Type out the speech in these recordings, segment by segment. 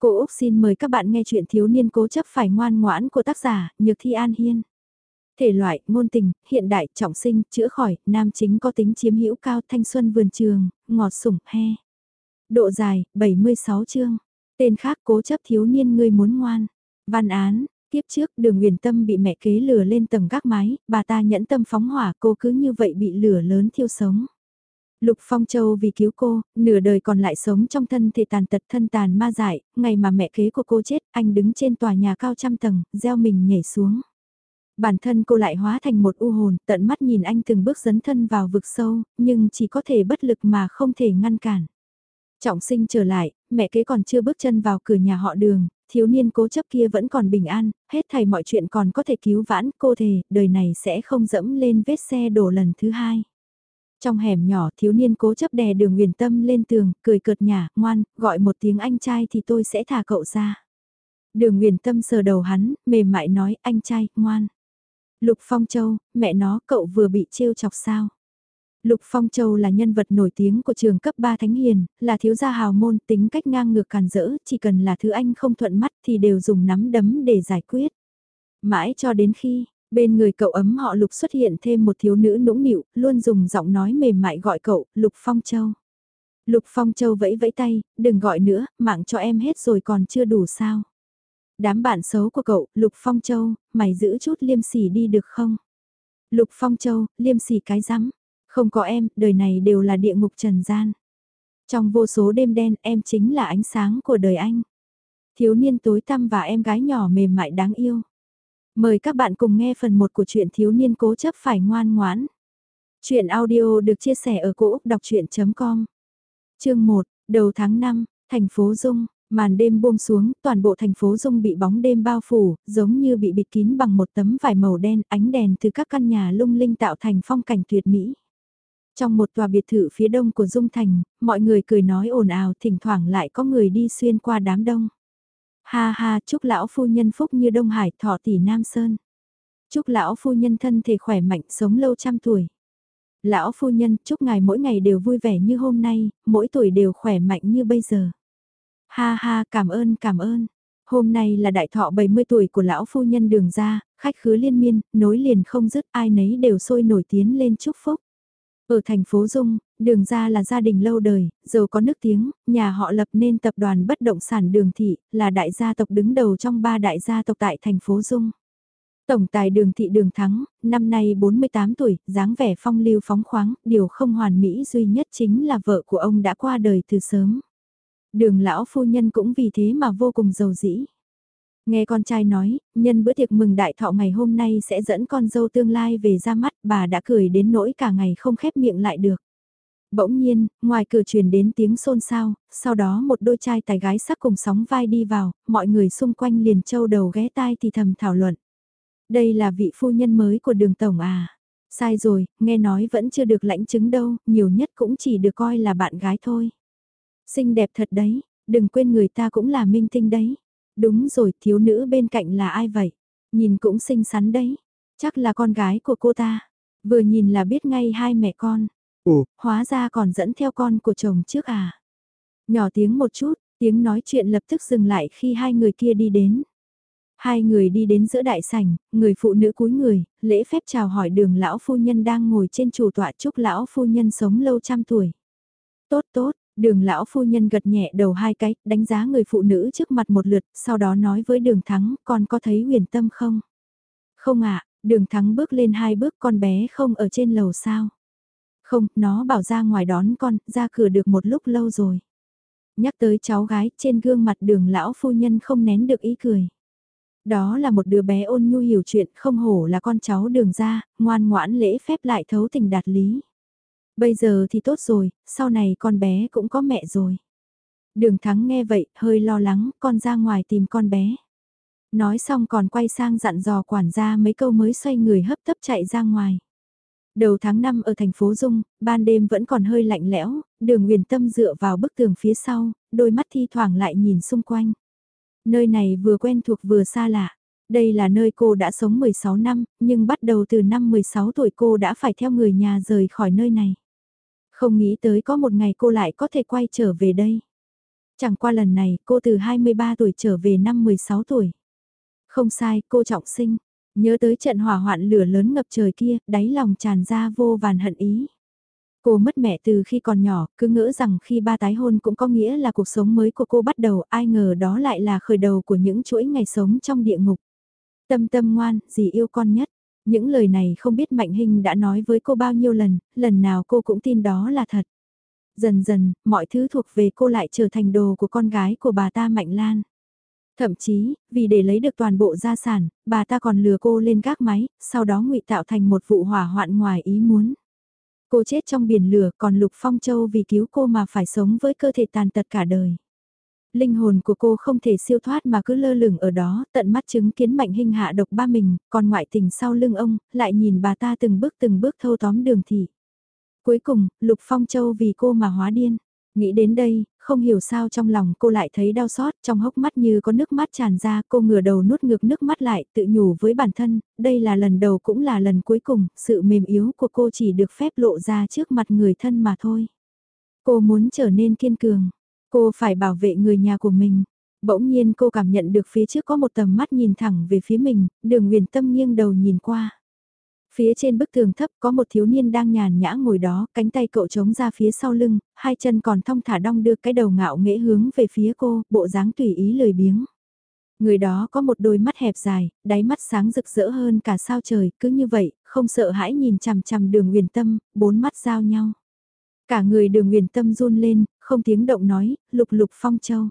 Cô Úc xin mời các bạn nghe chuyện thiếu niên cố chấp phải ngoan ngoãn của tác giả Nhược Thi An Hiên. Thể loại, ngôn tình, hiện đại, trọng sinh, chữa khỏi, nam chính có tính chiếm hữu cao thanh xuân vườn trường, ngọt sủng, he. Độ dài, 76 chương. Tên khác cố chấp thiếu niên người muốn ngoan. Văn án, tiếp trước đường huyền tâm bị mẹ kế lừa lên tầng gác mái, bà ta nhẫn tâm phóng hỏa cô cứ như vậy bị lửa lớn thiêu sống. Lục Phong Châu vì cứu cô, nửa đời còn lại sống trong thân thể tàn tật thân tàn ma dại, ngày mà mẹ kế của cô chết, anh đứng trên tòa nhà cao trăm tầng, gieo mình nhảy xuống. Bản thân cô lại hóa thành một u hồn, tận mắt nhìn anh từng bước dấn thân vào vực sâu, nhưng chỉ có thể bất lực mà không thể ngăn cản. Trọng sinh trở lại, mẹ kế còn chưa bước chân vào cửa nhà họ đường, thiếu niên cố chấp kia vẫn còn bình an, hết thầy mọi chuyện còn có thể cứu vãn cô thề, đời này sẽ không dẫm lên vết xe đổ lần thứ hai. Trong hẻm nhỏ thiếu niên cố chấp đè đường huyền tâm lên tường, cười cợt nhả, ngoan, gọi một tiếng anh trai thì tôi sẽ thả cậu ra. Đường huyền tâm sờ đầu hắn, mềm mại nói anh trai, ngoan. Lục Phong Châu, mẹ nó cậu vừa bị trêu chọc sao? Lục Phong Châu là nhân vật nổi tiếng của trường cấp 3 Thánh Hiền, là thiếu gia hào môn tính cách ngang ngược càn rỡ, chỉ cần là thứ anh không thuận mắt thì đều dùng nắm đấm để giải quyết. Mãi cho đến khi, Bên người cậu ấm họ Lục xuất hiện thêm một thiếu nữ nũng nịu, luôn dùng giọng nói mềm mại gọi cậu, Lục Phong Châu. Lục Phong Châu vẫy vẫy tay, đừng gọi nữa, mạng cho em hết rồi còn chưa đủ sao. Đám bạn xấu của cậu, Lục Phong Châu, mày giữ chút liêm sỉ đi được không? Lục Phong Châu, liêm sỉ cái rắm không có em, đời này đều là địa ngục trần gian. Trong vô số đêm đen, em chính là ánh sáng của đời anh. Thiếu niên tối tăm và em gái nhỏ mềm mại đáng yêu. Mời các bạn cùng nghe phần 1 của truyện thiếu niên cố chấp phải ngoan ngoãn. Chuyện audio được chia sẻ ở cỗ đọc chuyện.com Chương 1, đầu tháng 5, thành phố Dung, màn đêm buông xuống, toàn bộ thành phố Dung bị bóng đêm bao phủ, giống như bị bịt kín bằng một tấm vải màu đen, ánh đèn từ các căn nhà lung linh tạo thành phong cảnh tuyệt mỹ. Trong một tòa biệt thự phía đông của Dung Thành, mọi người cười nói ồn ào, thỉnh thoảng lại có người đi xuyên qua đám đông. Ha ha, chúc lão phu nhân phúc như Đông Hải thọ tỷ Nam Sơn. Chúc lão phu nhân thân thể khỏe mạnh sống lâu trăm tuổi. Lão phu nhân chúc ngài mỗi ngày đều vui vẻ như hôm nay, mỗi tuổi đều khỏe mạnh như bây giờ. Ha ha, cảm ơn cảm ơn. Hôm nay là đại thọ 70 tuổi của lão phu nhân đường ra, khách khứa liên miên, nối liền không dứt ai nấy đều sôi nổi tiến lên chúc phúc. Ở thành phố Dung, đường ra là gia đình lâu đời, giàu có nước tiếng, nhà họ lập nên tập đoàn bất động sản đường thị, là đại gia tộc đứng đầu trong ba đại gia tộc tại thành phố Dung. Tổng tài đường thị đường thắng, năm nay 48 tuổi, dáng vẻ phong lưu phóng khoáng, điều không hoàn mỹ duy nhất chính là vợ của ông đã qua đời từ sớm. Đường lão phu nhân cũng vì thế mà vô cùng giàu dĩ. Nghe con trai nói, nhân bữa tiệc mừng đại thọ ngày hôm nay sẽ dẫn con dâu tương lai về ra mắt, bà đã cười đến nỗi cả ngày không khép miệng lại được. Bỗng nhiên, ngoài cửa truyền đến tiếng xôn xao, sau đó một đôi trai tài gái sắc cùng sóng vai đi vào, mọi người xung quanh liền châu đầu ghé tai thì thầm thảo luận. Đây là vị phu nhân mới của đường tổng à? Sai rồi, nghe nói vẫn chưa được lãnh chứng đâu, nhiều nhất cũng chỉ được coi là bạn gái thôi. Xinh đẹp thật đấy, đừng quên người ta cũng là minh tinh đấy. Đúng rồi, thiếu nữ bên cạnh là ai vậy? Nhìn cũng xinh xắn đấy. Chắc là con gái của cô ta. Vừa nhìn là biết ngay hai mẹ con. Ồ, hóa ra còn dẫn theo con của chồng trước à? Nhỏ tiếng một chút, tiếng nói chuyện lập tức dừng lại khi hai người kia đi đến. Hai người đi đến giữa đại sảnh, người phụ nữ cúi người, lễ phép chào hỏi đường lão phu nhân đang ngồi trên chủ tọa chúc lão phu nhân sống lâu trăm tuổi. Tốt tốt, Đường lão phu nhân gật nhẹ đầu hai cái, đánh giá người phụ nữ trước mặt một lượt, sau đó nói với đường thắng, con có thấy huyền tâm không? Không ạ, đường thắng bước lên hai bước con bé không ở trên lầu sao? Không, nó bảo ra ngoài đón con, ra cửa được một lúc lâu rồi. Nhắc tới cháu gái, trên gương mặt đường lão phu nhân không nén được ý cười. Đó là một đứa bé ôn nhu hiểu chuyện, không hổ là con cháu đường ra, ngoan ngoãn lễ phép lại thấu tình đạt lý. Bây giờ thì tốt rồi, sau này con bé cũng có mẹ rồi. Đường thắng nghe vậy, hơi lo lắng, con ra ngoài tìm con bé. Nói xong còn quay sang dặn dò quản gia mấy câu mới xoay người hấp tấp chạy ra ngoài. Đầu tháng 5 ở thành phố Dung, ban đêm vẫn còn hơi lạnh lẽo, đường Nguyền tâm dựa vào bức tường phía sau, đôi mắt thi thoảng lại nhìn xung quanh. Nơi này vừa quen thuộc vừa xa lạ. Đây là nơi cô đã sống 16 năm, nhưng bắt đầu từ năm 16 tuổi cô đã phải theo người nhà rời khỏi nơi này. Không nghĩ tới có một ngày cô lại có thể quay trở về đây. Chẳng qua lần này cô từ 23 tuổi trở về năm 16 tuổi. Không sai, cô trọng sinh. Nhớ tới trận hỏa hoạn lửa lớn ngập trời kia, đáy lòng tràn ra vô vàn hận ý. Cô mất mẹ từ khi còn nhỏ, cứ ngỡ rằng khi ba tái hôn cũng có nghĩa là cuộc sống mới của cô bắt đầu, ai ngờ đó lại là khởi đầu của những chuỗi ngày sống trong địa ngục. Tâm tâm ngoan, dì yêu con nhất. Những lời này không biết Mạnh Hinh đã nói với cô bao nhiêu lần, lần nào cô cũng tin đó là thật. Dần dần, mọi thứ thuộc về cô lại trở thành đồ của con gái của bà ta Mạnh Lan. Thậm chí, vì để lấy được toàn bộ gia sản, bà ta còn lừa cô lên gác máy, sau đó ngụy tạo thành một vụ hỏa hoạn ngoài ý muốn. Cô chết trong biển lửa còn Lục Phong Châu vì cứu cô mà phải sống với cơ thể tàn tật cả đời. Linh hồn của cô không thể siêu thoát mà cứ lơ lửng ở đó, tận mắt chứng kiến mạnh hình hạ độc ba mình, còn ngoại tình sau lưng ông, lại nhìn bà ta từng bước từng bước thâu tóm đường thị. Cuối cùng, Lục Phong Châu vì cô mà hóa điên. Nghĩ đến đây, không hiểu sao trong lòng cô lại thấy đau xót, trong hốc mắt như có nước mắt tràn ra, cô ngửa đầu nuốt ngược nước mắt lại, tự nhủ với bản thân, đây là lần đầu cũng là lần cuối cùng, sự mềm yếu của cô chỉ được phép lộ ra trước mặt người thân mà thôi. Cô muốn trở nên kiên cường, cô phải bảo vệ người nhà của mình. Bỗng nhiên cô cảm nhận được phía trước có một tầm mắt nhìn thẳng về phía mình, đường huyền tâm nghiêng đầu nhìn qua. Phía trên bức tường thấp có một thiếu niên đang nhàn nhã ngồi đó, cánh tay cậu trống ra phía sau lưng, hai chân còn thong thả đong đưa cái đầu ngạo nghễ hướng về phía cô, bộ dáng tùy ý lười biếng. Người đó có một đôi mắt hẹp dài, đáy mắt sáng rực rỡ hơn cả sao trời, cứ như vậy, không sợ hãi nhìn chằm chằm đường huyền tâm, bốn mắt giao nhau. Cả người đường huyền tâm run lên, không tiếng động nói, lục lục phong châu.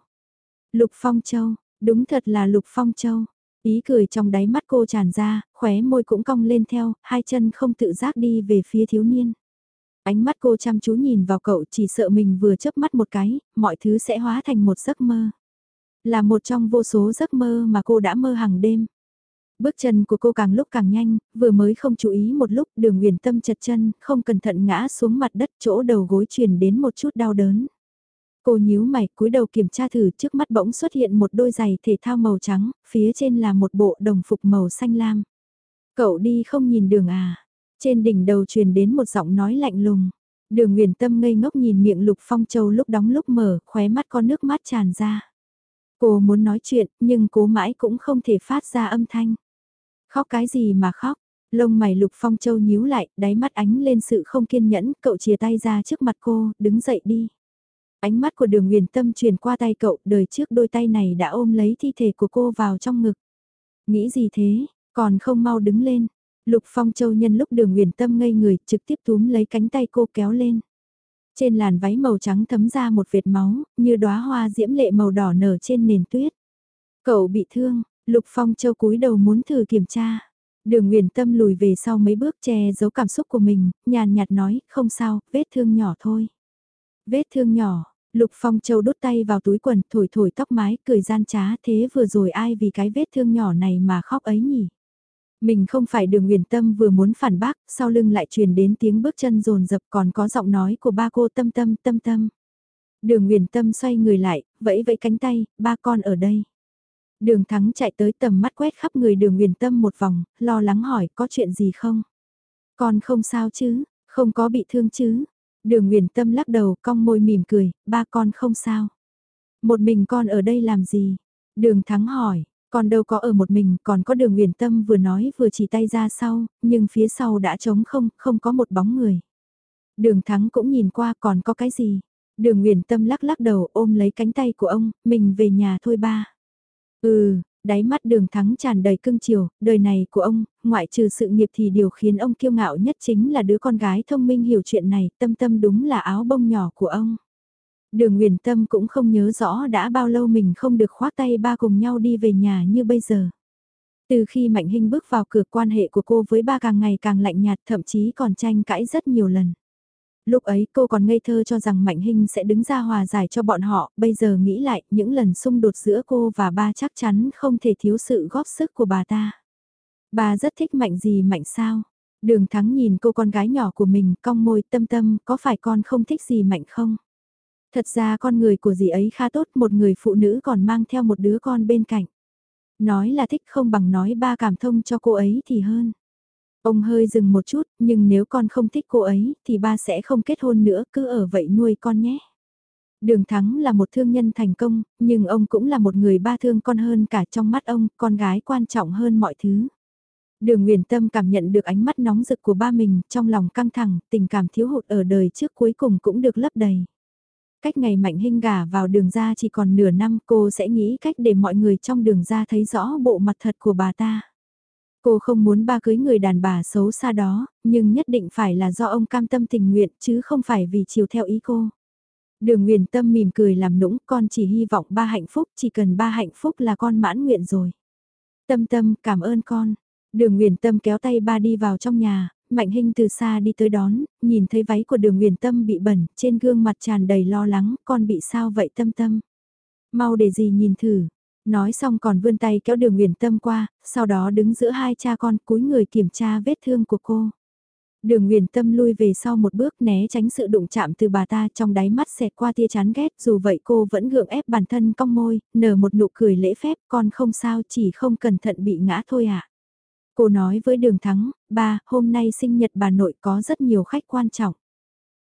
Lục phong châu, đúng thật là lục phong châu. Ý cười trong đáy mắt cô tràn ra, khóe môi cũng cong lên theo, hai chân không tự giác đi về phía thiếu niên. Ánh mắt cô chăm chú nhìn vào cậu chỉ sợ mình vừa chớp mắt một cái, mọi thứ sẽ hóa thành một giấc mơ. Là một trong vô số giấc mơ mà cô đã mơ hàng đêm. Bước chân của cô càng lúc càng nhanh, vừa mới không chú ý một lúc đường huyền tâm chật chân, không cẩn thận ngã xuống mặt đất chỗ đầu gối truyền đến một chút đau đớn. Cô nhíu mày cúi đầu kiểm tra thử trước mắt bỗng xuất hiện một đôi giày thể thao màu trắng, phía trên là một bộ đồng phục màu xanh lam. Cậu đi không nhìn đường à? Trên đỉnh đầu truyền đến một giọng nói lạnh lùng. Đường Nguyền Tâm ngây ngốc nhìn miệng Lục Phong Châu lúc đóng lúc mở, khóe mắt có nước mắt tràn ra. Cô muốn nói chuyện, nhưng cố mãi cũng không thể phát ra âm thanh. Khóc cái gì mà khóc? Lông mày Lục Phong Châu nhíu lại, đáy mắt ánh lên sự không kiên nhẫn, cậu chia tay ra trước mặt cô, đứng dậy đi. Ánh mắt của đường huyền tâm truyền qua tay cậu, đời trước đôi tay này đã ôm lấy thi thể của cô vào trong ngực. Nghĩ gì thế, còn không mau đứng lên. Lục Phong Châu nhân lúc đường huyền tâm ngây người, trực tiếp túm lấy cánh tay cô kéo lên. Trên làn váy màu trắng thấm ra một vệt máu, như đóa hoa diễm lệ màu đỏ nở trên nền tuyết. Cậu bị thương, Lục Phong Châu cúi đầu muốn thử kiểm tra. Đường Nguyền Tâm lùi về sau mấy bước che giấu cảm xúc của mình, nhàn nhạt nói, không sao, vết thương nhỏ thôi. Vết thương nhỏ, Lục Phong Châu đút tay vào túi quần, thổi thổi tóc mái, cười gian trá thế vừa rồi ai vì cái vết thương nhỏ này mà khóc ấy nhỉ? Mình không phải đường huyền tâm vừa muốn phản bác, sau lưng lại truyền đến tiếng bước chân rồn rập còn có giọng nói của ba cô tâm tâm tâm tâm. Đường huyền tâm xoay người lại, vẫy vẫy cánh tay, ba con ở đây. Đường thắng chạy tới tầm mắt quét khắp người đường huyền tâm một vòng, lo lắng hỏi có chuyện gì không? Con không sao chứ, không có bị thương chứ, Đường Nguyễn Tâm lắc đầu cong môi mỉm cười, ba con không sao. Một mình con ở đây làm gì? Đường Thắng hỏi, con đâu có ở một mình, còn có đường Nguyễn Tâm vừa nói vừa chỉ tay ra sau, nhưng phía sau đã trống không, không có một bóng người. Đường Thắng cũng nhìn qua còn có cái gì? Đường Nguyễn Tâm lắc lắc đầu ôm lấy cánh tay của ông, mình về nhà thôi ba. Ừ, Đáy mắt đường thắng tràn đầy cưng chiều, đời này của ông, ngoại trừ sự nghiệp thì điều khiến ông kiêu ngạo nhất chính là đứa con gái thông minh hiểu chuyện này, tâm tâm đúng là áo bông nhỏ của ông. Đường Nguyền Tâm cũng không nhớ rõ đã bao lâu mình không được khoác tay ba cùng nhau đi về nhà như bây giờ. Từ khi Mạnh Hinh bước vào cửa quan hệ của cô với ba càng ngày càng lạnh nhạt thậm chí còn tranh cãi rất nhiều lần. Lúc ấy cô còn ngây thơ cho rằng Mạnh Hinh sẽ đứng ra hòa giải cho bọn họ, bây giờ nghĩ lại những lần xung đột giữa cô và ba chắc chắn không thể thiếu sự góp sức của bà ta. Bà rất thích Mạnh gì Mạnh sao? Đường Thắng nhìn cô con gái nhỏ của mình cong môi tâm tâm có phải con không thích gì Mạnh không? Thật ra con người của dì ấy khá tốt một người phụ nữ còn mang theo một đứa con bên cạnh. Nói là thích không bằng nói ba cảm thông cho cô ấy thì hơn. Ông hơi dừng một chút, nhưng nếu con không thích cô ấy, thì ba sẽ không kết hôn nữa, cứ ở vậy nuôi con nhé. Đường Thắng là một thương nhân thành công, nhưng ông cũng là một người ba thương con hơn cả trong mắt ông, con gái quan trọng hơn mọi thứ. Đường Nguyền Tâm cảm nhận được ánh mắt nóng rực của ba mình, trong lòng căng thẳng, tình cảm thiếu hụt ở đời trước cuối cùng cũng được lấp đầy. Cách ngày Mạnh Hinh gả vào đường ra chỉ còn nửa năm cô sẽ nghĩ cách để mọi người trong đường ra thấy rõ bộ mặt thật của bà ta. Cô không muốn ba cưới người đàn bà xấu xa đó, nhưng nhất định phải là do ông cam tâm tình nguyện chứ không phải vì chiều theo ý cô. Đường Nguyền Tâm mỉm cười làm nũng, con chỉ hy vọng ba hạnh phúc, chỉ cần ba hạnh phúc là con mãn nguyện rồi. Tâm tâm, cảm ơn con. Đường Nguyền Tâm kéo tay ba đi vào trong nhà, Mạnh Hinh từ xa đi tới đón, nhìn thấy váy của Đường Nguyền Tâm bị bẩn, trên gương mặt tràn đầy lo lắng, con bị sao vậy Tâm Tâm? Mau để gì nhìn thử. Nói xong còn vươn tay kéo Đường Nguyền Tâm qua, sau đó đứng giữa hai cha con cúi người kiểm tra vết thương của cô. Đường Nguyền Tâm lui về sau một bước né tránh sự đụng chạm từ bà ta trong đáy mắt xẹt qua tia chán ghét dù vậy cô vẫn gượng ép bản thân cong môi, nở một nụ cười lễ phép con không sao chỉ không cẩn thận bị ngã thôi ạ. À. Cô nói với Đường Thắng, ba, hôm nay sinh nhật bà nội có rất nhiều khách quan trọng.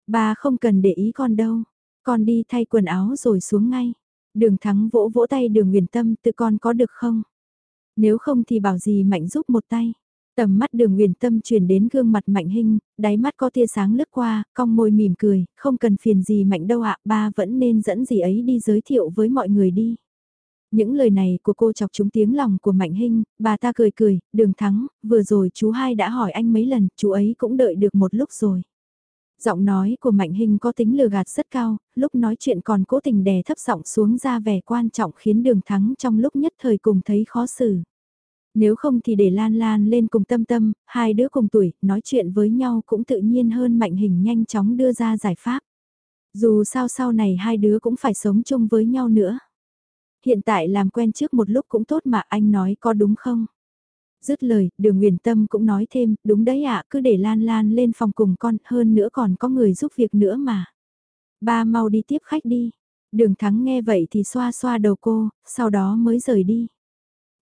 Ba không cần để ý con đâu, con đi thay quần áo rồi xuống ngay. Đường Thắng vỗ vỗ tay Đường huyền Tâm tự con có được không? Nếu không thì bảo gì Mạnh giúp một tay. Tầm mắt đường huyền tâm truyền đến gương mặt mạnh hình, đáy mắt có tia sáng lướt qua, cong môi mỉm cười, không cần phiền gì mạnh đâu ạ, ba vẫn nên dẫn gì ấy đi giới thiệu với mọi người đi. Những lời này của cô chọc trúng tiếng lòng của Mạnh Hinh, bà ta cười cười, đường thắng, vừa rồi chú hai đã hỏi anh mấy lần, chú ấy cũng đợi được một lúc rồi. Giọng nói của Mạnh Hinh có tính lừa gạt rất cao, lúc nói chuyện còn cố tình đè thấp giọng xuống ra vẻ quan trọng khiến đường thắng trong lúc nhất thời cùng thấy khó xử. Nếu không thì để Lan Lan lên cùng tâm tâm, hai đứa cùng tuổi, nói chuyện với nhau cũng tự nhiên hơn Mạnh Hình nhanh chóng đưa ra giải pháp. Dù sao sau này hai đứa cũng phải sống chung với nhau nữa. Hiện tại làm quen trước một lúc cũng tốt mà anh nói có đúng không? Dứt lời, đường Nguyền Tâm cũng nói thêm, đúng đấy ạ, cứ để Lan Lan lên phòng cùng con, hơn nữa còn có người giúp việc nữa mà. Ba mau đi tiếp khách đi. Đường Thắng nghe vậy thì xoa xoa đầu cô, sau đó mới rời đi.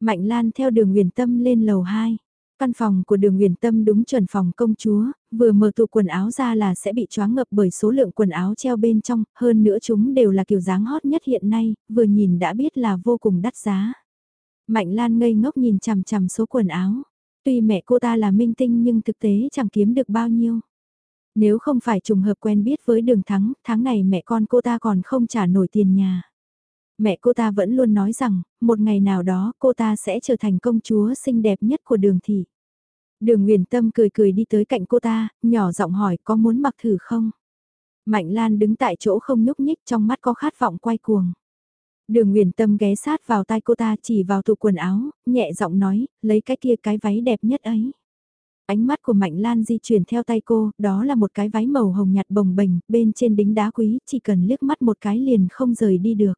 Mạnh Lan theo đường Nguyền Tâm lên lầu 2. Căn phòng của đường Nguyền Tâm đúng chuẩn phòng công chúa, vừa mở tủ quần áo ra là sẽ bị choáng ngập bởi số lượng quần áo treo bên trong, hơn nữa chúng đều là kiểu dáng hot nhất hiện nay, vừa nhìn đã biết là vô cùng đắt giá. Mạnh Lan ngây ngốc nhìn chằm chằm số quần áo. Tuy mẹ cô ta là minh tinh nhưng thực tế chẳng kiếm được bao nhiêu. Nếu không phải trùng hợp quen biết với đường thắng, tháng này mẹ con cô ta còn không trả nổi tiền nhà. Mẹ cô ta vẫn luôn nói rằng, một ngày nào đó cô ta sẽ trở thành công chúa xinh đẹp nhất của đường thị. Đường Nguyền Tâm cười cười đi tới cạnh cô ta, nhỏ giọng hỏi có muốn mặc thử không? Mạnh Lan đứng tại chỗ không nhúc nhích trong mắt có khát vọng quay cuồng. Đường Nguyền Tâm ghé sát vào tai cô ta chỉ vào tủ quần áo, nhẹ giọng nói, lấy cái kia cái váy đẹp nhất ấy. Ánh mắt của Mạnh Lan di chuyển theo tay cô, đó là một cái váy màu hồng nhạt bồng bềnh, bên trên đính đá quý, chỉ cần liếc mắt một cái liền không rời đi được.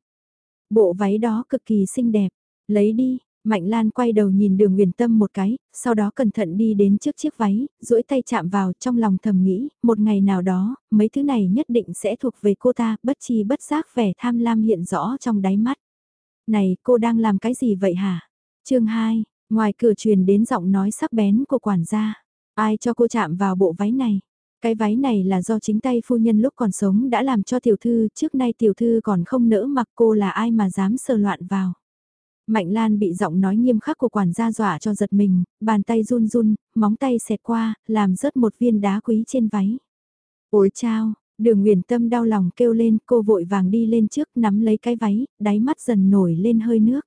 Bộ váy đó cực kỳ xinh đẹp, lấy đi, Mạnh Lan quay đầu nhìn đường huyền tâm một cái, sau đó cẩn thận đi đến trước chiếc váy, duỗi tay chạm vào trong lòng thầm nghĩ, một ngày nào đó, mấy thứ này nhất định sẽ thuộc về cô ta, bất chi bất giác vẻ tham lam hiện rõ trong đáy mắt. Này, cô đang làm cái gì vậy hả? chương 2, ngoài cửa truyền đến giọng nói sắc bén của quản gia. Ai cho cô chạm vào bộ váy này? Cái váy này là do chính tay phu nhân lúc còn sống đã làm cho tiểu thư, trước nay tiểu thư còn không nỡ mặc cô là ai mà dám sờ loạn vào. Mạnh Lan bị giọng nói nghiêm khắc của quản gia dọa cho giật mình, bàn tay run run, móng tay xẹt qua, làm rớt một viên đá quý trên váy. Ôi chao, đường nguyền tâm đau lòng kêu lên cô vội vàng đi lên trước nắm lấy cái váy, đáy mắt dần nổi lên hơi nước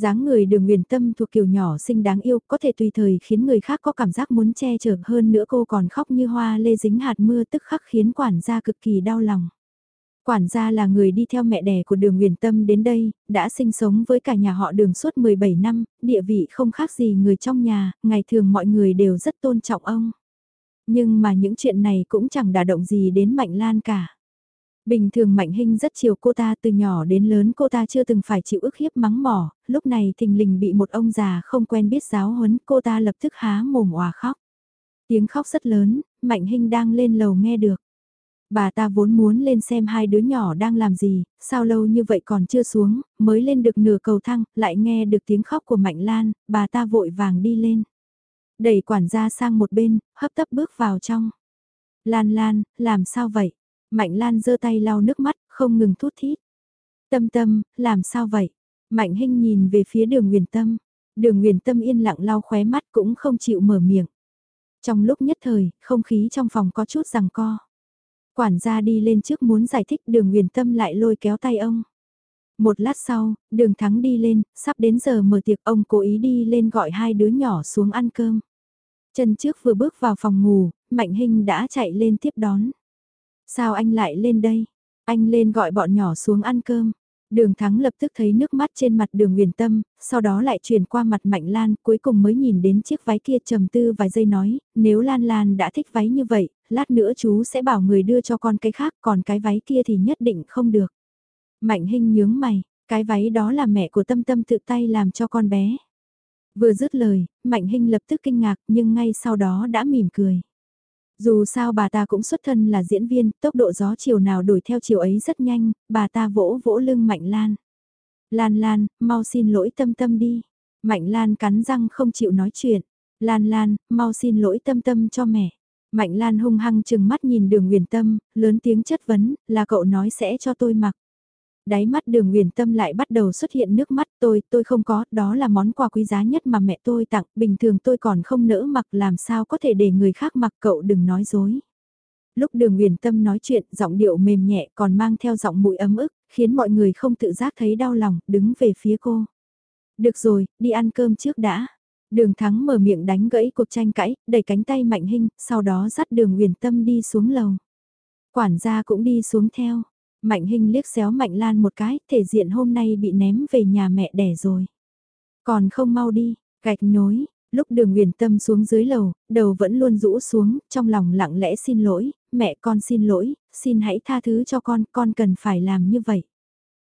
dáng người đường Huyền tâm thuộc kiểu nhỏ xinh đáng yêu có thể tùy thời khiến người khác có cảm giác muốn che chở hơn nữa cô còn khóc như hoa lê dính hạt mưa tức khắc khiến quản gia cực kỳ đau lòng. Quản gia là người đi theo mẹ đẻ của đường Huyền tâm đến đây, đã sinh sống với cả nhà họ đường suốt 17 năm, địa vị không khác gì người trong nhà, ngày thường mọi người đều rất tôn trọng ông. Nhưng mà những chuyện này cũng chẳng đả động gì đến Mạnh Lan cả. Bình thường Mạnh Hinh rất chiều cô ta từ nhỏ đến lớn cô ta chưa từng phải chịu ức hiếp mắng mỏ, lúc này thình lình bị một ông già không quen biết giáo huấn cô ta lập tức há mồm òa khóc. Tiếng khóc rất lớn, Mạnh Hinh đang lên lầu nghe được. Bà ta vốn muốn lên xem hai đứa nhỏ đang làm gì, sao lâu như vậy còn chưa xuống, mới lên được nửa cầu thang, lại nghe được tiếng khóc của Mạnh Lan, bà ta vội vàng đi lên. Đẩy quản gia sang một bên, hấp tấp bước vào trong. Lan Lan, làm sao vậy? Mạnh Lan giơ tay lau nước mắt, không ngừng thút thít. Tâm tâm, làm sao vậy? Mạnh Hinh nhìn về phía đường Nguyền Tâm. Đường Nguyền Tâm yên lặng lau khóe mắt cũng không chịu mở miệng. Trong lúc nhất thời, không khí trong phòng có chút rằng co. Quản gia đi lên trước muốn giải thích đường Nguyền Tâm lại lôi kéo tay ông. Một lát sau, đường thắng đi lên, sắp đến giờ mở tiệc ông cố ý đi lên gọi hai đứa nhỏ xuống ăn cơm. Chân trước vừa bước vào phòng ngủ, Mạnh Hinh đã chạy lên tiếp đón. Sao anh lại lên đây? Anh lên gọi bọn nhỏ xuống ăn cơm. Đường thắng lập tức thấy nước mắt trên mặt đường huyền tâm, sau đó lại chuyển qua mặt Mạnh Lan, cuối cùng mới nhìn đến chiếc váy kia trầm tư vài giây nói, nếu Lan Lan đã thích váy như vậy, lát nữa chú sẽ bảo người đưa cho con cái khác, còn cái váy kia thì nhất định không được. Mạnh Hinh nhướng mày, cái váy đó là mẹ của Tâm Tâm tự tay làm cho con bé. Vừa dứt lời, Mạnh Hinh lập tức kinh ngạc nhưng ngay sau đó đã mỉm cười. Dù sao bà ta cũng xuất thân là diễn viên, tốc độ gió chiều nào đổi theo chiều ấy rất nhanh, bà ta vỗ vỗ lưng Mạnh Lan. Lan Lan, mau xin lỗi tâm tâm đi. Mạnh Lan cắn răng không chịu nói chuyện. Lan Lan, mau xin lỗi tâm tâm cho mẹ. Mạnh Lan hung hăng chừng mắt nhìn đường huyền tâm, lớn tiếng chất vấn, là cậu nói sẽ cho tôi mặc đáy mắt đường huyền tâm lại bắt đầu xuất hiện nước mắt tôi, tôi không có, đó là món quà quý giá nhất mà mẹ tôi tặng, bình thường tôi còn không nỡ mặc làm sao có thể để người khác mặc cậu đừng nói dối. Lúc đường huyền tâm nói chuyện, giọng điệu mềm nhẹ còn mang theo giọng mũi ấm ức, khiến mọi người không tự giác thấy đau lòng, đứng về phía cô. Được rồi, đi ăn cơm trước đã. Đường thắng mở miệng đánh gãy cuộc tranh cãi, đẩy cánh tay mạnh hình, sau đó dắt đường huyền tâm đi xuống lầu. Quản gia cũng đi xuống theo. Mạnh Hinh liếc xéo Mạnh Lan một cái, thể diện hôm nay bị ném về nhà mẹ đẻ rồi. Còn không mau đi, gạch nối, lúc đường huyền tâm xuống dưới lầu, đầu vẫn luôn rũ xuống, trong lòng lặng lẽ xin lỗi, mẹ con xin lỗi, xin hãy tha thứ cho con, con cần phải làm như vậy.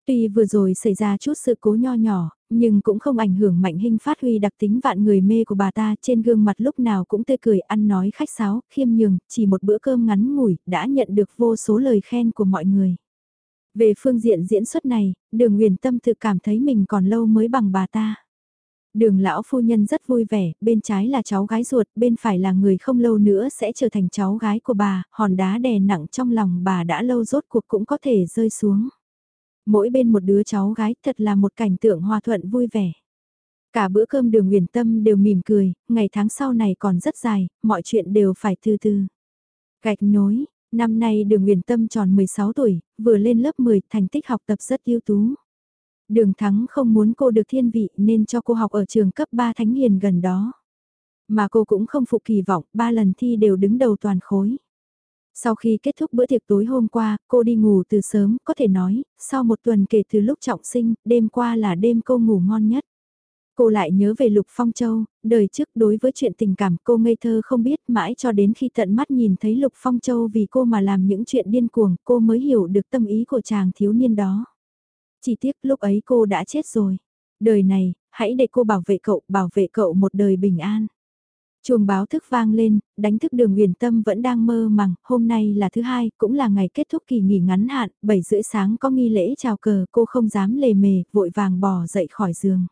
Tuy vừa rồi xảy ra chút sự cố nho nhỏ, nhưng cũng không ảnh hưởng mạnh hình phát huy đặc tính vạn người mê của bà ta trên gương mặt lúc nào cũng tươi cười ăn nói khách sáo, khiêm nhường, chỉ một bữa cơm ngắn ngủi đã nhận được vô số lời khen của mọi người. Về phương diện diễn xuất này, đường huyền tâm thực cảm thấy mình còn lâu mới bằng bà ta. Đường lão phu nhân rất vui vẻ, bên trái là cháu gái ruột, bên phải là người không lâu nữa sẽ trở thành cháu gái của bà, hòn đá đè nặng trong lòng bà đã lâu rốt cuộc cũng có thể rơi xuống. Mỗi bên một đứa cháu gái thật là một cảnh tượng hòa thuận vui vẻ. Cả bữa cơm đường huyền tâm đều mỉm cười, ngày tháng sau này còn rất dài, mọi chuyện đều phải từ từ. Gạch nối, Năm nay đường Nguyền Tâm tròn 16 tuổi, vừa lên lớp 10, thành tích học tập rất ưu tú. Đường Thắng không muốn cô được thiên vị nên cho cô học ở trường cấp 3 Thánh Hiền gần đó. Mà cô cũng không phụ kỳ vọng, ba lần thi đều đứng đầu toàn khối. Sau khi kết thúc bữa tiệc tối hôm qua, cô đi ngủ từ sớm, có thể nói, sau một tuần kể từ lúc trọng sinh, đêm qua là đêm cô ngủ ngon nhất. Cô lại nhớ về Lục Phong Châu, đời trước đối với chuyện tình cảm cô ngây thơ không biết mãi cho đến khi tận mắt nhìn thấy Lục Phong Châu vì cô mà làm những chuyện điên cuồng cô mới hiểu được tâm ý của chàng thiếu niên đó. Chỉ tiếc lúc ấy cô đã chết rồi. Đời này, hãy để cô bảo vệ cậu, bảo vệ cậu một đời bình an. Chuông báo thức vang lên, đánh thức đường huyền tâm vẫn đang mơ màng, hôm nay là thứ hai, cũng là ngày kết thúc kỳ nghỉ ngắn hạn, 7 rưỡi sáng có nghi lễ chào cờ, cô không dám lề mề, vội vàng bò dậy khỏi giường.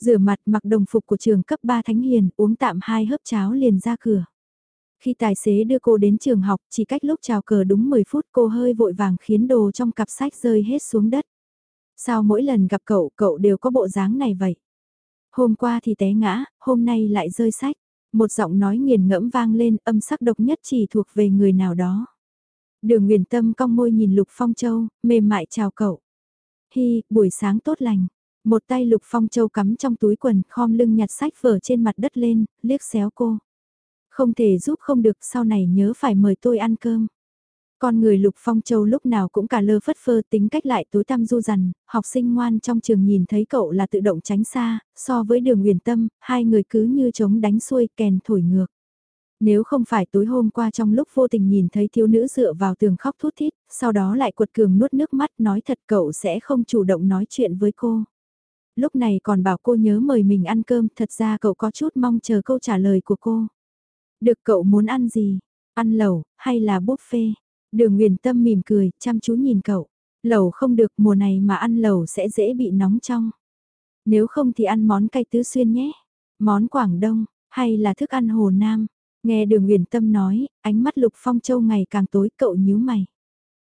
Rửa mặt mặc đồng phục của trường cấp 3 Thánh Hiền, uống tạm hai hớp cháo liền ra cửa. Khi tài xế đưa cô đến trường học, chỉ cách lúc chào cờ đúng 10 phút cô hơi vội vàng khiến đồ trong cặp sách rơi hết xuống đất. Sao mỗi lần gặp cậu, cậu đều có bộ dáng này vậy? Hôm qua thì té ngã, hôm nay lại rơi sách. Một giọng nói nghiền ngẫm vang lên âm sắc độc nhất chỉ thuộc về người nào đó. Đường Nguyền Tâm cong môi nhìn Lục Phong Châu, mềm mại chào cậu. Hi, buổi sáng tốt lành. Một tay Lục Phong Châu cắm trong túi quần, khom lưng nhặt sách vở trên mặt đất lên, liếc xéo cô. Không thể giúp không được, sau này nhớ phải mời tôi ăn cơm. Con người Lục Phong Châu lúc nào cũng cả lơ phất phơ tính cách lại tối tăm du dằn, học sinh ngoan trong trường nhìn thấy cậu là tự động tránh xa, so với đường huyền tâm, hai người cứ như chống đánh xuôi kèn thổi ngược. Nếu không phải tối hôm qua trong lúc vô tình nhìn thấy thiếu nữ dựa vào tường khóc thút thít, sau đó lại cuột cường nuốt nước mắt nói thật cậu sẽ không chủ động nói chuyện với cô lúc này còn bảo cô nhớ mời mình ăn cơm, thật ra cậu có chút mong chờ câu trả lời của cô. Được cậu muốn ăn gì? Ăn lẩu, hay là buffet? Đường Nguyền Tâm mỉm cười, chăm chú nhìn cậu. Lẩu không được, mùa này mà ăn lẩu sẽ dễ bị nóng trong. Nếu không thì ăn món cay tứ xuyên nhé. Món Quảng Đông, hay là thức ăn Hồ Nam. Nghe đường Nguyền Tâm nói, ánh mắt Lục Phong Châu ngày càng tối cậu nhíu mày.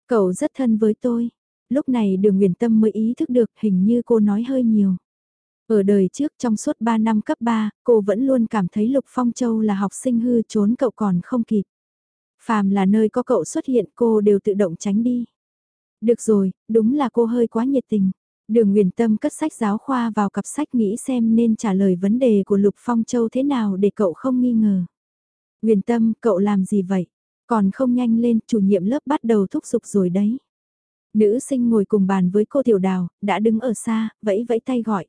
Cậu rất thân với tôi. Lúc này đường Nguyền Tâm mới ý thức được hình như cô nói hơi nhiều. Ở đời trước trong suốt 3 năm cấp 3, cô vẫn luôn cảm thấy Lục Phong Châu là học sinh hư trốn cậu còn không kịp. Phàm là nơi có cậu xuất hiện cô đều tự động tránh đi. Được rồi, đúng là cô hơi quá nhiệt tình. Đường Nguyền Tâm cất sách giáo khoa vào cặp sách nghĩ xem nên trả lời vấn đề của Lục Phong Châu thế nào để cậu không nghi ngờ. Nguyền Tâm, cậu làm gì vậy? Còn không nhanh lên, chủ nhiệm lớp bắt đầu thúc giục rồi đấy. Nữ sinh ngồi cùng bàn với cô Tiểu Đào, đã đứng ở xa, vẫy vẫy tay gọi.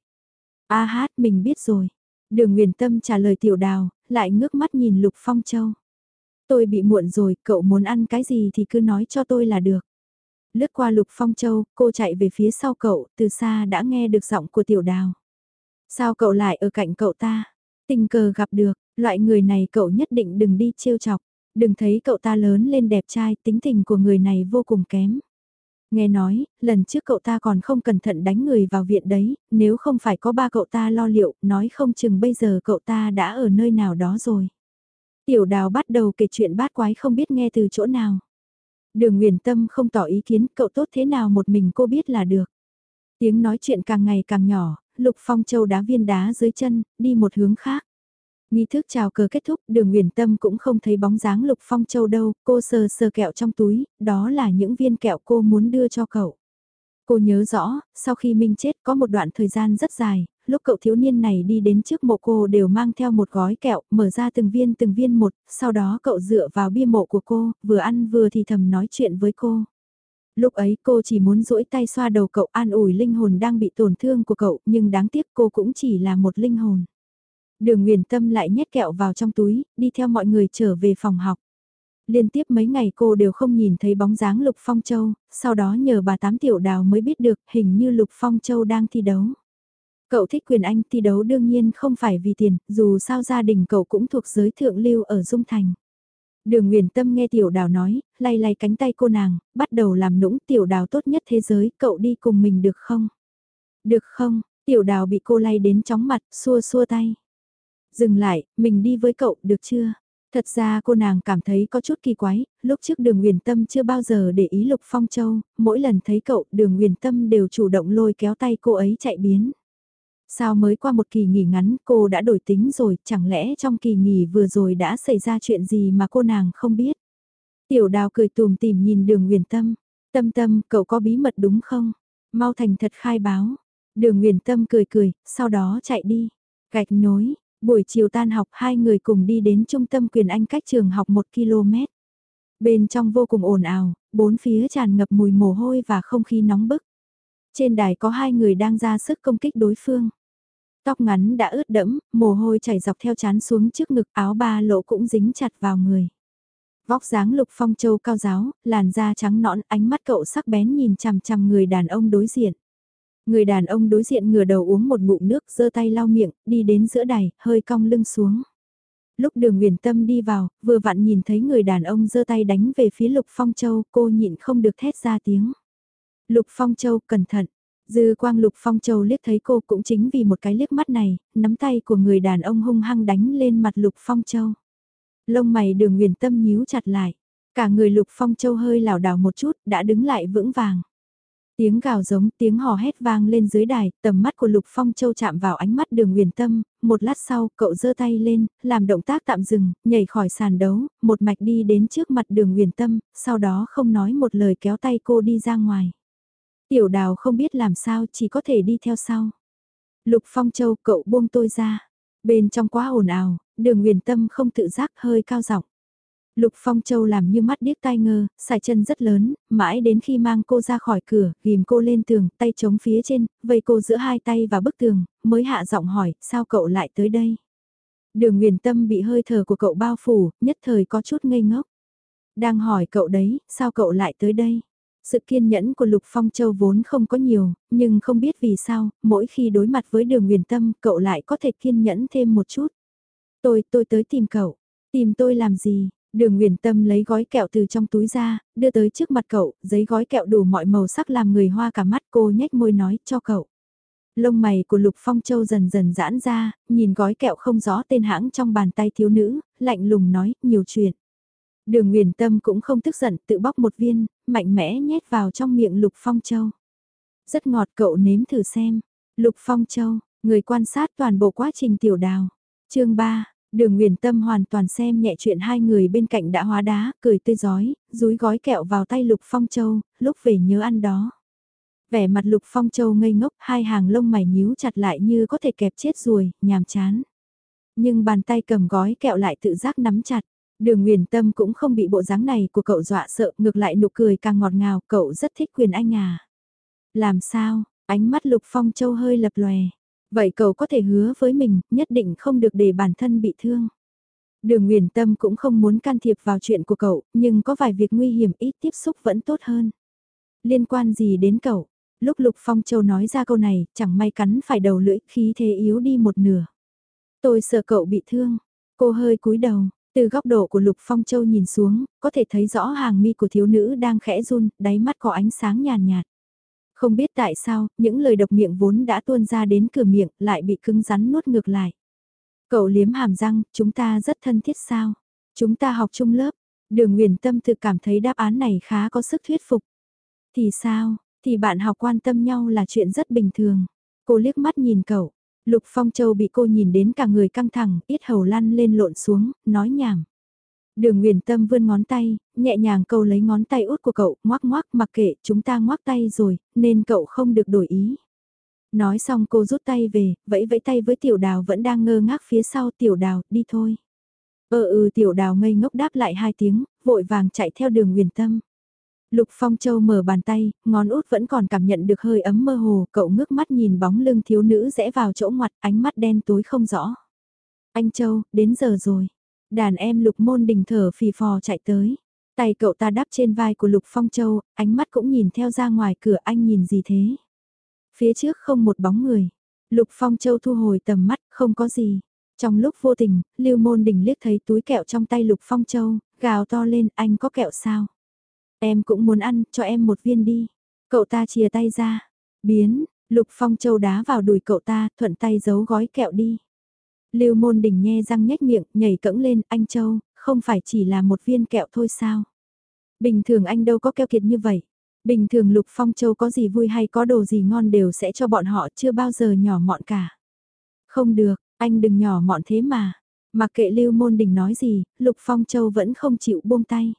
A hát, mình biết rồi. Đường Nguyền Tâm trả lời Tiểu Đào, lại ngước mắt nhìn Lục Phong Châu. Tôi bị muộn rồi, cậu muốn ăn cái gì thì cứ nói cho tôi là được. Lướt qua Lục Phong Châu, cô chạy về phía sau cậu, từ xa đã nghe được giọng của Tiểu Đào. Sao cậu lại ở cạnh cậu ta? Tình cờ gặp được, loại người này cậu nhất định đừng đi trêu chọc. Đừng thấy cậu ta lớn lên đẹp trai, tính tình của người này vô cùng kém. Nghe nói, lần trước cậu ta còn không cẩn thận đánh người vào viện đấy, nếu không phải có ba cậu ta lo liệu, nói không chừng bây giờ cậu ta đã ở nơi nào đó rồi. Tiểu đào bắt đầu kể chuyện bát quái không biết nghe từ chỗ nào. Đường Nguyền Tâm không tỏ ý kiến cậu tốt thế nào một mình cô biết là được. Tiếng nói chuyện càng ngày càng nhỏ, Lục Phong Châu đá viên đá dưới chân, đi một hướng khác. Nghi thức chào cờ kết thúc, đường Nguyền Tâm cũng không thấy bóng dáng Lục Phong Châu đâu, cô sờ sờ kẹo trong túi, đó là những viên kẹo cô muốn đưa cho cậu. Cô nhớ rõ, sau khi Minh chết có một đoạn thời gian rất dài, lúc cậu thiếu niên này đi đến trước mộ cô đều mang theo một gói kẹo, mở ra từng viên từng viên một, sau đó cậu dựa vào bia mộ của cô, vừa ăn vừa thì thầm nói chuyện với cô. Lúc ấy cô chỉ muốn duỗi tay xoa đầu cậu an ủi linh hồn đang bị tổn thương của cậu, nhưng đáng tiếc cô cũng chỉ là một linh hồn. Đường Nguyền Tâm lại nhét kẹo vào trong túi, đi theo mọi người trở về phòng học. Liên tiếp mấy ngày cô đều không nhìn thấy bóng dáng Lục Phong Châu, sau đó nhờ bà Tám Tiểu Đào mới biết được hình như Lục Phong Châu đang thi đấu. Cậu thích quyền Anh thi đấu đương nhiên không phải vì tiền, dù sao gia đình cậu cũng thuộc giới thượng lưu ở Dung Thành. Đường Nguyền Tâm nghe Tiểu Đào nói, lay lay cánh tay cô nàng, bắt đầu làm nũng Tiểu Đào tốt nhất thế giới, cậu đi cùng mình được không? Được không? Tiểu Đào bị cô lay đến chóng mặt, xua xua tay. Dừng lại, mình đi với cậu, được chưa? Thật ra cô nàng cảm thấy có chút kỳ quái, lúc trước đường Nguyền Tâm chưa bao giờ để ý Lục Phong Châu, mỗi lần thấy cậu đường Nguyền Tâm đều chủ động lôi kéo tay cô ấy chạy biến. Sao mới qua một kỳ nghỉ ngắn cô đã đổi tính rồi, chẳng lẽ trong kỳ nghỉ vừa rồi đã xảy ra chuyện gì mà cô nàng không biết? Tiểu đào cười tùm tìm nhìn đường Nguyền Tâm. Tâm tâm, cậu có bí mật đúng không? Mau thành thật khai báo. Đường Nguyền Tâm cười cười, sau đó chạy đi. Gạch nối, buổi chiều tan học hai người cùng đi đến trung tâm quyền Anh cách trường học 1 km. Bên trong vô cùng ồn ào, bốn phía tràn ngập mùi mồ hôi và không khí nóng bức. Trên đài có hai người đang ra sức công kích đối phương. Tóc ngắn đã ướt đẫm, mồ hôi chảy dọc theo chán xuống trước ngực áo ba lỗ cũng dính chặt vào người. Vóc dáng lục phong châu cao giáo, làn da trắng nõn, ánh mắt cậu sắc bén nhìn chằm chằm người đàn ông đối diện. Người đàn ông đối diện ngửa đầu uống một ngụm nước, giơ tay lau miệng, đi đến giữa đài, hơi cong lưng xuống. Lúc đường Nguyền Tâm đi vào, vừa vặn nhìn thấy người đàn ông giơ tay đánh về phía Lục Phong Châu, cô nhịn không được thét ra tiếng. Lục Phong Châu, cẩn thận. Dư quang Lục Phong Châu liếc thấy cô cũng chính vì một cái liếc mắt này, nắm tay của người đàn ông hung hăng đánh lên mặt Lục Phong Châu. Lông mày đường nguyền tâm nhíu chặt lại. Cả người Lục Phong Châu hơi lảo đảo một chút, đã đứng lại vững vàng. Tiếng gào giống, tiếng hò hét vang lên dưới đài, tầm mắt của Lục Phong Châu chạm vào ánh mắt đường huyền tâm, một lát sau, cậu giơ tay lên, làm động tác tạm dừng, nhảy khỏi sàn đấu, một mạch đi đến trước mặt đường huyền tâm, sau đó không nói một lời kéo tay cô đi ra ngoài. Tiểu đào không biết làm sao chỉ có thể đi theo sau. Lục Phong Châu cậu buông tôi ra. Bên trong quá ồn ào, đường huyền tâm không tự giác hơi cao giọng. Lục Phong Châu làm như mắt điếc tai ngơ, xài chân rất lớn, mãi đến khi mang cô ra khỏi cửa, ghim cô lên tường, tay chống phía trên, vây cô giữa hai tay và bức tường, mới hạ giọng hỏi, sao cậu lại tới đây? Đường Nguyền Tâm bị hơi thở của cậu bao phủ, nhất thời có chút ngây ngốc. Đang hỏi cậu đấy, sao cậu lại tới đây? Sự kiên nhẫn của Lục Phong Châu vốn không có nhiều, nhưng không biết vì sao, mỗi khi đối mặt với đường huyền Tâm, cậu lại có thể kiên nhẫn thêm một chút. Tôi, tôi tới tìm cậu. Tìm tôi làm gì? Đường Nguyễn Tâm lấy gói kẹo từ trong túi ra, đưa tới trước mặt cậu, giấy gói kẹo đủ mọi màu sắc làm người hoa cả mắt cô nhếch môi nói cho cậu. Lông mày của Lục Phong Châu dần dần giãn ra, nhìn gói kẹo không rõ tên hãng trong bàn tay thiếu nữ, lạnh lùng nói, nhiều chuyện. Đường Nguyền Tâm cũng không tức giận, tự bóc một viên, mạnh mẽ nhét vào trong miệng Lục Phong Châu. Rất ngọt cậu nếm thử xem. Lục Phong Châu, người quan sát toàn bộ quá trình tiểu đào. chương 3, đường Nguyền Tâm hoàn toàn xem nhẹ chuyện hai người bên cạnh đã hóa đá, cười tươi giói, rúi gói kẹo vào tay Lục Phong Châu, lúc về nhớ ăn đó. Vẻ mặt Lục Phong Châu ngây ngốc, hai hàng lông mày nhíu chặt lại như có thể kẹp chết ruồi, nhàm chán. Nhưng bàn tay cầm gói kẹo lại tự giác nắm chặt. Đường Nguyền Tâm cũng không bị bộ dáng này của cậu dọa sợ, ngược lại nụ cười càng ngọt ngào, cậu rất thích quyền anh à. Làm sao, ánh mắt Lục Phong Châu hơi lập lòe. Vậy cậu có thể hứa với mình, nhất định không được để bản thân bị thương. Đường Nguyền Tâm cũng không muốn can thiệp vào chuyện của cậu, nhưng có vài việc nguy hiểm ít tiếp xúc vẫn tốt hơn. Liên quan gì đến cậu? Lúc Lục Phong Châu nói ra câu này, chẳng may cắn phải đầu lưỡi, khí thế yếu đi một nửa. Tôi sợ cậu bị thương. Cô hơi cúi đầu, từ góc độ của Lục Phong Châu nhìn xuống, có thể thấy rõ hàng mi của thiếu nữ đang khẽ run, đáy mắt có ánh sáng nhàn nhạt, Không biết tại sao, những lời độc miệng vốn đã tuôn ra đến cửa miệng, lại bị cứng rắn nuốt ngược lại. Cậu liếm hàm răng, chúng ta rất thân thiết sao? Chúng ta học chung lớp. Đường Nguyền Tâm tự cảm thấy đáp án này khá có sức thuyết phục. Thì sao, thì bạn học quan tâm nhau là chuyện rất bình thường. Cô liếc mắt nhìn cậu, Lục Phong Châu bị cô nhìn đến cả người căng thẳng, ít hầu lăn lên lộn xuống, nói nhảm. Đường Nguyền Tâm vươn ngón tay, nhẹ nhàng câu lấy ngón tay út của cậu, ngoác ngoác mặc kệ, chúng ta ngoác tay rồi, nên cậu không được đổi ý. Nói xong cô rút tay về, vẫy vẫy tay với tiểu đào vẫn đang ngơ ngác phía sau tiểu đào, đi thôi. Ờ ừ tiểu đào ngây ngốc đáp lại hai tiếng, vội vàng chạy theo đường Nguyền Tâm. Lục Phong Châu mở bàn tay, ngón út vẫn còn cảm nhận được hơi ấm mơ hồ, cậu ngước mắt nhìn bóng lưng thiếu nữ rẽ vào chỗ ngoặt, ánh mắt đen tối không rõ. Anh Châu, đến giờ rồi. Đàn em Lục Môn Đình thở phì phò chạy tới. Tay cậu ta đắp trên vai của Lục Phong Châu, ánh mắt cũng nhìn theo ra ngoài cửa anh nhìn gì thế. Phía trước không một bóng người. Lục Phong Châu thu hồi tầm mắt, không có gì. Trong lúc vô tình, Lưu Môn Đình liếc thấy túi kẹo trong tay Lục Phong Châu, gào to lên, anh có kẹo sao? Em cũng muốn ăn, cho em một viên đi. Cậu ta chia tay ra. Biến, Lục Phong Châu đá vào đùi cậu ta, thuận tay giấu gói kẹo đi. Lưu Môn Đình nhe răng nhếch miệng, nhảy cẫng lên, anh Châu, không phải chỉ là một viên kẹo thôi sao? Bình thường anh đâu có keo kiệt như vậy. Bình thường Lục Phong Châu có gì vui hay có đồ gì ngon đều sẽ cho bọn họ chưa bao giờ nhỏ mọn cả. Không được, anh đừng nhỏ mọn thế mà. Mặc kệ Lưu Môn Đình nói gì, Lục Phong Châu vẫn không chịu buông tay.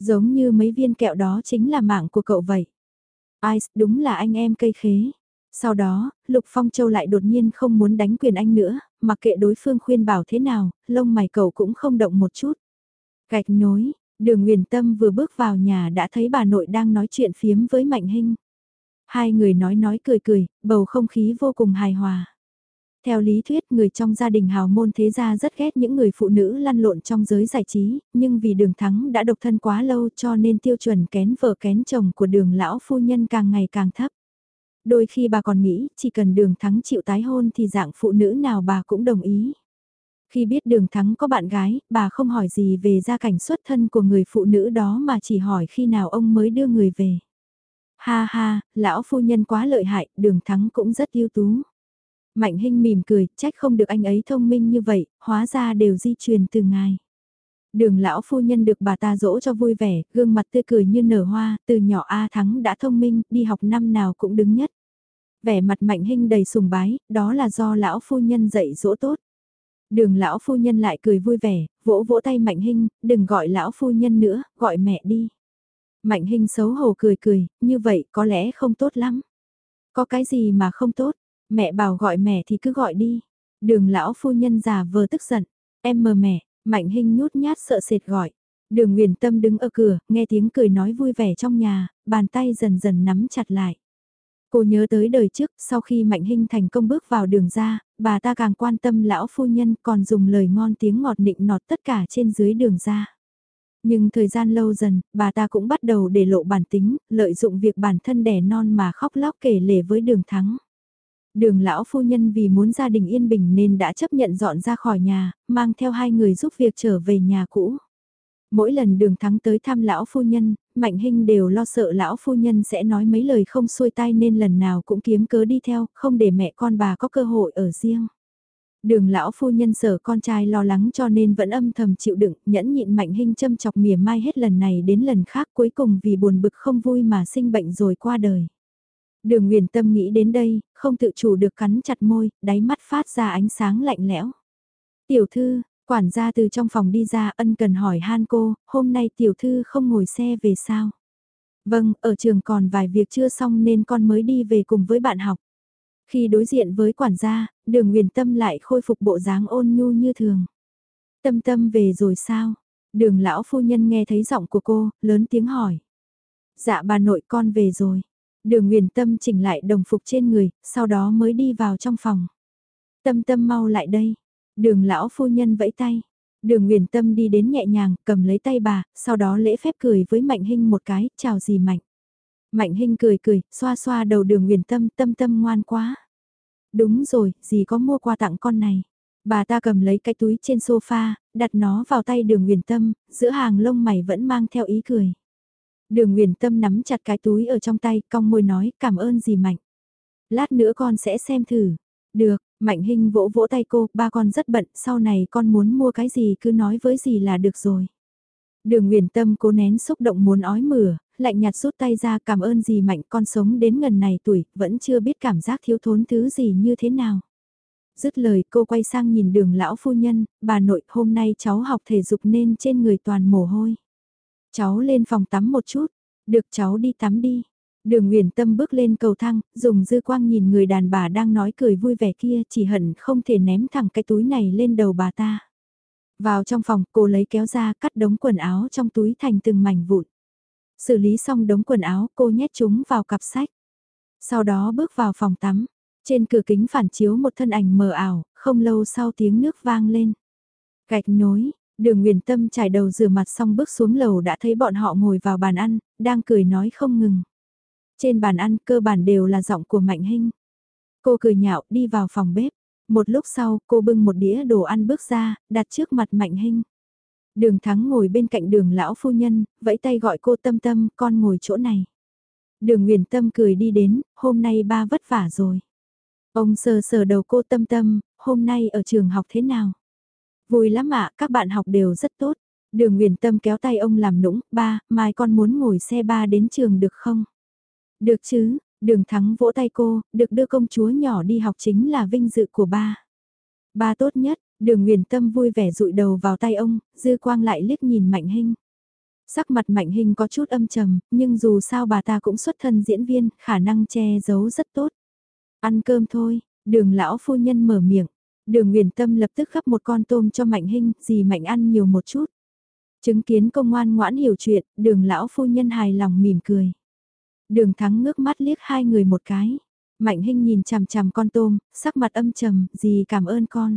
Giống như mấy viên kẹo đó chính là mạng của cậu vậy. Ice, đúng là anh em cây khế. Sau đó, Lục Phong Châu lại đột nhiên không muốn đánh quyền anh nữa, mặc kệ đối phương khuyên bảo thế nào, lông mày cậu cũng không động một chút. Gạch nối, đường Nguyền Tâm vừa bước vào nhà đã thấy bà nội đang nói chuyện phiếm với Mạnh Hinh. Hai người nói nói cười cười, bầu không khí vô cùng hài hòa. Theo lý thuyết người trong gia đình hào môn thế gia rất ghét những người phụ nữ lăn lộn trong giới giải trí, nhưng vì đường thắng đã độc thân quá lâu cho nên tiêu chuẩn kén vợ kén chồng của đường lão phu nhân càng ngày càng thấp. Đôi khi bà còn nghĩ chỉ cần đường thắng chịu tái hôn thì dạng phụ nữ nào bà cũng đồng ý. Khi biết đường thắng có bạn gái, bà không hỏi gì về gia cảnh xuất thân của người phụ nữ đó mà chỉ hỏi khi nào ông mới đưa người về. Ha ha, lão phu nhân quá lợi hại, đường thắng cũng rất ưu tú. Mạnh Hinh mỉm cười, trách không được anh ấy thông minh như vậy, hóa ra đều di truyền từ ngài. Đường lão phu nhân được bà ta dỗ cho vui vẻ, gương mặt tươi cười như nở hoa, từ nhỏ A Thắng đã thông minh, đi học năm nào cũng đứng nhất. Vẻ mặt Mạnh Hinh đầy sùng bái, đó là do lão phu nhân dạy dỗ tốt. Đường lão phu nhân lại cười vui vẻ, vỗ vỗ tay Mạnh Hinh, đừng gọi lão phu nhân nữa, gọi mẹ đi. Mạnh Hinh xấu hổ cười cười, như vậy có lẽ không tốt lắm. Có cái gì mà không tốt, Mẹ bảo gọi mẹ thì cứ gọi đi. Đường lão phu nhân già vờ tức giận. Em mờ mẹ, mạnh hình nhút nhát sợ sệt gọi. Đường Nguyền Tâm đứng ở cửa, nghe tiếng cười nói vui vẻ trong nhà, bàn tay dần dần nắm chặt lại. Cô nhớ tới đời trước, sau khi Mạnh Hinh thành công bước vào đường ra, bà ta càng quan tâm lão phu nhân còn dùng lời ngon tiếng ngọt nịnh nọt tất cả trên dưới đường ra. Nhưng thời gian lâu dần, bà ta cũng bắt đầu để lộ bản tính, lợi dụng việc bản thân đẻ non mà khóc lóc kể lể với đường thắng. Đường lão phu nhân vì muốn gia đình yên bình nên đã chấp nhận dọn ra khỏi nhà, mang theo hai người giúp việc trở về nhà cũ. Mỗi lần đường thắng tới thăm lão phu nhân, Mạnh Hinh đều lo sợ lão phu nhân sẽ nói mấy lời không xuôi tai nên lần nào cũng kiếm cớ đi theo, không để mẹ con bà có cơ hội ở riêng. Đường lão phu nhân sở con trai lo lắng cho nên vẫn âm thầm chịu đựng, nhẫn nhịn mạnh hình châm chọc mỉa mai hết lần này đến lần khác cuối cùng vì buồn bực không vui mà sinh bệnh rồi qua đời. Đường Nguyền Tâm nghĩ đến đây, không tự chủ được cắn chặt môi, đáy mắt phát ra ánh sáng lạnh lẽo. Tiểu thư, quản gia từ trong phòng đi ra ân cần hỏi han cô, hôm nay tiểu thư không ngồi xe về sao? Vâng, ở trường còn vài việc chưa xong nên con mới đi về cùng với bạn học. Khi đối diện với quản gia, đường uyển Tâm lại khôi phục bộ dáng ôn nhu như thường. Tâm tâm về rồi sao? Đường lão phu nhân nghe thấy giọng của cô, lớn tiếng hỏi. Dạ bà nội con về rồi. Đường Nguyền Tâm chỉnh lại đồng phục trên người, sau đó mới đi vào trong phòng. Tâm tâm mau lại đây. Đường lão phu nhân vẫy tay. Đường Nguyền Tâm đi đến nhẹ nhàng, cầm lấy tay bà, sau đó lễ phép cười với Mạnh Hinh một cái, chào gì Mạnh. Mạnh Hinh cười cười, xoa xoa đầu đường Nguyền Tâm, tâm tâm ngoan quá. Đúng rồi, dì có mua quà tặng con này. Bà ta cầm lấy cái túi trên sofa, đặt nó vào tay đường Nguyền Tâm, giữa hàng lông mày vẫn mang theo ý cười. Đường Nguyền Tâm nắm chặt cái túi ở trong tay, cong môi nói cảm ơn dì Mạnh. Lát nữa con sẽ xem thử. Được, Mạnh Hinh vỗ vỗ tay cô, ba con rất bận, sau này con muốn mua cái gì cứ nói với dì là được rồi. Đường Nguyền Tâm cố nén xúc động muốn ói mửa, lạnh nhạt rút tay ra cảm ơn dì Mạnh con sống đến ngần này tuổi, vẫn chưa biết cảm giác thiếu thốn thứ gì như thế nào. Dứt lời cô quay sang nhìn đường lão phu nhân, bà nội hôm nay cháu học thể dục nên trên người toàn mồ hôi. Cháu lên phòng tắm một chút, được cháu đi tắm đi. Đường Nguyền Tâm bước lên cầu thang, dùng dư quang nhìn người đàn bà đang nói cười vui vẻ kia chỉ hận không thể ném thẳng cái túi này lên đầu bà ta. Vào trong phòng, cô lấy kéo ra cắt đống quần áo trong túi thành từng mảnh vụn. Xử lý xong đống quần áo, cô nhét chúng vào cặp sách. Sau đó bước vào phòng tắm. Trên cửa kính phản chiếu một thân ảnh mờ ảo, không lâu sau tiếng nước vang lên. Gạch nối, Đường Nguyền Tâm trải đầu rửa mặt xong bước xuống lầu đã thấy bọn họ ngồi vào bàn ăn, đang cười nói không ngừng. Trên bàn ăn cơ bản đều là giọng của Mạnh Hinh. Cô cười nhạo đi vào phòng bếp. Một lúc sau cô bưng một đĩa đồ ăn bước ra, đặt trước mặt Mạnh Hinh. Đường Thắng ngồi bên cạnh đường lão phu nhân, vẫy tay gọi cô Tâm Tâm, con ngồi chỗ này. Đường Nguyền Tâm cười đi đến, hôm nay ba vất vả rồi. Ông sờ sờ đầu cô Tâm Tâm, hôm nay ở trường học thế nào? Vui lắm ạ, các bạn học đều rất tốt. Đường Nguyền Tâm kéo tay ông làm nũng, ba, mai con muốn ngồi xe ba đến trường được không? Được chứ, đường thắng vỗ tay cô, được đưa công chúa nhỏ đi học chính là vinh dự của ba. Ba tốt nhất, đường Nguyền Tâm vui vẻ rụi đầu vào tay ông, dư quang lại liếc nhìn Mạnh Hinh. Sắc mặt Mạnh Hinh có chút âm trầm, nhưng dù sao bà ta cũng xuất thân diễn viên, khả năng che giấu rất tốt. Ăn cơm thôi, đường lão phu nhân mở miệng, Đường Nguyền Tâm lập tức gấp một con tôm cho Mạnh Hinh, dì Mạnh ăn nhiều một chút. Chứng kiến công ngoan ngoãn hiểu chuyện, đường lão phu nhân hài lòng mỉm cười. Đường thắng ngước mắt liếc hai người một cái. Mạnh Hinh nhìn chằm chằm con tôm, sắc mặt âm trầm, dì cảm ơn con.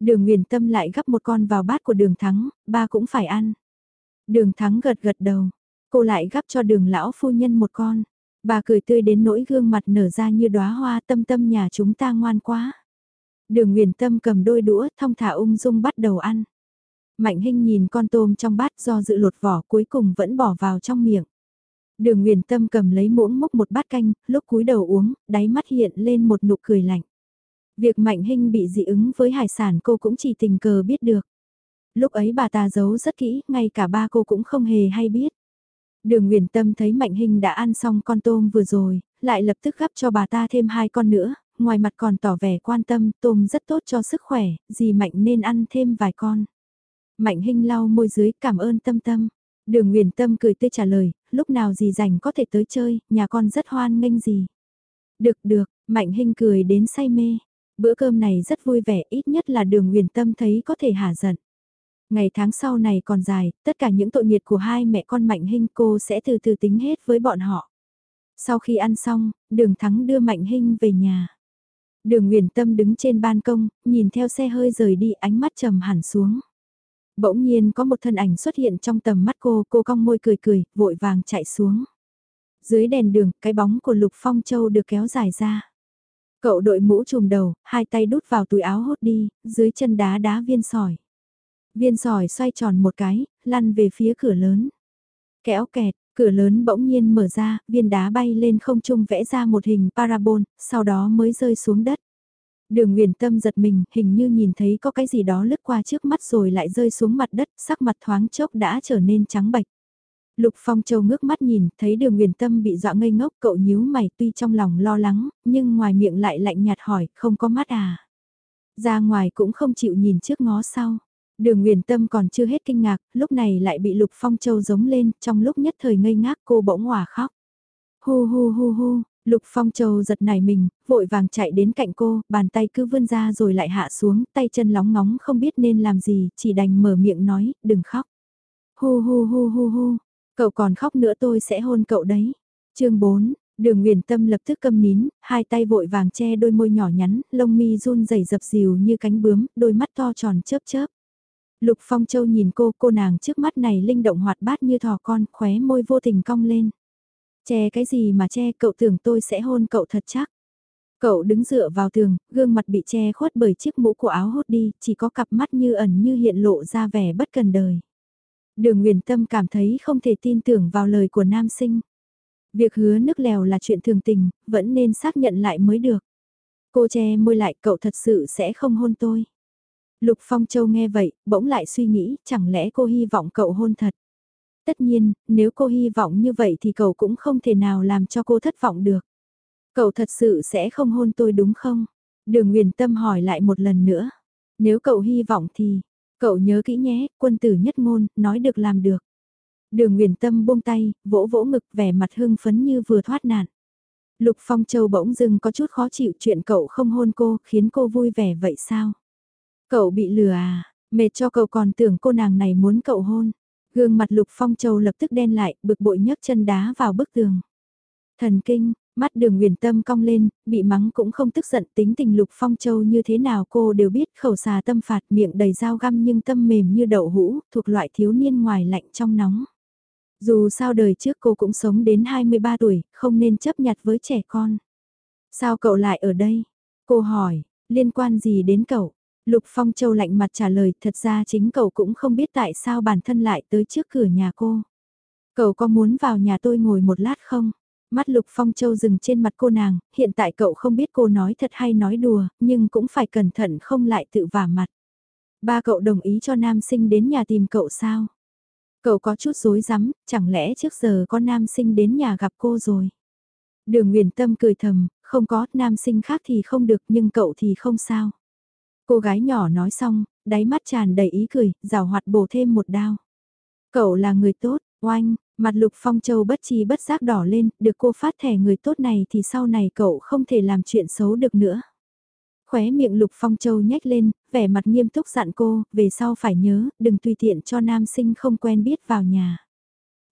Đường Nguyền Tâm lại gấp một con vào bát của đường thắng, ba cũng phải ăn. Đường thắng gật gật đầu, cô lại gấp cho đường lão phu nhân một con. Bà cười tươi đến nỗi gương mặt nở ra như đóa hoa tâm tâm nhà chúng ta ngoan quá. Đường Nguyền Tâm cầm đôi đũa thong thả ung dung bắt đầu ăn. Mạnh Hinh nhìn con tôm trong bát do dự lột vỏ cuối cùng vẫn bỏ vào trong miệng. Đường Nguyền Tâm cầm lấy muỗng múc một bát canh, lúc cúi đầu uống, đáy mắt hiện lên một nụ cười lạnh. Việc Mạnh Hinh bị dị ứng với hải sản cô cũng chỉ tình cờ biết được. Lúc ấy bà ta giấu rất kỹ, ngay cả ba cô cũng không hề hay biết. Đường Nguyền Tâm thấy Mạnh Hinh đã ăn xong con tôm vừa rồi, lại lập tức gắp cho bà ta thêm hai con nữa, ngoài mặt còn tỏ vẻ quan tâm, tôm rất tốt cho sức khỏe, dì Mạnh nên ăn thêm vài con. Mạnh Hinh lau môi dưới cảm ơn tâm tâm. Đường Nguyền Tâm cười tươi trả lời, lúc nào dì rảnh có thể tới chơi, nhà con rất hoan nghênh dì Được được, Mạnh Hinh cười đến say mê. Bữa cơm này rất vui vẻ, ít nhất là đường Nguyền Tâm thấy có thể hả giận. Ngày tháng sau này còn dài, tất cả những tội nghiệp của hai mẹ con Mạnh Hinh cô sẽ từ từ tính hết với bọn họ. Sau khi ăn xong, đường thắng đưa Mạnh Hinh về nhà. Đường Nguyền Tâm đứng trên ban công, nhìn theo xe hơi rời đi ánh mắt trầm hẳn xuống. Bỗng nhiên có một thân ảnh xuất hiện trong tầm mắt cô, cô cong môi cười cười, vội vàng chạy xuống. Dưới đèn đường, cái bóng của Lục Phong Châu được kéo dài ra. Cậu đội mũ trùm đầu, hai tay đút vào túi áo hốt đi, dưới chân đá đá viên sỏi. Viên sỏi xoay tròn một cái, lăn về phía cửa lớn. Kéo kẹt, Cửa lớn bỗng nhiên mở ra, viên đá bay lên không trung vẽ ra một hình parabol, sau đó mới rơi xuống đất. Đường Nguyền Tâm giật mình, hình như nhìn thấy có cái gì đó lướt qua trước mắt rồi lại rơi xuống mặt đất, sắc mặt thoáng chốc đã trở nên trắng bệch. Lục Phong Châu ngước mắt nhìn, thấy đường Nguyền Tâm bị dọa ngây ngốc, cậu nhíu mày tuy trong lòng lo lắng, nhưng ngoài miệng lại lạnh nhạt hỏi, không có mắt à? Ra ngoài cũng không chịu nhìn trước ngó sau. Đường Nguyền Tâm còn chưa hết kinh ngạc, lúc này lại bị Lục Phong Châu giống lên, trong lúc nhất thời ngây ngác cô bỗng hòa khóc. Hu hu hu hu, Lục Phong Châu giật nảy mình, vội vàng chạy đến cạnh cô, bàn tay cứ vươn ra rồi lại hạ xuống, tay chân lóng ngóng không biết nên làm gì, chỉ đành mở miệng nói, đừng khóc. Hu hu hu hu hu, cậu còn khóc nữa tôi sẽ hôn cậu đấy. chương 4, đường nguyền tâm lập tức câm nín, hai tay vội vàng che đôi môi nhỏ nhắn, lông mi run rẩy dập dìu như cánh bướm, đôi mắt to tròn chớp chớp. Lục Phong Châu nhìn cô, cô nàng trước mắt này linh động hoạt bát như thỏ con, khóe môi vô tình cong lên. Che cái gì mà che, cậu tưởng tôi sẽ hôn cậu thật chắc. Cậu đứng dựa vào tường, gương mặt bị che khuất bởi chiếc mũ của áo hốt đi, chỉ có cặp mắt như ẩn như hiện lộ ra vẻ bất cần đời. Đường Nguyền Tâm cảm thấy không thể tin tưởng vào lời của nam sinh. Việc hứa nước lèo là chuyện thường tình, vẫn nên xác nhận lại mới được. Cô che môi lại cậu thật sự sẽ không hôn tôi. Lục Phong Châu nghe vậy, bỗng lại suy nghĩ, chẳng lẽ cô hy vọng cậu hôn thật. Tất nhiên, nếu cô hy vọng như vậy thì cậu cũng không thể nào làm cho cô thất vọng được. Cậu thật sự sẽ không hôn tôi đúng không? Đường Nguyền Tâm hỏi lại một lần nữa. Nếu cậu hy vọng thì, cậu nhớ kỹ nhé, quân tử nhất ngôn, nói được làm được. Đường Nguyền Tâm buông tay, vỗ vỗ ngực vẻ mặt hưng phấn như vừa thoát nạn. Lục Phong Châu bỗng dưng có chút khó chịu chuyện cậu không hôn cô, khiến cô vui vẻ vậy sao? Cậu bị lừa à, mệt cho cậu còn tưởng cô nàng này muốn cậu hôn. Gương mặt Lục Phong Châu lập tức đen lại, bực bội nhấc chân đá vào bức tường. Thần kinh, mắt đường huyền tâm cong lên, bị mắng cũng không tức giận tính tình Lục Phong Châu như thế nào cô đều biết khẩu xà tâm phạt miệng đầy dao găm nhưng tâm mềm như đậu hũ, thuộc loại thiếu niên ngoài lạnh trong nóng. Dù sao đời trước cô cũng sống đến 23 tuổi, không nên chấp nhặt với trẻ con. Sao cậu lại ở đây? Cô hỏi, liên quan gì đến cậu? Lục Phong Châu lạnh mặt trả lời, thật ra chính cậu cũng không biết tại sao bản thân lại tới trước cửa nhà cô. Cậu có muốn vào nhà tôi ngồi một lát không? Mắt Lục Phong Châu dừng trên mặt cô nàng, hiện tại cậu không biết cô nói thật hay nói đùa, nhưng cũng phải cẩn thận không lại tự vả mặt. Ba cậu đồng ý cho nam sinh đến nhà tìm cậu sao? Cậu có chút rối rắm, chẳng lẽ trước giờ có nam sinh đến nhà gặp cô rồi? Đường Nguyền Tâm cười thầm, không có, nam sinh khác thì không được nhưng cậu thì không sao. Cô gái nhỏ nói xong, đáy mắt tràn đầy ý cười, rào hoạt bổ thêm một đao. Cậu là người tốt, oanh, mặt lục phong châu bất chi bất giác đỏ lên, được cô phát thẻ người tốt này thì sau này cậu không thể làm chuyện xấu được nữa. Khóe miệng lục phong châu nhếch lên, vẻ mặt nghiêm túc dặn cô, về sau phải nhớ, đừng tùy tiện cho nam sinh không quen biết vào nhà.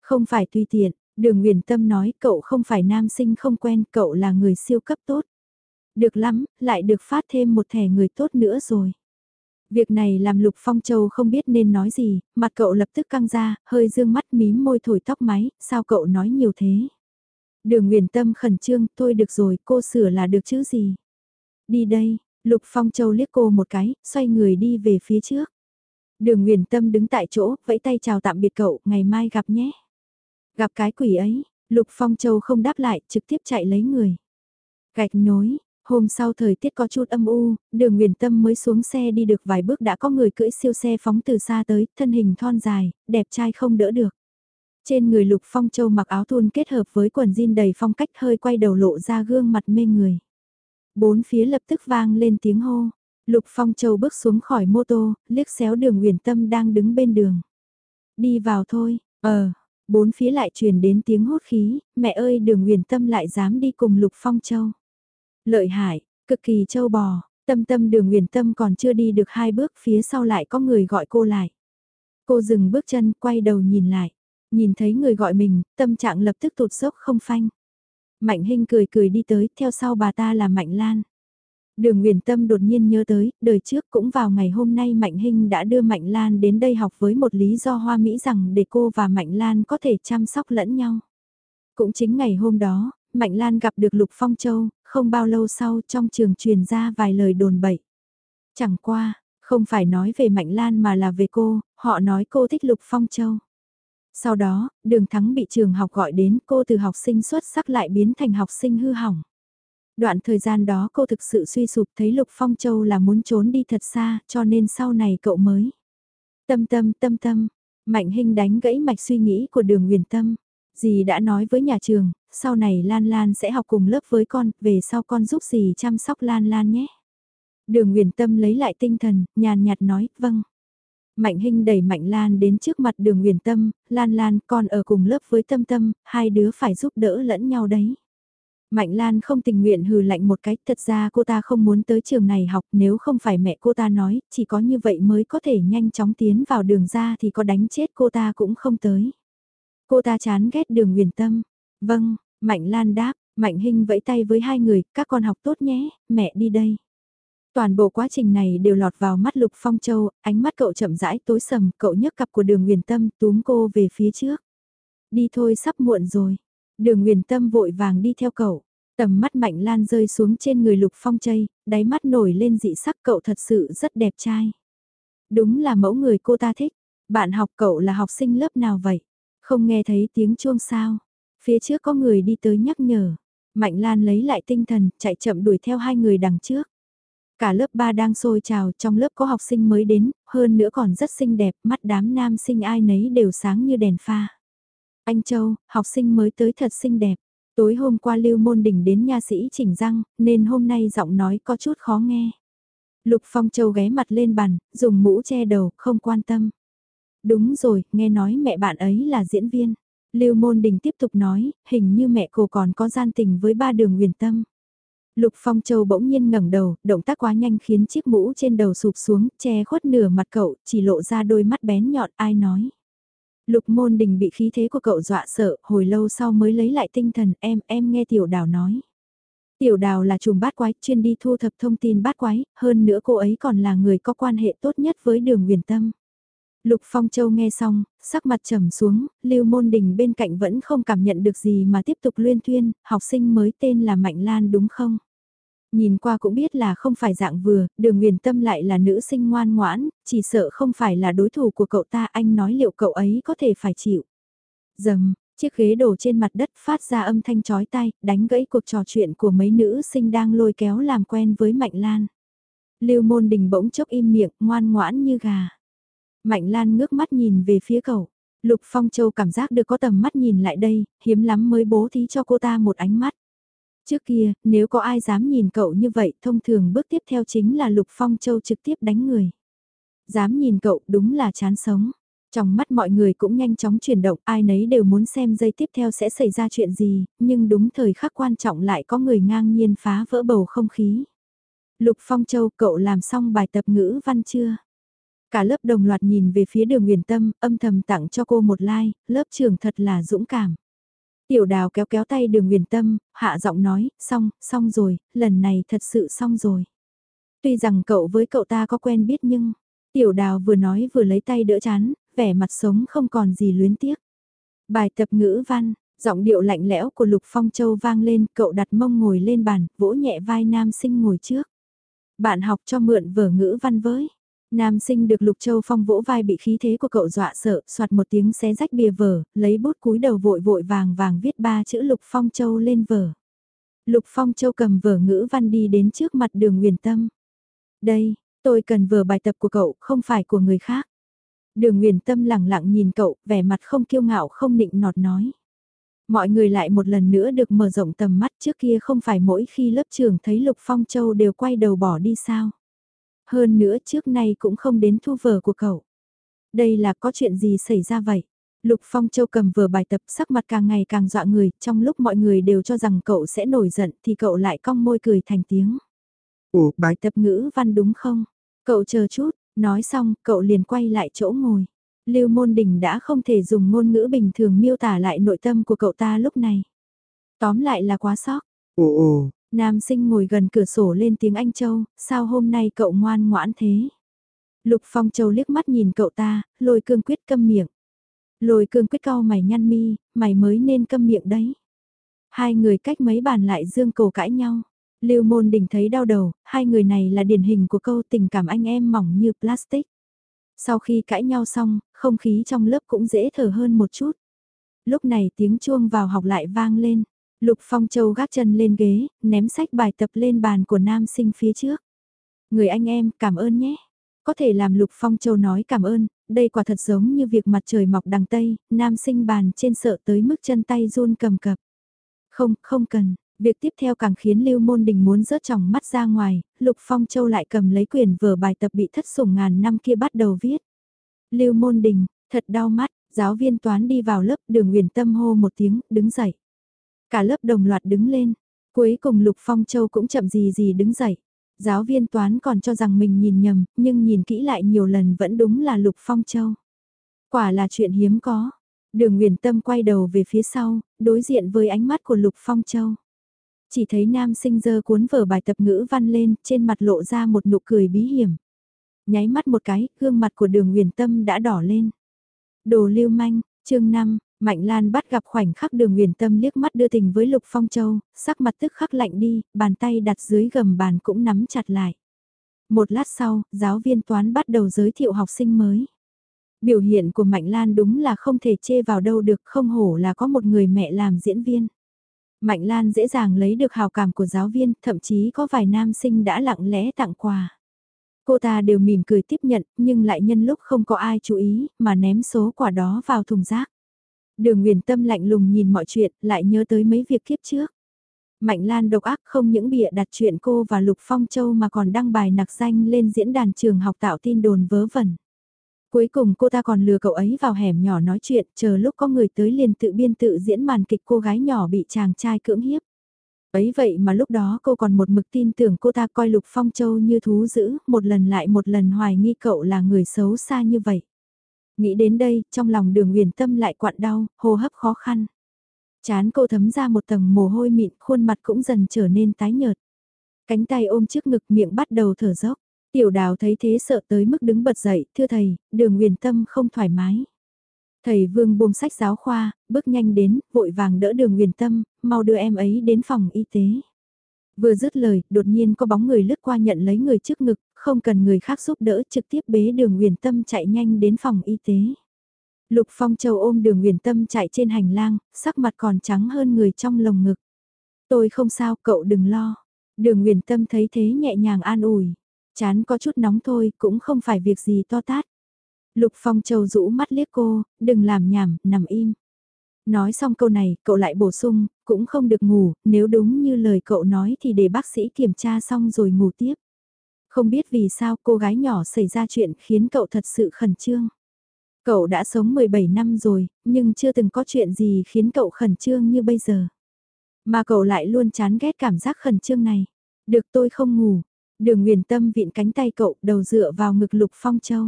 Không phải tùy tiện, đường huyền tâm nói cậu không phải nam sinh không quen, cậu là người siêu cấp tốt. Được lắm, lại được phát thêm một thẻ người tốt nữa rồi. Việc này làm Lục Phong Châu không biết nên nói gì, mặt cậu lập tức căng ra, hơi dương mắt mím môi thổi tóc máy, sao cậu nói nhiều thế? Đường Nguyễn Tâm khẩn trương, thôi được rồi, cô sửa là được chứ gì? Đi đây, Lục Phong Châu liếc cô một cái, xoay người đi về phía trước. Đường Nguyễn Tâm đứng tại chỗ, vẫy tay chào tạm biệt cậu, ngày mai gặp nhé. Gặp cái quỷ ấy, Lục Phong Châu không đáp lại, trực tiếp chạy lấy người. Gạch nối, Hôm sau thời tiết có chút âm u, đường Nguyền Tâm mới xuống xe đi được vài bước đã có người cưỡi siêu xe phóng từ xa tới, thân hình thon dài, đẹp trai không đỡ được. Trên người Lục Phong Châu mặc áo thun kết hợp với quần jean đầy phong cách hơi quay đầu lộ ra gương mặt mê người. Bốn phía lập tức vang lên tiếng hô. Lục Phong Châu bước xuống khỏi mô tô, liếc xéo đường Nguyền Tâm đang đứng bên đường. Đi vào thôi, ờ, bốn phía lại truyền đến tiếng hốt khí, mẹ ơi đường Nguyền Tâm lại dám đi cùng Lục Phong Châu. Lợi hại, cực kỳ châu bò, tâm tâm đường huyền tâm còn chưa đi được hai bước phía sau lại có người gọi cô lại. Cô dừng bước chân quay đầu nhìn lại, nhìn thấy người gọi mình, tâm trạng lập tức tụt sốc không phanh. Mạnh Hinh cười cười đi tới, theo sau bà ta là Mạnh Lan. Đường Nguyền Tâm đột nhiên nhớ tới, đời trước cũng vào ngày hôm nay Mạnh Hinh đã đưa Mạnh Lan đến đây học với một lý do hoa mỹ rằng để cô và Mạnh Lan có thể chăm sóc lẫn nhau. Cũng chính ngày hôm đó, Mạnh Lan gặp được Lục Phong Châu, không bao lâu sau trong trường truyền ra vài lời đồn bậy. Chẳng qua, không phải nói về Mạnh Lan mà là về cô, họ nói cô thích Lục Phong Châu. Sau đó, đường thắng bị trường học gọi đến cô từ học sinh xuất sắc lại biến thành học sinh hư hỏng. Đoạn thời gian đó cô thực sự suy sụp thấy Lục Phong Châu là muốn trốn đi thật xa cho nên sau này cậu mới. Tâm tâm tâm tâm, Mạnh Hinh đánh gãy mạch suy nghĩ của đường huyền tâm. Dì đã nói với nhà trường, sau này Lan Lan sẽ học cùng lớp với con, về sau con giúp dì chăm sóc Lan Lan nhé. Đường huyền tâm lấy lại tinh thần, nhàn nhạt nói, vâng. Mạnh Hinh đẩy Mạnh Lan đến trước mặt đường huyền tâm, Lan Lan con ở cùng lớp với Tâm Tâm, hai đứa phải giúp đỡ lẫn nhau đấy. Mạnh Lan không tình nguyện hừ lạnh một cái, thật ra cô ta không muốn tới trường này học nếu không phải mẹ cô ta nói, chỉ có như vậy mới có thể nhanh chóng tiến vào đường ra thì có đánh chết cô ta cũng không tới. Cô ta chán ghét đường huyền tâm. Vâng, Mạnh Lan đáp, Mạnh Hinh vẫy tay với hai người, các con học tốt nhé, mẹ đi đây. Toàn bộ quá trình này đều lọt vào mắt Lục Phong Châu, ánh mắt cậu chậm rãi tối sầm, cậu nhấc cặp của đường huyền tâm túm cô về phía trước. Đi thôi sắp muộn rồi. Đường huyền tâm vội vàng đi theo cậu. Tầm mắt mạnh lan rơi xuống trên người Lục Phong Chây, đáy mắt nổi lên dị sắc cậu thật sự rất đẹp trai. Đúng là mẫu người cô ta thích. Bạn học cậu là học sinh lớp nào vậy? Không nghe thấy tiếng chuông sao? Phía trước có người đi tới nhắc nhở. Mạnh Lan lấy lại tinh thần, chạy chậm đuổi theo hai người đằng trước. Cả lớp 3 đang sôi trào, trong lớp có học sinh mới đến, hơn nữa còn rất xinh đẹp, mắt đám nam sinh ai nấy đều sáng như đèn pha. Anh Châu, học sinh mới tới thật xinh đẹp. Tối hôm qua Lưu Môn Đình đến nha sĩ chỉnh răng, nên hôm nay giọng nói có chút khó nghe. Lục Phong Châu ghé mặt lên bàn, dùng mũ che đầu, không quan tâm. Đúng rồi, nghe nói mẹ bạn ấy là diễn viên. Lưu Môn Đình tiếp tục nói, hình như mẹ cô còn có gian tình với ba đường huyền tâm. Lục Phong Châu bỗng nhiên ngẩng đầu, động tác quá nhanh khiến chiếc mũ trên đầu sụp xuống, che khuất nửa mặt cậu, chỉ lộ ra đôi mắt bén nhọn ai nói. Lục môn đình bị khí thế của cậu dọa sợ, hồi lâu sau mới lấy lại tinh thần, em, em nghe tiểu đào nói. Tiểu đào là chùm bát quái, chuyên đi thu thập thông tin bát quái, hơn nữa cô ấy còn là người có quan hệ tốt nhất với đường huyền tâm. Lục Phong Châu nghe xong, sắc mặt trầm xuống, Lưu Môn Đình bên cạnh vẫn không cảm nhận được gì mà tiếp tục luyên thuyên, học sinh mới tên là Mạnh Lan đúng không? Nhìn qua cũng biết là không phải dạng vừa, đường nguyền tâm lại là nữ sinh ngoan ngoãn, chỉ sợ không phải là đối thủ của cậu ta anh nói liệu cậu ấy có thể phải chịu. Dầm, chiếc ghế đổ trên mặt đất phát ra âm thanh chói tai, đánh gãy cuộc trò chuyện của mấy nữ sinh đang lôi kéo làm quen với Mạnh Lan. Lưu môn đình bỗng chốc im miệng, ngoan ngoãn như gà. Mạnh Lan ngước mắt nhìn về phía cậu. Lục Phong Châu cảm giác được có tầm mắt nhìn lại đây, hiếm lắm mới bố thí cho cô ta một ánh mắt. Trước kia, nếu có ai dám nhìn cậu như vậy, thông thường bước tiếp theo chính là Lục Phong Châu trực tiếp đánh người. Dám nhìn cậu đúng là chán sống. Trong mắt mọi người cũng nhanh chóng chuyển động, ai nấy đều muốn xem giây tiếp theo sẽ xảy ra chuyện gì, nhưng đúng thời khắc quan trọng lại có người ngang nhiên phá vỡ bầu không khí. Lục Phong Châu, cậu làm xong bài tập ngữ văn chưa? Cả lớp đồng loạt nhìn về phía đường huyền tâm, âm thầm tặng cho cô một like, lớp trưởng thật là dũng cảm. Tiểu đào kéo kéo tay đường huyền tâm, hạ giọng nói, xong, xong rồi, lần này thật sự xong rồi. Tuy rằng cậu với cậu ta có quen biết nhưng, tiểu đào vừa nói vừa lấy tay đỡ chán, vẻ mặt sống không còn gì luyến tiếc. Bài tập ngữ văn, giọng điệu lạnh lẽo của Lục Phong Châu vang lên, cậu đặt mông ngồi lên bàn, vỗ nhẹ vai nam sinh ngồi trước. Bạn học cho mượn vở ngữ văn với. Nam sinh được Lục Châu Phong vỗ vai bị khí thế của cậu dọa sợ, soạt một tiếng xé rách bìa vở, lấy bút cúi đầu vội vội vàng vàng viết ba chữ Lục Phong Châu lên vở. Lục Phong Châu cầm vở ngữ văn đi đến trước mặt đường huyền tâm. Đây, tôi cần vở bài tập của cậu, không phải của người khác. Đường huyền tâm lặng lặng nhìn cậu, vẻ mặt không kiêu ngạo không nịnh nọt nói. Mọi người lại một lần nữa được mở rộng tầm mắt trước kia không phải mỗi khi lớp trưởng thấy Lục Phong Châu đều quay đầu bỏ đi sao. Hơn nữa trước nay cũng không đến thu vở của cậu. Đây là có chuyện gì xảy ra vậy? Lục Phong Châu cầm vở bài tập sắc mặt càng ngày càng dọa người, trong lúc mọi người đều cho rằng cậu sẽ nổi giận thì cậu lại cong môi cười thành tiếng. Ủa, bài tập ngữ văn đúng không? Cậu chờ chút, nói xong, cậu liền quay lại chỗ ngồi. Lưu Môn Đình đã không thể dùng ngôn ngữ bình thường miêu tả lại nội tâm của cậu ta lúc này. Tóm lại là quá sốc. Ồ ồ, Nam sinh ngồi gần cửa sổ lên tiếng Anh Châu, sao hôm nay cậu ngoan ngoãn thế? Lục Phong Châu liếc mắt nhìn cậu ta, lôi cương quyết câm miệng. Lôi cương quyết cau mày nhăn mi, mày mới nên câm miệng đấy. Hai người cách mấy bàn lại dương cổ cãi nhau. Lưu môn đình thấy đau đầu, hai người này là điển hình của câu tình cảm anh em mỏng như plastic. Sau khi cãi nhau xong, không khí trong lớp cũng dễ thở hơn một chút. Lúc này tiếng chuông vào học lại vang lên. Lục Phong Châu gác chân lên ghế, ném sách bài tập lên bàn của nam sinh phía trước. Người anh em, cảm ơn nhé. Có thể làm Lục Phong Châu nói cảm ơn, đây quả thật giống như việc mặt trời mọc đằng Tây, nam sinh bàn trên sợ tới mức chân tay run cầm cập. Không, không cần, việc tiếp theo càng khiến Lưu Môn Đình muốn rớt tròng mắt ra ngoài, Lục Phong Châu lại cầm lấy quyển vở bài tập bị thất sủng ngàn năm kia bắt đầu viết. Lưu Môn Đình, thật đau mắt, giáo viên toán đi vào lớp đường huyền tâm hô một tiếng, đứng dậy. Cả lớp đồng loạt đứng lên, cuối cùng Lục Phong Châu cũng chậm gì gì đứng dậy. Giáo viên toán còn cho rằng mình nhìn nhầm, nhưng nhìn kỹ lại nhiều lần vẫn đúng là Lục Phong Châu. Quả là chuyện hiếm có. Đường Nguyễn Tâm quay đầu về phía sau, đối diện với ánh mắt của Lục Phong Châu. Chỉ thấy nam sinh dơ cuốn vở bài tập ngữ văn lên, trên mặt lộ ra một nụ cười bí hiểm. Nháy mắt một cái, gương mặt của đường Nguyễn Tâm đã đỏ lên. Đồ lưu manh, chương 5, Mạnh Lan bắt gặp khoảnh khắc đường huyền tâm liếc mắt đưa tình với Lục Phong Châu, sắc mặt tức khắc lạnh đi, bàn tay đặt dưới gầm bàn cũng nắm chặt lại. Một lát sau, giáo viên toán bắt đầu giới thiệu học sinh mới. Biểu hiện của Mạnh Lan đúng là không thể chê vào đâu được, không hổ là có một người mẹ làm diễn viên. Mạnh Lan dễ dàng lấy được hào cảm của giáo viên, thậm chí có vài nam sinh đã lặng lẽ tặng quà. Cô ta đều mỉm cười tiếp nhận, nhưng lại nhân lúc không có ai chú ý, mà ném số quả đó vào thùng rác. Đường Nguyền Tâm lạnh lùng nhìn mọi chuyện, lại nhớ tới mấy việc kiếp trước. Mạnh Lan độc ác không những bịa đặt chuyện cô và Lục Phong Châu mà còn đăng bài nặc danh lên diễn đàn trường học tạo tin đồn vớ vẩn. Cuối cùng cô ta còn lừa cậu ấy vào hẻm nhỏ nói chuyện, chờ lúc có người tới liền tự biên tự diễn màn kịch cô gái nhỏ bị chàng trai cưỡng hiếp. Ấy vậy mà lúc đó cô còn một mực tin tưởng cô ta coi Lục Phong Châu như thú dữ, một lần lại một lần hoài nghi cậu là người xấu xa như vậy. Nghĩ đến đây, trong lòng đường huyền tâm lại quặn đau, hô hấp khó khăn. Chán cô thấm ra một tầng mồ hôi mịn, khuôn mặt cũng dần trở nên tái nhợt. Cánh tay ôm trước ngực miệng bắt đầu thở dốc. Tiểu đào thấy thế sợ tới mức đứng bật dậy, thưa thầy, đường huyền tâm không thoải mái. Thầy vương buông sách giáo khoa, bước nhanh đến, vội vàng đỡ đường huyền tâm, mau đưa em ấy đến phòng y tế. Vừa dứt lời, đột nhiên có bóng người lướt qua nhận lấy người trước ngực, không cần người khác giúp đỡ trực tiếp bế đường huyền tâm chạy nhanh đến phòng y tế. Lục Phong Châu ôm đường huyền tâm chạy trên hành lang, sắc mặt còn trắng hơn người trong lồng ngực. Tôi không sao, cậu đừng lo. Đường huyền tâm thấy thế nhẹ nhàng an ủi. Chán có chút nóng thôi, cũng không phải việc gì to tát. Lục Phong Châu rũ mắt liếc cô, đừng làm nhảm, nằm im. Nói xong câu này, cậu lại bổ sung, cũng không được ngủ, nếu đúng như lời cậu nói thì để bác sĩ kiểm tra xong rồi ngủ tiếp. Không biết vì sao cô gái nhỏ xảy ra chuyện khiến cậu thật sự khẩn trương. Cậu đã sống 17 năm rồi, nhưng chưa từng có chuyện gì khiến cậu khẩn trương như bây giờ. Mà cậu lại luôn chán ghét cảm giác khẩn trương này. Được tôi không ngủ. Đường Nguyền Tâm viện cánh tay cậu đầu dựa vào ngực Lục Phong Châu.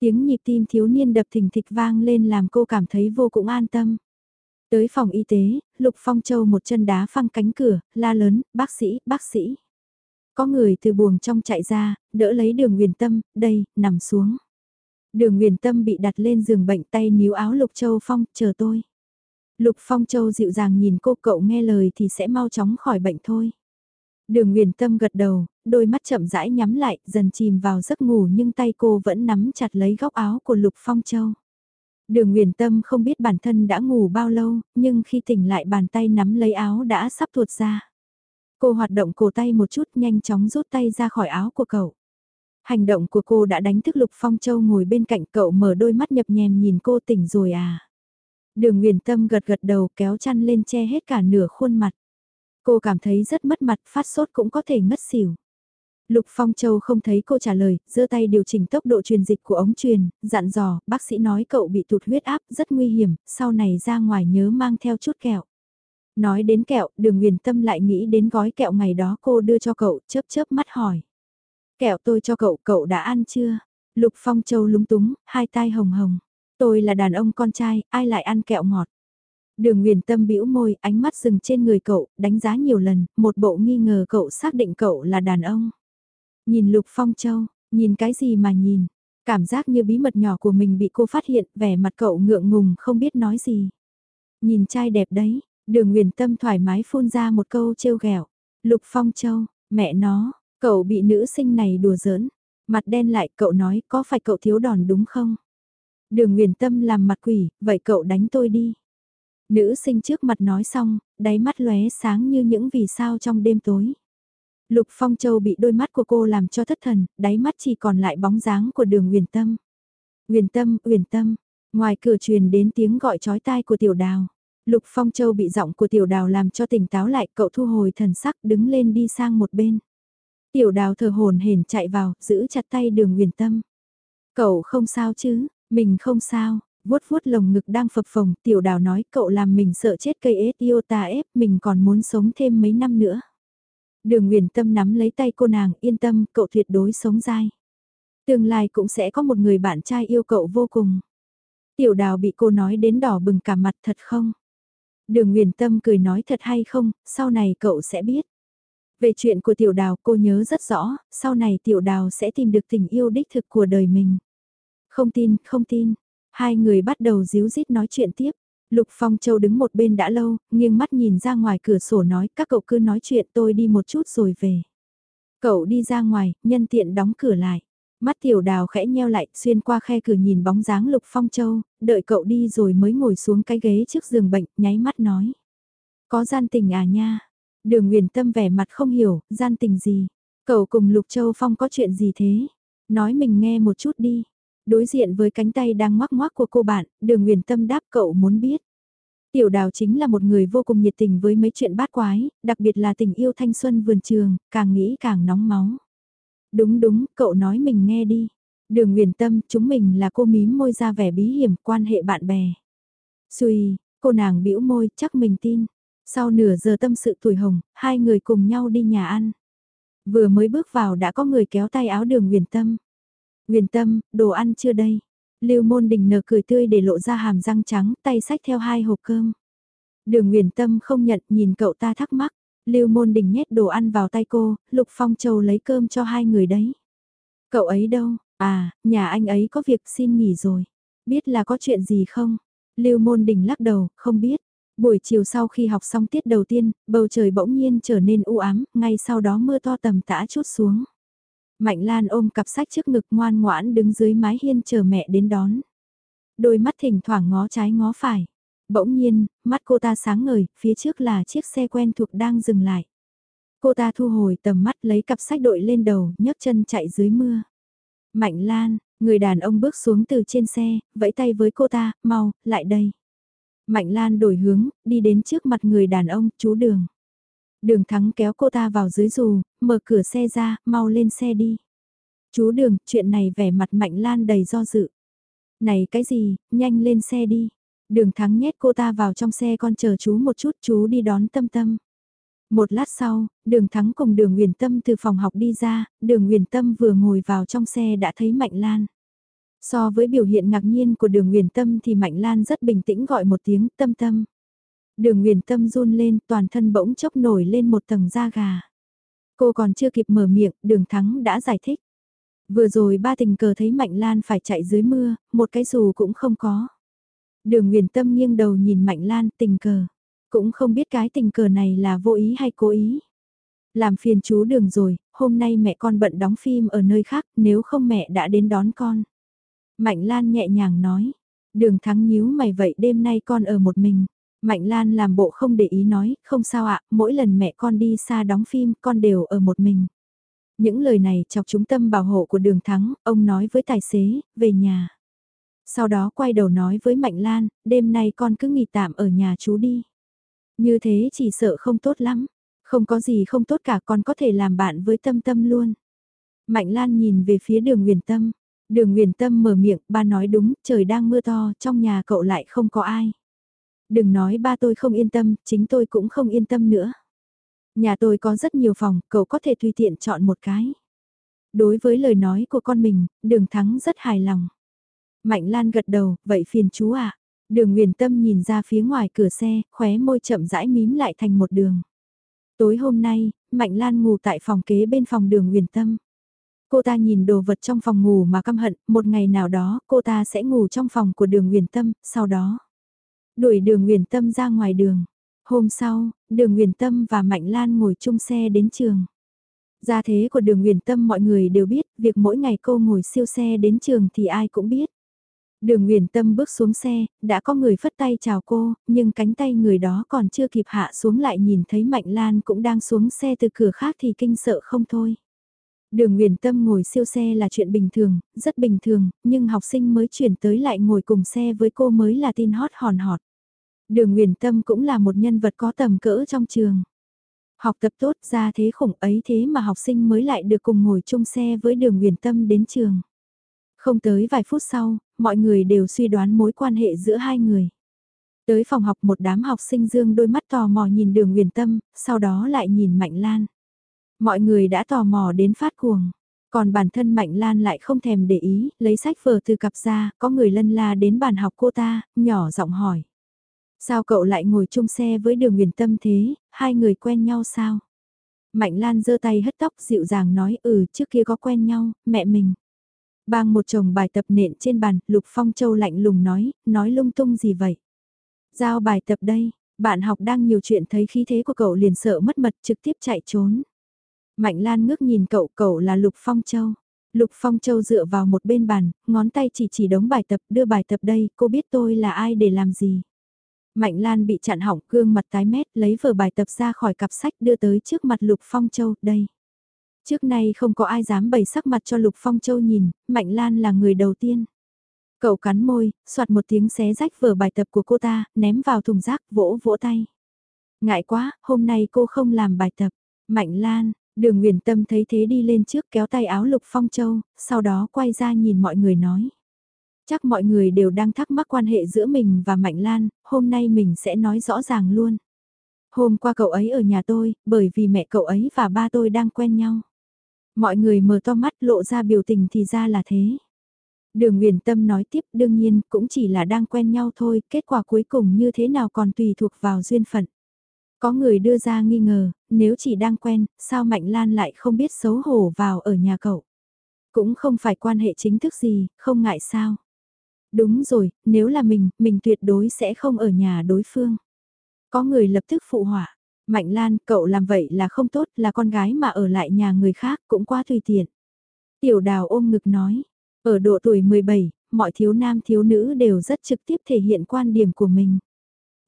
Tiếng nhịp tim thiếu niên đập thình thịch vang lên làm cô cảm thấy vô cùng an tâm. Tới phòng y tế, Lục Phong Châu một chân đá phăng cánh cửa, la lớn, bác sĩ, bác sĩ. Có người từ buồng trong chạy ra, đỡ lấy đường Nguyền Tâm, đây, nằm xuống. Đường Nguyền Tâm bị đặt lên giường bệnh tay níu áo Lục Châu Phong, chờ tôi. Lục Phong Châu dịu dàng nhìn cô cậu nghe lời thì sẽ mau chóng khỏi bệnh thôi. Đường Nguyền Tâm gật đầu, đôi mắt chậm rãi nhắm lại, dần chìm vào giấc ngủ nhưng tay cô vẫn nắm chặt lấy góc áo của Lục Phong Châu. Đường Nguyền Tâm không biết bản thân đã ngủ bao lâu, nhưng khi tỉnh lại bàn tay nắm lấy áo đã sắp tuột ra. Cô hoạt động cổ tay một chút nhanh chóng rút tay ra khỏi áo của cậu. Hành động của cô đã đánh thức Lục Phong Châu ngồi bên cạnh cậu mở đôi mắt nhập nhèm nhìn cô tỉnh rồi à. Đường Nguyền Tâm gật gật đầu kéo chăn lên che hết cả nửa khuôn mặt. Cô cảm thấy rất mất mặt, phát sốt cũng có thể ngất xỉu. Lục Phong Châu không thấy cô trả lời, giơ tay điều chỉnh tốc độ truyền dịch của ống truyền, dặn dò, bác sĩ nói cậu bị tụt huyết áp, rất nguy hiểm, sau này ra ngoài nhớ mang theo chút kẹo. Nói đến kẹo, đường huyền tâm lại nghĩ đến gói kẹo ngày đó cô đưa cho cậu, chớp chớp mắt hỏi. Kẹo tôi cho cậu, cậu đã ăn chưa? Lục Phong Châu lúng túng, hai tai hồng hồng. Tôi là đàn ông con trai, ai lại ăn kẹo ngọt? Đường huyền Tâm bĩu môi, ánh mắt dừng trên người cậu, đánh giá nhiều lần, một bộ nghi ngờ cậu xác định cậu là đàn ông. Nhìn Lục Phong Châu, nhìn cái gì mà nhìn, cảm giác như bí mật nhỏ của mình bị cô phát hiện, vẻ mặt cậu ngượng ngùng không biết nói gì. Nhìn trai đẹp đấy, đường Nguyền Tâm thoải mái phun ra một câu trêu ghẹo. Lục Phong Châu, mẹ nó, cậu bị nữ sinh này đùa giỡn. Mặt đen lại cậu nói có phải cậu thiếu đòn đúng không? Đường Nguyền Tâm làm mặt quỷ, vậy cậu đánh tôi đi. Nữ sinh trước mặt nói xong, đáy mắt lóe sáng như những vì sao trong đêm tối. Lục Phong Châu bị đôi mắt của cô làm cho thất thần, đáy mắt chỉ còn lại bóng dáng của đường Nguyền tâm. Nguyền tâm, Nguyền tâm, ngoài cửa truyền đến tiếng gọi chói tai của tiểu đào. Lục Phong Châu bị giọng của tiểu đào làm cho tỉnh táo lại, cậu thu hồi thần sắc đứng lên đi sang một bên. Tiểu đào thờ hồn hển chạy vào, giữ chặt tay đường huyền tâm. Cậu không sao chứ, mình không sao, vuốt vuốt lồng ngực đang phập phồng, tiểu đào nói cậu làm mình sợ chết cây ế tiêu ta ép, mình còn muốn sống thêm mấy năm nữa. Đường huyền Tâm nắm lấy tay cô nàng, yên tâm, cậu tuyệt đối sống dai. Tương lai cũng sẽ có một người bạn trai yêu cậu vô cùng. Tiểu đào bị cô nói đến đỏ bừng cả mặt thật không? Đường Nguyền Tâm cười nói thật hay không, sau này cậu sẽ biết. Về chuyện của tiểu đào cô nhớ rất rõ, sau này tiểu đào sẽ tìm được tình yêu đích thực của đời mình. Không tin, không tin. Hai người bắt đầu díu dít nói chuyện tiếp. Lục Phong Châu đứng một bên đã lâu, nghiêng mắt nhìn ra ngoài cửa sổ nói các cậu cứ nói chuyện tôi đi một chút rồi về. Cậu đi ra ngoài, nhân tiện đóng cửa lại. Mắt tiểu đào khẽ nheo lại, xuyên qua khe cửa nhìn bóng dáng Lục Phong Châu, đợi cậu đi rồi mới ngồi xuống cái ghế trước giường bệnh, nháy mắt nói. Có gian tình à nha? Đường Nguyền Tâm vẻ mặt không hiểu, gian tình gì? Cậu cùng Lục Châu Phong có chuyện gì thế? Nói mình nghe một chút đi. Đối diện với cánh tay đang ngoắc ngoắc của cô bạn, đường Nguyền Tâm đáp cậu muốn biết. Tiểu đào chính là một người vô cùng nhiệt tình với mấy chuyện bát quái, đặc biệt là tình yêu thanh xuân vườn trường, càng nghĩ càng nóng máu. Đúng đúng, cậu nói mình nghe đi. Đường Nguyền Tâm, chúng mình là cô mím môi ra vẻ bí hiểm quan hệ bạn bè. Xùi, cô nàng bĩu môi, chắc mình tin. Sau nửa giờ tâm sự tuổi hồng, hai người cùng nhau đi nhà ăn. Vừa mới bước vào đã có người kéo tay áo đường Nguyền Tâm. Nguyền Tâm, đồ ăn chưa đây? Lưu Môn Đình nở cười tươi để lộ ra hàm răng trắng, tay sách theo hai hộp cơm. Đường Nguyền Tâm không nhận, nhìn cậu ta thắc mắc. Lưu Môn Đình nhét đồ ăn vào tay cô, Lục Phong Châu lấy cơm cho hai người đấy. Cậu ấy đâu? À, nhà anh ấy có việc xin nghỉ rồi. Biết là có chuyện gì không? Lưu Môn Đình lắc đầu, không biết. Buổi chiều sau khi học xong tiết đầu tiên, bầu trời bỗng nhiên trở nên u ám, ngay sau đó mưa to tầm tã chút xuống. Mạnh Lan ôm cặp sách trước ngực ngoan ngoãn đứng dưới mái hiên chờ mẹ đến đón. Đôi mắt thỉnh thoảng ngó trái ngó phải. Bỗng nhiên, mắt cô ta sáng ngời, phía trước là chiếc xe quen thuộc đang dừng lại. Cô ta thu hồi tầm mắt lấy cặp sách đội lên đầu, nhấc chân chạy dưới mưa. Mạnh Lan, người đàn ông bước xuống từ trên xe, vẫy tay với cô ta, mau, lại đây. Mạnh Lan đổi hướng, đi đến trước mặt người đàn ông, chú đường. Đường thắng kéo cô ta vào dưới dù, mở cửa xe ra, mau lên xe đi. Chú đường, chuyện này vẻ mặt Mạnh Lan đầy do dự. Này cái gì, nhanh lên xe đi. Đường thắng nhét cô ta vào trong xe con chờ chú một chút chú đi đón tâm tâm. Một lát sau, đường thắng cùng đường huyền tâm từ phòng học đi ra, đường huyền tâm vừa ngồi vào trong xe đã thấy Mạnh Lan. So với biểu hiện ngạc nhiên của đường huyền tâm thì Mạnh Lan rất bình tĩnh gọi một tiếng tâm tâm. Đường huyền tâm run lên toàn thân bỗng chốc nổi lên một tầng da gà. Cô còn chưa kịp mở miệng, đường thắng đã giải thích. Vừa rồi ba tình cờ thấy Mạnh Lan phải chạy dưới mưa, một cái dù cũng không có. Đường huyền tâm nghiêng đầu nhìn Mạnh Lan tình cờ. Cũng không biết cái tình cờ này là vô ý hay cố ý. Làm phiền chú đường rồi, hôm nay mẹ con bận đóng phim ở nơi khác, nếu không mẹ đã đến đón con. Mạnh Lan nhẹ nhàng nói, đường thắng nhíu mày vậy đêm nay con ở một mình. Mạnh Lan làm bộ không để ý nói, không sao ạ, mỗi lần mẹ con đi xa đóng phim con đều ở một mình. Những lời này chọc chúng tâm bảo hộ của đường thắng, ông nói với tài xế, về nhà. Sau đó quay đầu nói với Mạnh Lan, đêm nay con cứ nghỉ tạm ở nhà chú đi. Như thế chỉ sợ không tốt lắm, không có gì không tốt cả con có thể làm bạn với tâm tâm luôn. Mạnh Lan nhìn về phía đường Nguyền Tâm, đường Nguyền Tâm mở miệng, ba nói đúng, trời đang mưa to, trong nhà cậu lại không có ai. Đừng nói ba tôi không yên tâm, chính tôi cũng không yên tâm nữa. Nhà tôi có rất nhiều phòng, cậu có thể tùy tiện chọn một cái. Đối với lời nói của con mình, đường thắng rất hài lòng. Mạnh Lan gật đầu, vậy phiền chú ạ. À? Đường Nguyền Tâm nhìn ra phía ngoài cửa xe, khóe môi chậm rãi mím lại thành một đường. Tối hôm nay, Mạnh Lan ngủ tại phòng kế bên phòng đường Nguyền Tâm. Cô ta nhìn đồ vật trong phòng ngủ mà căm hận, một ngày nào đó cô ta sẽ ngủ trong phòng của đường Nguyền Tâm, sau đó đuổi đường Nguyền Tâm ra ngoài đường. Hôm sau, đường Nguyền Tâm và Mạnh Lan ngồi chung xe đến trường. Gia thế của đường Nguyền Tâm mọi người đều biết, việc mỗi ngày cô ngồi siêu xe đến trường thì ai cũng biết. Đường Nguyền Tâm bước xuống xe, đã có người phất tay chào cô, nhưng cánh tay người đó còn chưa kịp hạ xuống lại nhìn thấy Mạnh Lan cũng đang xuống xe từ cửa khác thì kinh sợ không thôi. Đường Nguyền Tâm ngồi siêu xe là chuyện bình thường, rất bình thường, nhưng học sinh mới chuyển tới lại ngồi cùng xe với cô mới là tin hot hòn hot. Đường Nguyền Tâm cũng là một nhân vật có tầm cỡ trong trường. Học tập tốt ra thế khủng ấy thế mà học sinh mới lại được cùng ngồi chung xe với đường Nguyền Tâm đến trường. Không tới vài phút sau, mọi người đều suy đoán mối quan hệ giữa hai người. Tới phòng học một đám học sinh dương đôi mắt tò mò nhìn đường Huyền Tâm, sau đó lại nhìn Mạnh Lan. Mọi người đã tò mò đến phát cuồng. Còn bản thân Mạnh Lan lại không thèm để ý, lấy sách vở từ cặp ra, có người lân la đến bàn học cô ta, nhỏ giọng hỏi. Sao cậu lại ngồi chung xe với đường huyền tâm thế, hai người quen nhau sao? Mạnh Lan giơ tay hất tóc dịu dàng nói ừ trước kia có quen nhau, mẹ mình. Bang một chồng bài tập nện trên bàn, Lục Phong Châu lạnh lùng nói, nói lung tung gì vậy? Giao bài tập đây, bạn học đang nhiều chuyện thấy khí thế của cậu liền sợ mất mật trực tiếp chạy trốn. Mạnh Lan ngước nhìn cậu, cậu là Lục Phong Châu. Lục Phong Châu dựa vào một bên bàn, ngón tay chỉ chỉ đống bài tập, đưa bài tập đây, cô biết tôi là ai để làm gì. Mạnh Lan bị chặn hỏng, gương mặt tái mét, lấy vở bài tập ra khỏi cặp sách đưa tới trước mặt Lục Phong Châu, đây. Trước nay không có ai dám bày sắc mặt cho Lục Phong Châu nhìn, Mạnh Lan là người đầu tiên. Cậu cắn môi, soạt một tiếng xé rách vở bài tập của cô ta, ném vào thùng rác, vỗ vỗ tay. Ngại quá, hôm nay cô không làm bài tập. Mạnh Lan, đường nguyễn Tâm thấy thế đi lên trước kéo tay áo Lục Phong Châu, sau đó quay ra nhìn mọi người nói. Chắc mọi người đều đang thắc mắc quan hệ giữa mình và Mạnh Lan, hôm nay mình sẽ nói rõ ràng luôn. Hôm qua cậu ấy ở nhà tôi, bởi vì mẹ cậu ấy và ba tôi đang quen nhau. Mọi người mở to mắt lộ ra biểu tình thì ra là thế. Đường Nguyền Tâm nói tiếp đương nhiên cũng chỉ là đang quen nhau thôi, kết quả cuối cùng như thế nào còn tùy thuộc vào duyên phận. Có người đưa ra nghi ngờ, nếu chỉ đang quen, sao Mạnh Lan lại không biết xấu hổ vào ở nhà cậu. Cũng không phải quan hệ chính thức gì, không ngại sao. Đúng rồi, nếu là mình, mình tuyệt đối sẽ không ở nhà đối phương. Có người lập tức phụ họa. Mạnh Lan, cậu làm vậy là không tốt, là con gái mà ở lại nhà người khác cũng quá tùy tiện. Tiểu đào ôm ngực nói, ở độ tuổi 17, mọi thiếu nam thiếu nữ đều rất trực tiếp thể hiện quan điểm của mình.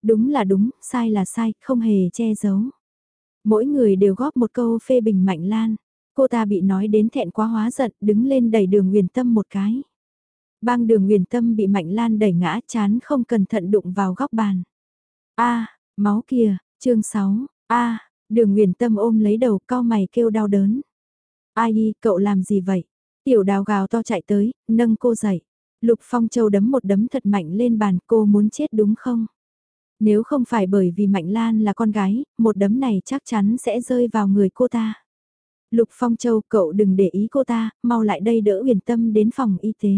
Đúng là đúng, sai là sai, không hề che giấu. Mỗi người đều góp một câu phê bình Mạnh Lan. Cô ta bị nói đến thẹn quá hóa giận, đứng lên đẩy đường huyền tâm một cái. Bang đường huyền tâm bị Mạnh Lan đẩy ngã chán không cẩn thận đụng vào góc bàn. a máu kìa, chương 6, a đường huyền tâm ôm lấy đầu cao mày kêu đau đớn. Ai cậu làm gì vậy? Tiểu đào gào to chạy tới, nâng cô dậy. Lục Phong Châu đấm một đấm thật mạnh lên bàn cô muốn chết đúng không? Nếu không phải bởi vì Mạnh Lan là con gái, một đấm này chắc chắn sẽ rơi vào người cô ta. Lục Phong Châu cậu đừng để ý cô ta, mau lại đây đỡ huyền tâm đến phòng y tế.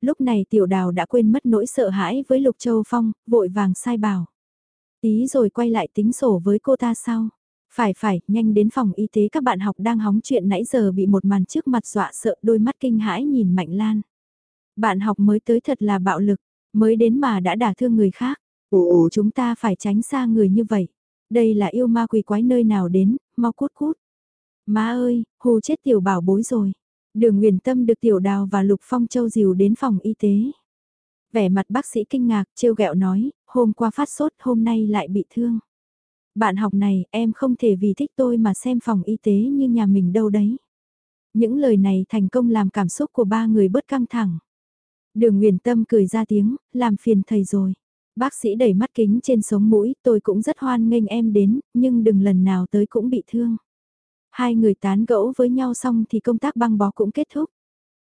Lúc này tiểu đào đã quên mất nỗi sợ hãi với Lục Châu Phong, vội vàng sai bảo. Tí rồi quay lại tính sổ với cô ta sau. Phải phải, nhanh đến phòng y tế các bạn học đang hóng chuyện nãy giờ bị một màn trước mặt dọa sợ đôi mắt kinh hãi nhìn Mạnh Lan. Bạn học mới tới thật là bạo lực, mới đến mà đã đả thương người khác. Ồ, chúng ta phải tránh xa người như vậy. Đây là yêu ma quỷ quái nơi nào đến, mau cút cút. Má ơi, hù chết tiểu bảo bối rồi. Đường Nguyền Tâm được Tiểu Đào và Lục Phong Châu dìu đến phòng y tế. Vẻ mặt bác sĩ kinh ngạc, trêu ghẹo nói, hôm qua phát sốt, hôm nay lại bị thương. Bạn học này, em không thể vì thích tôi mà xem phòng y tế như nhà mình đâu đấy. Những lời này thành công làm cảm xúc của ba người bớt căng thẳng. Đường Nguyền Tâm cười ra tiếng, làm phiền thầy rồi. Bác sĩ đẩy mắt kính trên sống mũi, tôi cũng rất hoan nghênh em đến, nhưng đừng lần nào tới cũng bị thương. Hai người tán gẫu với nhau xong thì công tác băng bó cũng kết thúc.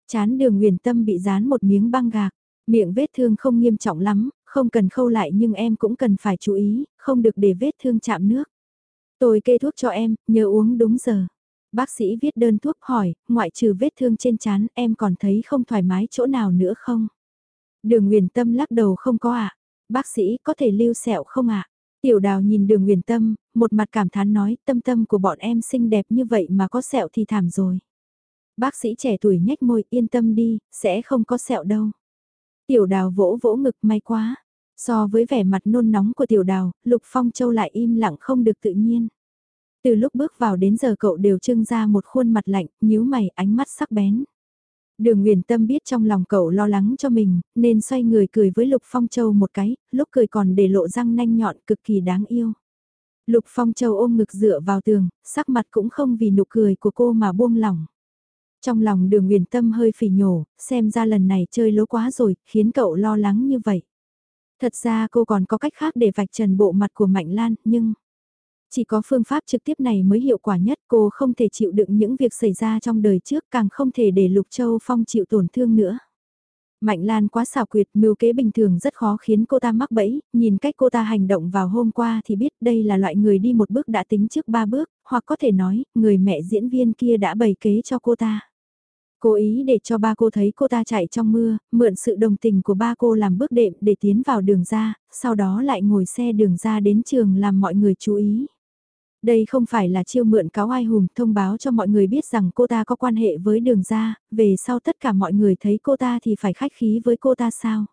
Chán đường nguyền tâm bị dán một miếng băng gạc, miệng vết thương không nghiêm trọng lắm, không cần khâu lại nhưng em cũng cần phải chú ý, không được để vết thương chạm nước. Tôi kê thuốc cho em, nhớ uống đúng giờ. Bác sĩ viết đơn thuốc hỏi, ngoại trừ vết thương trên chán em còn thấy không thoải mái chỗ nào nữa không? Đường Nguyền Tâm lắc đầu không có ạ. À? Bác sĩ có thể lưu sẹo không ạ? À? Tiểu đào nhìn đường huyền tâm, một mặt cảm thán nói tâm tâm của bọn em xinh đẹp như vậy mà có sẹo thì thảm rồi. Bác sĩ trẻ tuổi nhếch môi yên tâm đi, sẽ không có sẹo đâu. Tiểu đào vỗ vỗ ngực may quá. So với vẻ mặt nôn nóng của tiểu đào, Lục Phong Châu lại im lặng không được tự nhiên. Từ lúc bước vào đến giờ cậu đều trưng ra một khuôn mặt lạnh, nhíu mày, ánh mắt sắc bén. Đường Nguyễn Tâm biết trong lòng cậu lo lắng cho mình, nên xoay người cười với Lục Phong Châu một cái, lúc cười còn để lộ răng nanh nhọn cực kỳ đáng yêu. Lục Phong Châu ôm ngực dựa vào tường, sắc mặt cũng không vì nụ cười của cô mà buông lỏng. Trong lòng đường Nguyền Tâm hơi phỉ nhổ, xem ra lần này chơi lố quá rồi, khiến cậu lo lắng như vậy. Thật ra cô còn có cách khác để vạch trần bộ mặt của Mạnh Lan, nhưng... Chỉ có phương pháp trực tiếp này mới hiệu quả nhất cô không thể chịu đựng những việc xảy ra trong đời trước càng không thể để Lục Châu Phong chịu tổn thương nữa. Mạnh Lan quá xảo quyệt, mưu kế bình thường rất khó khiến cô ta mắc bẫy, nhìn cách cô ta hành động vào hôm qua thì biết đây là loại người đi một bước đã tính trước ba bước, hoặc có thể nói, người mẹ diễn viên kia đã bày kế cho cô ta. Cố ý để cho ba cô thấy cô ta chạy trong mưa, mượn sự đồng tình của ba cô làm bước đệm để tiến vào đường ra, sau đó lại ngồi xe đường ra đến trường làm mọi người chú ý. Đây không phải là chiêu mượn cáo ai hùng thông báo cho mọi người biết rằng cô ta có quan hệ với đường ra, về sau tất cả mọi người thấy cô ta thì phải khách khí với cô ta sao?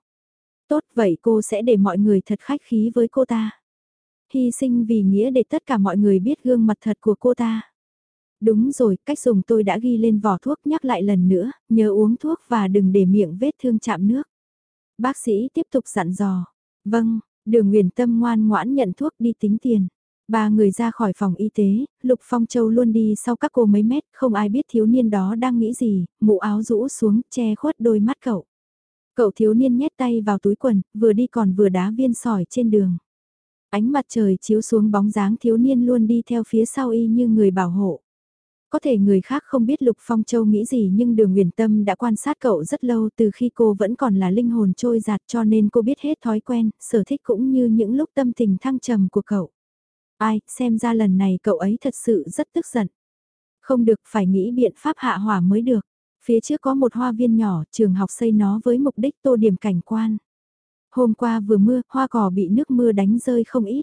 Tốt vậy cô sẽ để mọi người thật khách khí với cô ta. Hy sinh vì nghĩa để tất cả mọi người biết gương mặt thật của cô ta. Đúng rồi, cách dùng tôi đã ghi lên vỏ thuốc nhắc lại lần nữa, nhớ uống thuốc và đừng để miệng vết thương chạm nước. Bác sĩ tiếp tục dặn dò. Vâng, đường nguyền tâm ngoan ngoãn nhận thuốc đi tính tiền. Ba người ra khỏi phòng y tế, Lục Phong Châu luôn đi sau các cô mấy mét, không ai biết thiếu niên đó đang nghĩ gì, mũ áo rũ xuống, che khuất đôi mắt cậu. Cậu thiếu niên nhét tay vào túi quần, vừa đi còn vừa đá viên sỏi trên đường. Ánh mặt trời chiếu xuống bóng dáng thiếu niên luôn đi theo phía sau y như người bảo hộ. Có thể người khác không biết Lục Phong Châu nghĩ gì nhưng đường huyền tâm đã quan sát cậu rất lâu từ khi cô vẫn còn là linh hồn trôi giạt cho nên cô biết hết thói quen, sở thích cũng như những lúc tâm tình thăng trầm của cậu. Ai, xem ra lần này cậu ấy thật sự rất tức giận. Không được, phải nghĩ biện pháp hạ hỏa mới được. Phía trước có một hoa viên nhỏ, trường học xây nó với mục đích tô điểm cảnh quan. Hôm qua vừa mưa, hoa cỏ bị nước mưa đánh rơi không ít.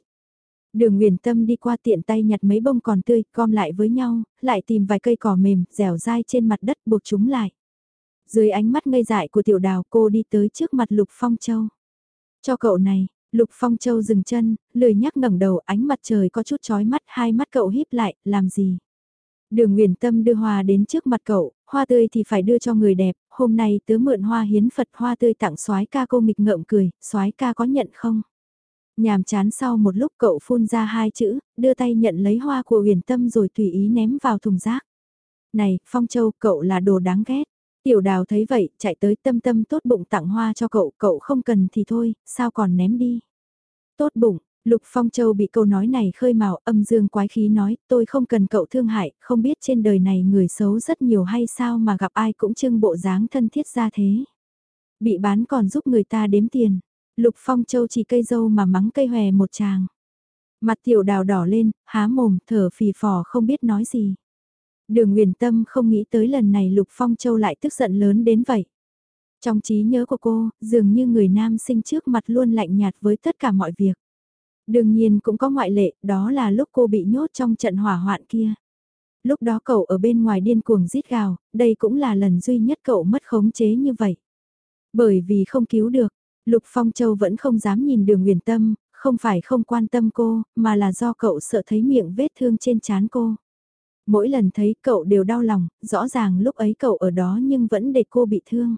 Đường Nguyền Tâm đi qua tiện tay nhặt mấy bông còn tươi, gom lại với nhau, lại tìm vài cây cỏ mềm, dẻo dai trên mặt đất buộc chúng lại. Dưới ánh mắt ngây dại của tiểu đào cô đi tới trước mặt Lục Phong Châu. Cho cậu này, Lục Phong Châu dừng chân, lười nhắc ngẩng đầu ánh mặt trời có chút chói mắt hai mắt cậu híp lại, làm gì? Đường Nguyền Tâm đưa hoa đến trước mặt cậu, hoa tươi thì phải đưa cho người đẹp, hôm nay tớ mượn hoa hiến Phật hoa tươi tặng soái ca cô nghịch ngợm cười, soái ca có nhận không? Nhàm chán sau một lúc cậu phun ra hai chữ, đưa tay nhận lấy hoa của huyền tâm rồi tùy ý ném vào thùng rác. Này, Phong Châu, cậu là đồ đáng ghét. Tiểu đào thấy vậy, chạy tới tâm tâm tốt bụng tặng hoa cho cậu, cậu không cần thì thôi, sao còn ném đi. Tốt bụng, Lục Phong Châu bị câu nói này khơi mào âm dương quái khí nói, tôi không cần cậu thương hại, không biết trên đời này người xấu rất nhiều hay sao mà gặp ai cũng trưng bộ dáng thân thiết ra thế. Bị bán còn giúp người ta đếm tiền. Lục Phong Châu chỉ cây dâu mà mắng cây hòe một chàng. Mặt tiểu đào đỏ lên, há mồm, thở phì phò không biết nói gì. Đường Nguyền Tâm không nghĩ tới lần này Lục Phong Châu lại tức giận lớn đến vậy. Trong trí nhớ của cô, dường như người nam sinh trước mặt luôn lạnh nhạt với tất cả mọi việc. Đương nhiên cũng có ngoại lệ, đó là lúc cô bị nhốt trong trận hỏa hoạn kia. Lúc đó cậu ở bên ngoài điên cuồng rít gào, đây cũng là lần duy nhất cậu mất khống chế như vậy. Bởi vì không cứu được, Lục Phong Châu vẫn không dám nhìn đường Nguyền Tâm, không phải không quan tâm cô, mà là do cậu sợ thấy miệng vết thương trên trán cô. Mỗi lần thấy cậu đều đau lòng, rõ ràng lúc ấy cậu ở đó nhưng vẫn để cô bị thương.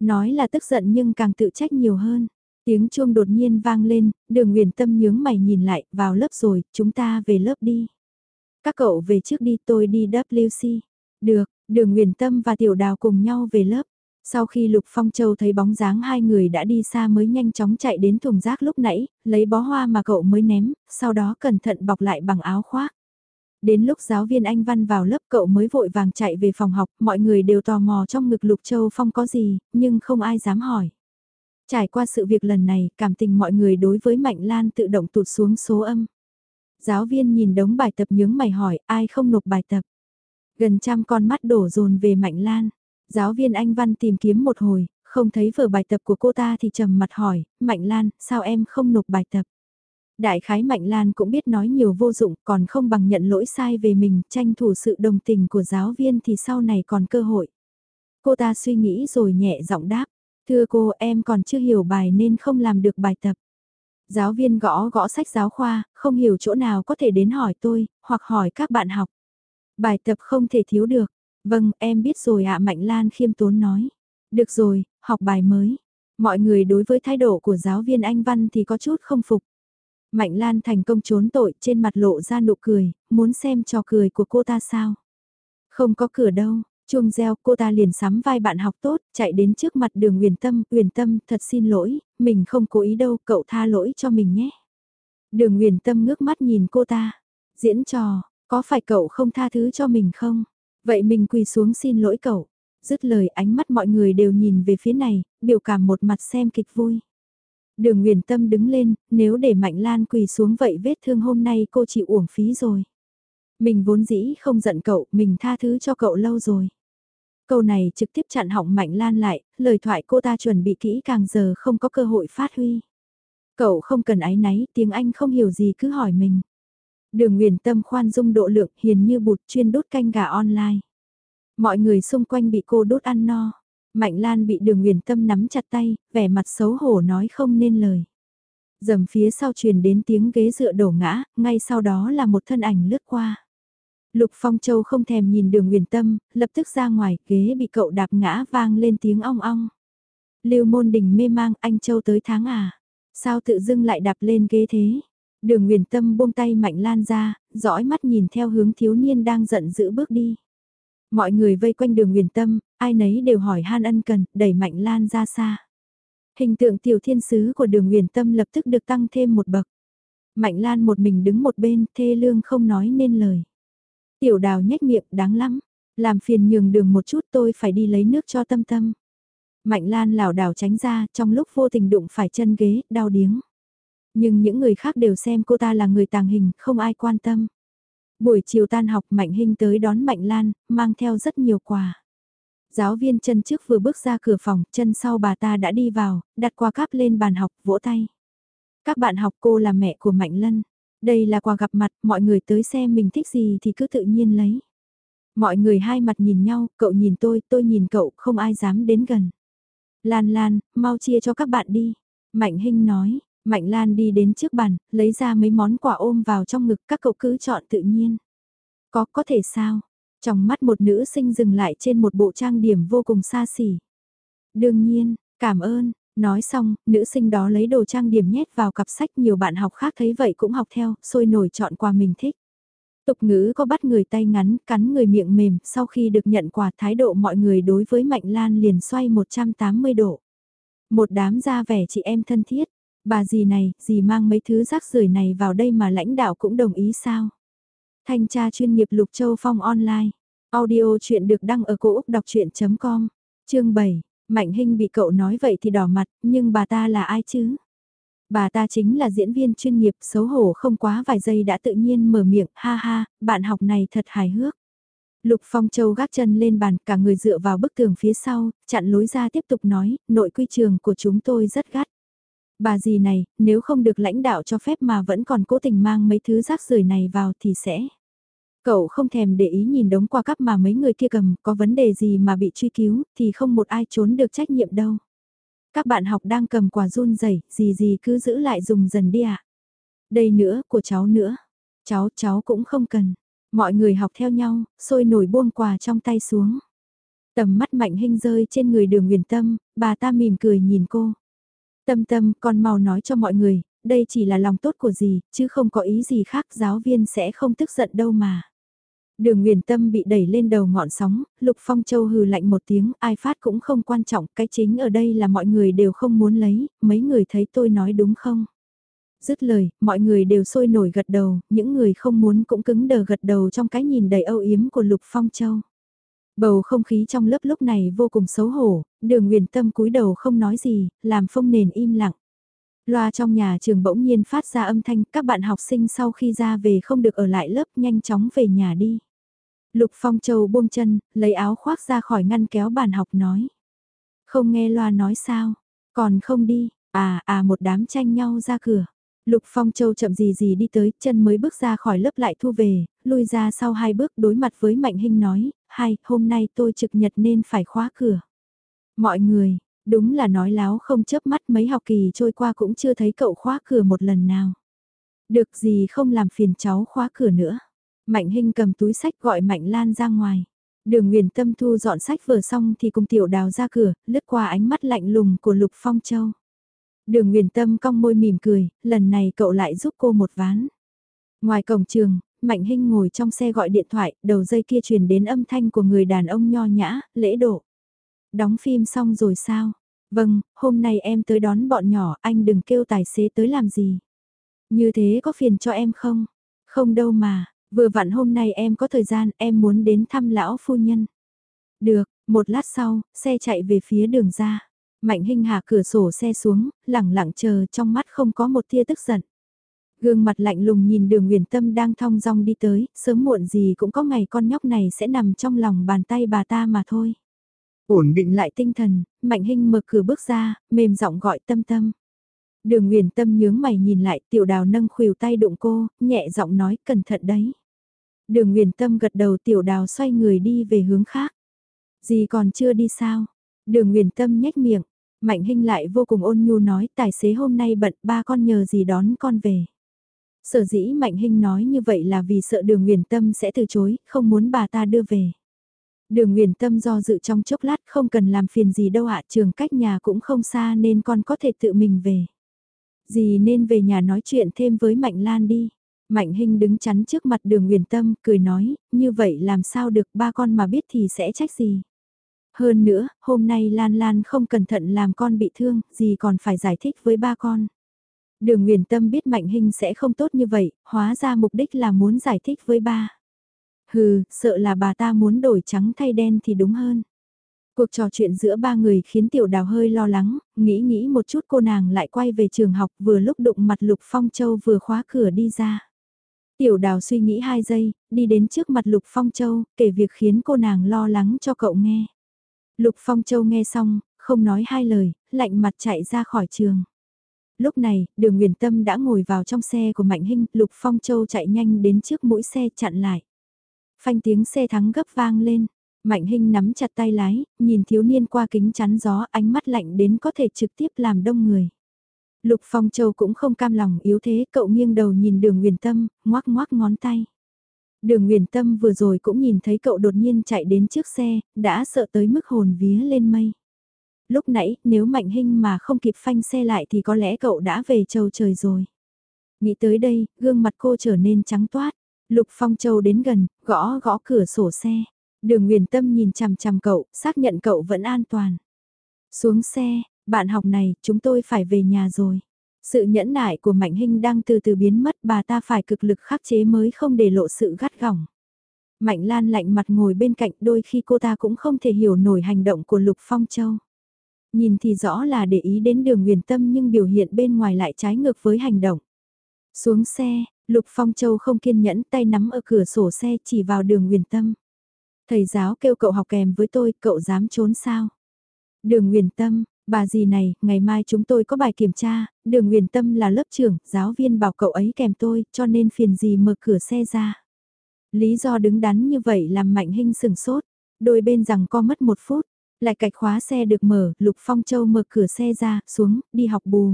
Nói là tức giận nhưng càng tự trách nhiều hơn. Tiếng chuông đột nhiên vang lên, đường Nguyền Tâm nhướng mày nhìn lại, vào lớp rồi, chúng ta về lớp đi. Các cậu về trước đi, tôi đi WC. Được, đường Nguyền Tâm và Tiểu Đào cùng nhau về lớp. Sau khi Lục Phong Châu thấy bóng dáng hai người đã đi xa mới nhanh chóng chạy đến thùng rác lúc nãy, lấy bó hoa mà cậu mới ném, sau đó cẩn thận bọc lại bằng áo khoác. Đến lúc giáo viên Anh Văn vào lớp cậu mới vội vàng chạy về phòng học, mọi người đều tò mò trong ngực Lục Châu Phong có gì, nhưng không ai dám hỏi. Trải qua sự việc lần này, cảm tình mọi người đối với Mạnh Lan tự động tụt xuống số âm. Giáo viên nhìn đống bài tập nhướng mày hỏi, ai không nộp bài tập. Gần trăm con mắt đổ dồn về Mạnh Lan. Giáo viên Anh Văn tìm kiếm một hồi, không thấy vở bài tập của cô ta thì trầm mặt hỏi, Mạnh Lan, sao em không nộp bài tập? Đại khái Mạnh Lan cũng biết nói nhiều vô dụng còn không bằng nhận lỗi sai về mình, tranh thủ sự đồng tình của giáo viên thì sau này còn cơ hội. Cô ta suy nghĩ rồi nhẹ giọng đáp, thưa cô em còn chưa hiểu bài nên không làm được bài tập. Giáo viên gõ gõ sách giáo khoa, không hiểu chỗ nào có thể đến hỏi tôi, hoặc hỏi các bạn học. Bài tập không thể thiếu được, Vâng, em biết rồi ạ Mạnh Lan khiêm tốn nói. Được rồi, học bài mới. Mọi người đối với thái độ của giáo viên Anh Văn thì có chút không phục. Mạnh Lan thành công trốn tội trên mặt lộ ra nụ cười, muốn xem trò cười của cô ta sao. Không có cửa đâu, chuông reo cô ta liền sắm vai bạn học tốt, chạy đến trước mặt đường huyền tâm, huyền tâm thật xin lỗi, mình không cố ý đâu, cậu tha lỗi cho mình nhé. Đường huyền tâm ngước mắt nhìn cô ta, diễn trò, có phải cậu không tha thứ cho mình không? Vậy mình quỳ xuống xin lỗi cậu. Dứt lời ánh mắt mọi người đều nhìn về phía này, biểu cảm một mặt xem kịch vui. Đường Nguyền Tâm đứng lên, nếu để Mạnh Lan quỳ xuống vậy vết thương hôm nay cô chịu uổng phí rồi. Mình vốn dĩ không giận cậu, mình tha thứ cho cậu lâu rồi. Câu này trực tiếp chặn hỏng Mạnh Lan lại, lời thoại cô ta chuẩn bị kỹ càng giờ không có cơ hội phát huy. Cậu không cần ái náy, tiếng Anh không hiểu gì cứ hỏi mình. Đường Nguyền Tâm khoan dung độ lượng hiền như bụt chuyên đốt canh gà online. Mọi người xung quanh bị cô đốt ăn no. Mạnh Lan bị đường Nguyền Tâm nắm chặt tay, vẻ mặt xấu hổ nói không nên lời. Dầm phía sau truyền đến tiếng ghế dựa đổ ngã, ngay sau đó là một thân ảnh lướt qua. Lục Phong Châu không thèm nhìn đường Nguyền Tâm, lập tức ra ngoài, ghế bị cậu đạp ngã vang lên tiếng ong ong. Lưu môn đình mê mang, anh Châu tới tháng à? Sao tự dưng lại đạp lên ghế thế? Đường Nguyền Tâm buông tay Mạnh Lan ra, dõi mắt nhìn theo hướng thiếu niên đang giận dữ bước đi. Mọi người vây quanh đường Nguyền Tâm, ai nấy đều hỏi han ân cần, đẩy Mạnh Lan ra xa. Hình tượng tiểu thiên sứ của đường Nguyền Tâm lập tức được tăng thêm một bậc. Mạnh Lan một mình đứng một bên, thê lương không nói nên lời. Tiểu đào nhếch miệng, đáng lắm. Làm phiền nhường đường một chút tôi phải đi lấy nước cho tâm tâm. Mạnh Lan lảo đảo tránh ra, trong lúc vô tình đụng phải chân ghế, đau điếng. Nhưng những người khác đều xem cô ta là người tàng hình, không ai quan tâm. Buổi chiều tan học Mạnh Hinh tới đón Mạnh Lan, mang theo rất nhiều quà. Giáo viên chân trước vừa bước ra cửa phòng, chân sau bà ta đã đi vào, đặt quà cáp lên bàn học, vỗ tay. Các bạn học cô là mẹ của Mạnh Lân. Đây là quà gặp mặt, mọi người tới xem mình thích gì thì cứ tự nhiên lấy. Mọi người hai mặt nhìn nhau, cậu nhìn tôi, tôi nhìn cậu, không ai dám đến gần. Lan Lan, mau chia cho các bạn đi. Mạnh Hinh nói, Mạnh Lan đi đến trước bàn, lấy ra mấy món quà ôm vào trong ngực các cậu cứ chọn tự nhiên. Có, có thể sao? Trong mắt một nữ sinh dừng lại trên một bộ trang điểm vô cùng xa xỉ. Đương nhiên, cảm ơn, nói xong, nữ sinh đó lấy đồ trang điểm nhét vào cặp sách nhiều bạn học khác thấy vậy cũng học theo, sôi nổi chọn quà mình thích. Tục ngữ có bắt người tay ngắn, cắn người miệng mềm, sau khi được nhận quà thái độ mọi người đối với Mạnh Lan liền xoay 180 độ. Một đám ra vẻ chị em thân thiết, Bà gì này, gì mang mấy thứ rác rưởi này vào đây mà lãnh đạo cũng đồng ý sao? Thanh tra chuyên nghiệp Lục Châu Phong online. Audio chuyện được đăng ở cổ Úc đọc chuyện.com. Chương 7. Mạnh Hinh bị cậu nói vậy thì đỏ mặt, nhưng bà ta là ai chứ? Bà ta chính là diễn viên chuyên nghiệp xấu hổ không quá vài giây đã tự nhiên mở miệng, ha ha, bạn học này thật hài hước. Lục Phong Châu gác chân lên bàn, cả người dựa vào bức tường phía sau, chặn lối ra tiếp tục nói, nội quy trường của chúng tôi rất gắt. Bà gì này, nếu không được lãnh đạo cho phép mà vẫn còn cố tình mang mấy thứ rác rưởi này vào thì sẽ... Cậu không thèm để ý nhìn đống qua cắp mà mấy người kia cầm, có vấn đề gì mà bị truy cứu, thì không một ai trốn được trách nhiệm đâu. Các bạn học đang cầm quà run rẩy gì gì cứ giữ lại dùng dần đi ạ. À. Đây nữa, của cháu nữa. Cháu, cháu cũng không cần. Mọi người học theo nhau, sôi nổi buông quà trong tay xuống. Tầm mắt mạnh hình rơi trên người đường huyền tâm, bà ta mỉm cười nhìn cô. Tâm tâm, con mau nói cho mọi người, đây chỉ là lòng tốt của gì, chứ không có ý gì khác, giáo viên sẽ không tức giận đâu mà. Đường Nguyền Tâm bị đẩy lên đầu ngọn sóng, Lục Phong Châu hừ lạnh một tiếng, ai phát cũng không quan trọng, cái chính ở đây là mọi người đều không muốn lấy, mấy người thấy tôi nói đúng không? Dứt lời, mọi người đều sôi nổi gật đầu, những người không muốn cũng cứng đờ gật đầu trong cái nhìn đầy âu yếm của Lục Phong Châu. Bầu không khí trong lớp lúc này vô cùng xấu hổ, đường huyền tâm cúi đầu không nói gì, làm phong nền im lặng. Loa trong nhà trường bỗng nhiên phát ra âm thanh, các bạn học sinh sau khi ra về không được ở lại lớp nhanh chóng về nhà đi. Lục Phong Châu buông chân, lấy áo khoác ra khỏi ngăn kéo bàn học nói. Không nghe loa nói sao, còn không đi, à à một đám tranh nhau ra cửa. Lục Phong Châu chậm gì gì đi tới, chân mới bước ra khỏi lớp lại thu về, lui ra sau hai bước đối mặt với Mạnh Hinh nói, hai, hôm nay tôi trực nhật nên phải khóa cửa. Mọi người, đúng là nói láo không chớp mắt mấy học kỳ trôi qua cũng chưa thấy cậu khóa cửa một lần nào. Được gì không làm phiền cháu khóa cửa nữa. Mạnh Hinh cầm túi sách gọi Mạnh Lan ra ngoài. Đường Nguyền Tâm thu dọn sách vừa xong thì cùng tiểu đào ra cửa, lướt qua ánh mắt lạnh lùng của Lục Phong Châu. Đường Nguyền Tâm cong môi mỉm cười, lần này cậu lại giúp cô một ván. Ngoài cổng trường, Mạnh Hinh ngồi trong xe gọi điện thoại, đầu dây kia truyền đến âm thanh của người đàn ông nho nhã, lễ độ. Đóng phim xong rồi sao? Vâng, hôm nay em tới đón bọn nhỏ, anh đừng kêu tài xế tới làm gì. Như thế có phiền cho em không? Không đâu mà, vừa vặn hôm nay em có thời gian, em muốn đến thăm lão phu nhân. Được, một lát sau, xe chạy về phía đường ra. Mạnh Hinh hạ cửa sổ xe xuống, lẳng lặng chờ trong mắt không có một tia tức giận. Gương mặt lạnh lùng nhìn đường huyền tâm đang thong dong đi tới, sớm muộn gì cũng có ngày con nhóc này sẽ nằm trong lòng bàn tay bà ta mà thôi. Ổn định lại tinh thần, Mạnh Hinh mở cửa bước ra, mềm giọng gọi tâm tâm. Đường Nguyền Tâm nhướng mày nhìn lại, tiểu đào nâng khuỷu tay đụng cô, nhẹ giọng nói cẩn thận đấy. Đường Nguyền Tâm gật đầu tiểu đào xoay người đi về hướng khác. Gì còn chưa đi sao? Đường Nguyền Tâm nhếch miệng, Mạnh Hinh lại vô cùng ôn nhu nói tài xế hôm nay bận ba con nhờ gì đón con về. Sở dĩ Mạnh Hinh nói như vậy là vì sợ đường Nguyền Tâm sẽ từ chối, không muốn bà ta đưa về. Đường Nguyền Tâm do dự trong chốc lát không cần làm phiền gì đâu ạ, trường cách nhà cũng không xa nên con có thể tự mình về. Gì nên về nhà nói chuyện thêm với Mạnh Lan đi. Mạnh Hinh đứng chắn trước mặt đường Nguyền Tâm, cười nói, như vậy làm sao được ba con mà biết thì sẽ trách gì. Hơn nữa, hôm nay Lan Lan không cẩn thận làm con bị thương, gì còn phải giải thích với ba con. Đường Nguyền Tâm biết Mạnh Hinh sẽ không tốt như vậy, hóa ra mục đích là muốn giải thích với ba. Hừ, sợ là bà ta muốn đổi trắng thay đen thì đúng hơn. Cuộc trò chuyện giữa ba người khiến tiểu đào hơi lo lắng, nghĩ nghĩ một chút cô nàng lại quay về trường học vừa lúc đụng mặt Lục Phong Châu vừa khóa cửa đi ra. Tiểu đào suy nghĩ hai giây, đi đến trước mặt Lục Phong Châu, kể việc khiến cô nàng lo lắng cho cậu nghe. Lục Phong Châu nghe xong, không nói hai lời, lạnh mặt chạy ra khỏi trường. Lúc này, đường Nguyền Tâm đã ngồi vào trong xe của Mạnh Hinh, Lục Phong Châu chạy nhanh đến trước mũi xe chặn lại. Phanh tiếng xe thắng gấp vang lên. Mạnh Hinh nắm chặt tay lái, nhìn thiếu niên qua kính chắn gió ánh mắt lạnh đến có thể trực tiếp làm đông người. Lục Phong Châu cũng không cam lòng yếu thế, cậu nghiêng đầu nhìn đường Nguyền Tâm, ngoác ngoác ngón tay. Đường Nguyền Tâm vừa rồi cũng nhìn thấy cậu đột nhiên chạy đến trước xe, đã sợ tới mức hồn vía lên mây. Lúc nãy, nếu Mạnh Hinh mà không kịp phanh xe lại thì có lẽ cậu đã về châu trời rồi. Nghĩ tới đây, gương mặt cô trở nên trắng toát. Lục Phong Châu đến gần, gõ gõ cửa sổ xe. Đường Nguyền Tâm nhìn chằm chằm cậu, xác nhận cậu vẫn an toàn. Xuống xe, bạn học này, chúng tôi phải về nhà rồi. Sự nhẫn nại của Mạnh Hinh đang từ từ biến mất bà ta phải cực lực khắc chế mới không để lộ sự gắt gỏng. Mạnh Lan lạnh mặt ngồi bên cạnh đôi khi cô ta cũng không thể hiểu nổi hành động của Lục Phong Châu. Nhìn thì rõ là để ý đến đường nguyền tâm nhưng biểu hiện bên ngoài lại trái ngược với hành động. Xuống xe, Lục Phong Châu không kiên nhẫn tay nắm ở cửa sổ xe chỉ vào đường nguyền tâm. Thầy giáo kêu cậu học kèm với tôi, cậu dám trốn sao? Đường nguyền tâm, bà gì này, ngày mai chúng tôi có bài kiểm tra, đường nguyền tâm là lớp trưởng, giáo viên bảo cậu ấy kèm tôi, cho nên phiền gì mở cửa xe ra. Lý do đứng đắn như vậy làm mạnh hình sừng sốt, đôi bên rằng co mất một phút, lại cạch khóa xe được mở, Lục Phong Châu mở cửa xe ra, xuống, đi học bù.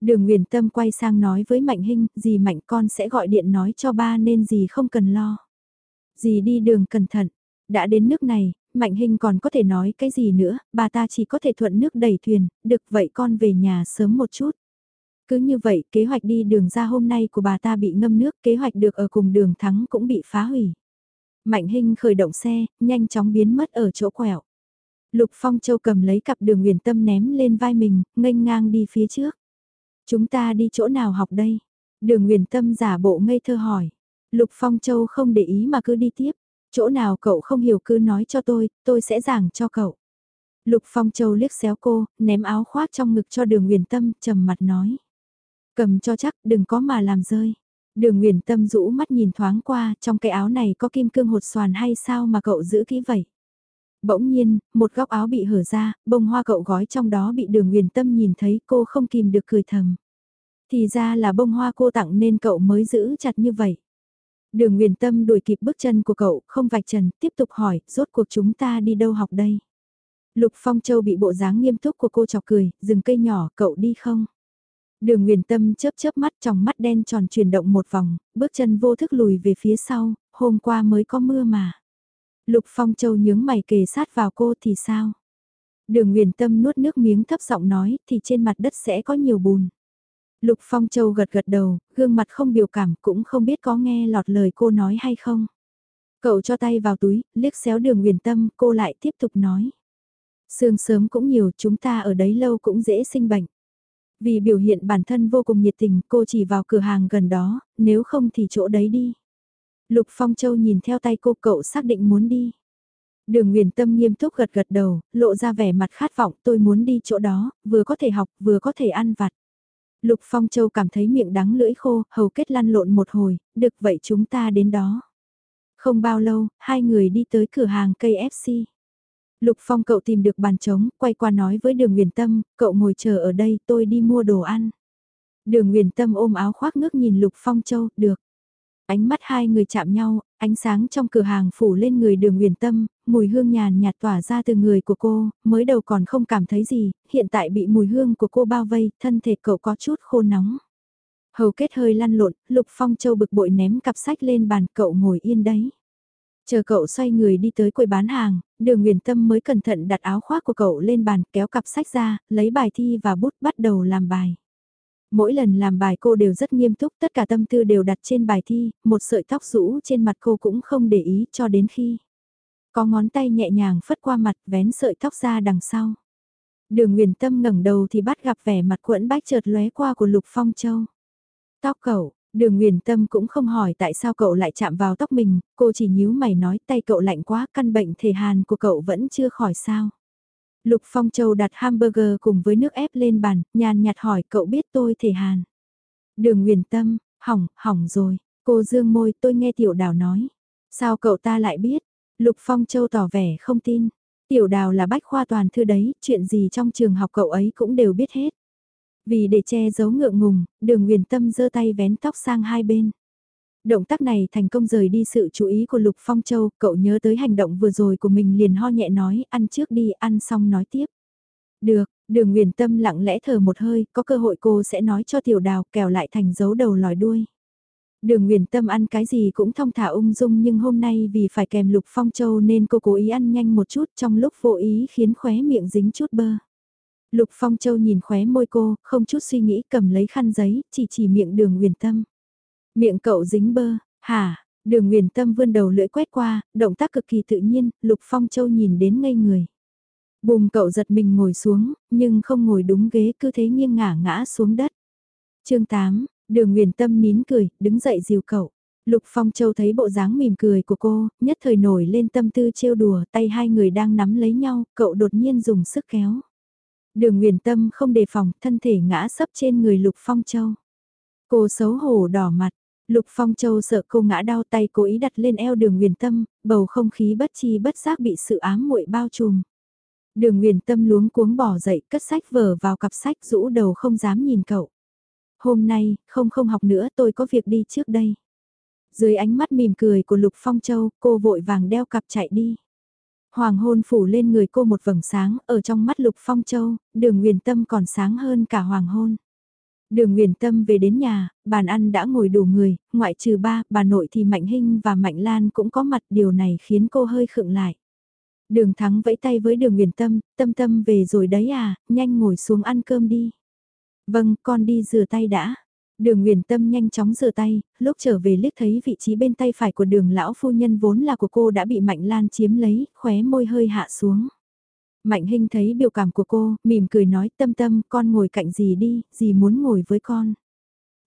Đường Nguyễn Tâm quay sang nói với Mạnh Hinh, dì Mạnh con sẽ gọi điện nói cho ba nên dì không cần lo. Dì đi đường cẩn thận, đã đến nước này, Mạnh Hinh còn có thể nói cái gì nữa, bà ta chỉ có thể thuận nước đẩy thuyền, được vậy con về nhà sớm một chút. Cứ như vậy, kế hoạch đi đường ra hôm nay của bà ta bị ngâm nước, kế hoạch được ở cùng đường thắng cũng bị phá hủy. Mạnh Hinh khởi động xe, nhanh chóng biến mất ở chỗ quẹo. Lục Phong Châu cầm lấy cặp đường huyền tâm ném lên vai mình, nghênh ngang đi phía trước. Chúng ta đi chỗ nào học đây? Đường huyền tâm giả bộ ngây thơ hỏi. Lục Phong Châu không để ý mà cứ đi tiếp. Chỗ nào cậu không hiểu cứ nói cho tôi, tôi sẽ giảng cho cậu. Lục Phong Châu liếc xéo cô, ném áo khoác trong ngực cho đường huyền tâm, trầm mặt nói. Cầm cho chắc, đừng có mà làm rơi. Đường huyền tâm rũ mắt nhìn thoáng qua, trong cái áo này có kim cương hột xoàn hay sao mà cậu giữ kỹ vậy? Bỗng nhiên, một góc áo bị hở ra, bông hoa cậu gói trong đó bị đường huyền tâm nhìn thấy cô không kìm được cười thầm. Thì ra là bông hoa cô tặng nên cậu mới giữ chặt như vậy. Đường huyền tâm đuổi kịp bước chân của cậu, không vạch trần, tiếp tục hỏi, rốt cuộc chúng ta đi đâu học đây? Lục Phong Châu bị bộ dáng nghiêm túc của cô chọc cười, dừng cây nhỏ, cậu đi không? Đường Nguyền Tâm chớp chớp mắt trong mắt đen tròn chuyển động một vòng, bước chân vô thức lùi về phía sau, hôm qua mới có mưa mà. Lục Phong Châu nhướng mày kề sát vào cô thì sao? Đường Nguyền Tâm nuốt nước miếng thấp giọng nói thì trên mặt đất sẽ có nhiều bùn. Lục Phong Châu gật gật đầu, gương mặt không biểu cảm cũng không biết có nghe lọt lời cô nói hay không. Cậu cho tay vào túi, liếc xéo đường Nguyền Tâm, cô lại tiếp tục nói. Sương sớm cũng nhiều, chúng ta ở đấy lâu cũng dễ sinh bệnh. Vì biểu hiện bản thân vô cùng nhiệt tình, cô chỉ vào cửa hàng gần đó, nếu không thì chỗ đấy đi. Lục Phong Châu nhìn theo tay cô cậu xác định muốn đi. Đường Nguyền Tâm nghiêm túc gật gật đầu, lộ ra vẻ mặt khát vọng tôi muốn đi chỗ đó, vừa có thể học, vừa có thể ăn vặt. Lục Phong Châu cảm thấy miệng đắng lưỡi khô, hầu kết lăn lộn một hồi, được vậy chúng ta đến đó. Không bao lâu, hai người đi tới cửa hàng cây FC. Lục Phong cậu tìm được bàn trống, quay qua nói với đường Nguyền Tâm, cậu ngồi chờ ở đây tôi đi mua đồ ăn. Đường Nguyền Tâm ôm áo khoác ngước nhìn Lục Phong Châu, được. Ánh mắt hai người chạm nhau, ánh sáng trong cửa hàng phủ lên người đường huyền tâm, mùi hương nhàn nhạt tỏa ra từ người của cô, mới đầu còn không cảm thấy gì, hiện tại bị mùi hương của cô bao vây, thân thể cậu có chút khô nóng. Hầu kết hơi lăn lộn, Lục Phong Châu bực bội ném cặp sách lên bàn cậu ngồi yên đấy. Chờ cậu xoay người đi tới quầy bán hàng, đường huyền tâm mới cẩn thận đặt áo khoác của cậu lên bàn kéo cặp sách ra, lấy bài thi và bút bắt đầu làm bài. Mỗi lần làm bài cô đều rất nghiêm túc, tất cả tâm tư đều đặt trên bài thi, một sợi tóc rũ trên mặt cô cũng không để ý cho đến khi. Có ngón tay nhẹ nhàng phất qua mặt vén sợi tóc ra đằng sau. Đường Nguyền Tâm ngẩng đầu thì bắt gặp vẻ mặt quẫn bách chợt lóe qua của Lục Phong Châu. Tóc cậu, Đường Nguyền Tâm cũng không hỏi tại sao cậu lại chạm vào tóc mình, cô chỉ nhíu mày nói tay cậu lạnh quá, căn bệnh thể hàn của cậu vẫn chưa khỏi sao. Lục Phong Châu đặt hamburger cùng với nước ép lên bàn, nhàn nhạt hỏi cậu biết tôi thể hàn. Đường Nguyền Tâm, hỏng, hỏng rồi, cô dương môi tôi nghe tiểu đào nói. Sao cậu ta lại biết? Lục Phong Châu tỏ vẻ không tin. Tiểu đào là bách khoa toàn thư đấy, chuyện gì trong trường học cậu ấy cũng đều biết hết. Vì để che giấu ngượng ngùng, đường Nguyền Tâm giơ tay vén tóc sang hai bên. Động tác này thành công rời đi sự chú ý của Lục Phong Châu, cậu nhớ tới hành động vừa rồi của mình liền ho nhẹ nói, ăn trước đi, ăn xong nói tiếp. Được, đường nguyền tâm lặng lẽ thở một hơi, có cơ hội cô sẽ nói cho tiểu đào kèo lại thành dấu đầu lòi đuôi. Đường Nguyền Tâm ăn cái gì cũng thong thả ung dung nhưng hôm nay vì phải kèm Lục Phong Châu nên cô cố ý ăn nhanh một chút trong lúc vô ý khiến khóe miệng dính chút bơ. Lục Phong Châu nhìn khóe môi cô, không chút suy nghĩ cầm lấy khăn giấy, chỉ chỉ miệng đường Nguyền Tâm. Miệng cậu dính bơ, hả? Đường Nguyền Tâm vươn đầu lưỡi quét qua, động tác cực kỳ tự nhiên, Lục Phong Châu nhìn đến ngây người. Bùm cậu giật mình ngồi xuống, nhưng không ngồi đúng ghế cứ thế nghiêng ngả ngã xuống đất. chương 8, đường Nguyền Tâm nín cười, đứng dậy dìu cậu. Lục Phong Châu thấy bộ dáng mỉm cười của cô, nhất thời nổi lên tâm tư trêu đùa, tay hai người đang nắm lấy nhau, cậu đột nhiên dùng sức kéo. Đường Nguyền Tâm không đề phòng, thân thể ngã sấp trên người Lục Phong Châu. Cô xấu hổ đỏ mặt, Lục Phong Châu sợ cô ngã đau tay cố ý đặt lên eo đường Nguyền Tâm, bầu không khí bất chi bất giác bị sự ám muội bao trùm. Đường Nguyền Tâm luống cuống bỏ dậy cất sách vở vào cặp sách rũ đầu không dám nhìn cậu. Hôm nay, không không học nữa tôi có việc đi trước đây. Dưới ánh mắt mỉm cười của Lục Phong Châu, cô vội vàng đeo cặp chạy đi. Hoàng hôn phủ lên người cô một vầng sáng, ở trong mắt Lục Phong Châu, đường Nguyền Tâm còn sáng hơn cả hoàng hôn. Đường Nguyền Tâm về đến nhà, bàn ăn đã ngồi đủ người, ngoại trừ ba, bà nội thì Mạnh Hinh và Mạnh Lan cũng có mặt điều này khiến cô hơi khựng lại. Đường Thắng vẫy tay với đường Nguyền Tâm, Tâm Tâm về rồi đấy à, nhanh ngồi xuống ăn cơm đi. Vâng, con đi rửa tay đã. Đường Nguyền Tâm nhanh chóng rửa tay, lúc trở về liếc thấy vị trí bên tay phải của đường lão phu nhân vốn là của cô đã bị Mạnh Lan chiếm lấy, khóe môi hơi hạ xuống. Mạnh Hinh thấy biểu cảm của cô, mỉm cười nói tâm tâm con ngồi cạnh gì đi, gì muốn ngồi với con.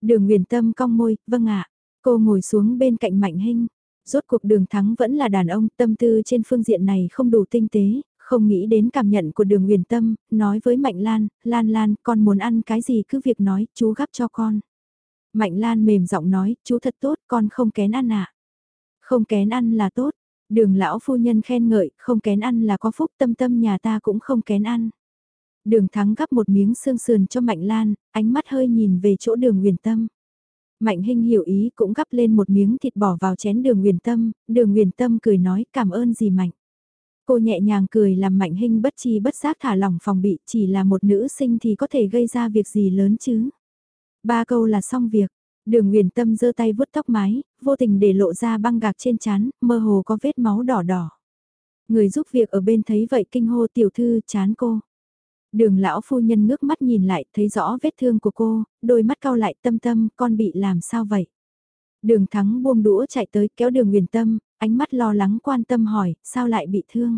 Đường Nguyền Tâm cong môi, vâng ạ. Cô ngồi xuống bên cạnh Mạnh Hinh. Rốt cuộc đường thắng vẫn là đàn ông, tâm tư trên phương diện này không đủ tinh tế, không nghĩ đến cảm nhận của đường Nguyền Tâm, nói với Mạnh Lan, Lan Lan, con muốn ăn cái gì cứ việc nói, chú gắp cho con. Mạnh Lan mềm giọng nói, chú thật tốt, con không kén ăn ạ. Không kén ăn là tốt, Đường lão phu nhân khen ngợi, không kén ăn là có phúc tâm tâm nhà ta cũng không kén ăn. Đường thắng gắp một miếng xương sườn cho Mạnh Lan, ánh mắt hơi nhìn về chỗ đường huyền tâm. Mạnh Hinh hiểu ý cũng gắp lên một miếng thịt bỏ vào chén đường huyền tâm, đường huyền tâm cười nói cảm ơn gì Mạnh. Cô nhẹ nhàng cười làm Mạnh Hinh bất chi bất giác thả lỏng phòng bị chỉ là một nữ sinh thì có thể gây ra việc gì lớn chứ. Ba câu là xong việc, Đường Nguyền Tâm giơ tay vuốt tóc mái, vô tình để lộ ra băng gạc trên chán, mơ hồ có vết máu đỏ đỏ. Người giúp việc ở bên thấy vậy kinh hô tiểu thư chán cô. Đường lão phu nhân ngước mắt nhìn lại thấy rõ vết thương của cô, đôi mắt cau lại tâm tâm con bị làm sao vậy. Đường thắng buông đũa chạy tới kéo đường uyển tâm, ánh mắt lo lắng quan tâm hỏi, sao lại bị thương?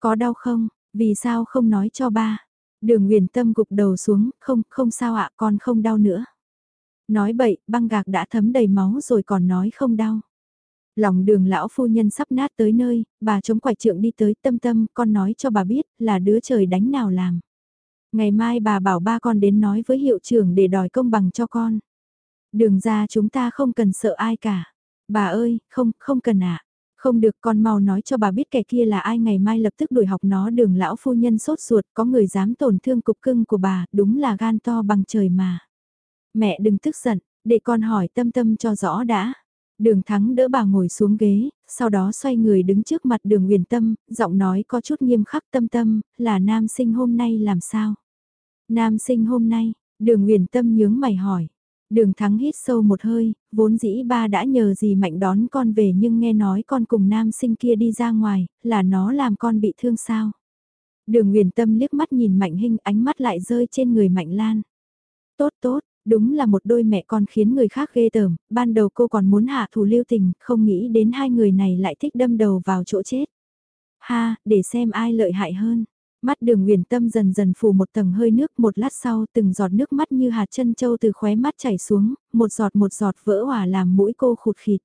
Có đau không? Vì sao không nói cho ba? Đường uyển tâm gục đầu xuống, không, không sao ạ, con không đau nữa. Nói bậy, băng gạc đã thấm đầy máu rồi còn nói không đau. Lòng đường lão phu nhân sắp nát tới nơi, bà chống quải trượng đi tới tâm tâm, con nói cho bà biết là đứa trời đánh nào làm. Ngày mai bà bảo ba con đến nói với hiệu trưởng để đòi công bằng cho con. Đường ra chúng ta không cần sợ ai cả. Bà ơi, không, không cần ạ. Không được con mau nói cho bà biết kẻ kia là ai ngày mai lập tức đuổi học nó đường lão phu nhân sốt ruột có người dám tổn thương cục cưng của bà, đúng là gan to bằng trời mà. Mẹ đừng tức giận, để con hỏi tâm tâm cho rõ đã. Đường thắng đỡ bà ngồi xuống ghế, sau đó xoay người đứng trước mặt đường huyền tâm, giọng nói có chút nghiêm khắc tâm tâm, là nam sinh hôm nay làm sao? Nam sinh hôm nay, đường huyền tâm nhướng mày hỏi. Đường thắng hít sâu một hơi, vốn dĩ ba đã nhờ gì mạnh đón con về nhưng nghe nói con cùng nam sinh kia đi ra ngoài, là nó làm con bị thương sao. Đường huyền tâm liếc mắt nhìn mạnh hình ánh mắt lại rơi trên người mạnh lan. Tốt tốt, đúng là một đôi mẹ con khiến người khác ghê tởm, ban đầu cô còn muốn hạ thủ lưu tình, không nghĩ đến hai người này lại thích đâm đầu vào chỗ chết. Ha, để xem ai lợi hại hơn. Mắt đường huyền tâm dần dần phủ một tầng hơi nước một lát sau từng giọt nước mắt như hạt chân châu từ khóe mắt chảy xuống, một giọt một giọt vỡ hòa làm mũi cô khụt khịt.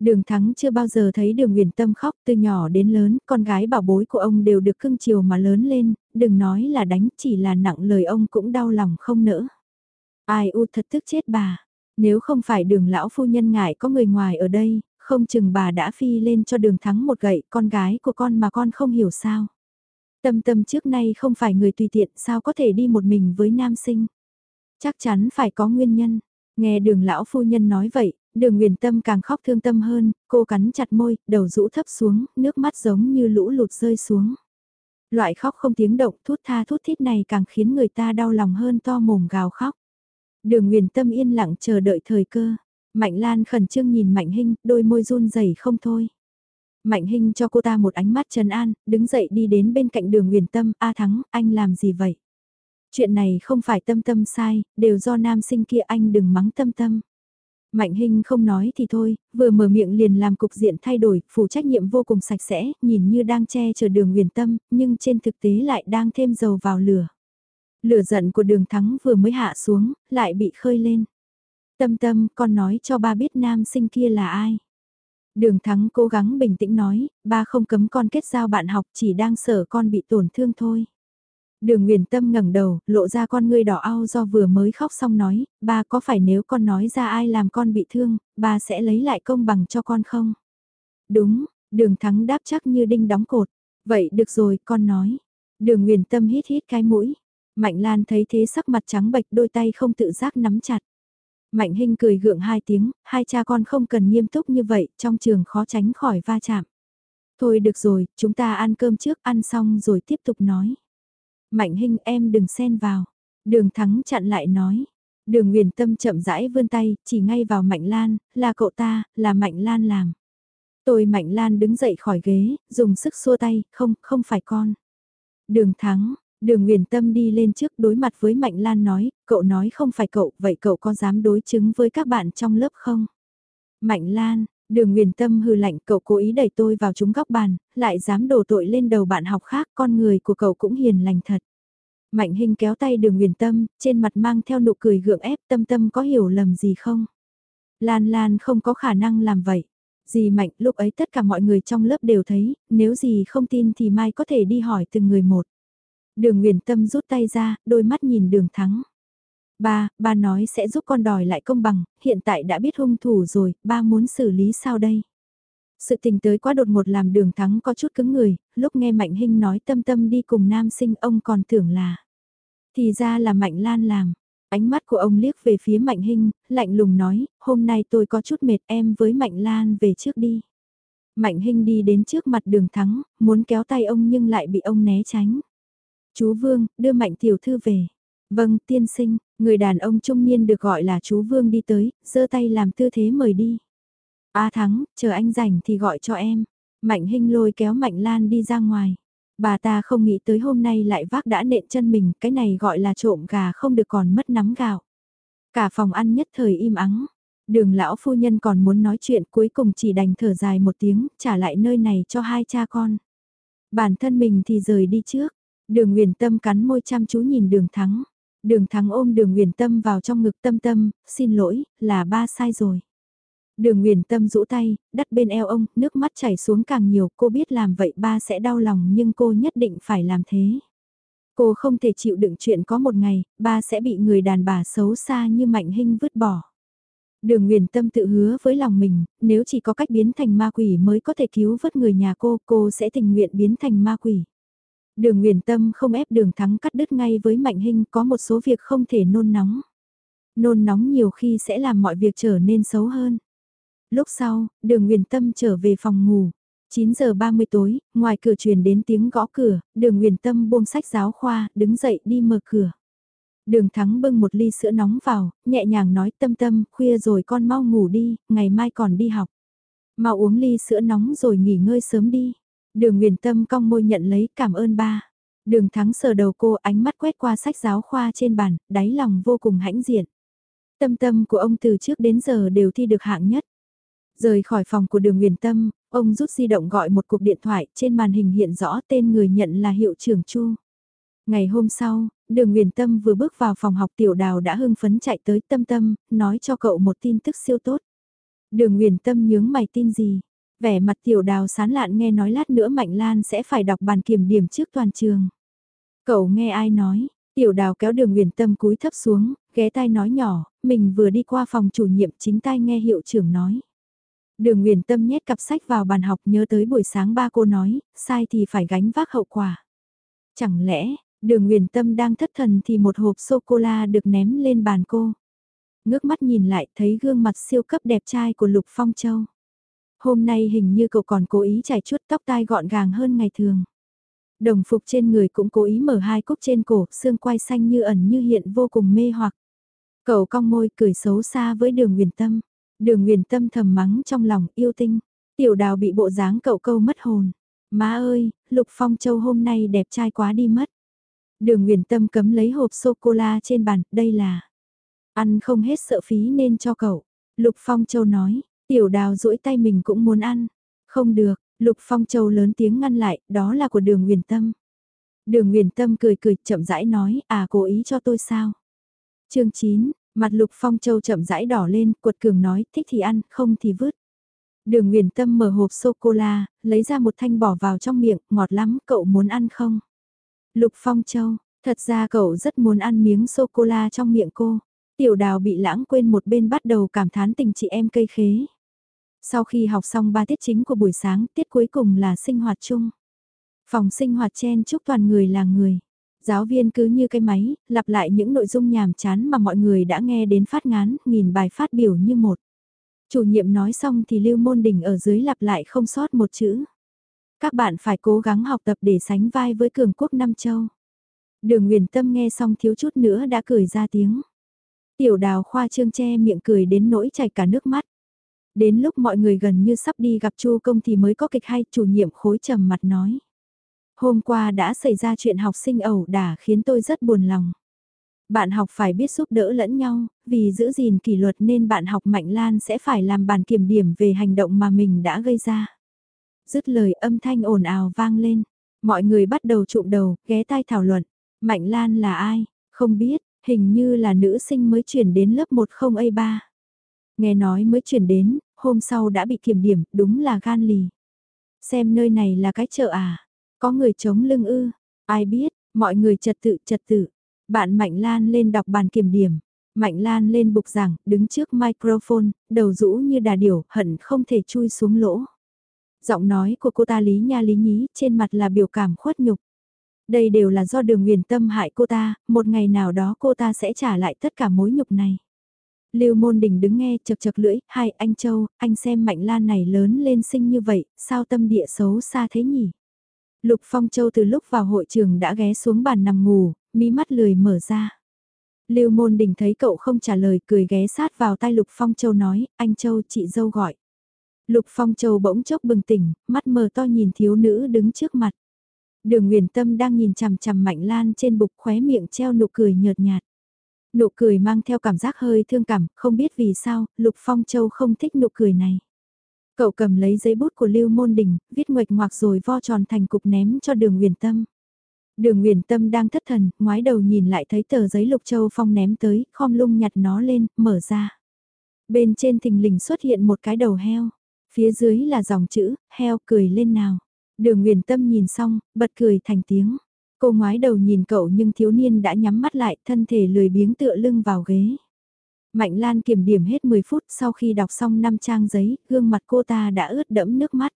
Đường thắng chưa bao giờ thấy đường huyền tâm khóc từ nhỏ đến lớn, con gái bảo bối của ông đều được cưng chiều mà lớn lên, đừng nói là đánh chỉ là nặng lời ông cũng đau lòng không nỡ. Ai u thật tức chết bà, nếu không phải đường lão phu nhân ngại có người ngoài ở đây, không chừng bà đã phi lên cho đường thắng một gậy con gái của con mà con không hiểu sao. Tâm tâm trước nay không phải người tùy tiện sao có thể đi một mình với nam sinh. Chắc chắn phải có nguyên nhân. Nghe đường lão phu nhân nói vậy, đường nguyền tâm càng khóc thương tâm hơn, cô cắn chặt môi, đầu rũ thấp xuống, nước mắt giống như lũ lụt rơi xuống. Loại khóc không tiếng động thút tha thút thít này càng khiến người ta đau lòng hơn to mồm gào khóc. Đường nguyền tâm yên lặng chờ đợi thời cơ. Mạnh Lan khẩn trương nhìn Mạnh Hinh, đôi môi run rẩy không thôi. Mạnh Hinh cho cô ta một ánh mắt trấn an, đứng dậy đi đến bên cạnh đường huyền tâm, A Thắng, anh làm gì vậy? Chuyện này không phải tâm tâm sai, đều do nam sinh kia anh đừng mắng tâm tâm. Mạnh Hinh không nói thì thôi, vừa mở miệng liền làm cục diện thay đổi, phủ trách nhiệm vô cùng sạch sẽ, nhìn như đang che chở đường huyền tâm, nhưng trên thực tế lại đang thêm dầu vào lửa. Lửa giận của đường thắng vừa mới hạ xuống, lại bị khơi lên. Tâm tâm, con nói cho ba biết nam sinh kia là ai. Đường thắng cố gắng bình tĩnh nói, ba không cấm con kết giao bạn học chỉ đang sợ con bị tổn thương thôi. Đường Nguyền Tâm ngẩng đầu, lộ ra con ngươi đỏ ao do vừa mới khóc xong nói, ba có phải nếu con nói ra ai làm con bị thương, ba sẽ lấy lại công bằng cho con không? Đúng, đường thắng đáp chắc như đinh đóng cột. Vậy được rồi, con nói. Đường Nguyền Tâm hít hít cái mũi. Mạnh Lan thấy thế sắc mặt trắng bệch đôi tay không tự giác nắm chặt. Mạnh Hinh cười gượng hai tiếng, hai cha con không cần nghiêm túc như vậy, trong trường khó tránh khỏi va chạm. Thôi được rồi, chúng ta ăn cơm trước, ăn xong rồi tiếp tục nói. Mạnh Hinh em đừng xen vào. Đường Thắng chặn lại nói. Đường Nguyền Tâm chậm rãi vươn tay, chỉ ngay vào Mạnh Lan, là cậu ta, là Mạnh Lan làm. Tôi Mạnh Lan đứng dậy khỏi ghế, dùng sức xua tay, không, không phải con. Đường Thắng, Đường Nguyền Tâm đi lên trước đối mặt với Mạnh Lan nói, cậu nói không phải cậu, vậy cậu có dám đối chứng với các bạn trong lớp không? Mạnh Lan, đường Nguyền Tâm hư lạnh cậu cố ý đẩy tôi vào chúng góc bàn, lại dám đổ tội lên đầu bạn học khác, con người của cậu cũng hiền lành thật. Mạnh Hinh kéo tay đường Nguyền Tâm, trên mặt mang theo nụ cười gượng ép tâm tâm có hiểu lầm gì không? Lan Lan không có khả năng làm vậy. Dì Mạnh lúc ấy tất cả mọi người trong lớp đều thấy, nếu dì không tin thì mai có thể đi hỏi từng người một. Đường Nguyền Tâm rút tay ra, đôi mắt nhìn đường thắng. Ba, ba nói sẽ giúp con đòi lại công bằng, hiện tại đã biết hung thủ rồi, ba muốn xử lý sao đây? Sự tình tới quá đột ngột làm đường thắng có chút cứng người, lúc nghe Mạnh Hinh nói tâm tâm đi cùng nam sinh ông còn tưởng là. Thì ra là Mạnh Lan làm. Ánh mắt của ông liếc về phía Mạnh Hinh, lạnh lùng nói, hôm nay tôi có chút mệt em với Mạnh Lan về trước đi. Mạnh Hinh đi đến trước mặt đường thắng, muốn kéo tay ông nhưng lại bị ông né tránh. Chú Vương, đưa Mạnh Tiểu Thư về. Vâng, tiên sinh, người đàn ông trung niên được gọi là chú Vương đi tới, giơ tay làm tư thế mời đi. A Thắng, chờ anh rảnh thì gọi cho em. Mạnh Hinh lôi kéo Mạnh Lan đi ra ngoài. Bà ta không nghĩ tới hôm nay lại vác đã nện chân mình, cái này gọi là trộm gà không được còn mất nắm gạo. Cả phòng ăn nhất thời im ắng. Đường lão phu nhân còn muốn nói chuyện cuối cùng chỉ đành thở dài một tiếng, trả lại nơi này cho hai cha con. Bản thân mình thì rời đi trước. Đường huyền Tâm cắn môi chăm chú nhìn đường thắng. Đường thắng ôm đường huyền Tâm vào trong ngực tâm tâm, xin lỗi, là ba sai rồi. Đường huyền Tâm rũ tay, đắt bên eo ông, nước mắt chảy xuống càng nhiều, cô biết làm vậy ba sẽ đau lòng nhưng cô nhất định phải làm thế. Cô không thể chịu đựng chuyện có một ngày, ba sẽ bị người đàn bà xấu xa như Mạnh Hinh vứt bỏ. Đường Nguyền Tâm tự hứa với lòng mình, nếu chỉ có cách biến thành ma quỷ mới có thể cứu vớt người nhà cô, cô sẽ tình nguyện biến thành ma quỷ. Đường Nguyền Tâm không ép đường thắng cắt đứt ngay với Mạnh Hinh có một số việc không thể nôn nóng. Nôn nóng nhiều khi sẽ làm mọi việc trở nên xấu hơn. Lúc sau, đường Nguyền Tâm trở về phòng ngủ. 9 giờ 30 tối, ngoài cửa truyền đến tiếng gõ cửa, đường Nguyền Tâm buông sách giáo khoa, đứng dậy đi mở cửa. Đường Thắng bưng một ly sữa nóng vào, nhẹ nhàng nói tâm tâm, khuya rồi con mau ngủ đi, ngày mai còn đi học. Mau uống ly sữa nóng rồi nghỉ ngơi sớm đi. Đường Nguyền Tâm cong môi nhận lấy cảm ơn ba. Đường Thắng sờ đầu cô ánh mắt quét qua sách giáo khoa trên bàn, đáy lòng vô cùng hãnh diện. Tâm tâm của ông từ trước đến giờ đều thi được hạng nhất. Rời khỏi phòng của đường Nguyền Tâm, ông rút di động gọi một cuộc điện thoại, trên màn hình hiện rõ tên người nhận là hiệu trưởng Chu. Ngày hôm sau, đường Nguyền Tâm vừa bước vào phòng học tiểu đào đã hưng phấn chạy tới tâm tâm, nói cho cậu một tin tức siêu tốt. Đường Nguyền Tâm nhướng mày tin gì? Vẻ mặt tiểu đào sán lạn nghe nói lát nữa Mạnh Lan sẽ phải đọc bàn kiểm điểm trước toàn trường. Cậu nghe ai nói? Tiểu đào kéo đường Nguyền Tâm cúi thấp xuống, ghé tai nói nhỏ, mình vừa đi qua phòng chủ nhiệm chính tai nghe hiệu trưởng nói. Đường Nguyền Tâm nhét cặp sách vào bàn học nhớ tới buổi sáng ba cô nói, sai thì phải gánh vác hậu quả. Chẳng lẽ, đường Nguyền Tâm đang thất thần thì một hộp sô-cô-la được ném lên bàn cô. Ngước mắt nhìn lại thấy gương mặt siêu cấp đẹp trai của Lục Phong Châu. Hôm nay hình như cậu còn cố ý chải chuốt tóc tai gọn gàng hơn ngày thường. Đồng phục trên người cũng cố ý mở hai cúc trên cổ, xương quai xanh như ẩn như hiện vô cùng mê hoặc. Cậu cong môi cười xấu xa với đường huyền Tâm. Đường huyền Tâm thầm mắng trong lòng yêu tinh. Tiểu đào bị bộ dáng cậu câu mất hồn. Má ơi, Lục Phong Châu hôm nay đẹp trai quá đi mất. Đường huyền Tâm cấm lấy hộp sô-cô-la trên bàn, đây là... Ăn không hết sợ phí nên cho cậu. Lục Phong Châu nói, tiểu đào duỗi tay mình cũng muốn ăn. Không được, Lục Phong Châu lớn tiếng ngăn lại, đó là của đường Huyền Tâm. Đường Huyền Tâm cười cười chậm rãi nói, à cố ý cho tôi sao? chương 9, Mặt lục phong châu chậm rãi đỏ lên, cuột cường nói, thích thì ăn, không thì vứt. Đường Huyền Tâm mở hộp sô-cô-la, lấy ra một thanh bỏ vào trong miệng, ngọt lắm, cậu muốn ăn không? Lục Phong Châu, thật ra cậu rất muốn ăn miếng sô-cô-la trong miệng cô. Tiểu đào bị lãng quên một bên bắt đầu cảm thán tình chị em cây khế. Sau khi học xong ba tiết chính của buổi sáng, tiết cuối cùng là sinh hoạt chung. Phòng sinh hoạt chen chúc toàn người là người. Giáo viên cứ như cái máy, lặp lại những nội dung nhàm chán mà mọi người đã nghe đến phát ngán, nghìn bài phát biểu như một. Chủ nhiệm nói xong thì Lưu Môn Đình ở dưới lặp lại không sót một chữ. Các bạn phải cố gắng học tập để sánh vai với cường quốc Nam Châu. Đường Nguyền Tâm nghe xong thiếu chút nữa đã cười ra tiếng. Tiểu đào khoa trương che miệng cười đến nỗi chảy cả nước mắt. Đến lúc mọi người gần như sắp đi gặp Chu công thì mới có kịch hay chủ nhiệm khối trầm mặt nói. Hôm qua đã xảy ra chuyện học sinh ẩu đả khiến tôi rất buồn lòng. Bạn học phải biết giúp đỡ lẫn nhau, vì giữ gìn kỷ luật nên bạn học Mạnh Lan sẽ phải làm bản kiểm điểm về hành động mà mình đã gây ra. Dứt lời âm thanh ồn ào vang lên, mọi người bắt đầu trụm đầu, ghé tai thảo luận. Mạnh Lan là ai? Không biết, hình như là nữ sinh mới chuyển đến lớp 10A3. Nghe nói mới chuyển đến, hôm sau đã bị kiểm điểm, đúng là gan lì. Xem nơi này là cái chợ à? Có người chống lưng ư, ai biết, mọi người trật tự trật tự. Bạn Mạnh Lan lên đọc bàn kiểm điểm. Mạnh Lan lên bục giảng, đứng trước microphone, đầu rũ như đà điểu, hận không thể chui xuống lỗ. Giọng nói của cô ta lý nha lý nhí, trên mặt là biểu cảm khuất nhục. Đây đều là do đường nguyền tâm hại cô ta, một ngày nào đó cô ta sẽ trả lại tất cả mối nhục này. Lưu Môn Đình đứng nghe chật chật lưỡi, hai anh Châu, anh xem Mạnh Lan này lớn lên xinh như vậy, sao tâm địa xấu xa thế nhỉ? Lục Phong Châu từ lúc vào hội trường đã ghé xuống bàn nằm ngủ, mí mắt lười mở ra. Lưu Môn Đình thấy cậu không trả lời cười ghé sát vào tai Lục Phong Châu nói, anh Châu chị dâu gọi. Lục Phong Châu bỗng chốc bừng tỉnh, mắt mờ to nhìn thiếu nữ đứng trước mặt. Đường Nguyền Tâm đang nhìn chằm chằm Mạnh Lan trên bục khóe miệng treo nụ cười nhợt nhạt. Nụ cười mang theo cảm giác hơi thương cảm, không biết vì sao, Lục Phong Châu không thích nụ cười này. Cậu cầm lấy giấy bút của Lưu Môn Đình, viết ngoạch ngoạc rồi vo tròn thành cục ném cho đường Nguyền Tâm. Đường Nguyền Tâm đang thất thần, ngoái đầu nhìn lại thấy tờ giấy Lục Châu Phong ném tới, khom lung nhặt nó lên, mở ra. Bên trên thình lình xuất hiện một cái đầu heo. Phía dưới là dòng chữ, heo cười lên nào. Đường Nguyền Tâm nhìn xong, bật cười thành tiếng. Cô ngoái đầu nhìn cậu nhưng thiếu niên đã nhắm mắt lại, thân thể lười biếng tựa lưng vào ghế. Mạnh Lan kiểm điểm hết 10 phút sau khi đọc xong 5 trang giấy, gương mặt cô ta đã ướt đẫm nước mắt.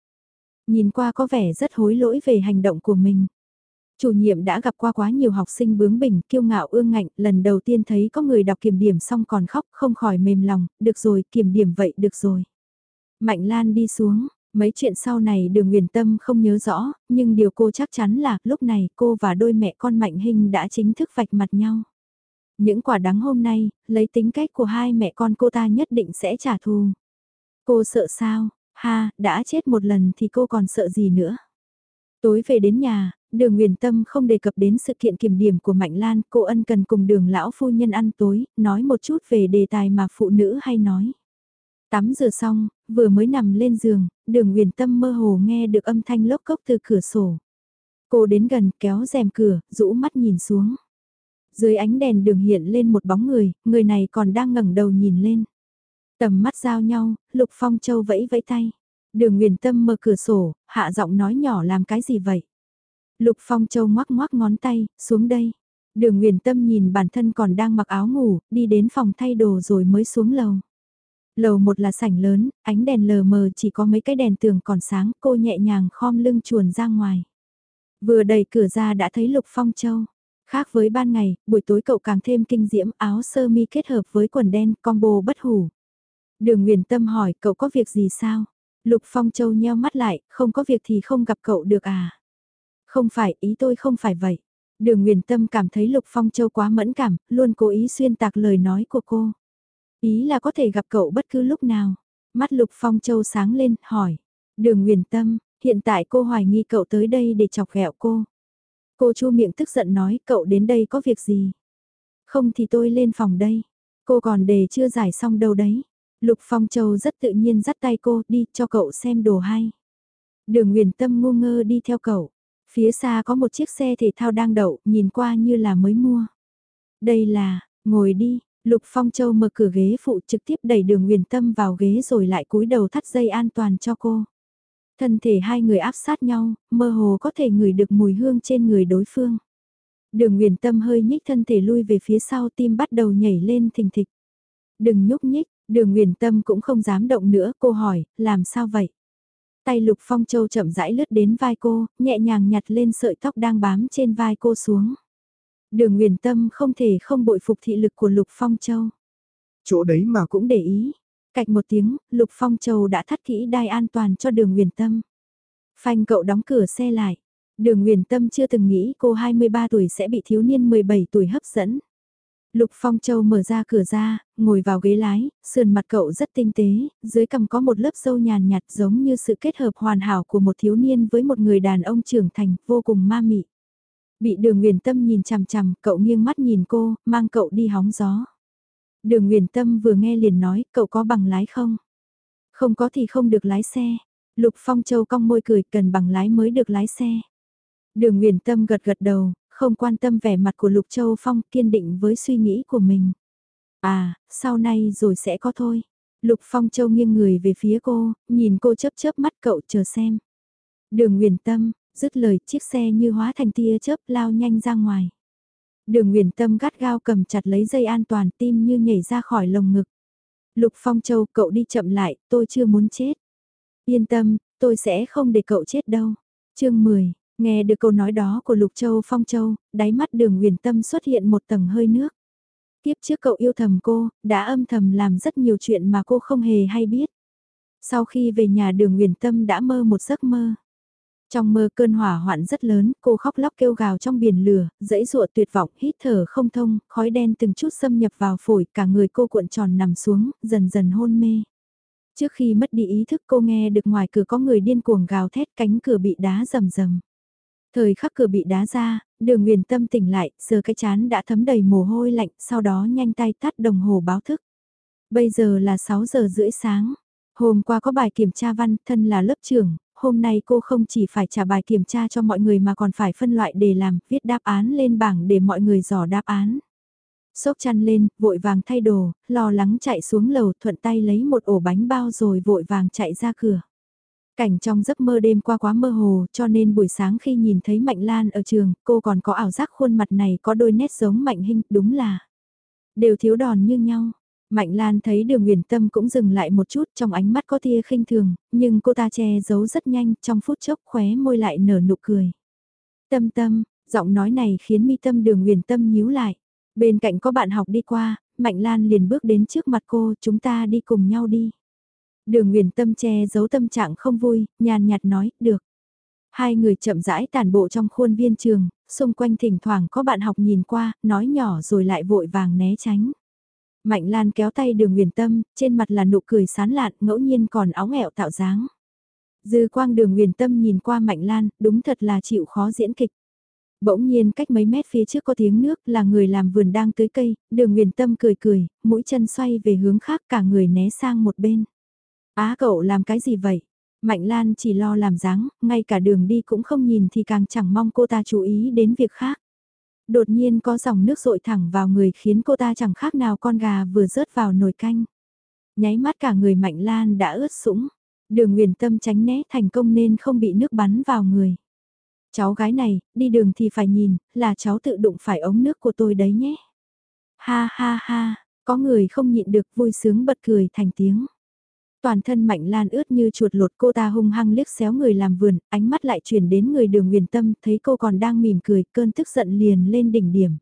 Nhìn qua có vẻ rất hối lỗi về hành động của mình. Chủ nhiệm đã gặp qua quá nhiều học sinh bướng bỉnh, kiêu ngạo ương ngạnh, lần đầu tiên thấy có người đọc kiểm điểm xong còn khóc, không khỏi mềm lòng, được rồi, kiểm điểm vậy được rồi. Mạnh Lan đi xuống, mấy chuyện sau này đường huyền tâm không nhớ rõ, nhưng điều cô chắc chắn là lúc này cô và đôi mẹ con Mạnh hình đã chính thức vạch mặt nhau. Những quả đắng hôm nay, lấy tính cách của hai mẹ con cô ta nhất định sẽ trả thù. Cô sợ sao? Ha, đã chết một lần thì cô còn sợ gì nữa? Tối về đến nhà, đường Huyền Tâm không đề cập đến sự kiện kiểm điểm của Mạnh Lan, cô ân cần cùng đường lão phu nhân ăn tối, nói một chút về đề tài mà phụ nữ hay nói. Tắm rửa xong, vừa mới nằm lên giường, đường uyển Tâm mơ hồ nghe được âm thanh lốc cốc từ cửa sổ. Cô đến gần kéo rèm cửa, rũ mắt nhìn xuống. Dưới ánh đèn đường hiện lên một bóng người, người này còn đang ngẩng đầu nhìn lên. Tầm mắt giao nhau, Lục Phong Châu vẫy vẫy tay. Đường uyển Tâm mở cửa sổ, hạ giọng nói nhỏ làm cái gì vậy? Lục Phong Châu ngoắc ngoắc ngón tay, xuống đây. Đường Nguyền Tâm nhìn bản thân còn đang mặc áo ngủ, đi đến phòng thay đồ rồi mới xuống lầu. Lầu một là sảnh lớn, ánh đèn lờ mờ chỉ có mấy cái đèn tường còn sáng, cô nhẹ nhàng khom lưng chuồn ra ngoài. Vừa đẩy cửa ra đã thấy Lục Phong Châu. Khác với ban ngày, buổi tối cậu càng thêm kinh diễm áo sơ mi kết hợp với quần đen combo bất hủ. Đường Nguyền Tâm hỏi cậu có việc gì sao? Lục Phong Châu nheo mắt lại, không có việc thì không gặp cậu được à? Không phải, ý tôi không phải vậy. Đường Nguyền Tâm cảm thấy Lục Phong Châu quá mẫn cảm, luôn cố ý xuyên tạc lời nói của cô. Ý là có thể gặp cậu bất cứ lúc nào. Mắt Lục Phong Châu sáng lên, hỏi. Đường Nguyền Tâm, hiện tại cô hoài nghi cậu tới đây để chọc ghẹo cô. Cô chu miệng tức giận nói cậu đến đây có việc gì? Không thì tôi lên phòng đây. Cô còn đề chưa giải xong đâu đấy. Lục Phong Châu rất tự nhiên dắt tay cô đi cho cậu xem đồ hay. Đường Nguyền Tâm ngu ngơ đi theo cậu. Phía xa có một chiếc xe thể thao đang đậu, nhìn qua như là mới mua. Đây là, ngồi đi, Lục Phong Châu mở cửa ghế phụ trực tiếp đẩy đường Nguyền Tâm vào ghế rồi lại cúi đầu thắt dây an toàn cho cô. Thân thể hai người áp sát nhau, mơ hồ có thể ngửi được mùi hương trên người đối phương. Đường Nguyền Tâm hơi nhích thân thể lui về phía sau tim bắt đầu nhảy lên thình thịch. Đừng nhúc nhích, đường Nguyền Tâm cũng không dám động nữa, cô hỏi, làm sao vậy? Tay Lục Phong Châu chậm rãi lướt đến vai cô, nhẹ nhàng nhặt lên sợi tóc đang bám trên vai cô xuống. Đường Nguyền Tâm không thể không bội phục thị lực của Lục Phong Châu. Chỗ đấy mà cũng để ý. Cạch một tiếng, Lục Phong Châu đã thắt kỹ đai an toàn cho đường Nguyền Tâm. Phanh cậu đóng cửa xe lại. Đường Nguyền Tâm chưa từng nghĩ cô 23 tuổi sẽ bị thiếu niên 17 tuổi hấp dẫn. Lục Phong Châu mở ra cửa ra, ngồi vào ghế lái, sườn mặt cậu rất tinh tế, dưới cằm có một lớp sâu nhàn nhạt giống như sự kết hợp hoàn hảo của một thiếu niên với một người đàn ông trưởng thành, vô cùng ma mị. Bị đường Nguyền Tâm nhìn chằm chằm, cậu nghiêng mắt nhìn cô, mang cậu đi hóng gió. Đường Nguyền Tâm vừa nghe liền nói, cậu có bằng lái không? Không có thì không được lái xe. Lục Phong Châu cong môi cười, cần bằng lái mới được lái xe. Đường Nguyền Tâm gật gật đầu, không quan tâm vẻ mặt của Lục Châu Phong kiên định với suy nghĩ của mình. À, sau này rồi sẽ có thôi. Lục Phong Châu nghiêng người về phía cô, nhìn cô chớp chớp mắt cậu chờ xem. Đường Nguyền Tâm, dứt lời chiếc xe như hóa thành tia chớp lao nhanh ra ngoài. Đường Nguyễn Tâm gắt gao cầm chặt lấy dây an toàn tim như nhảy ra khỏi lồng ngực. Lục Phong Châu cậu đi chậm lại, tôi chưa muốn chết. Yên tâm, tôi sẽ không để cậu chết đâu. chương 10, nghe được câu nói đó của Lục Châu Phong Châu, đáy mắt đường Nguyễn Tâm xuất hiện một tầng hơi nước. Tiếp trước cậu yêu thầm cô, đã âm thầm làm rất nhiều chuyện mà cô không hề hay biết. Sau khi về nhà đường Nguyễn Tâm đã mơ một giấc mơ. Trong mơ cơn hỏa hoạn rất lớn, cô khóc lóc kêu gào trong biển lửa, dãy rụa tuyệt vọng, hít thở không thông, khói đen từng chút xâm nhập vào phổi, cả người cô cuộn tròn nằm xuống, dần dần hôn mê. Trước khi mất đi ý thức cô nghe được ngoài cửa có người điên cuồng gào thét cánh cửa bị đá rầm rầm. Thời khắc cửa bị đá ra, đường nguyền tâm tỉnh lại, giờ cái chán đã thấm đầy mồ hôi lạnh, sau đó nhanh tay tắt đồng hồ báo thức. Bây giờ là 6 giờ rưỡi sáng. Hôm qua có bài kiểm tra văn, thân là lớp trưởng, hôm nay cô không chỉ phải trả bài kiểm tra cho mọi người mà còn phải phân loại để làm, viết đáp án lên bảng để mọi người dò đáp án. Sốc chăn lên, vội vàng thay đồ, lo lắng chạy xuống lầu thuận tay lấy một ổ bánh bao rồi vội vàng chạy ra cửa. Cảnh trong giấc mơ đêm qua quá mơ hồ cho nên buổi sáng khi nhìn thấy Mạnh Lan ở trường, cô còn có ảo giác khuôn mặt này có đôi nét giống Mạnh Hinh, đúng là đều thiếu đòn như nhau. Mạnh Lan thấy đường huyền tâm cũng dừng lại một chút trong ánh mắt có tia khinh thường, nhưng cô ta che giấu rất nhanh trong phút chốc khóe môi lại nở nụ cười. Tâm tâm, giọng nói này khiến mi tâm đường huyền tâm nhíu lại. Bên cạnh có bạn học đi qua, Mạnh Lan liền bước đến trước mặt cô, chúng ta đi cùng nhau đi. Đường Nguyền Tâm che giấu tâm trạng không vui, nhàn nhạt nói, được. Hai người chậm rãi tàn bộ trong khuôn viên trường, xung quanh thỉnh thoảng có bạn học nhìn qua, nói nhỏ rồi lại vội vàng né tránh. Mạnh Lan kéo tay đường Nguyền Tâm, trên mặt là nụ cười sán lạn, ngẫu nhiên còn áo nghẹo tạo dáng. Dư quang đường Nguyền Tâm nhìn qua Mạnh Lan, đúng thật là chịu khó diễn kịch. Bỗng nhiên cách mấy mét phía trước có tiếng nước là người làm vườn đang tưới cây, đường Nguyền Tâm cười cười, mũi chân xoay về hướng khác cả người né sang một bên. Á cậu làm cái gì vậy? Mạnh Lan chỉ lo làm dáng, ngay cả đường đi cũng không nhìn thì càng chẳng mong cô ta chú ý đến việc khác. Đột nhiên có dòng nước rội thẳng vào người khiến cô ta chẳng khác nào con gà vừa rớt vào nồi canh. Nháy mắt cả người Mạnh Lan đã ướt sũng. Đường Nguyền Tâm tránh né thành công nên không bị nước bắn vào người. Cháu gái này, đi đường thì phải nhìn, là cháu tự đụng phải ống nước của tôi đấy nhé. Ha ha ha, có người không nhịn được vui sướng bật cười thành tiếng. Toàn thân Mạnh Lan ướt như chuột lột cô ta hung hăng liếc xéo người làm vườn, ánh mắt lại chuyển đến người đường huyền Tâm, thấy cô còn đang mỉm cười, cơn tức giận liền lên đỉnh điểm.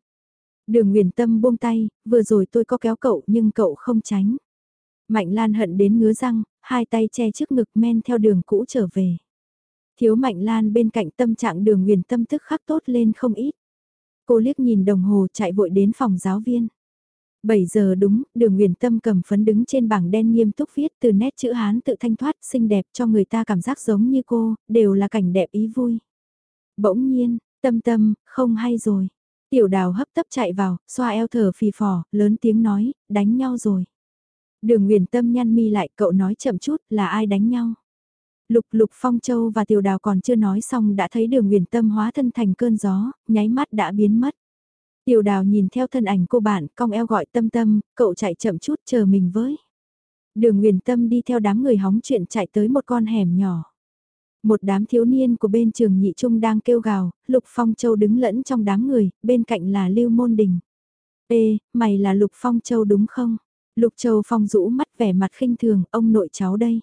Đường huyền Tâm buông tay, vừa rồi tôi có kéo cậu nhưng cậu không tránh. Mạnh Lan hận đến ngứa răng, hai tay che trước ngực men theo đường cũ trở về. Thiếu Mạnh Lan bên cạnh tâm trạng đường huyền Tâm tức khắc tốt lên không ít. Cô liếc nhìn đồng hồ chạy vội đến phòng giáo viên. 7 giờ đúng, đường Nguyền Tâm cầm phấn đứng trên bảng đen nghiêm túc viết từ nét chữ Hán tự thanh thoát xinh đẹp cho người ta cảm giác giống như cô, đều là cảnh đẹp ý vui. Bỗng nhiên, tâm tâm, không hay rồi. Tiểu đào hấp tấp chạy vào, xoa eo thở phì phò, lớn tiếng nói, đánh nhau rồi. Đường Nguyền Tâm nhăn mi lại, cậu nói chậm chút, là ai đánh nhau? Lục Lục Phong Châu và Tiểu Đào còn chưa nói xong đã thấy đường Nguyền Tâm hóa thân thành cơn gió, nháy mắt đã biến mất. Tiểu đào nhìn theo thân ảnh cô bạn, cong eo gọi tâm tâm, cậu chạy chậm chút chờ mình với. Đường Nguyền Tâm đi theo đám người hóng chuyện chạy tới một con hẻm nhỏ. Một đám thiếu niên của bên trường nhị trung đang kêu gào, Lục Phong Châu đứng lẫn trong đám người, bên cạnh là Lưu Môn Đình. Ê, mày là Lục Phong Châu đúng không? Lục Châu Phong rũ mắt vẻ mặt khinh thường, ông nội cháu đây.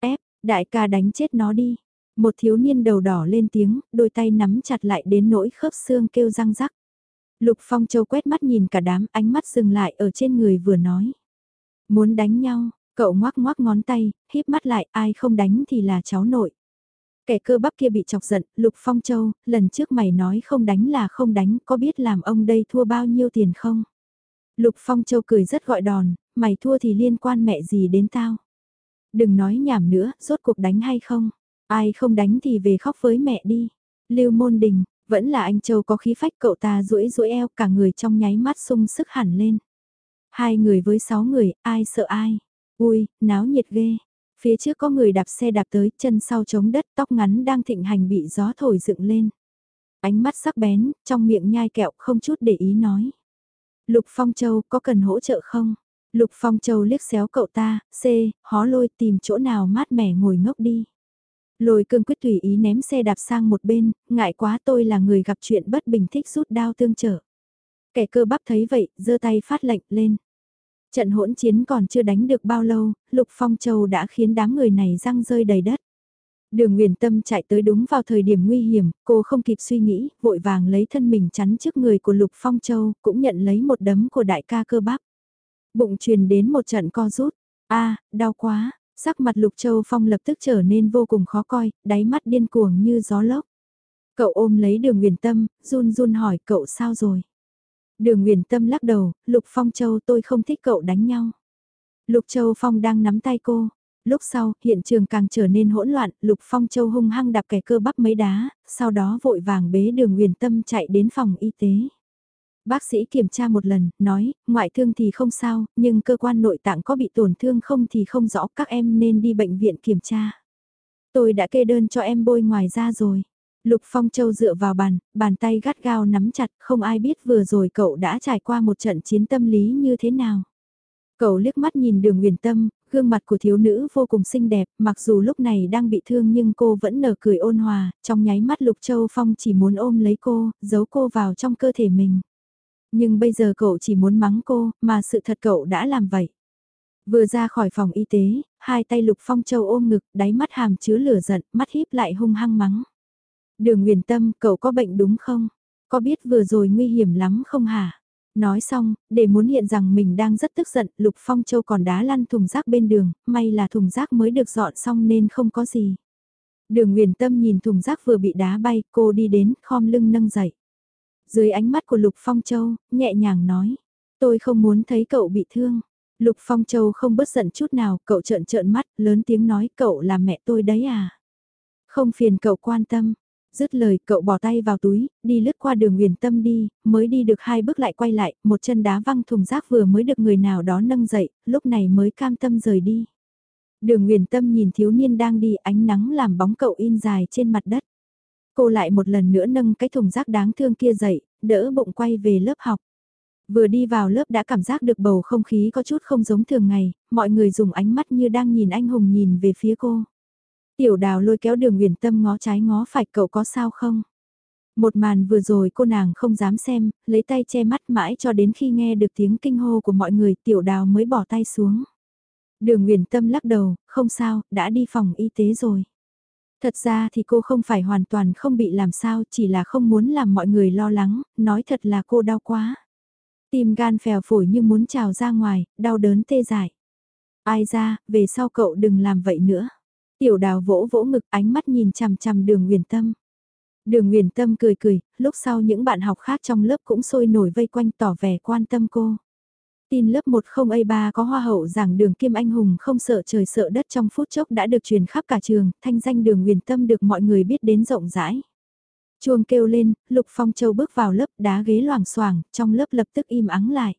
Ép, đại ca đánh chết nó đi. Một thiếu niên đầu đỏ lên tiếng, đôi tay nắm chặt lại đến nỗi khớp xương kêu răng rắc. Lục Phong Châu quét mắt nhìn cả đám ánh mắt dừng lại ở trên người vừa nói. Muốn đánh nhau, cậu ngoác ngoác ngón tay, híp mắt lại ai không đánh thì là cháu nội. Kẻ cơ bắp kia bị chọc giận, Lục Phong Châu, lần trước mày nói không đánh là không đánh, có biết làm ông đây thua bao nhiêu tiền không? Lục Phong Châu cười rất gọi đòn, mày thua thì liên quan mẹ gì đến tao? Đừng nói nhảm nữa, rốt cuộc đánh hay không? Ai không đánh thì về khóc với mẹ đi. Lưu Môn Đình, vẫn là anh Châu có khí phách cậu ta duỗi duỗi eo cả người trong nháy mắt sung sức hẳn lên. Hai người với sáu người, ai sợ ai. Ui, náo nhiệt ghê. Phía trước có người đạp xe đạp tới, chân sau chống đất, tóc ngắn đang thịnh hành bị gió thổi dựng lên. Ánh mắt sắc bén, trong miệng nhai kẹo không chút để ý nói. Lục Phong Châu có cần hỗ trợ không? Lục Phong Châu liếc xéo cậu ta, C, hó lôi tìm chỗ nào mát mẻ ngồi ngốc đi. Lôi cương quyết tùy ý ném xe đạp sang một bên, ngại quá tôi là người gặp chuyện bất bình thích rút đao tương trở. Kẻ cơ bắp thấy vậy, giơ tay phát lệnh lên. Trận hỗn chiến còn chưa đánh được bao lâu, Lục Phong Châu đã khiến đám người này răng rơi đầy đất. Đường Nguyền Tâm chạy tới đúng vào thời điểm nguy hiểm, cô không kịp suy nghĩ, vội vàng lấy thân mình chắn trước người của Lục Phong Châu, cũng nhận lấy một đấm của đại ca cơ bắp. Bụng truyền đến một trận co rút, a đau quá, Sắc mặt Lục Châu Phong lập tức trở nên vô cùng khó coi, đáy mắt điên cuồng như gió lốc. Cậu ôm lấy đường Nguyền Tâm, run run hỏi cậu sao rồi? Đường Nguyền Tâm lắc đầu, Lục Phong Châu tôi không thích cậu đánh nhau. Lục Châu Phong đang nắm tay cô. Lúc sau, hiện trường càng trở nên hỗn loạn, Lục Phong Châu hung hăng đạp kẻ cơ bắp mấy đá, sau đó vội vàng bế đường Nguyền tâm chạy đến phòng y tế. Bác sĩ kiểm tra một lần, nói, ngoại thương thì không sao, nhưng cơ quan nội tạng có bị tổn thương không thì không rõ, các em nên đi bệnh viện kiểm tra. Tôi đã kê đơn cho em bôi ngoài ra rồi. Lục Phong Châu dựa vào bàn, bàn tay gắt gao nắm chặt, không ai biết vừa rồi cậu đã trải qua một trận chiến tâm lý như thế nào. Cậu liếc mắt nhìn đường huyền tâm, gương mặt của thiếu nữ vô cùng xinh đẹp, mặc dù lúc này đang bị thương nhưng cô vẫn nở cười ôn hòa, trong nháy mắt Lục Châu Phong chỉ muốn ôm lấy cô, giấu cô vào trong cơ thể mình. Nhưng bây giờ cậu chỉ muốn mắng cô, mà sự thật cậu đã làm vậy. Vừa ra khỏi phòng y tế, hai tay Lục Phong Châu ôm ngực, đáy mắt hàm chứa lửa giận, mắt híp lại hung hăng mắng. Đường Nguyền Tâm, cậu có bệnh đúng không? Có biết vừa rồi nguy hiểm lắm không hả? Nói xong, để muốn hiện rằng mình đang rất tức giận, Lục Phong Châu còn đá lăn thùng rác bên đường, may là thùng rác mới được dọn xong nên không có gì. Đường Nguyền Tâm nhìn thùng rác vừa bị đá bay, cô đi đến, khom lưng nâng dậy. Dưới ánh mắt của Lục Phong Châu, nhẹ nhàng nói, tôi không muốn thấy cậu bị thương. Lục Phong Châu không bớt giận chút nào, cậu trợn trợn mắt, lớn tiếng nói cậu là mẹ tôi đấy à. Không phiền cậu quan tâm, Dứt lời cậu bỏ tay vào túi, đi lướt qua đường huyền tâm đi, mới đi được hai bước lại quay lại, một chân đá văng thùng rác vừa mới được người nào đó nâng dậy, lúc này mới cam tâm rời đi. Đường huyền tâm nhìn thiếu niên đang đi ánh nắng làm bóng cậu in dài trên mặt đất. Cô lại một lần nữa nâng cái thùng rác đáng thương kia dậy, đỡ bụng quay về lớp học. Vừa đi vào lớp đã cảm giác được bầu không khí có chút không giống thường ngày, mọi người dùng ánh mắt như đang nhìn anh Hùng nhìn về phía cô. Tiểu đào lôi kéo đường huyền tâm ngó trái ngó phải cậu có sao không? Một màn vừa rồi cô nàng không dám xem, lấy tay che mắt mãi cho đến khi nghe được tiếng kinh hô của mọi người tiểu đào mới bỏ tay xuống. Đường huyền tâm lắc đầu, không sao, đã đi phòng y tế rồi. Thật ra thì cô không phải hoàn toàn không bị làm sao, chỉ là không muốn làm mọi người lo lắng, nói thật là cô đau quá. Tim gan phèo phổi như muốn trào ra ngoài, đau đớn tê dại. Ai ra, về sau cậu đừng làm vậy nữa. Tiểu đào vỗ vỗ ngực ánh mắt nhìn chằm chằm đường huyền tâm. Đường huyền tâm cười cười, lúc sau những bạn học khác trong lớp cũng sôi nổi vây quanh tỏ vẻ quan tâm cô. Tin lớp 10A3 có hoa hậu giảng đường Kim Anh Hùng không sợ trời sợ đất trong phút chốc đã được truyền khắp cả trường, thanh danh đường huyền tâm được mọi người biết đến rộng rãi. Chuông kêu lên, Lục Phong Châu bước vào lớp đá ghế loảng xoàng trong lớp lập tức im ắng lại.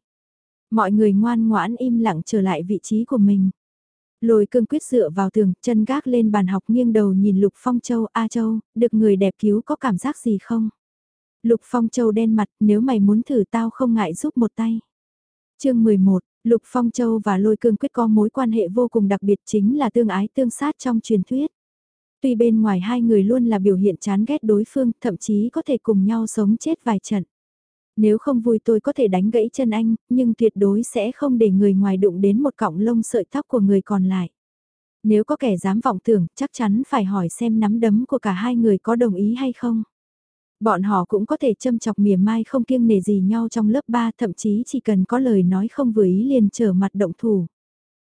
Mọi người ngoan ngoãn im lặng trở lại vị trí của mình. Lôi cương quyết dựa vào tường, chân gác lên bàn học nghiêng đầu nhìn Lục Phong Châu, A Châu, được người đẹp cứu có cảm giác gì không? Lục Phong Châu đen mặt, nếu mày muốn thử tao không ngại giúp một tay chương 11, Lục Phong Châu và Lôi Cương Quyết có mối quan hệ vô cùng đặc biệt chính là tương ái tương sát trong truyền thuyết. Tuy bên ngoài hai người luôn là biểu hiện chán ghét đối phương, thậm chí có thể cùng nhau sống chết vài trận. Nếu không vui tôi có thể đánh gãy chân anh, nhưng tuyệt đối sẽ không để người ngoài đụng đến một cọng lông sợi tóc của người còn lại. Nếu có kẻ dám vọng tưởng, chắc chắn phải hỏi xem nắm đấm của cả hai người có đồng ý hay không. Bọn họ cũng có thể châm chọc mỉa mai không kiêng nề gì nhau trong lớp 3 thậm chí chỉ cần có lời nói không vừa ý liền trở mặt động thủ.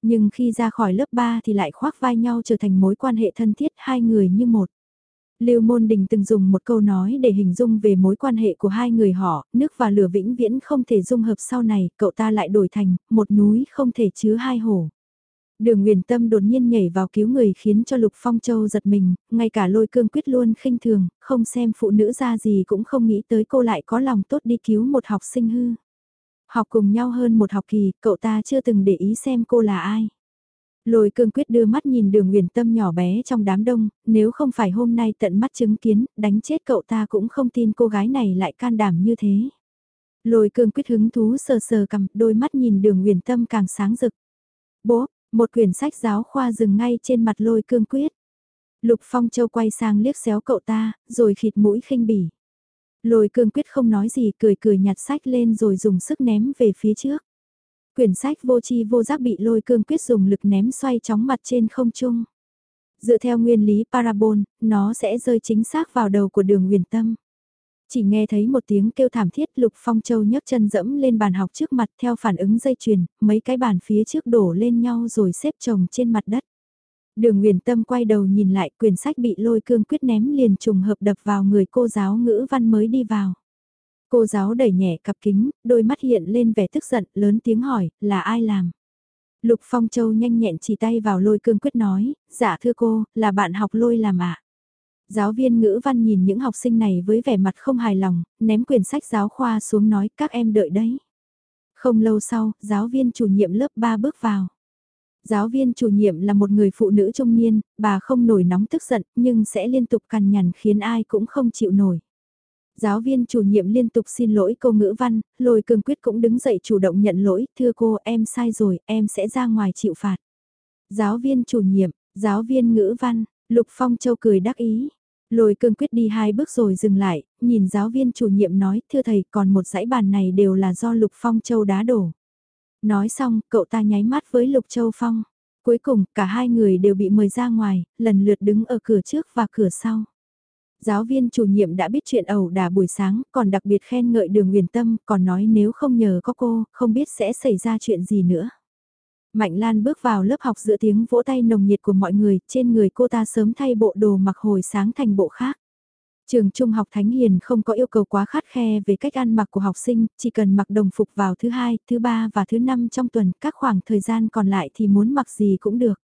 Nhưng khi ra khỏi lớp 3 thì lại khoác vai nhau trở thành mối quan hệ thân thiết hai người như một. Lưu Môn Đình từng dùng một câu nói để hình dung về mối quan hệ của hai người họ, nước và lửa vĩnh viễn không thể dung hợp sau này, cậu ta lại đổi thành, một núi không thể chứa hai hồ Đường Nguyền Tâm đột nhiên nhảy vào cứu người khiến cho Lục Phong Châu giật mình, ngay cả lôi cương quyết luôn khinh thường, không xem phụ nữ ra gì cũng không nghĩ tới cô lại có lòng tốt đi cứu một học sinh hư. Học cùng nhau hơn một học kỳ, cậu ta chưa từng để ý xem cô là ai. Lôi cương quyết đưa mắt nhìn đường huyền tâm nhỏ bé trong đám đông, nếu không phải hôm nay tận mắt chứng kiến, đánh chết cậu ta cũng không tin cô gái này lại can đảm như thế. Lôi cương quyết hứng thú sờ sờ cầm, đôi mắt nhìn đường huyền tâm càng sáng rực. Bố, một quyển sách giáo khoa dừng ngay trên mặt lôi cương quyết. Lục Phong Châu quay sang liếc xéo cậu ta, rồi khịt mũi khinh bỉ. Lôi cương quyết không nói gì cười cười nhặt sách lên rồi dùng sức ném về phía trước. Quyển sách vô chi vô giác bị lôi cương quyết dùng lực ném xoay chóng mặt trên không trung. Dựa theo nguyên lý parabol, nó sẽ rơi chính xác vào đầu của đường huyền tâm. Chỉ nghe thấy một tiếng kêu thảm thiết Lục Phong Châu nhấc chân dẫm lên bàn học trước mặt theo phản ứng dây chuyền, mấy cái bàn phía trước đổ lên nhau rồi xếp chồng trên mặt đất. Đường Nguyền Tâm quay đầu nhìn lại quyển sách bị lôi cương quyết ném liền trùng hợp đập vào người cô giáo ngữ văn mới đi vào. Cô giáo đẩy nhẹ cặp kính, đôi mắt hiện lên vẻ tức giận, lớn tiếng hỏi, là ai làm? Lục Phong Châu nhanh nhẹn chỉ tay vào lôi cương quyết nói, dạ thưa cô, là bạn học lôi làm ạ. Giáo viên ngữ văn nhìn những học sinh này với vẻ mặt không hài lòng, ném quyển sách giáo khoa xuống nói các em đợi đấy. Không lâu sau, giáo viên chủ nhiệm lớp 3 bước vào. Giáo viên chủ nhiệm là một người phụ nữ trung niên, bà không nổi nóng tức giận nhưng sẽ liên tục cằn nhằn khiến ai cũng không chịu nổi. Giáo viên chủ nhiệm liên tục xin lỗi cô ngữ văn, lôi cường quyết cũng đứng dậy chủ động nhận lỗi, thưa cô em sai rồi, em sẽ ra ngoài chịu phạt. Giáo viên chủ nhiệm, giáo viên ngữ văn, Lục Phong Châu cười đắc ý. Lôi cương quyết đi hai bước rồi dừng lại, nhìn giáo viên chủ nhiệm nói, thưa thầy, còn một dãy bàn này đều là do Lục Phong Châu đá đổ. Nói xong, cậu ta nháy mắt với Lục Châu Phong. Cuối cùng, cả hai người đều bị mời ra ngoài, lần lượt đứng ở cửa trước và cửa sau. Giáo viên chủ nhiệm đã biết chuyện ẩu đả buổi sáng, còn đặc biệt khen ngợi đường huyền tâm, còn nói nếu không nhờ có cô, không biết sẽ xảy ra chuyện gì nữa. Mạnh Lan bước vào lớp học giữa tiếng vỗ tay nồng nhiệt của mọi người, trên người cô ta sớm thay bộ đồ mặc hồi sáng thành bộ khác. Trường Trung học Thánh Hiền không có yêu cầu quá khắt khe về cách ăn mặc của học sinh, chỉ cần mặc đồng phục vào thứ hai, thứ ba và thứ năm trong tuần, các khoảng thời gian còn lại thì muốn mặc gì cũng được.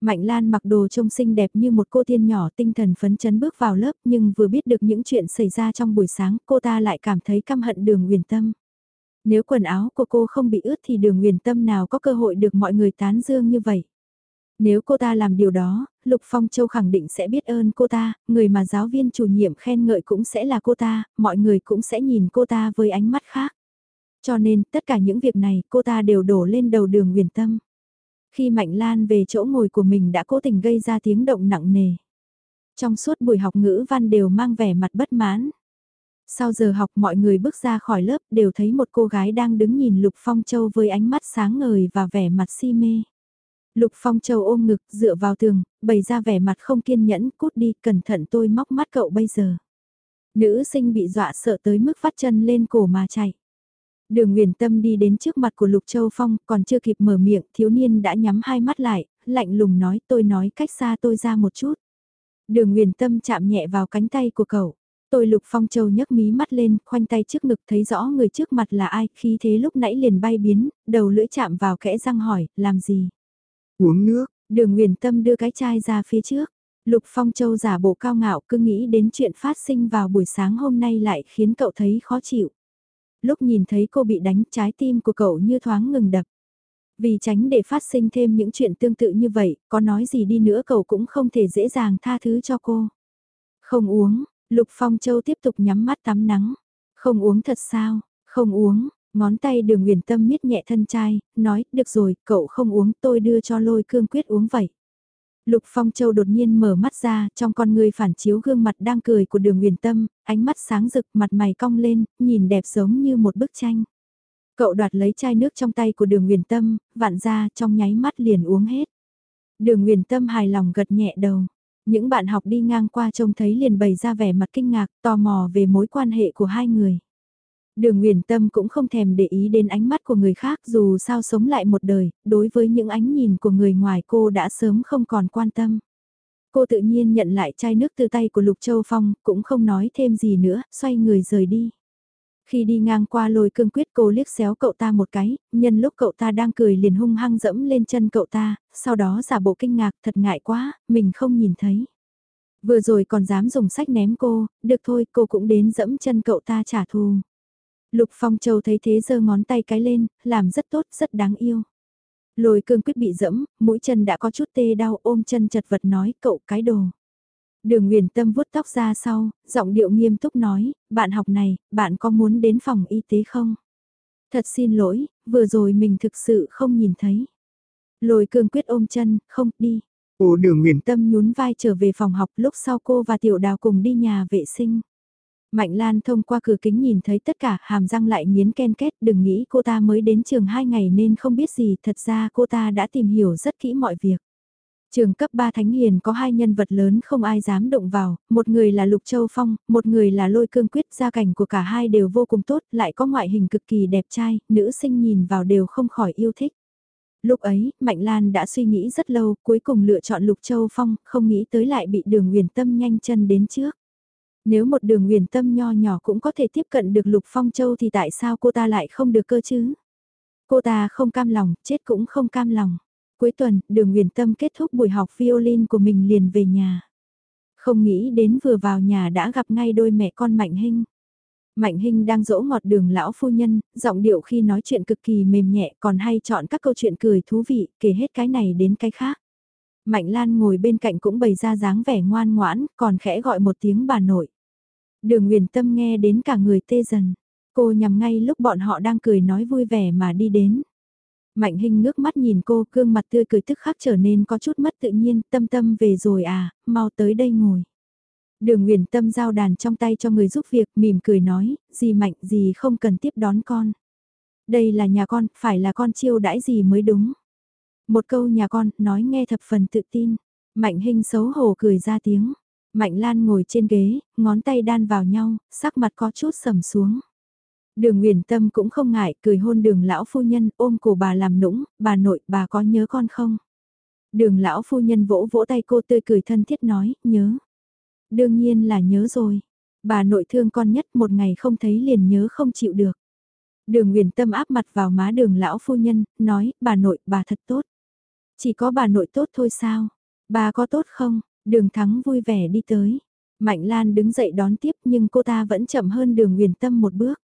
Mạnh Lan mặc đồ trông xinh đẹp như một cô tiên nhỏ tinh thần phấn chấn bước vào lớp nhưng vừa biết được những chuyện xảy ra trong buổi sáng cô ta lại cảm thấy căm hận đường huyền tâm. Nếu quần áo của cô không bị ướt thì đường huyền tâm nào có cơ hội được mọi người tán dương như vậy. Nếu cô ta làm điều đó, Lục Phong Châu khẳng định sẽ biết ơn cô ta, người mà giáo viên chủ nhiệm khen ngợi cũng sẽ là cô ta, mọi người cũng sẽ nhìn cô ta với ánh mắt khác. Cho nên, tất cả những việc này cô ta đều đổ lên đầu đường huyền tâm. Khi Mạnh Lan về chỗ ngồi của mình đã cố tình gây ra tiếng động nặng nề. Trong suốt buổi học ngữ văn đều mang vẻ mặt bất mãn. Sau giờ học mọi người bước ra khỏi lớp đều thấy một cô gái đang đứng nhìn Lục Phong Châu với ánh mắt sáng ngời và vẻ mặt si mê. Lục Phong Châu ôm ngực dựa vào tường, bày ra vẻ mặt không kiên nhẫn, cút đi, cẩn thận tôi móc mắt cậu bây giờ. Nữ sinh bị dọa sợ tới mức phát chân lên cổ mà chạy. Đường Nguyền Tâm đi đến trước mặt của Lục Châu Phong, còn chưa kịp mở miệng, thiếu niên đã nhắm hai mắt lại, lạnh lùng nói tôi nói cách xa tôi ra một chút. Đường Nguyền Tâm chạm nhẹ vào cánh tay của cậu. Tôi Lục Phong Châu nhấc mí mắt lên, khoanh tay trước ngực thấy rõ người trước mặt là ai, khi thế lúc nãy liền bay biến, đầu lưỡi chạm vào kẽ răng hỏi, làm gì? Uống nước, đường Nguyền Tâm đưa cái chai ra phía trước. Lục Phong Châu giả bộ cao ngạo cứ nghĩ đến chuyện phát sinh vào buổi sáng hôm nay lại khiến cậu thấy khó chịu lúc nhìn thấy cô bị đánh trái tim của cậu như thoáng ngừng đập. Vì tránh để phát sinh thêm những chuyện tương tự như vậy, có nói gì đi nữa cậu cũng không thể dễ dàng tha thứ cho cô. Không uống, Lục Phong Châu tiếp tục nhắm mắt tắm nắng. Không uống thật sao, không uống, ngón tay đường huyền tâm miết nhẹ thân trai, nói, được rồi, cậu không uống tôi đưa cho lôi cương quyết uống vậy. Lục Phong Châu đột nhiên mở mắt ra, trong con người phản chiếu gương mặt đang cười của đường huyền tâm, ánh mắt sáng rực, mặt mày cong lên, nhìn đẹp giống như một bức tranh. Cậu đoạt lấy chai nước trong tay của đường huyền tâm, vặn ra trong nháy mắt liền uống hết. Đường huyền tâm hài lòng gật nhẹ đầu. Những bạn học đi ngang qua trông thấy liền bày ra vẻ mặt kinh ngạc, tò mò về mối quan hệ của hai người. Đường Nguyễn Tâm cũng không thèm để ý đến ánh mắt của người khác dù sao sống lại một đời, đối với những ánh nhìn của người ngoài cô đã sớm không còn quan tâm. Cô tự nhiên nhận lại chai nước từ tay của Lục Châu Phong, cũng không nói thêm gì nữa, xoay người rời đi. Khi đi ngang qua lôi cương quyết cô liếc xéo cậu ta một cái, nhân lúc cậu ta đang cười liền hung hăng dẫm lên chân cậu ta, sau đó giả bộ kinh ngạc thật ngại quá, mình không nhìn thấy. Vừa rồi còn dám dùng sách ném cô, được thôi cô cũng đến dẫm chân cậu ta trả thù. Lục Phong Châu thấy thế giơ ngón tay cái lên, làm rất tốt, rất đáng yêu. Lôi cương quyết bị dẫm, mũi chân đã có chút tê đau ôm chân chật vật nói cậu cái đồ. Đường Nguyền Tâm vuốt tóc ra sau, giọng điệu nghiêm túc nói, bạn học này, bạn có muốn đến phòng y tế không? Thật xin lỗi, vừa rồi mình thực sự không nhìn thấy. Lôi cương quyết ôm chân, không, đi. Ồ đường Nguyền Tâm nhún vai trở về phòng học lúc sau cô và Tiểu Đào cùng đi nhà vệ sinh. Mạnh Lan thông qua cửa kính nhìn thấy tất cả hàm răng lại nghiến ken kết đừng nghĩ cô ta mới đến trường 2 ngày nên không biết gì thật ra cô ta đã tìm hiểu rất kỹ mọi việc. Trường cấp 3 Thánh Hiền có hai nhân vật lớn không ai dám động vào, một người là Lục Châu Phong, một người là Lôi Cương Quyết, gia cảnh của cả hai đều vô cùng tốt, lại có ngoại hình cực kỳ đẹp trai, nữ sinh nhìn vào đều không khỏi yêu thích. Lúc ấy, Mạnh Lan đã suy nghĩ rất lâu, cuối cùng lựa chọn Lục Châu Phong, không nghĩ tới lại bị đường huyền tâm nhanh chân đến trước. Nếu một đường huyền tâm nho nhỏ cũng có thể tiếp cận được Lục Phong Châu thì tại sao cô ta lại không được cơ chứ? Cô ta không cam lòng, chết cũng không cam lòng. Cuối tuần, đường huyền tâm kết thúc buổi học violin của mình liền về nhà. Không nghĩ đến vừa vào nhà đã gặp ngay đôi mẹ con Mạnh Hinh. Mạnh Hinh đang dỗ ngọt đường lão phu nhân, giọng điệu khi nói chuyện cực kỳ mềm nhẹ còn hay chọn các câu chuyện cười thú vị, kể hết cái này đến cái khác. Mạnh Lan ngồi bên cạnh cũng bày ra dáng vẻ ngoan ngoãn, còn khẽ gọi một tiếng bà nội. Đường Nguyền Tâm nghe đến cả người tê dần. Cô nhằm ngay lúc bọn họ đang cười nói vui vẻ mà đi đến. Mạnh Hinh ngước mắt nhìn cô, gương mặt tươi cười tức khắc trở nên có chút mất tự nhiên, tâm tâm về rồi à, mau tới đây ngồi. Đường Nguyền Tâm giao đàn trong tay cho người giúp việc, mỉm cười nói, gì mạnh gì không cần tiếp đón con. Đây là nhà con, phải là con chiêu đãi gì mới đúng. Một câu nhà con, nói nghe thập phần tự tin. Mạnh Hinh xấu hổ cười ra tiếng. Mạnh Lan ngồi trên ghế, ngón tay đan vào nhau, sắc mặt có chút sầm xuống. Đường Nguyền Tâm cũng không ngại, cười hôn đường lão phu nhân, ôm cổ bà làm nũng, bà nội, bà có nhớ con không? Đường lão phu nhân vỗ vỗ tay cô tươi cười thân thiết nói, nhớ. Đương nhiên là nhớ rồi. Bà nội thương con nhất một ngày không thấy liền nhớ không chịu được. Đường Nguyền Tâm áp mặt vào má đường lão phu nhân, nói, bà nội, bà thật tốt. Chỉ có bà nội tốt thôi sao? Bà có tốt không? Đường Thắng vui vẻ đi tới. Mạnh Lan đứng dậy đón tiếp nhưng cô ta vẫn chậm hơn đường Nguyền Tâm một bước.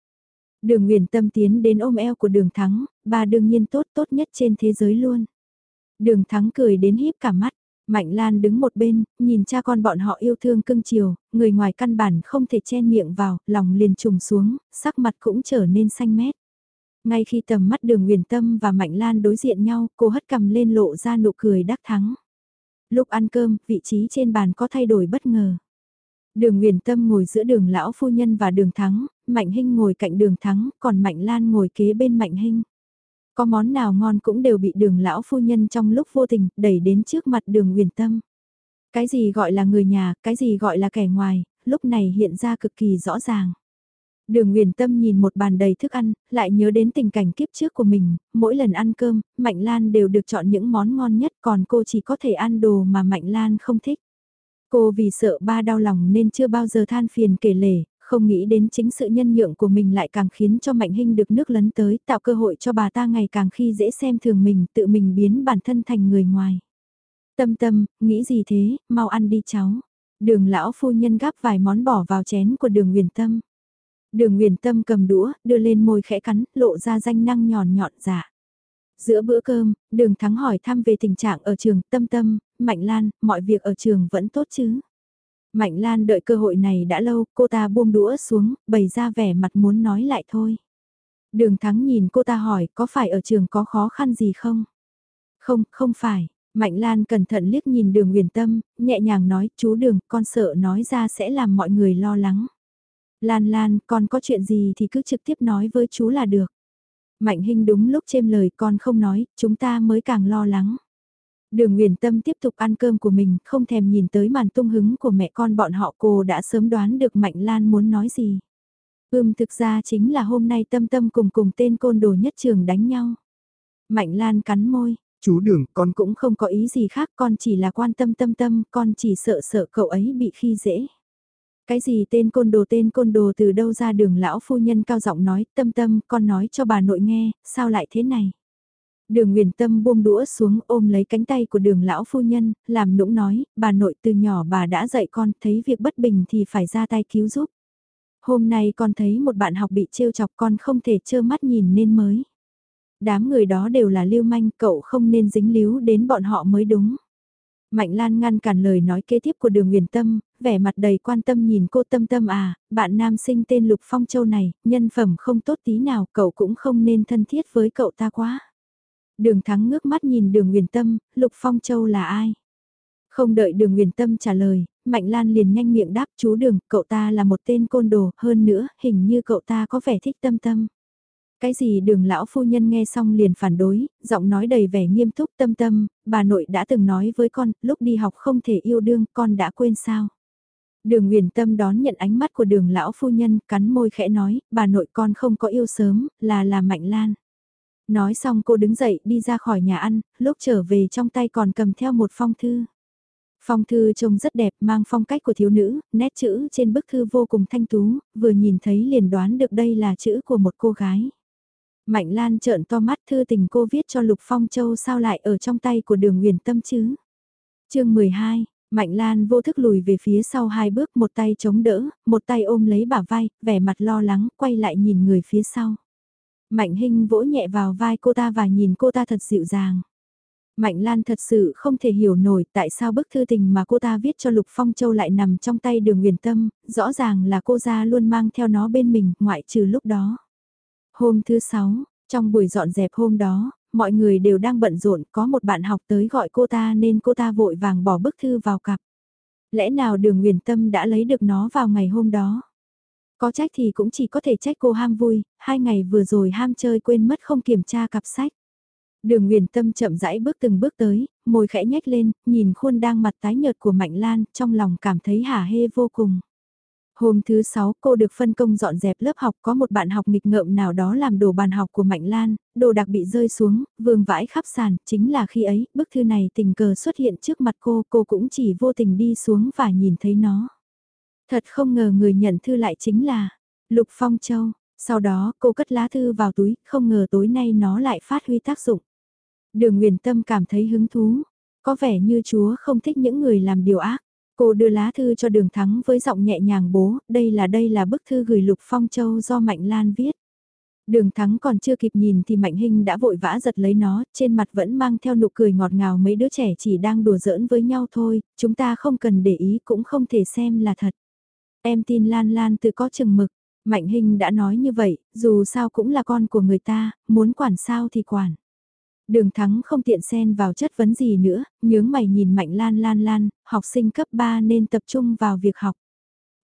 Đường Nguyễn Tâm tiến đến ôm eo của đường Thắng, bà đương nhiên tốt tốt nhất trên thế giới luôn. Đường Thắng cười đến híp cả mắt. Mạnh Lan đứng một bên, nhìn cha con bọn họ yêu thương cưng chiều, người ngoài căn bản không thể chen miệng vào, lòng liền trùng xuống, sắc mặt cũng trở nên xanh mét. Ngay khi tầm mắt đường huyền tâm và Mạnh Lan đối diện nhau, cô hất cầm lên lộ ra nụ cười đắc thắng. Lúc ăn cơm, vị trí trên bàn có thay đổi bất ngờ. Đường huyền tâm ngồi giữa đường lão phu nhân và đường thắng, Mạnh Hinh ngồi cạnh đường thắng, còn Mạnh Lan ngồi kế bên Mạnh Hinh. Có món nào ngon cũng đều bị đường lão phu nhân trong lúc vô tình đẩy đến trước mặt đường huyền tâm. Cái gì gọi là người nhà, cái gì gọi là kẻ ngoài, lúc này hiện ra cực kỳ rõ ràng. Đường Nguyền Tâm nhìn một bàn đầy thức ăn, lại nhớ đến tình cảnh kiếp trước của mình, mỗi lần ăn cơm, Mạnh Lan đều được chọn những món ngon nhất còn cô chỉ có thể ăn đồ mà Mạnh Lan không thích. Cô vì sợ ba đau lòng nên chưa bao giờ than phiền kể lể, không nghĩ đến chính sự nhân nhượng của mình lại càng khiến cho Mạnh Hinh được nước lấn tới, tạo cơ hội cho bà ta ngày càng khi dễ xem thường mình, tự mình biến bản thân thành người ngoài. Tâm tâm, nghĩ gì thế, mau ăn đi cháu. Đường lão phu nhân gắp vài món bỏ vào chén của đường huyền tâm. Đường Nguyền Tâm cầm đũa, đưa lên môi khẽ cắn, lộ ra danh năng nhòn nhọn dạ. Giữa bữa cơm, đường thắng hỏi thăm về tình trạng ở trường Tâm Tâm, Mạnh Lan, mọi việc ở trường vẫn tốt chứ? Mạnh Lan đợi cơ hội này đã lâu, cô ta buông đũa xuống, bày ra vẻ mặt muốn nói lại thôi. Đường thắng nhìn cô ta hỏi có phải ở trường có khó khăn gì không? Không, không phải. Mạnh Lan cẩn thận liếc nhìn đường huyền tâm, nhẹ nhàng nói chú đường con sợ nói ra sẽ làm mọi người lo lắng. Lan Lan, con có chuyện gì thì cứ trực tiếp nói với chú là được. Mạnh Hinh đúng lúc chêm lời con không nói, chúng ta mới càng lo lắng. Đường Nguyền Tâm tiếp tục ăn cơm của mình, không thèm nhìn tới màn tung hứng của mẹ con bọn họ cô đã sớm đoán được Mạnh Lan muốn nói gì. Ưm thực ra chính là hôm nay Tâm Tâm cùng cùng tên côn đồ nhất trường đánh nhau. Mạnh Lan cắn môi. Chú đường con cũng không có ý gì khác con chỉ là quan tâm tâm tâm con chỉ sợ sợ cậu ấy bị khi dễ. Cái gì tên côn đồ tên côn đồ từ đâu ra đường lão phu nhân cao giọng nói, tâm tâm, con nói cho bà nội nghe, sao lại thế này? Đường Nguyền Tâm buông đũa xuống ôm lấy cánh tay của đường lão phu nhân, làm nũng nói, bà nội từ nhỏ bà đã dạy con, thấy việc bất bình thì phải ra tay cứu giúp. Hôm nay con thấy một bạn học bị trêu chọc con không thể trơ mắt nhìn nên mới. Đám người đó đều là lưu manh, cậu không nên dính líu đến bọn họ mới đúng. Mạnh Lan ngăn cản lời nói kế tiếp của đường huyền tâm, vẻ mặt đầy quan tâm nhìn cô tâm tâm à, bạn nam sinh tên Lục Phong Châu này, nhân phẩm không tốt tí nào, cậu cũng không nên thân thiết với cậu ta quá. Đường thắng ngước mắt nhìn đường huyền tâm, Lục Phong Châu là ai? Không đợi đường huyền tâm trả lời, Mạnh Lan liền nhanh miệng đáp chú đường, cậu ta là một tên côn đồ, hơn nữa, hình như cậu ta có vẻ thích tâm tâm. Cái gì đường lão phu nhân nghe xong liền phản đối, giọng nói đầy vẻ nghiêm túc tâm tâm, bà nội đã từng nói với con, lúc đi học không thể yêu đương, con đã quên sao. Đường Nguyền Tâm đón nhận ánh mắt của đường lão phu nhân, cắn môi khẽ nói, bà nội con không có yêu sớm, là là Mạnh Lan. Nói xong cô đứng dậy đi ra khỏi nhà ăn, lúc trở về trong tay còn cầm theo một phong thư. Phong thư trông rất đẹp, mang phong cách của thiếu nữ, nét chữ trên bức thư vô cùng thanh tú, vừa nhìn thấy liền đoán được đây là chữ của một cô gái. Mạnh Lan trợn to mắt thư tình cô viết cho Lục Phong Châu sao lại ở trong tay của đường huyền tâm chứ. chương 12, Mạnh Lan vô thức lùi về phía sau hai bước một tay chống đỡ, một tay ôm lấy bả vai, vẻ mặt lo lắng, quay lại nhìn người phía sau. Mạnh Hinh vỗ nhẹ vào vai cô ta và nhìn cô ta thật dịu dàng. Mạnh Lan thật sự không thể hiểu nổi tại sao bức thư tình mà cô ta viết cho Lục Phong Châu lại nằm trong tay đường huyền tâm, rõ ràng là cô ra luôn mang theo nó bên mình, ngoại trừ lúc đó. Hôm thứ sáu, trong buổi dọn dẹp hôm đó, mọi người đều đang bận rộn, có một bạn học tới gọi cô ta nên cô ta vội vàng bỏ bức thư vào cặp. Lẽ nào đường huyền tâm đã lấy được nó vào ngày hôm đó? Có trách thì cũng chỉ có thể trách cô ham vui, hai ngày vừa rồi ham chơi quên mất không kiểm tra cặp sách. Đường Nguyền Tâm chậm rãi bước từng bước tới, môi khẽ nhếch lên, nhìn khuôn đang mặt tái nhợt của Mạnh Lan, trong lòng cảm thấy hả hê vô cùng. Hôm thứ sáu, cô được phân công dọn dẹp lớp học có một bạn học nghịch ngợm nào đó làm đồ bàn học của Mạnh Lan, đồ đặc bị rơi xuống, vương vãi khắp sàn, chính là khi ấy, bức thư này tình cờ xuất hiện trước mặt cô, cô cũng chỉ vô tình đi xuống và nhìn thấy nó. Thật không ngờ người nhận thư lại chính là Lục Phong Châu, sau đó cô cất lá thư vào túi, không ngờ tối nay nó lại phát huy tác dụng. Đường Nguyền Tâm cảm thấy hứng thú, có vẻ như Chúa không thích những người làm điều ác. Cô đưa lá thư cho đường thắng với giọng nhẹ nhàng bố, đây là đây là bức thư gửi Lục Phong Châu do Mạnh Lan viết. Đường thắng còn chưa kịp nhìn thì Mạnh Hinh đã vội vã giật lấy nó, trên mặt vẫn mang theo nụ cười ngọt ngào mấy đứa trẻ chỉ đang đùa giỡn với nhau thôi, chúng ta không cần để ý cũng không thể xem là thật. Em tin Lan Lan tự có chừng mực, Mạnh Hinh đã nói như vậy, dù sao cũng là con của người ta, muốn quản sao thì quản. Đường thắng không tiện xen vào chất vấn gì nữa, nhướng mày nhìn mạnh lan lan lan, học sinh cấp 3 nên tập trung vào việc học.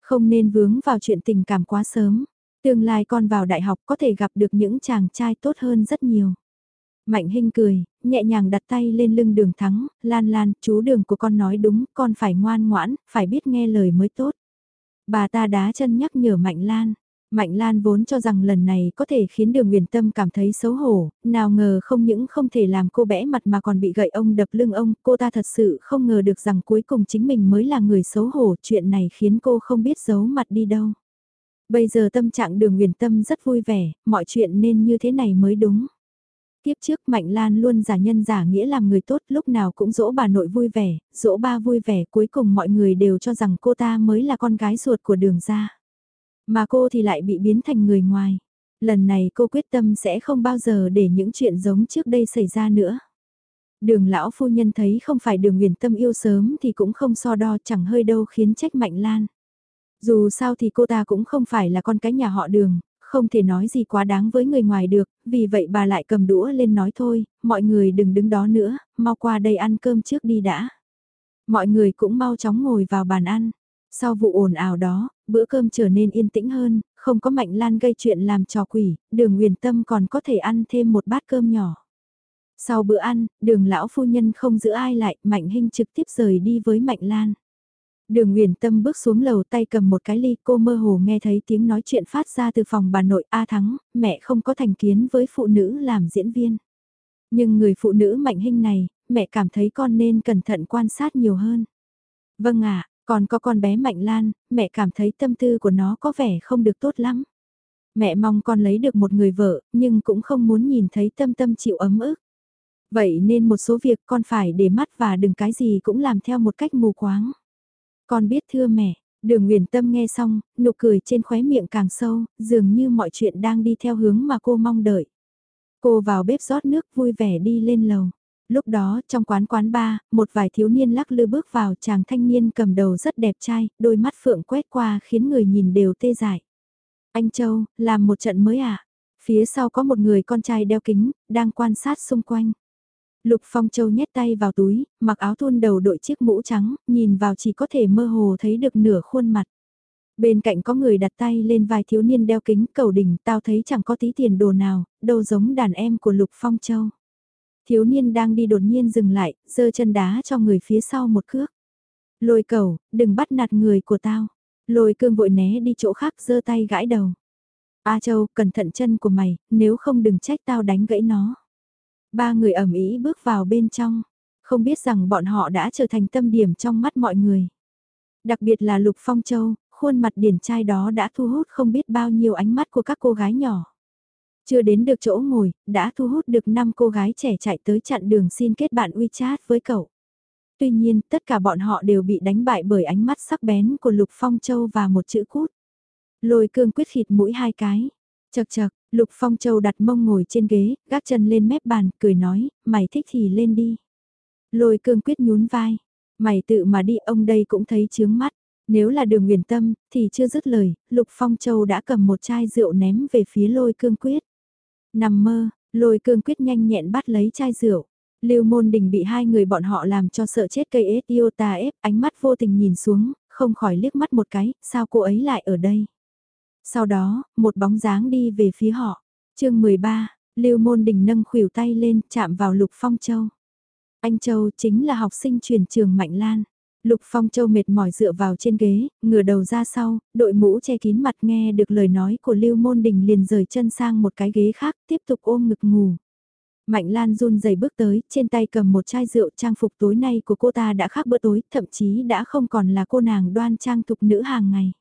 Không nên vướng vào chuyện tình cảm quá sớm. Tương lai con vào đại học có thể gặp được những chàng trai tốt hơn rất nhiều. Mạnh Hinh cười, nhẹ nhàng đặt tay lên lưng đường thắng, lan lan, chú đường của con nói đúng, con phải ngoan ngoãn, phải biết nghe lời mới tốt. Bà ta đá chân nhắc nhở Mạnh Lan, Mạnh Lan vốn cho rằng lần này có thể khiến đường huyền tâm cảm thấy xấu hổ, nào ngờ không những không thể làm cô bẽ mặt mà còn bị gậy ông đập lưng ông, cô ta thật sự không ngờ được rằng cuối cùng chính mình mới là người xấu hổ, chuyện này khiến cô không biết giấu mặt đi đâu. Bây giờ tâm trạng đường huyền tâm rất vui vẻ, mọi chuyện nên như thế này mới đúng. Tiếp trước Mạnh Lan luôn giả nhân giả nghĩa làm người tốt lúc nào cũng dỗ bà nội vui vẻ, dỗ ba vui vẻ cuối cùng mọi người đều cho rằng cô ta mới là con gái ruột của đường gia. Mà cô thì lại bị biến thành người ngoài. Lần này cô quyết tâm sẽ không bao giờ để những chuyện giống trước đây xảy ra nữa. Đường lão phu nhân thấy không phải đường huyền tâm yêu sớm thì cũng không so đo chẳng hơi đâu khiến trách mạnh lan. Dù sao thì cô ta cũng không phải là con cái nhà họ đường, không thể nói gì quá đáng với người ngoài được, vì vậy bà lại cầm đũa lên nói thôi, mọi người đừng đứng đó nữa, mau qua đây ăn cơm trước đi đã. Mọi người cũng mau chóng ngồi vào bàn ăn. Sau vụ ồn ào đó, bữa cơm trở nên yên tĩnh hơn, không có Mạnh Lan gây chuyện làm trò quỷ, đường Nguyền tâm còn có thể ăn thêm một bát cơm nhỏ. Sau bữa ăn, đường lão phu nhân không giữ ai lại, Mạnh Hinh trực tiếp rời đi với Mạnh Lan. Đường Nguyền Tâm bước xuống lầu tay cầm một cái ly cô mơ hồ nghe thấy tiếng nói chuyện phát ra từ phòng bà nội A Thắng, mẹ không có thành kiến với phụ nữ làm diễn viên. Nhưng người phụ nữ mạnh hình này, mẹ cảm thấy con nên cẩn thận quan sát nhiều hơn. Vâng ạ, còn có con bé Mạnh Lan, mẹ cảm thấy tâm tư của nó có vẻ không được tốt lắm. Mẹ mong con lấy được một người vợ, nhưng cũng không muốn nhìn thấy tâm tâm chịu ấm ức. Vậy nên một số việc con phải để mắt và đừng cái gì cũng làm theo một cách mù quáng. Con biết thưa mẹ, đường nguyền tâm nghe xong, nụ cười trên khóe miệng càng sâu, dường như mọi chuyện đang đi theo hướng mà cô mong đợi. Cô vào bếp rót nước vui vẻ đi lên lầu. Lúc đó, trong quán quán ba, một vài thiếu niên lắc lư bước vào chàng thanh niên cầm đầu rất đẹp trai, đôi mắt phượng quét qua khiến người nhìn đều tê dại. Anh Châu, làm một trận mới à? Phía sau có một người con trai đeo kính, đang quan sát xung quanh. Lục Phong Châu nhét tay vào túi, mặc áo thun đầu đội chiếc mũ trắng, nhìn vào chỉ có thể mơ hồ thấy được nửa khuôn mặt. Bên cạnh có người đặt tay lên vài thiếu niên đeo kính cầu đỉnh, tao thấy chẳng có tí tiền đồ nào, đâu giống đàn em của Lục Phong Châu. Thiếu niên đang đi đột nhiên dừng lại, giơ chân đá cho người phía sau một cước. Lôi cầu, đừng bắt nạt người của tao. Lôi cương vội né đi chỗ khác giơ tay gãi đầu. A Châu, cẩn thận chân của mày, nếu không đừng trách tao đánh gãy nó. Ba người ẩm ý bước vào bên trong, không biết rằng bọn họ đã trở thành tâm điểm trong mắt mọi người. Đặc biệt là Lục Phong Châu, khuôn mặt điển trai đó đã thu hút không biết bao nhiêu ánh mắt của các cô gái nhỏ. Chưa đến được chỗ ngồi, đã thu hút được 5 cô gái trẻ chạy tới chặn đường xin kết bạn WeChat với cậu. Tuy nhiên, tất cả bọn họ đều bị đánh bại bởi ánh mắt sắc bén của Lục Phong Châu và một chữ cút. Lôi cương quyết khịt mũi hai cái. Chật chật, Lục Phong Châu đặt mông ngồi trên ghế, gác chân lên mép bàn, cười nói, mày thích thì lên đi. Lôi cương quyết nhún vai, mày tự mà đi ông đây cũng thấy chướng mắt. Nếu là đường huyền tâm, thì chưa dứt lời, Lục Phong Châu đã cầm một chai rượu ném về phía lôi cương quyết. Nằm mơ, lôi cương quyết nhanh nhẹn bắt lấy chai rượu. Lưu môn đình bị hai người bọn họ làm cho sợ chết cây ết yêu ta ép, ánh mắt vô tình nhìn xuống, không khỏi liếc mắt một cái, sao cô ấy lại ở đây. Sau đó, một bóng dáng đi về phía họ. chương 13, Lưu môn đình nâng khuỷu tay lên, chạm vào Lục Phong Châu. Anh Châu chính là học sinh truyền trường Mạnh Lan. Lục Phong Châu mệt mỏi dựa vào trên ghế, ngửa đầu ra sau, đội mũ che kín mặt nghe được lời nói của Lưu Môn Đình liền rời chân sang một cái ghế khác, tiếp tục ôm ngực ngủ. Mạnh Lan run rẩy bước tới, trên tay cầm một chai rượu trang phục tối nay của cô ta đã khác bữa tối, thậm chí đã không còn là cô nàng đoan trang thục nữ hàng ngày.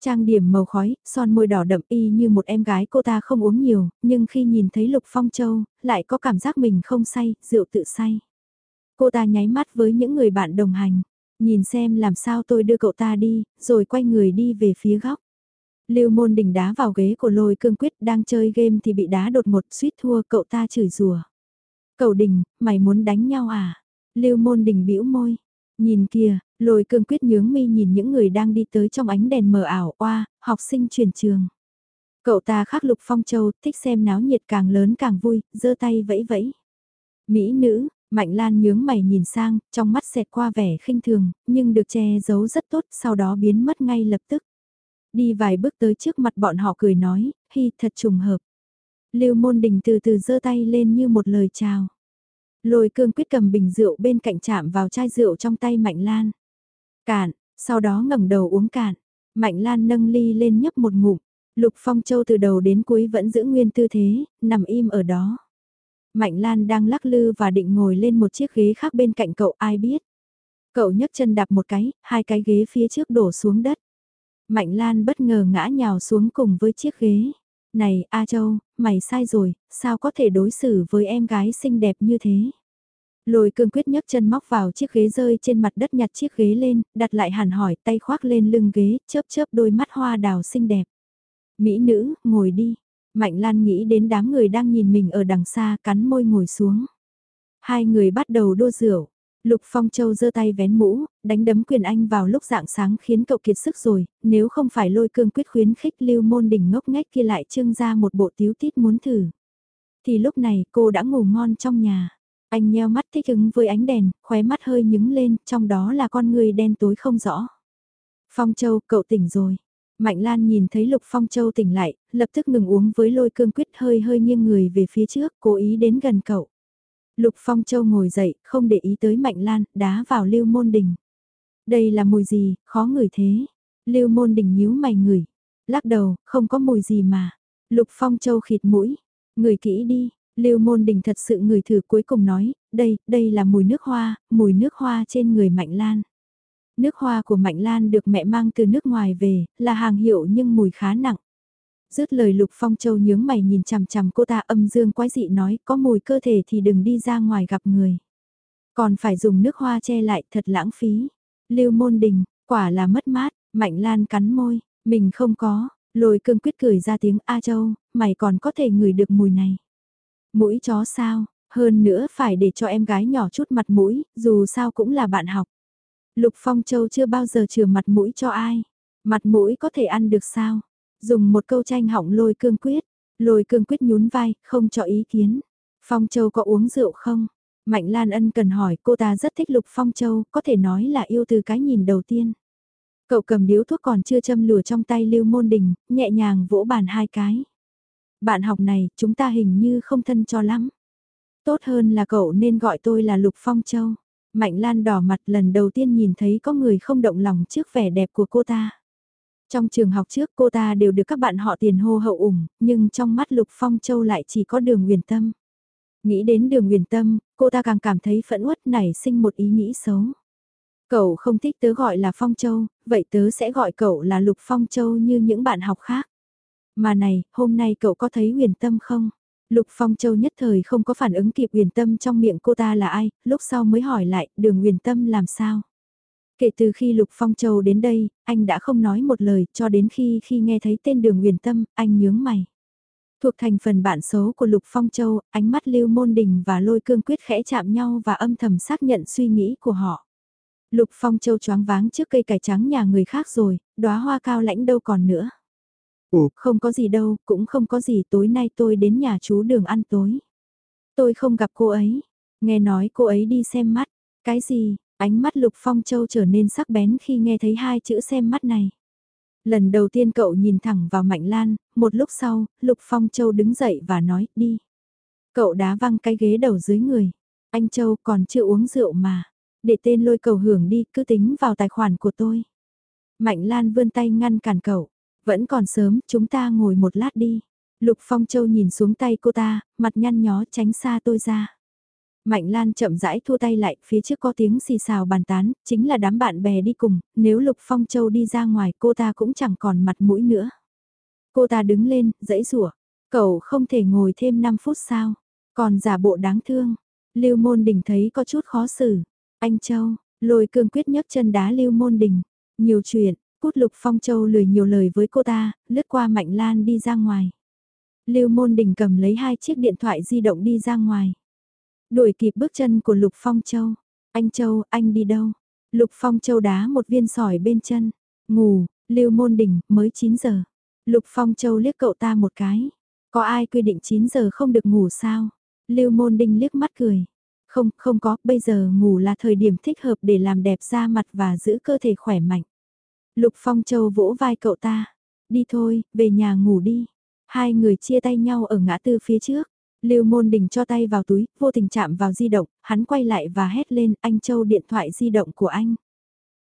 Trang điểm màu khói, son môi đỏ đậm y như một em gái cô ta không uống nhiều, nhưng khi nhìn thấy Lục Phong Châu, lại có cảm giác mình không say, rượu tự say. Cô ta nháy mắt với những người bạn đồng hành. Nhìn xem làm sao tôi đưa cậu ta đi, rồi quay người đi về phía góc. Lưu môn đỉnh đá vào ghế của lôi cương quyết đang chơi game thì bị đá đột một suýt thua cậu ta chửi rủa. Cậu đình, mày muốn đánh nhau à? Lưu môn đỉnh bĩu môi. Nhìn kìa, lôi cương quyết nhướng mi nhìn những người đang đi tới trong ánh đèn mờ ảo oa, học sinh chuyển trường. Cậu ta khắc lục phong châu, thích xem náo nhiệt càng lớn càng vui, giơ tay vẫy vẫy. Mỹ nữ, Mạnh Lan nhướng mày nhìn sang, trong mắt xẹt qua vẻ khinh thường, nhưng được che giấu rất tốt, sau đó biến mất ngay lập tức. Đi vài bước tới trước mặt bọn họ cười nói, hi thật trùng hợp. Lưu môn đình từ từ giơ tay lên như một lời chào. Lôi cương quyết cầm bình rượu bên cạnh chạm vào chai rượu trong tay Mạnh Lan. Cạn, sau đó ngẩng đầu uống cạn. Mạnh Lan nâng ly lên nhấp một ngụm. Lục Phong Châu từ đầu đến cuối vẫn giữ nguyên tư thế, nằm im ở đó. Mạnh Lan đang lắc lư và định ngồi lên một chiếc ghế khác bên cạnh cậu ai biết. Cậu nhấc chân đạp một cái, hai cái ghế phía trước đổ xuống đất. Mạnh Lan bất ngờ ngã nhào xuống cùng với chiếc ghế. Này A Châu, mày sai rồi, sao có thể đối xử với em gái xinh đẹp như thế? Lôi cương quyết nhấc chân móc vào chiếc ghế rơi trên mặt đất nhặt chiếc ghế lên, đặt lại hẳn hỏi tay khoác lên lưng ghế, chớp chớp đôi mắt hoa đào xinh đẹp. Mỹ nữ, ngồi đi. Mạnh Lan nghĩ đến đám người đang nhìn mình ở đằng xa cắn môi ngồi xuống. Hai người bắt đầu đua rượu. Lục Phong Châu giơ tay vén mũ, đánh đấm quyền anh vào lúc dạng sáng khiến cậu kiệt sức rồi, nếu không phải lôi cương quyết khuyến khích lưu môn đỉnh ngốc nghếch kia lại trưng ra một bộ tiếu tít muốn thử. Thì lúc này cô đã ngủ ngon trong nhà. Anh nheo mắt thích ứng với ánh đèn, khóe mắt hơi nhứng lên, trong đó là con người đen tối không rõ. Phong Châu, cậu tỉnh rồi. Mạnh Lan nhìn thấy Lục Phong Châu tỉnh lại, lập tức ngừng uống với lôi cương quyết hơi hơi nghiêng người về phía trước, cố ý đến gần cậu. Lục Phong Châu ngồi dậy, không để ý tới Mạnh Lan, đá vào lưu môn đình. Đây là mùi gì, khó ngửi thế. Lưu môn đình nhíu mày ngửi. Lắc đầu, không có mùi gì mà. Lục Phong Châu khịt mũi. Ngửi kỹ đi. Lưu môn đình thật sự ngửi thử cuối cùng nói, đây, đây là mùi nước hoa, mùi nước hoa trên người Mạnh Lan. Nước hoa của Mạnh Lan được mẹ mang từ nước ngoài về, là hàng hiệu nhưng mùi khá nặng. Dứt lời Lục Phong Châu nhướng mày nhìn chằm chằm cô ta âm dương quái dị nói có mùi cơ thể thì đừng đi ra ngoài gặp người. Còn phải dùng nước hoa che lại thật lãng phí. Lưu môn đình, quả là mất mát, Mạnh Lan cắn môi, mình không có, lôi cương quyết cười ra tiếng A Châu, mày còn có thể ngửi được mùi này. Mũi chó sao, hơn nữa phải để cho em gái nhỏ chút mặt mũi, dù sao cũng là bạn học. Lục Phong Châu chưa bao giờ chừa mặt mũi cho ai. Mặt mũi có thể ăn được sao? Dùng một câu tranh hỏng lôi cương quyết. Lôi cương quyết nhún vai, không cho ý kiến. Phong Châu có uống rượu không? Mạnh Lan Ân cần hỏi cô ta rất thích Lục Phong Châu, có thể nói là yêu từ cái nhìn đầu tiên. Cậu cầm điếu thuốc còn chưa châm lửa trong tay Lưu Môn Đình, nhẹ nhàng vỗ bàn hai cái. Bạn học này, chúng ta hình như không thân cho lắm. Tốt hơn là cậu nên gọi tôi là Lục Phong Châu. Mạnh Lan đỏ mặt lần đầu tiên nhìn thấy có người không động lòng trước vẻ đẹp của cô ta. Trong trường học trước cô ta đều được các bạn họ tiền hô hậu ủng, nhưng trong mắt Lục Phong Châu lại chỉ có đường huyền tâm. Nghĩ đến đường huyền tâm, cô ta càng cảm thấy phẫn uất nảy sinh một ý nghĩ xấu. Cậu không thích tớ gọi là Phong Châu, vậy tớ sẽ gọi cậu là Lục Phong Châu như những bạn học khác. Mà này, hôm nay cậu có thấy huyền tâm không? Lục Phong Châu nhất thời không có phản ứng kịp huyền tâm trong miệng cô ta là ai, lúc sau mới hỏi lại, đường huyền tâm làm sao? Kể từ khi Lục Phong Châu đến đây, anh đã không nói một lời, cho đến khi khi nghe thấy tên đường huyền tâm, anh nhướng mày. Thuộc thành phần bạn xấu của Lục Phong Châu, ánh mắt Lưu Môn Đình và Lôi Cương Quyết khẽ chạm nhau và âm thầm xác nhận suy nghĩ của họ. Lục Phong Châu choáng váng trước cây cải trắng nhà người khác rồi, đóa hoa cao lãnh đâu còn nữa. Ồ, không có gì đâu, cũng không có gì tối nay tôi đến nhà chú đường ăn tối. Tôi không gặp cô ấy, nghe nói cô ấy đi xem mắt, cái gì, ánh mắt Lục Phong Châu trở nên sắc bén khi nghe thấy hai chữ xem mắt này. Lần đầu tiên cậu nhìn thẳng vào Mạnh Lan, một lúc sau, Lục Phong Châu đứng dậy và nói, đi. Cậu đá văng cái ghế đầu dưới người. Anh Châu còn chưa uống rượu mà. Để tên lôi cầu hưởng đi, cứ tính vào tài khoản của tôi. Mạnh Lan vươn tay ngăn cản cậu. Vẫn còn sớm, chúng ta ngồi một lát đi. Lục Phong Châu nhìn xuống tay cô ta, mặt nhăn nhó tránh xa tôi ra. Mạnh Lan chậm rãi thua tay lại, phía trước có tiếng xì xào bàn tán, chính là đám bạn bè đi cùng, nếu Lục Phong Châu đi ra ngoài cô ta cũng chẳng còn mặt mũi nữa. Cô ta đứng lên, dãy rủa cậu không thể ngồi thêm 5 phút sao, còn giả bộ đáng thương. Lưu Môn Đình thấy có chút khó xử. Anh Châu, lôi cương quyết nhấc chân đá Lưu Môn Đình. Nhiều chuyện, cút Lục Phong Châu lười nhiều lời với cô ta, lướt qua Mạnh Lan đi ra ngoài. Lưu Môn Đình cầm lấy hai chiếc điện thoại di động đi ra ngoài. Đuổi kịp bước chân của Lục Phong Châu. Anh Châu, anh đi đâu? Lục Phong Châu đá một viên sỏi bên chân. Ngủ, Lưu Môn Đình, mới 9 giờ. Lục Phong Châu liếc cậu ta một cái. Có ai quy định 9 giờ không được ngủ sao? Lưu Môn Đình liếc mắt cười. Không, không có, bây giờ ngủ là thời điểm thích hợp để làm đẹp da mặt và giữ cơ thể khỏe mạnh. Lục Phong Châu vỗ vai cậu ta. Đi thôi, về nhà ngủ đi. Hai người chia tay nhau ở ngã tư phía trước. Lưu Môn Đình cho tay vào túi, vô tình chạm vào di động, hắn quay lại và hét lên, anh Châu điện thoại di động của anh.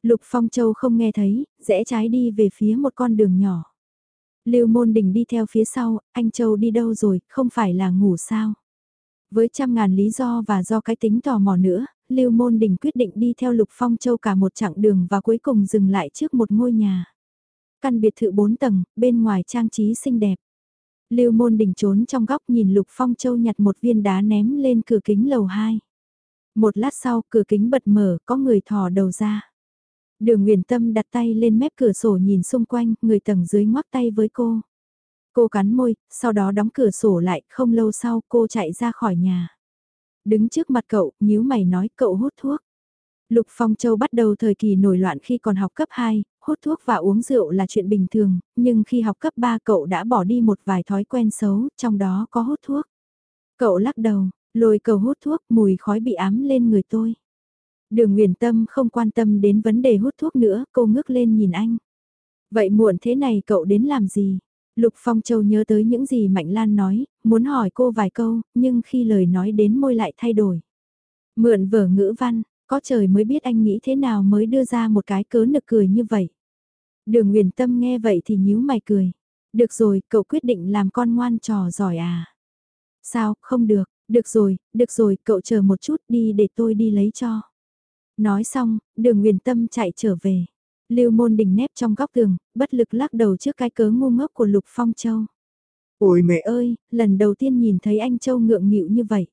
Lục Phong Châu không nghe thấy, rẽ trái đi về phía một con đường nhỏ. Lưu Môn Đình đi theo phía sau, anh Châu đi đâu rồi, không phải là ngủ sao? Với trăm ngàn lý do và do cái tính tò mò nữa, Lưu Môn Đình quyết định đi theo Lục Phong Châu cả một chặng đường và cuối cùng dừng lại trước một ngôi nhà. Căn biệt thự 4 tầng, bên ngoài trang trí xinh đẹp. Lưu Môn Đình trốn trong góc nhìn Lục Phong Châu nhặt một viên đá ném lên cửa kính lầu 2. Một lát sau, cửa kính bật mở, có người thò đầu ra. Đường Nguyền Tâm đặt tay lên mép cửa sổ nhìn xung quanh, người tầng dưới ngoắc tay với cô. Cô cắn môi, sau đó đóng cửa sổ lại, không lâu sau cô chạy ra khỏi nhà. Đứng trước mặt cậu, nhíu mày nói cậu hút thuốc. Lục Phong Châu bắt đầu thời kỳ nổi loạn khi còn học cấp 2, hút thuốc và uống rượu là chuyện bình thường, nhưng khi học cấp 3 cậu đã bỏ đi một vài thói quen xấu, trong đó có hút thuốc. Cậu lắc đầu, lôi cầu hút thuốc, mùi khói bị ám lên người tôi. Đường Nguyền Tâm không quan tâm đến vấn đề hút thuốc nữa, cô ngước lên nhìn anh. Vậy muộn thế này cậu đến làm gì? Lục Phong Châu nhớ tới những gì Mạnh Lan nói, muốn hỏi cô vài câu, nhưng khi lời nói đến môi lại thay đổi. Mượn vở ngữ văn, có trời mới biết anh nghĩ thế nào mới đưa ra một cái cớ nực cười như vậy. Đường Nguyền Tâm nghe vậy thì nhíu mày cười. Được rồi, cậu quyết định làm con ngoan trò giỏi à? Sao, không được, được rồi, được rồi, cậu chờ một chút đi để tôi đi lấy cho. Nói xong, đường Nguyền Tâm chạy trở về. Lưu môn đình nép trong góc tường, bất lực lắc đầu trước cái cớ ngu ngốc của Lục Phong Châu. Ôi mẹ ơi, lần đầu tiên nhìn thấy anh Châu ngượng nghịu như vậy.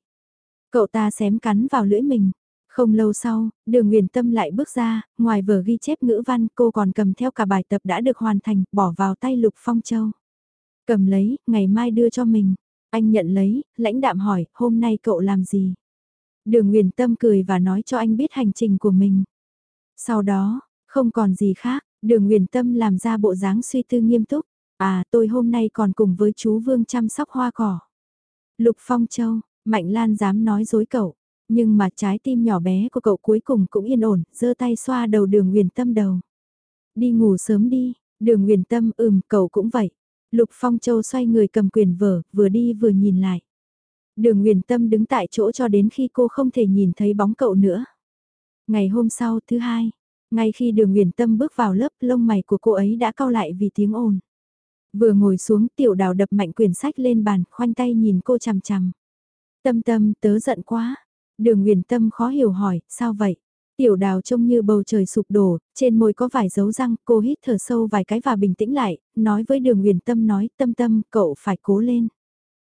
Cậu ta xém cắn vào lưỡi mình. Không lâu sau, đường Nguyền Tâm lại bước ra, ngoài vở ghi chép ngữ văn cô còn cầm theo cả bài tập đã được hoàn thành, bỏ vào tay Lục Phong Châu. Cầm lấy, ngày mai đưa cho mình. Anh nhận lấy, lãnh đạm hỏi, hôm nay cậu làm gì? Đường Nguyền Tâm cười và nói cho anh biết hành trình của mình. Sau đó, không còn gì khác, đường huyền Tâm làm ra bộ dáng suy tư nghiêm túc. À, tôi hôm nay còn cùng với chú Vương chăm sóc hoa cỏ. Lục Phong Châu, Mạnh Lan dám nói dối cậu. Nhưng mà trái tim nhỏ bé của cậu cuối cùng cũng yên ổn, giơ tay xoa đầu đường huyền Tâm đầu. Đi ngủ sớm đi, đường huyền Tâm ừm, cậu cũng vậy. Lục Phong Châu xoay người cầm quyền vở, vừa đi vừa nhìn lại. Đường Nguyền Tâm đứng tại chỗ cho đến khi cô không thể nhìn thấy bóng cậu nữa. Ngày hôm sau, thứ hai, ngay khi đường Nguyền Tâm bước vào lớp, lông mày của cô ấy đã cau lại vì tiếng ồn. Vừa ngồi xuống, tiểu đào đập mạnh quyển sách lên bàn, khoanh tay nhìn cô chằm chằm. Tâm tâm, tớ giận quá. Đường Nguyền Tâm khó hiểu hỏi, sao vậy? Tiểu đào trông như bầu trời sụp đổ, trên môi có vài dấu răng, cô hít thở sâu vài cái và bình tĩnh lại, nói với đường huyền tâm nói, tâm tâm, cậu phải cố lên.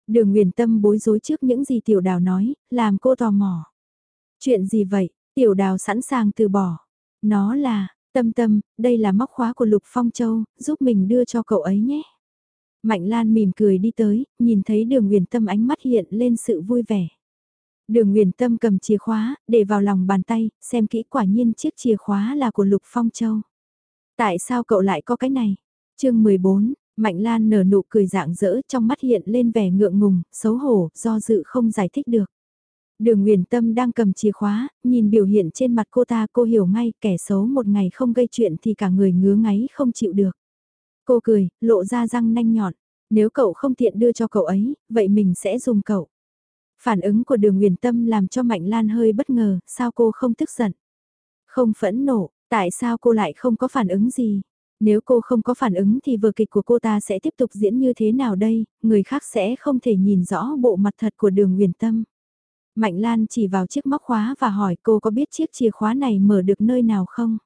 Đường huyền tâm bối rối trước những gì tiểu đào nói, làm cô tò mò. Chuyện gì vậy, tiểu đào sẵn sàng từ bỏ. Nó là, tâm tâm, đây là móc khóa của Lục Phong Châu, giúp mình đưa cho cậu ấy nhé. Mạnh Lan mỉm cười đi tới, nhìn thấy đường huyền tâm ánh mắt hiện lên sự vui vẻ. Đường Nguyền Tâm cầm chìa khóa, để vào lòng bàn tay, xem kỹ quả nhiên chiếc chìa khóa là của Lục Phong Châu. Tại sao cậu lại có cái này? chương 14, Mạnh Lan nở nụ cười dạng dỡ trong mắt hiện lên vẻ ngượng ngùng, xấu hổ, do dự không giải thích được. Đường Nguyền Tâm đang cầm chìa khóa, nhìn biểu hiện trên mặt cô ta cô hiểu ngay kẻ xấu một ngày không gây chuyện thì cả người ngứa ngáy không chịu được. Cô cười, lộ ra răng nanh nhọn. Nếu cậu không tiện đưa cho cậu ấy, vậy mình sẽ dùng cậu. Phản ứng của đường Nguyền Tâm làm cho Mạnh Lan hơi bất ngờ, sao cô không tức giận? Không phẫn nộ, tại sao cô lại không có phản ứng gì? Nếu cô không có phản ứng thì vở kịch của cô ta sẽ tiếp tục diễn như thế nào đây, người khác sẽ không thể nhìn rõ bộ mặt thật của đường Nguyền Tâm. Mạnh Lan chỉ vào chiếc móc khóa và hỏi cô có biết chiếc chìa khóa này mở được nơi nào không?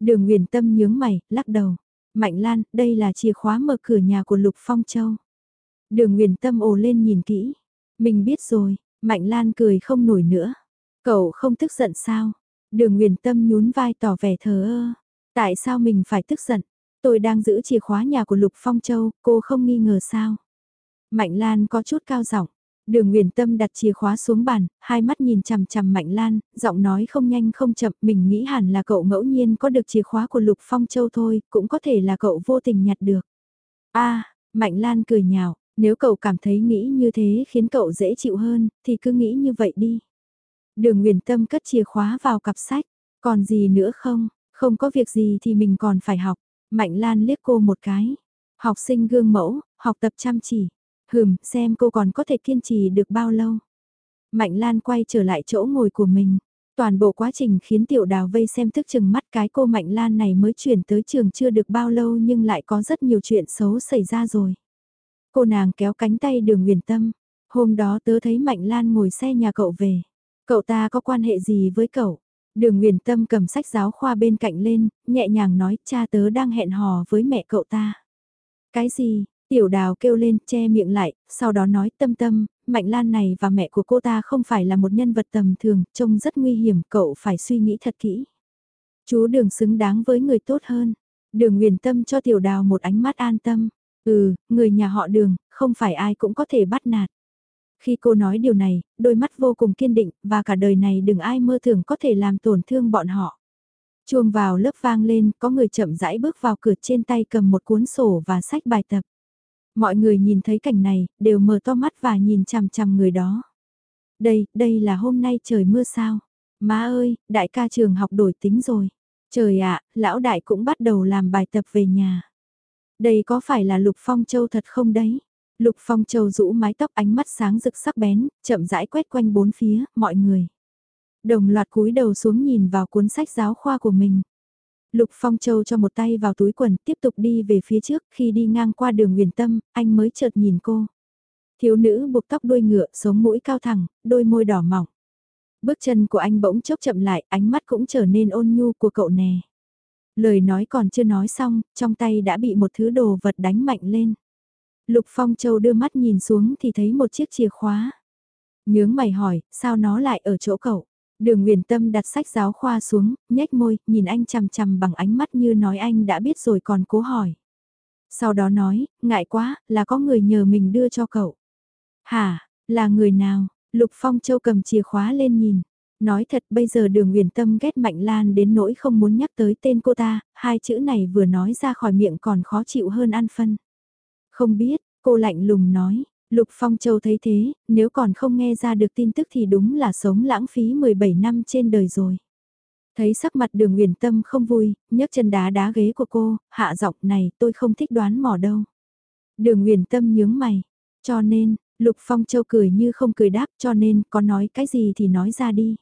Đường Nguyền Tâm nhướng mày, lắc đầu. Mạnh Lan, đây là chìa khóa mở cửa nhà của Lục Phong Châu. Đường Nguyền Tâm ồ lên nhìn kỹ. Mình biết rồi, Mạnh Lan cười không nổi nữa. Cậu không tức giận sao? Đường Nguyền Tâm nhún vai tỏ vẻ thờ ơ. Tại sao mình phải tức giận? Tôi đang giữ chìa khóa nhà của Lục Phong Châu, cô không nghi ngờ sao? Mạnh Lan có chút cao giọng. Đường Nguyễn Tâm đặt chìa khóa xuống bàn, hai mắt nhìn chằm chằm Mạnh Lan, giọng nói không nhanh không chậm, mình nghĩ hẳn là cậu ngẫu nhiên có được chìa khóa của Lục Phong Châu thôi, cũng có thể là cậu vô tình nhặt được. A, Mạnh Lan cười nhạo, nếu cậu cảm thấy nghĩ như thế khiến cậu dễ chịu hơn, thì cứ nghĩ như vậy đi. Đường Nguyễn Tâm cất chìa khóa vào cặp sách, còn gì nữa không, không có việc gì thì mình còn phải học. Mạnh Lan liếc cô một cái. Học sinh gương mẫu, học tập chăm chỉ. Hừm, xem cô còn có thể kiên trì được bao lâu. Mạnh Lan quay trở lại chỗ ngồi của mình. Toàn bộ quá trình khiến tiểu đào vây xem thức chừng mắt cái cô Mạnh Lan này mới chuyển tới trường chưa được bao lâu nhưng lại có rất nhiều chuyện xấu xảy ra rồi. Cô nàng kéo cánh tay đường nguyền tâm. Hôm đó tớ thấy Mạnh Lan ngồi xe nhà cậu về. Cậu ta có quan hệ gì với cậu? Đường Nguyền Tâm cầm sách giáo khoa bên cạnh lên, nhẹ nhàng nói cha tớ đang hẹn hò với mẹ cậu ta. Cái gì? Tiểu đào kêu lên che miệng lại, sau đó nói tâm tâm, Mạnh Lan này và mẹ của cô ta không phải là một nhân vật tầm thường, trông rất nguy hiểm, cậu phải suy nghĩ thật kỹ. Chú đường xứng đáng với người tốt hơn. Đường Huyền Tâm cho tiểu đào một ánh mắt an tâm. Ừ, người nhà họ đường, không phải ai cũng có thể bắt nạt. Khi cô nói điều này, đôi mắt vô cùng kiên định, và cả đời này đừng ai mơ tưởng có thể làm tổn thương bọn họ. Chuông vào lớp vang lên, có người chậm rãi bước vào cửa trên tay cầm một cuốn sổ và sách bài tập. Mọi người nhìn thấy cảnh này, đều mở to mắt và nhìn chằm chằm người đó. Đây, đây là hôm nay trời mưa sao? Má ơi, đại ca trường học đổi tính rồi. Trời ạ, lão đại cũng bắt đầu làm bài tập về nhà. Đây có phải là Lục Phong Châu thật không đấy? Lục Phong Châu rũ mái tóc ánh mắt sáng rực sắc bén, chậm rãi quét quanh bốn phía, mọi người. Đồng loạt cúi đầu xuống nhìn vào cuốn sách giáo khoa của mình. Lục Phong Châu cho một tay vào túi quần tiếp tục đi về phía trước khi đi ngang qua đường Nguyền Tâm, anh mới chợt nhìn cô. Thiếu nữ buộc tóc đuôi ngựa, sống mũi cao thẳng, đôi môi đỏ mỏng. Bước chân của anh bỗng chốc chậm lại, ánh mắt cũng trở nên ôn nhu của cậu nè. Lời nói còn chưa nói xong, trong tay đã bị một thứ đồ vật đánh mạnh lên. Lục Phong Châu đưa mắt nhìn xuống thì thấy một chiếc chìa khóa. Nhướng mày hỏi, sao nó lại ở chỗ cậu? Đường Nguyền Tâm đặt sách giáo khoa xuống, nhếch môi, nhìn anh chằm chằm bằng ánh mắt như nói anh đã biết rồi còn cố hỏi. Sau đó nói, ngại quá, là có người nhờ mình đưa cho cậu. Hả, là người nào? Lục Phong Châu cầm chìa khóa lên nhìn. Nói thật bây giờ đường huyền tâm ghét Mạnh Lan đến nỗi không muốn nhắc tới tên cô ta, hai chữ này vừa nói ra khỏi miệng còn khó chịu hơn ăn phân. Không biết, cô lạnh lùng nói, Lục Phong Châu thấy thế, nếu còn không nghe ra được tin tức thì đúng là sống lãng phí 17 năm trên đời rồi. Thấy sắc mặt đường Uyển tâm không vui, nhấc chân đá đá ghế của cô, hạ giọng này tôi không thích đoán mò đâu. Đường Uyển tâm nhướng mày, cho nên, Lục Phong Châu cười như không cười đáp cho nên có nói cái gì thì nói ra đi.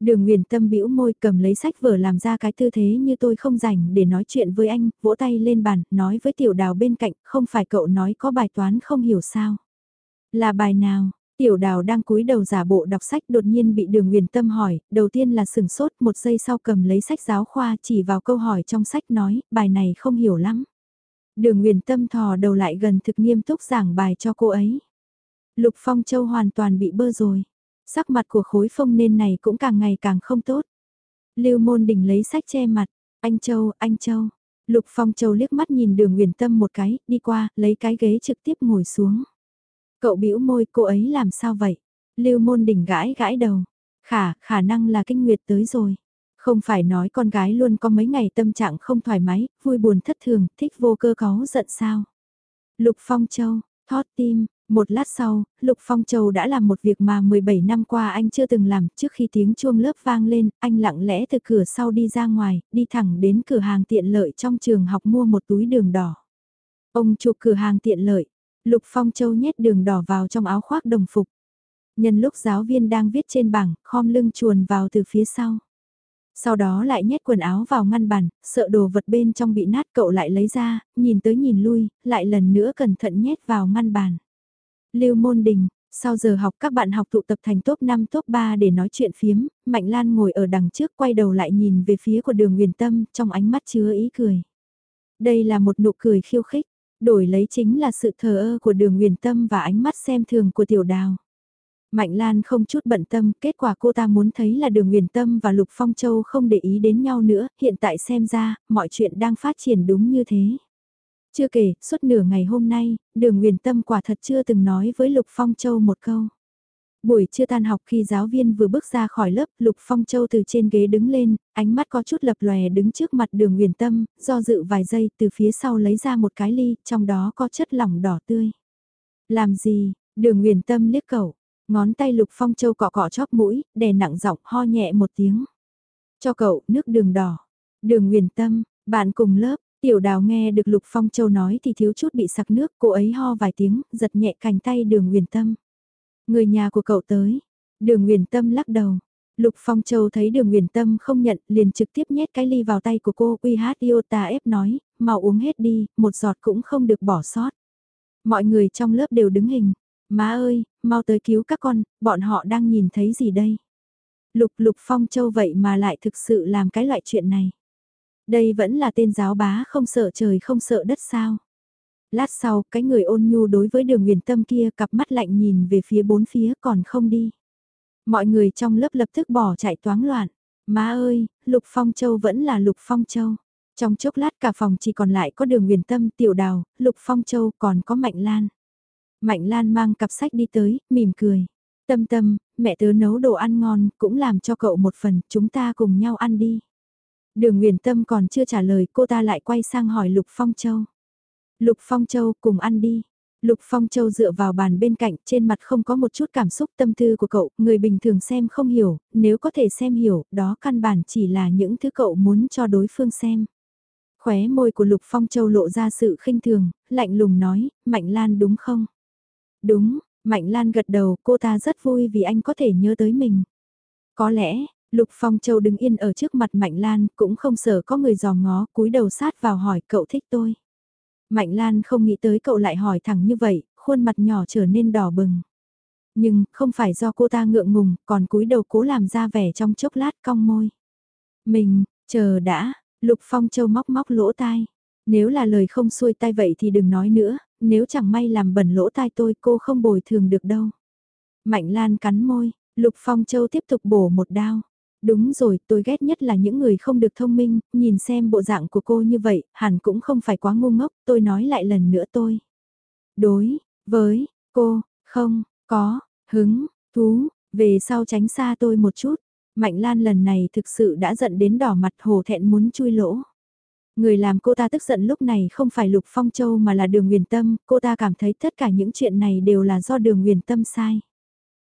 Đường Nguyền Tâm bĩu môi cầm lấy sách vở làm ra cái tư thế như tôi không rảnh để nói chuyện với anh, vỗ tay lên bàn, nói với tiểu đào bên cạnh, không phải cậu nói có bài toán không hiểu sao. Là bài nào, Tiểu đào đang cúi đầu giả bộ đọc sách đột nhiên bị đường huyền tâm hỏi, đầu tiên là sừng sốt một giây sau cầm lấy sách giáo khoa chỉ vào câu hỏi trong sách nói, bài này không hiểu lắm. Đường huyền tâm thò đầu lại gần thực nghiêm túc giảng bài cho cô ấy. Lục Phong Châu hoàn toàn bị bơ rồi. Sắc mặt của khối phong nên này cũng càng ngày càng không tốt. Lưu môn đỉnh lấy sách che mặt. Anh Châu, anh Châu. Lục Phong Châu liếc mắt nhìn đường huyền tâm một cái, đi qua, lấy cái ghế trực tiếp ngồi xuống. Cậu bĩu môi cô ấy làm sao vậy? Lưu môn đỉnh gãi gãi đầu. Khả, khả năng là kinh nguyệt tới rồi. Không phải nói con gái luôn có mấy ngày tâm trạng không thoải mái, vui buồn thất thường, thích vô cơ có giận sao. Lục Phong Châu, thót tim, một lát sau, Lục Phong Châu đã làm một việc mà 17 năm qua anh chưa từng làm, trước khi tiếng chuông lớp vang lên, anh lặng lẽ từ cửa sau đi ra ngoài, đi thẳng đến cửa hàng tiện lợi trong trường học mua một túi đường đỏ. Ông chụp cửa hàng tiện lợi, Lục Phong Châu nhét đường đỏ vào trong áo khoác đồng phục. Nhân lúc giáo viên đang viết trên bảng, khom lưng chuồn vào từ phía sau. Sau đó lại nhét quần áo vào ngăn bàn, sợ đồ vật bên trong bị nát cậu lại lấy ra, nhìn tới nhìn lui, lại lần nữa cẩn thận nhét vào ngăn bàn. Lưu Môn Đình, sau giờ học các bạn học tụ tập thành top 5 top 3 để nói chuyện phiếm, Mạnh Lan ngồi ở đằng trước quay đầu lại nhìn về phía của đường huyền tâm trong ánh mắt chứa ý cười. Đây là một nụ cười khiêu khích, đổi lấy chính là sự thờ ơ của đường huyền tâm và ánh mắt xem thường của tiểu đào. Mạnh Lan không chút bận tâm, kết quả cô ta muốn thấy là đường huyền tâm và Lục Phong Châu không để ý đến nhau nữa, hiện tại xem ra, mọi chuyện đang phát triển đúng như thế. Chưa kể, suốt nửa ngày hôm nay, đường huyền tâm quả thật chưa từng nói với Lục Phong Châu một câu. Buổi trưa tan học khi giáo viên vừa bước ra khỏi lớp, Lục Phong Châu từ trên ghế đứng lên, ánh mắt có chút lập lòe đứng trước mặt đường huyền tâm, do dự vài giây từ phía sau lấy ra một cái ly, trong đó có chất lỏng đỏ tươi. Làm gì, đường huyền tâm liếc cậu, ngón tay Lục Phong Châu cọ cọ chóp mũi, đè nặng giọng ho nhẹ một tiếng. Cho cậu, nước đường đỏ. Đường huyền tâm, bạn cùng lớp, Tiểu đào nghe được Lục Phong Châu nói thì thiếu chút bị sặc nước, cô ấy ho vài tiếng, giật nhẹ cành tay đường huyền tâm. Người nhà của cậu tới, đường huyền tâm lắc đầu. Lục Phong Châu thấy đường huyền tâm không nhận, liền trực tiếp nhét cái ly vào tay của cô, uy hát iota ép nói, mau uống hết đi, một giọt cũng không được bỏ sót. Mọi người trong lớp đều đứng hình, má ơi, mau tới cứu các con, bọn họ đang nhìn thấy gì đây? Lục Lục Phong Châu vậy mà lại thực sự làm cái loại chuyện này. Đây vẫn là tên giáo bá không sợ trời không sợ đất sao. Lát sau, cái người ôn nhu đối với đường huyền tâm kia cặp mắt lạnh nhìn về phía bốn phía còn không đi. Mọi người trong lớp lập tức bỏ chạy toáng loạn. Má ơi, Lục Phong Châu vẫn là Lục Phong Châu. Trong chốc lát cả phòng chỉ còn lại có đường huyền tâm, tiểu đào, Lục Phong Châu còn có Mạnh Lan. Mạnh Lan mang cặp sách đi tới, mỉm cười. Tâm tâm, mẹ tớ nấu đồ ăn ngon, cũng làm cho cậu một phần, chúng ta cùng nhau ăn đi. Đường Nguyền Tâm còn chưa trả lời cô ta lại quay sang hỏi Lục Phong Châu. Lục Phong Châu cùng ăn đi. Lục Phong Châu dựa vào bàn bên cạnh trên mặt không có một chút cảm xúc tâm tư của cậu, người bình thường xem không hiểu, nếu có thể xem hiểu, đó căn bản chỉ là những thứ cậu muốn cho đối phương xem. Khóe môi của Lục Phong Châu lộ ra sự khinh thường, lạnh lùng nói, Mạnh Lan đúng không? Đúng, Mạnh Lan gật đầu, cô ta rất vui vì anh có thể nhớ tới mình. Có lẽ, Lục Phong Châu đứng yên ở trước mặt Mạnh Lan, cũng không sợ có người dò ngó, cúi đầu sát vào hỏi cậu thích tôi. Mạnh Lan không nghĩ tới cậu lại hỏi thẳng như vậy, khuôn mặt nhỏ trở nên đỏ bừng. Nhưng, không phải do cô ta ngượng ngùng, còn cúi đầu cố làm ra vẻ trong chốc lát cong môi. Mình, chờ đã, Lục Phong Châu móc móc lỗ tai. Nếu là lời không xuôi tai vậy thì đừng nói nữa, nếu chẳng may làm bẩn lỗ tai tôi cô không bồi thường được đâu. Mạnh Lan cắn môi, Lục Phong Châu tiếp tục bổ một đao. Đúng rồi, tôi ghét nhất là những người không được thông minh, nhìn xem bộ dạng của cô như vậy, hẳn cũng không phải quá ngu ngốc, tôi nói lại lần nữa tôi. Đối, với, cô, không, có, hứng, thú, về sau tránh xa tôi một chút. Mạnh Lan lần này thực sự đã giận đến đỏ mặt hồ thẹn muốn chui lỗ. Người làm cô ta tức giận lúc này không phải Lục Phong Châu mà là đường Nguyền tâm, cô ta cảm thấy tất cả những chuyện này đều là do đường Nguyền tâm sai.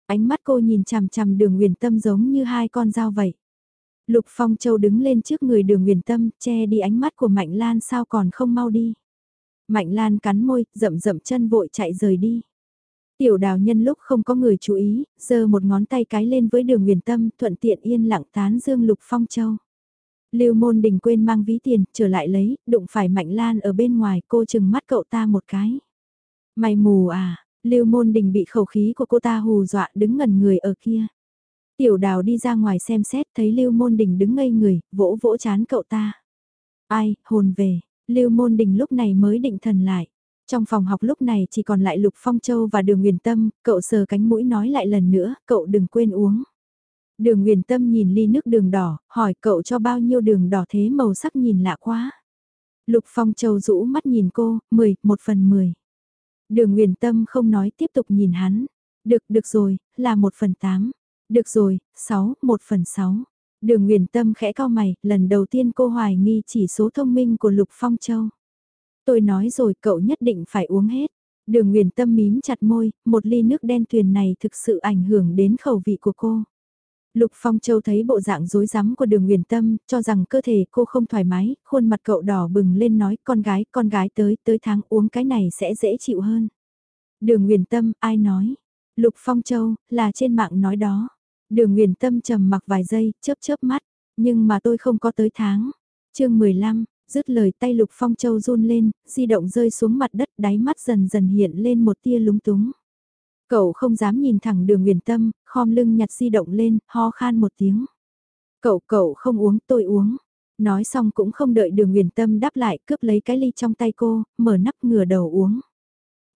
Ánh mắt cô nhìn chằm chằm đường huyền tâm giống như hai con dao vậy. Lục Phong Châu đứng lên trước người đường huyền tâm, che đi ánh mắt của Mạnh Lan sao còn không mau đi. Mạnh Lan cắn môi, rậm rậm chân vội chạy rời đi. Tiểu đào nhân lúc không có người chú ý, giơ một ngón tay cái lên với đường huyền tâm, thuận tiện yên lặng tán dương Lục Phong Châu. Lưu môn đình quên mang ví tiền, trở lại lấy, đụng phải Mạnh Lan ở bên ngoài, cô chừng mắt cậu ta một cái. Mày mù à, Lưu Môn Đình bị khẩu khí của cô ta hù dọa đứng ngẩn người ở kia. Tiểu đào đi ra ngoài xem xét thấy Lưu Môn Đình đứng ngây người, vỗ vỗ chán cậu ta. Ai, hồn về, Lưu Môn Đình lúc này mới định thần lại. Trong phòng học lúc này chỉ còn lại Lục Phong Châu và Đường Nguyền Tâm, cậu sờ cánh mũi nói lại lần nữa, cậu đừng quên uống. Đường Nguyền Tâm nhìn ly nước đường đỏ, hỏi cậu cho bao nhiêu đường đỏ thế màu sắc nhìn lạ quá. Lục Phong Châu rũ mắt nhìn cô, 10, một phần 10. Đường Nguyền Tâm không nói tiếp tục nhìn hắn. Được, được rồi, là một phần 8. Được rồi, 6, một phần 6. Đường Nguyền Tâm khẽ cao mày, lần đầu tiên cô hoài nghi chỉ số thông minh của Lục Phong Châu. Tôi nói rồi cậu nhất định phải uống hết. Đường Nguyền Tâm mím chặt môi, một ly nước đen tuyền này thực sự ảnh hưởng đến khẩu vị của cô. Lục Phong Châu thấy bộ dạng rối rắm của đường Nguyền Tâm, cho rằng cơ thể cô không thoải mái, khuôn mặt cậu đỏ bừng lên nói con gái, con gái tới, tới tháng uống cái này sẽ dễ chịu hơn. Đường Nguyền Tâm, ai nói? Lục Phong Châu, là trên mạng nói đó. Đường Nguyền Tâm trầm mặc vài giây, chớp chớp mắt, nhưng mà tôi không có tới tháng. chương 15, dứt lời tay Lục Phong Châu run lên, di động rơi xuống mặt đất đáy mắt dần dần hiện lên một tia lúng túng. Cậu không dám nhìn thẳng đường Nguyền Tâm, khom lưng nhặt di động lên, ho khan một tiếng. Cậu, cậu không uống, tôi uống. Nói xong cũng không đợi đường Nguyền Tâm đáp lại, cướp lấy cái ly trong tay cô, mở nắp ngửa đầu uống.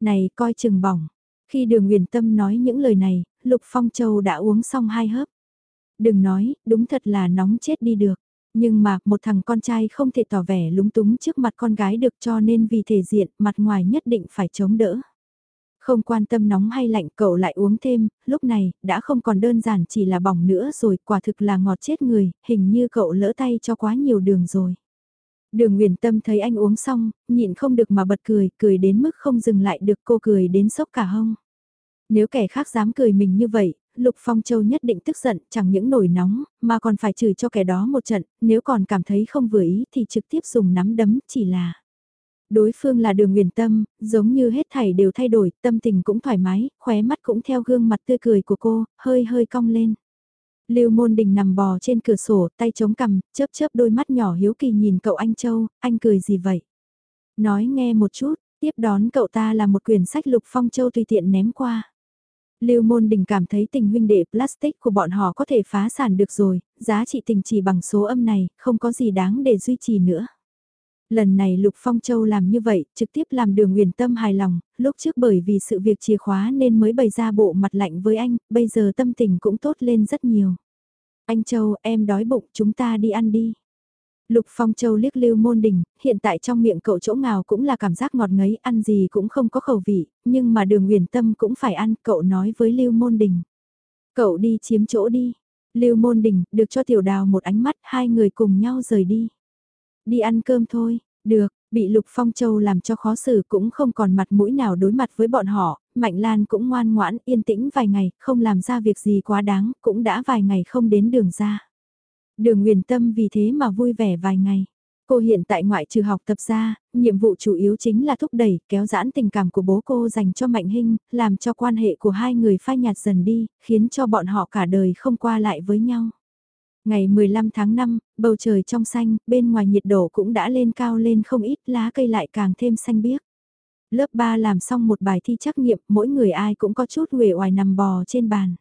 Này, coi chừng bỏng. Khi đường Nguyền Tâm nói những lời này, Lục Phong Châu đã uống xong hai hớp. Đừng nói, đúng thật là nóng chết đi được. Nhưng mà, một thằng con trai không thể tỏ vẻ lúng túng trước mặt con gái được cho nên vì thể diện, mặt ngoài nhất định phải chống đỡ. Không quan tâm nóng hay lạnh cậu lại uống thêm, lúc này, đã không còn đơn giản chỉ là bỏng nữa rồi, quả thực là ngọt chết người, hình như cậu lỡ tay cho quá nhiều đường rồi. Đường Nguyễn Tâm thấy anh uống xong, nhịn không được mà bật cười, cười đến mức không dừng lại được cô cười đến sốc cả hông. Nếu kẻ khác dám cười mình như vậy, Lục Phong Châu nhất định tức giận, chẳng những nổi nóng, mà còn phải chửi cho kẻ đó một trận, nếu còn cảm thấy không vừa ý thì trực tiếp dùng nắm đấm, chỉ là... Đối phương là đường nguyền tâm, giống như hết thảy đều thay đổi, tâm tình cũng thoải mái, khóe mắt cũng theo gương mặt tươi cười của cô, hơi hơi cong lên. Lưu Môn Đình nằm bò trên cửa sổ, tay chống cằm, chớp chớp đôi mắt nhỏ hiếu kỳ nhìn cậu anh Châu, anh cười gì vậy? Nói nghe một chút, tiếp đón cậu ta là một quyển sách Lục Phong Châu tùy tiện ném qua. Lưu Môn Đình cảm thấy tình huynh đệ plastic của bọn họ có thể phá sản được rồi, giá trị tình chỉ bằng số âm này, không có gì đáng để duy trì nữa. Lần này Lục Phong Châu làm như vậy, trực tiếp làm đường huyền tâm hài lòng, lúc trước bởi vì sự việc chìa khóa nên mới bày ra bộ mặt lạnh với anh, bây giờ tâm tình cũng tốt lên rất nhiều. Anh Châu, em đói bụng, chúng ta đi ăn đi. Lục Phong Châu liếc Lưu Môn Đình, hiện tại trong miệng cậu chỗ ngào cũng là cảm giác ngọt ngấy, ăn gì cũng không có khẩu vị, nhưng mà đường huyền tâm cũng phải ăn, cậu nói với Lưu Môn Đình. Cậu đi chiếm chỗ đi. Lưu Môn Đình, được cho Tiểu Đào một ánh mắt, hai người cùng nhau rời đi. Đi ăn cơm thôi, được, bị Lục Phong Châu làm cho khó xử cũng không còn mặt mũi nào đối mặt với bọn họ, Mạnh Lan cũng ngoan ngoãn yên tĩnh vài ngày, không làm ra việc gì quá đáng, cũng đã vài ngày không đến đường ra. Đường Nguyền Tâm vì thế mà vui vẻ vài ngày. Cô hiện tại ngoại trừ học tập ra, nhiệm vụ chủ yếu chính là thúc đẩy, kéo giãn tình cảm của bố cô dành cho Mạnh Hinh, làm cho quan hệ của hai người phai nhạt dần đi, khiến cho bọn họ cả đời không qua lại với nhau. Ngày 15 tháng 5, bầu trời trong xanh, bên ngoài nhiệt độ cũng đã lên cao lên không ít, lá cây lại càng thêm xanh biếc. Lớp 3 làm xong một bài thi trắc nghiệm, mỗi người ai cũng có chút uể oải nằm bò trên bàn.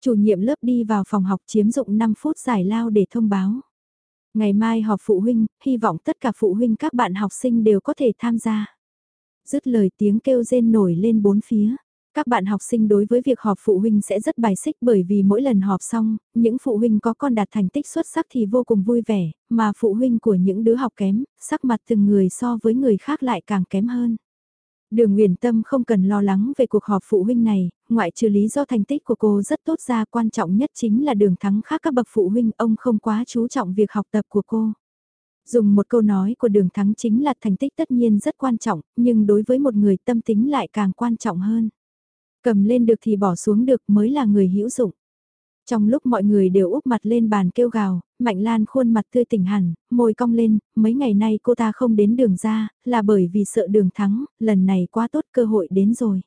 Chủ nhiệm lớp đi vào phòng học chiếm dụng 5 phút giải lao để thông báo. Ngày mai họp phụ huynh, hy vọng tất cả phụ huynh các bạn học sinh đều có thể tham gia. Dứt lời tiếng kêu rên nổi lên bốn phía. Các bạn học sinh đối với việc họp phụ huynh sẽ rất bài xích bởi vì mỗi lần họp xong, những phụ huynh có con đạt thành tích xuất sắc thì vô cùng vui vẻ, mà phụ huynh của những đứa học kém, sắc mặt từng người so với người khác lại càng kém hơn. Đường Nguyễn Tâm không cần lo lắng về cuộc họp phụ huynh này, ngoại trừ lý do thành tích của cô rất tốt ra quan trọng nhất chính là đường thắng khác các bậc phụ huynh ông không quá chú trọng việc học tập của cô. Dùng một câu nói của đường thắng chính là thành tích tất nhiên rất quan trọng, nhưng đối với một người tâm tính lại càng quan trọng hơn. Cầm lên được thì bỏ xuống được mới là người hữu dụng. Trong lúc mọi người đều úp mặt lên bàn kêu gào, Mạnh Lan khuôn mặt tươi tỉnh hẳn, môi cong lên, mấy ngày nay cô ta không đến đường ra, là bởi vì sợ đường thắng, lần này quá tốt cơ hội đến rồi.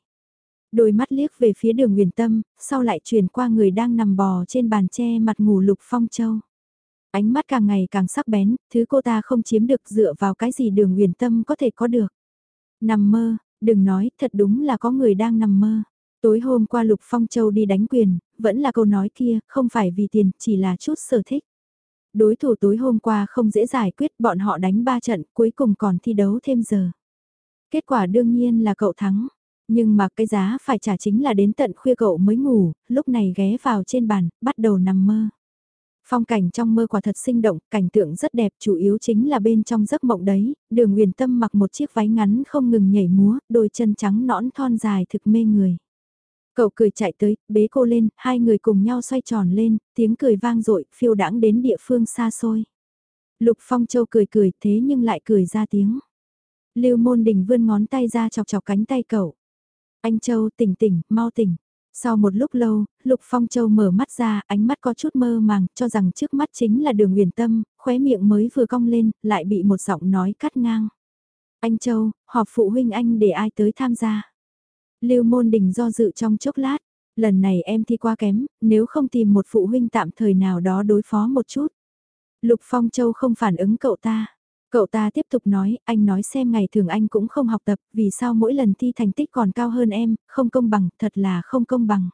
Đôi mắt liếc về phía đường Nguyền Tâm, sau lại chuyển qua người đang nằm bò trên bàn tre mặt ngủ Lục Phong Châu. Ánh mắt càng ngày càng sắc bén, thứ cô ta không chiếm được dựa vào cái gì đường Nguyền Tâm có thể có được. Nằm mơ, Đừng nói, thật đúng là có người đang nằm mơ. Tối hôm qua Lục Phong Châu đi đánh quyền, vẫn là câu nói kia, không phải vì tiền, chỉ là chút sở thích. Đối thủ tối hôm qua không dễ giải quyết, bọn họ đánh 3 trận, cuối cùng còn thi đấu thêm giờ. Kết quả đương nhiên là cậu thắng. Nhưng mà cái giá phải trả chính là đến tận khuya cậu mới ngủ, lúc này ghé vào trên bàn, bắt đầu nằm mơ. Phong cảnh trong mơ quả thật sinh động, cảnh tượng rất đẹp, chủ yếu chính là bên trong giấc mộng đấy, đường huyền tâm mặc một chiếc váy ngắn không ngừng nhảy múa, đôi chân trắng nõn thon dài thực mê người. Cậu cười chạy tới, bế cô lên, hai người cùng nhau xoay tròn lên, tiếng cười vang dội phiêu đãng đến địa phương xa xôi. Lục Phong Châu cười cười thế nhưng lại cười ra tiếng. Lưu Môn Đình vươn ngón tay ra chọc chọc cánh tay cậu. Anh Châu tỉnh tỉnh, mau tỉnh. Sau một lúc lâu, Lục Phong Châu mở mắt ra, ánh mắt có chút mơ màng, cho rằng trước mắt chính là đường huyền tâm, khóe miệng mới vừa cong lên, lại bị một giọng nói cắt ngang. Anh Châu, họp phụ huynh anh để ai tới tham gia. Lưu Môn Đình do dự trong chốc lát, lần này em thi qua kém, nếu không tìm một phụ huynh tạm thời nào đó đối phó một chút. Lục Phong Châu không phản ứng cậu ta. Cậu ta tiếp tục nói, anh nói xem ngày thường anh cũng không học tập, vì sao mỗi lần thi thành tích còn cao hơn em, không công bằng, thật là không công bằng.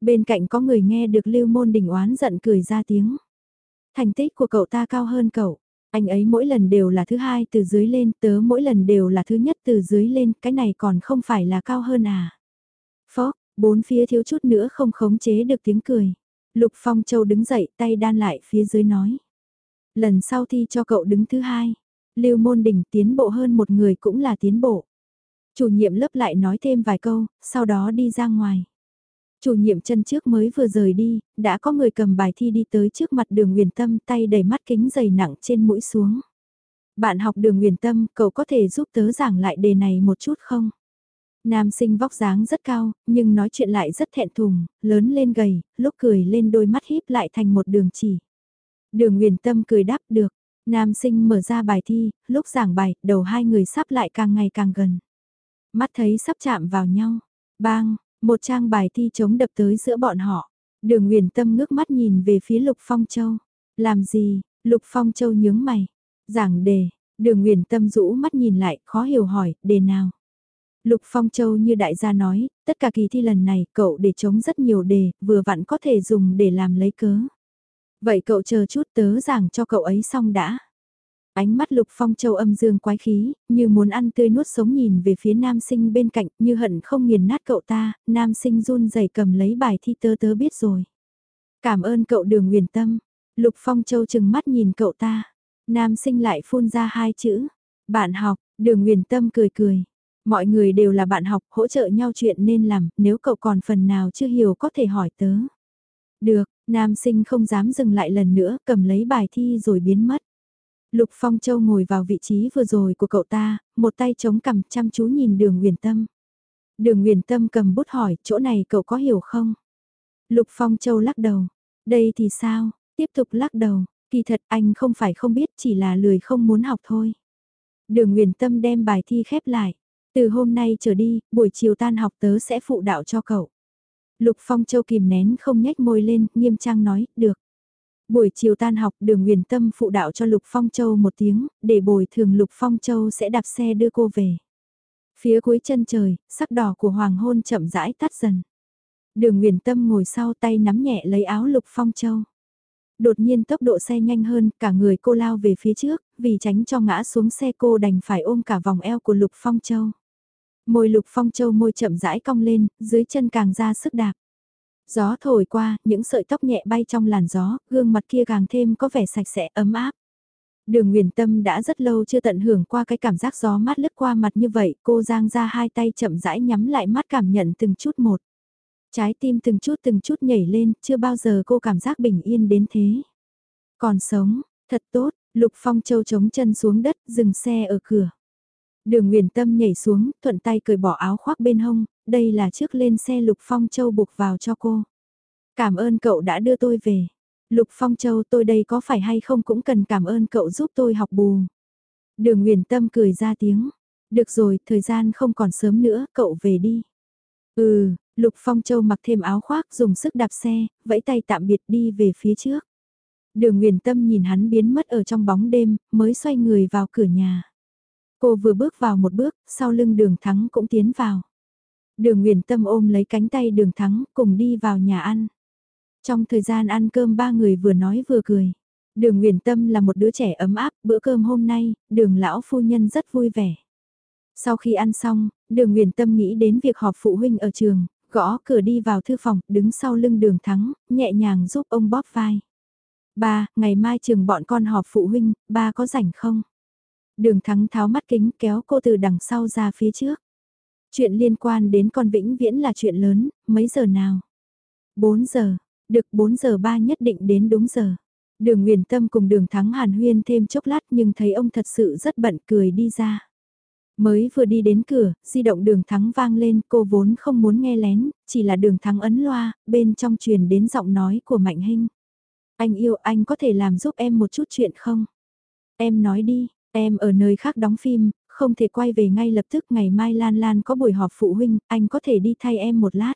Bên cạnh có người nghe được Lưu Môn Đình oán giận cười ra tiếng. Thành tích của cậu ta cao hơn cậu, anh ấy mỗi lần đều là thứ hai từ dưới lên, tớ mỗi lần đều là thứ nhất từ dưới lên, cái này còn không phải là cao hơn à. Phó, bốn phía thiếu chút nữa không khống chế được tiếng cười. Lục Phong Châu đứng dậy tay đan lại phía dưới nói. Lần sau thi cho cậu đứng thứ hai. Lưu môn đỉnh tiến bộ hơn một người cũng là tiến bộ. Chủ nhiệm lớp lại nói thêm vài câu, sau đó đi ra ngoài. Chủ nhiệm chân trước mới vừa rời đi, đã có người cầm bài thi đi tới trước mặt đường huyền tâm tay đầy mắt kính dày nặng trên mũi xuống. Bạn học đường huyền tâm, cậu có thể giúp tớ giảng lại đề này một chút không? Nam sinh vóc dáng rất cao, nhưng nói chuyện lại rất thẹn thùng, lớn lên gầy, lúc cười lên đôi mắt híp lại thành một đường chỉ. Đường huyền tâm cười đáp được, nam sinh mở ra bài thi, lúc giảng bài, đầu hai người sắp lại càng ngày càng gần. Mắt thấy sắp chạm vào nhau, bang, một trang bài thi chống đập tới giữa bọn họ. Đường huyền tâm ngước mắt nhìn về phía Lục Phong Châu. Làm gì? Lục Phong Châu nhướng mày. Giảng đề, đường huyền tâm rũ mắt nhìn lại, khó hiểu hỏi, đề nào? Lục Phong Châu như đại gia nói, tất cả kỳ thi lần này cậu để chống rất nhiều đề, vừa vặn có thể dùng để làm lấy cớ. Vậy cậu chờ chút tớ giảng cho cậu ấy xong đã. Ánh mắt Lục Phong Châu âm dương quái khí, như muốn ăn tươi nuốt sống nhìn về phía nam sinh bên cạnh, như hận không nghiền nát cậu ta, nam sinh run rẩy cầm lấy bài thi tớ tớ biết rồi. Cảm ơn cậu đường huyền tâm, Lục Phong Châu chừng mắt nhìn cậu ta, nam sinh lại phun ra hai chữ, bạn học, đường huyền tâm cười cười. Mọi người đều là bạn học, hỗ trợ nhau chuyện nên làm, nếu cậu còn phần nào chưa hiểu có thể hỏi tớ. Được, nam sinh không dám dừng lại lần nữa, cầm lấy bài thi rồi biến mất. Lục Phong Châu ngồi vào vị trí vừa rồi của cậu ta, một tay chống cằm chăm chú nhìn đường huyền tâm. Đường huyền tâm cầm bút hỏi, chỗ này cậu có hiểu không? Lục Phong Châu lắc đầu. Đây thì sao? Tiếp tục lắc đầu. Kỳ thật anh không phải không biết chỉ là lười không muốn học thôi. Đường huyền tâm đem bài thi khép lại. Từ hôm nay trở đi, buổi chiều tan học tớ sẽ phụ đạo cho cậu. Lục Phong Châu kìm nén không nhếch môi lên, nghiêm trang nói, được. Buổi chiều tan học đường huyền tâm phụ đạo cho Lục Phong Châu một tiếng, để bồi thường Lục Phong Châu sẽ đạp xe đưa cô về. Phía cuối chân trời, sắc đỏ của hoàng hôn chậm rãi tắt dần. Đường huyền tâm ngồi sau tay nắm nhẹ lấy áo Lục Phong Châu. Đột nhiên tốc độ xe nhanh hơn, cả người cô lao về phía trước, vì tránh cho ngã xuống xe cô đành phải ôm cả vòng eo của Lục Phong Châu. Môi Lục Phong Châu môi chậm rãi cong lên, dưới chân càng ra sức đạp. Gió thổi qua, những sợi tóc nhẹ bay trong làn gió, gương mặt kia càng thêm có vẻ sạch sẽ ấm áp. Đường Nguyền Tâm đã rất lâu chưa tận hưởng qua cái cảm giác gió mát lướt qua mặt như vậy, cô giang ra hai tay chậm rãi nhắm lại mắt cảm nhận từng chút một. Trái tim từng chút từng chút nhảy lên, chưa bao giờ cô cảm giác bình yên đến thế. Còn sống, thật tốt, Lục Phong Châu chống chân xuống đất, dừng xe ở cửa. Đường Nguyền Tâm nhảy xuống, thuận tay cởi bỏ áo khoác bên hông, đây là trước lên xe Lục Phong Châu buộc vào cho cô. Cảm ơn cậu đã đưa tôi về. Lục Phong Châu tôi đây có phải hay không cũng cần cảm ơn cậu giúp tôi học bù. Đường Nguyền Tâm cười ra tiếng. Được rồi, thời gian không còn sớm nữa, cậu về đi. Ừ, Lục Phong Châu mặc thêm áo khoác dùng sức đạp xe, vẫy tay tạm biệt đi về phía trước. Đường Nguyền Tâm nhìn hắn biến mất ở trong bóng đêm, mới xoay người vào cửa nhà. Cô vừa bước vào một bước, sau lưng đường thắng cũng tiến vào. Đường Nguyễn Tâm ôm lấy cánh tay đường thắng cùng đi vào nhà ăn. Trong thời gian ăn cơm ba người vừa nói vừa cười. Đường Nguyễn Tâm là một đứa trẻ ấm áp, bữa cơm hôm nay, đường lão phu nhân rất vui vẻ. Sau khi ăn xong, đường Nguyễn Tâm nghĩ đến việc họp phụ huynh ở trường, gõ cửa đi vào thư phòng, đứng sau lưng đường thắng, nhẹ nhàng giúp ông bóp vai. Ba, ngày mai trường bọn con họp phụ huynh, ba có rảnh không? Đường thắng tháo mắt kính kéo cô từ đằng sau ra phía trước. Chuyện liên quan đến con vĩnh viễn là chuyện lớn, mấy giờ nào? 4 giờ, được 4 giờ ba nhất định đến đúng giờ. Đường Nguyền Tâm cùng đường Thắng Hàn Huyên thêm chốc lát nhưng thấy ông thật sự rất bận cười đi ra. Mới vừa đi đến cửa, di động đường Thắng vang lên cô vốn không muốn nghe lén, chỉ là đường Thắng ấn loa, bên trong truyền đến giọng nói của Mạnh Hinh. Anh yêu anh có thể làm giúp em một chút chuyện không? Em nói đi, em ở nơi khác đóng phim, không thể quay về ngay lập tức ngày mai Lan Lan có buổi họp phụ huynh, anh có thể đi thay em một lát.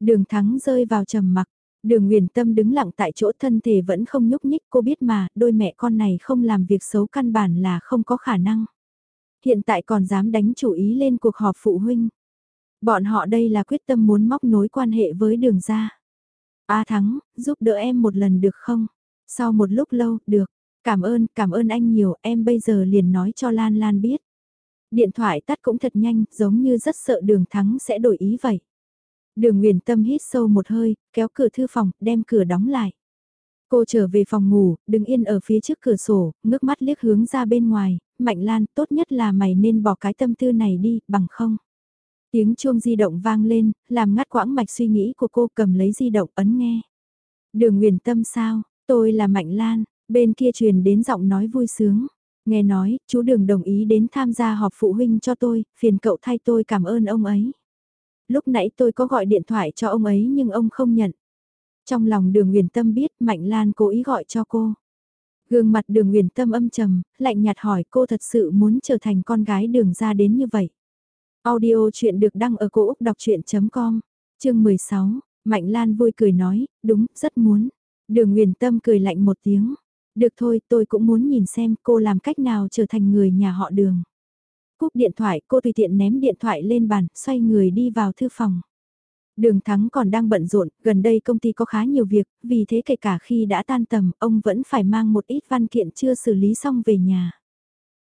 Đường Thắng rơi vào trầm mặc, Đường Nguyền Tâm đứng lặng tại chỗ thân thể vẫn không nhúc nhích cô biết mà, đôi mẹ con này không làm việc xấu căn bản là không có khả năng. Hiện tại còn dám đánh chủ ý lên cuộc họp phụ huynh. Bọn họ đây là quyết tâm muốn móc nối quan hệ với đường ra. A Thắng, giúp đỡ em một lần được không? Sau một lúc lâu, được. Cảm ơn, cảm ơn anh nhiều, em bây giờ liền nói cho Lan Lan biết. Điện thoại tắt cũng thật nhanh, giống như rất sợ đường thắng sẽ đổi ý vậy. Đường Nguyền Tâm hít sâu một hơi, kéo cửa thư phòng, đem cửa đóng lại. Cô trở về phòng ngủ, đứng yên ở phía trước cửa sổ, ngước mắt liếc hướng ra bên ngoài, Mạnh Lan, tốt nhất là mày nên bỏ cái tâm tư này đi, bằng không. Tiếng chuông di động vang lên, làm ngắt quãng mạch suy nghĩ của cô cầm lấy di động ấn nghe. Đường Nguyền Tâm sao, tôi là Mạnh Lan, bên kia truyền đến giọng nói vui sướng. Nghe nói, chú Đường đồng ý đến tham gia họp phụ huynh cho tôi, phiền cậu thay tôi cảm ơn ông ấy lúc nãy tôi có gọi điện thoại cho ông ấy nhưng ông không nhận. Trong lòng đường huyền tâm biết Mạnh Lan cố ý gọi cho cô. Gương mặt đường huyền tâm âm trầm, lạnh nhạt hỏi cô thật sự muốn trở thành con gái đường ra đến như vậy. Audio chuyện được đăng ở cổ Úc đọc chuyện.com, chương 16, Mạnh Lan vui cười nói, đúng, rất muốn. Đường huyền tâm cười lạnh một tiếng. Được thôi, tôi cũng muốn nhìn xem cô làm cách nào trở thành người nhà họ đường. Cúp điện thoại cô tùy tiện ném điện thoại lên bàn, xoay người đi vào thư phòng. Đường Thắng còn đang bận rộn, gần đây công ty có khá nhiều việc, vì thế kể cả khi đã tan tầm, ông vẫn phải mang một ít văn kiện chưa xử lý xong về nhà.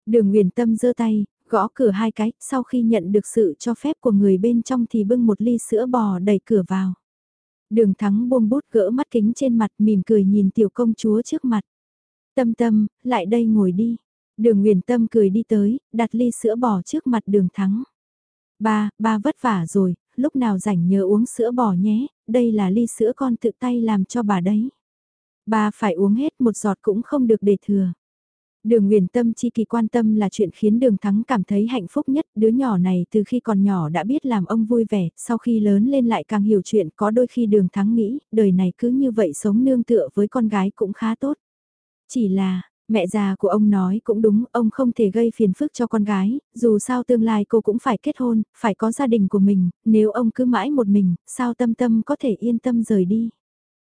Đường Nguyền Tâm giơ tay, gõ cửa hai cái, sau khi nhận được sự cho phép của người bên trong thì bưng một ly sữa bò đẩy cửa vào. Đường Thắng buông bút gỡ mắt kính trên mặt mỉm cười nhìn tiểu công chúa trước mặt. Tâm tâm, lại đây ngồi đi. Đường Nguyền Tâm cười đi tới, đặt ly sữa bò trước mặt đường thắng. Ba, ba vất vả rồi, lúc nào rảnh nhớ uống sữa bò nhé, đây là ly sữa con tự tay làm cho bà đấy. Ba phải uống hết một giọt cũng không được để thừa. Đường Nguyền Tâm chi kỳ quan tâm là chuyện khiến Đường Thắng cảm thấy hạnh phúc nhất, đứa nhỏ này từ khi còn nhỏ đã biết làm ông vui vẻ, sau khi lớn lên lại càng hiểu chuyện, có đôi khi Đường Thắng nghĩ, đời này cứ như vậy sống nương tựa với con gái cũng khá tốt. Chỉ là, Mẹ già của ông nói cũng đúng, ông không thể gây phiền phức cho con gái, dù sao tương lai cô cũng phải kết hôn, phải có gia đình của mình, nếu ông cứ mãi một mình, sao tâm tâm có thể yên tâm rời đi.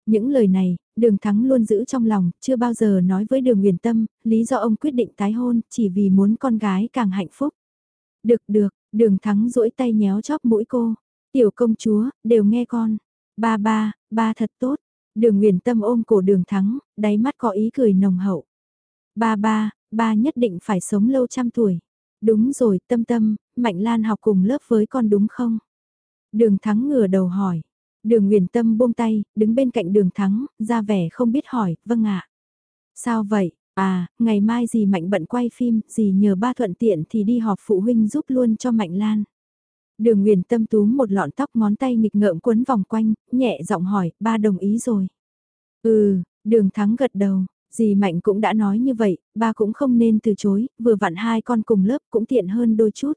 Những lời này, đường thắng luôn giữ trong lòng, chưa bao giờ nói với đường huyền tâm, lý do ông quyết định tái hôn, chỉ vì muốn con gái càng hạnh phúc. Được được, đường thắng duỗi tay nhéo chóp mũi cô, tiểu công chúa, đều nghe con. Ba ba, ba thật tốt. Đường Nguyền tâm ôm cổ đường thắng, đáy mắt có ý cười nồng hậu. Ba ba, ba nhất định phải sống lâu trăm tuổi. Đúng rồi, tâm tâm, Mạnh Lan học cùng lớp với con đúng không? Đường Thắng ngửa đầu hỏi. Đường Nguyền Tâm buông tay, đứng bên cạnh đường Thắng, ra vẻ không biết hỏi, vâng ạ. Sao vậy? À, ngày mai dì Mạnh bận quay phim, dì nhờ ba thuận tiện thì đi họp phụ huynh giúp luôn cho Mạnh Lan. Đường Nguyền Tâm túm một lọn tóc ngón tay nghịch ngợm quấn vòng quanh, nhẹ giọng hỏi, ba đồng ý rồi. Ừ, đường Thắng gật đầu, Dì Mạnh cũng đã nói như vậy, ba cũng không nên từ chối, vừa vặn hai con cùng lớp cũng tiện hơn đôi chút.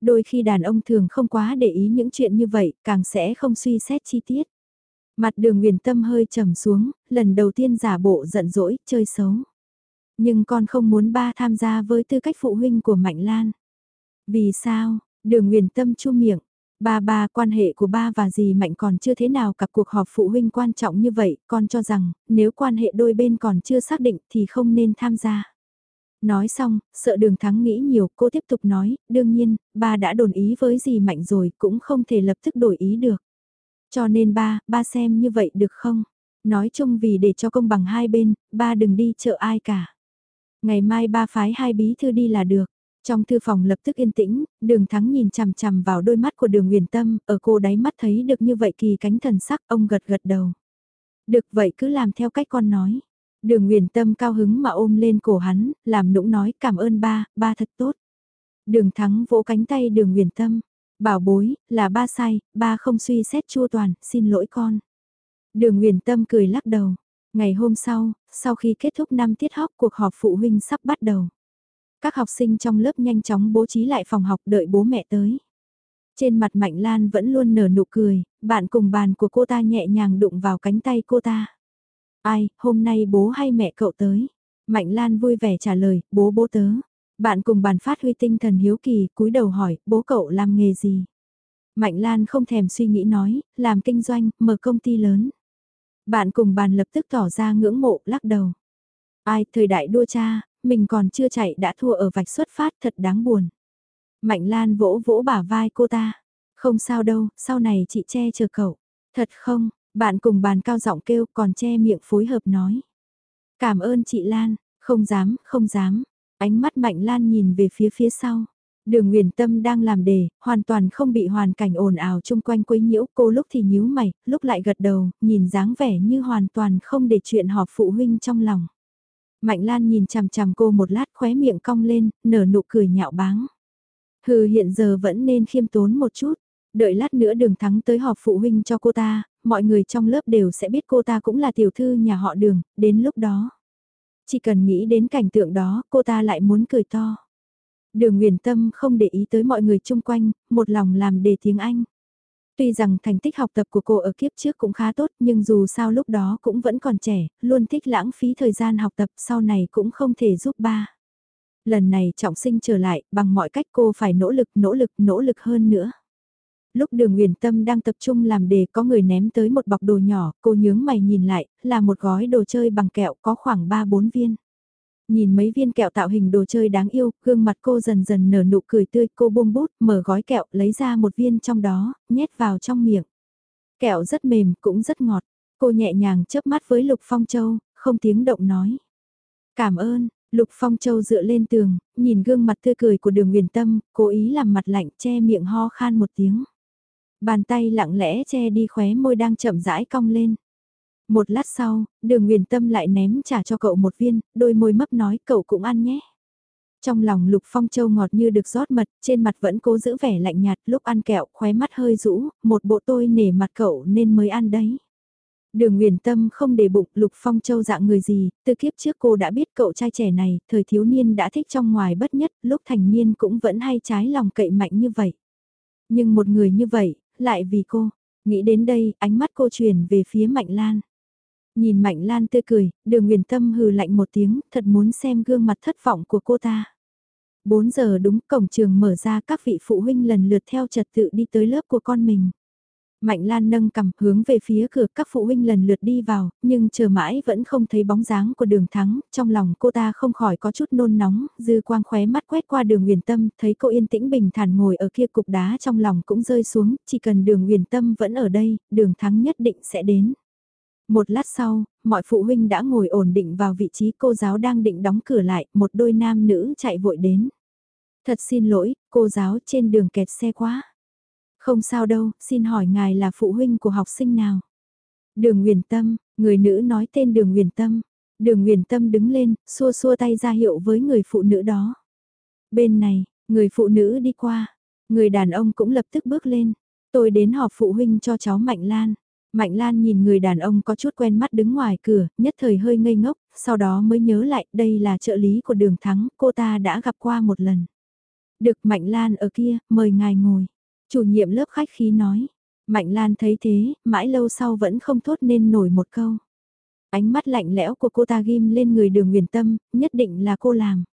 Đôi khi đàn ông thường không quá để ý những chuyện như vậy, càng sẽ không suy xét chi tiết. Mặt đường uyển tâm hơi trầm xuống, lần đầu tiên giả bộ giận dỗi, chơi xấu. Nhưng con không muốn ba tham gia với tư cách phụ huynh của Mạnh Lan. Vì sao? Đường huyền tâm chu miệng. Ba ba quan hệ của ba và dì Mạnh còn chưa thế nào cặp cuộc họp phụ huynh quan trọng như vậy, con cho rằng nếu quan hệ đôi bên còn chưa xác định thì không nên tham gia. Nói xong, sợ đường thắng nghĩ nhiều, cô tiếp tục nói, đương nhiên, ba đã đồn ý với dì mạnh rồi, cũng không thể lập tức đổi ý được. Cho nên ba, ba xem như vậy được không? Nói chung vì để cho công bằng hai bên, ba đừng đi chợ ai cả. Ngày mai ba phái hai bí thư đi là được. Trong thư phòng lập tức yên tĩnh, đường thắng nhìn chằm chằm vào đôi mắt của đường huyền tâm, ở cô đáy mắt thấy được như vậy kỳ cánh thần sắc, ông gật gật đầu. Được vậy cứ làm theo cách con nói. Đường huyền tâm cao hứng mà ôm lên cổ hắn, làm nũng nói cảm ơn ba, ba thật tốt. Đường thắng vỗ cánh tay đường huyền tâm. Bảo bối, là ba sai, ba không suy xét chua toàn, xin lỗi con. Đường huyền tâm cười lắc đầu. Ngày hôm sau, sau khi kết thúc năm tiết học cuộc họp phụ huynh sắp bắt đầu. Các học sinh trong lớp nhanh chóng bố trí lại phòng học đợi bố mẹ tới. Trên mặt Mạnh Lan vẫn luôn nở nụ cười, bạn cùng bàn của cô ta nhẹ nhàng đụng vào cánh tay cô ta. Ai, hôm nay bố hay mẹ cậu tới? Mạnh Lan vui vẻ trả lời, bố bố tớ. Bạn cùng bàn phát huy tinh thần hiếu kỳ, cúi đầu hỏi, bố cậu làm nghề gì? Mạnh Lan không thèm suy nghĩ nói, làm kinh doanh, mở công ty lớn. Bạn cùng bàn lập tức tỏ ra ngưỡng mộ, lắc đầu. Ai, thời đại đua cha, mình còn chưa chạy đã thua ở vạch xuất phát thật đáng buồn. Mạnh Lan vỗ vỗ bả vai cô ta. Không sao đâu, sau này chị che chờ cậu. Thật không, bạn cùng bàn cao giọng kêu còn che miệng phối hợp nói. Cảm ơn chị Lan, không dám, không dám. Ánh mắt Mạnh Lan nhìn về phía phía sau. Đường Nguyền Tâm đang làm đề, hoàn toàn không bị hoàn cảnh ồn ào chung quanh quấy nhiễu, cô lúc thì nhíu mày, lúc lại gật đầu, nhìn dáng vẻ như hoàn toàn không để chuyện họp phụ huynh trong lòng. Mạnh Lan nhìn chằm chằm cô một lát khóe miệng cong lên, nở nụ cười nhạo báng. Hừ hiện giờ vẫn nên khiêm tốn một chút, đợi lát nữa đường thắng tới họp phụ huynh cho cô ta, mọi người trong lớp đều sẽ biết cô ta cũng là tiểu thư nhà họ đường, đến lúc đó. Chỉ cần nghĩ đến cảnh tượng đó, cô ta lại muốn cười to. Đường Nguyền Tâm không để ý tới mọi người chung quanh, một lòng làm đề tiếng Anh. Tuy rằng thành tích học tập của cô ở kiếp trước cũng khá tốt nhưng dù sao lúc đó cũng vẫn còn trẻ, luôn thích lãng phí thời gian học tập sau này cũng không thể giúp ba. Lần này trọng sinh trở lại, bằng mọi cách cô phải nỗ lực, nỗ lực, nỗ lực hơn nữa. Lúc đường Nguyền Tâm đang tập trung làm đề có người ném tới một bọc đồ nhỏ, cô nhướng mày nhìn lại, là một gói đồ chơi bằng kẹo có khoảng 3-4 viên. Nhìn mấy viên kẹo tạo hình đồ chơi đáng yêu, gương mặt cô dần dần nở nụ cười tươi, cô buông bút, mở gói kẹo, lấy ra một viên trong đó, nhét vào trong miệng. Kẹo rất mềm, cũng rất ngọt. Cô nhẹ nhàng chớp mắt với Lục Phong Châu, không tiếng động nói. Cảm ơn, Lục Phong Châu dựa lên tường, nhìn gương mặt tươi cười của đường huyền tâm, cố ý làm mặt lạnh che miệng ho khan một tiếng. Bàn tay lặng lẽ che đi khóe môi đang chậm rãi cong lên. Một lát sau, đường nguyền tâm lại ném trả cho cậu một viên, đôi môi mấp nói cậu cũng ăn nhé. Trong lòng lục phong châu ngọt như được rót mật, trên mặt vẫn cố giữ vẻ lạnh nhạt, lúc ăn kẹo, khóe mắt hơi rũ, một bộ tôi nể mặt cậu nên mới ăn đấy. Đường Nguyền Tâm không để bụng Lục Phong Châu dạng người gì, từ kiếp trước cô đã biết cậu trai trẻ này, thời thiếu niên đã thích trong ngoài bất nhất, lúc thành niên cũng vẫn hay trái lòng cậy mạnh như vậy. Nhưng một người như vậy, lại vì cô, nghĩ đến đây, ánh mắt cô chuyển về phía Mạnh Lan. Nhìn Mạnh Lan tươi cười, đường huyền tâm hừ lạnh một tiếng, thật muốn xem gương mặt thất vọng của cô ta. 4 giờ đúng cổng trường mở ra các vị phụ huynh lần lượt theo trật tự đi tới lớp của con mình. Mạnh Lan nâng cầm hướng về phía cửa các phụ huynh lần lượt đi vào, nhưng chờ mãi vẫn không thấy bóng dáng của đường thắng, trong lòng cô ta không khỏi có chút nôn nóng, dư quang khóe mắt quét qua đường huyền tâm, thấy cô yên tĩnh bình thản ngồi ở kia cục đá trong lòng cũng rơi xuống, chỉ cần đường huyền tâm vẫn ở đây, đường thắng nhất định sẽ đến. Một lát sau, mọi phụ huynh đã ngồi ổn định vào vị trí cô giáo đang định đóng cửa lại, một đôi nam nữ chạy vội đến. Thật xin lỗi, cô giáo trên đường kẹt xe quá. Không sao đâu, xin hỏi ngài là phụ huynh của học sinh nào? Đường Nguyền Tâm, người nữ nói tên Đường Nguyền Tâm. Đường Nguyền Tâm đứng lên, xua xua tay ra hiệu với người phụ nữ đó. Bên này, người phụ nữ đi qua, người đàn ông cũng lập tức bước lên. Tôi đến họp phụ huynh cho cháu Mạnh Lan. Mạnh Lan nhìn người đàn ông có chút quen mắt đứng ngoài cửa, nhất thời hơi ngây ngốc, sau đó mới nhớ lại đây là trợ lý của đường thắng, cô ta đã gặp qua một lần. Được Mạnh Lan ở kia, mời ngài ngồi. Chủ nhiệm lớp khách khí nói. Mạnh Lan thấy thế, mãi lâu sau vẫn không thốt nên nổi một câu. Ánh mắt lạnh lẽo của cô ta ghim lên người đường huyền tâm, nhất định là cô làm.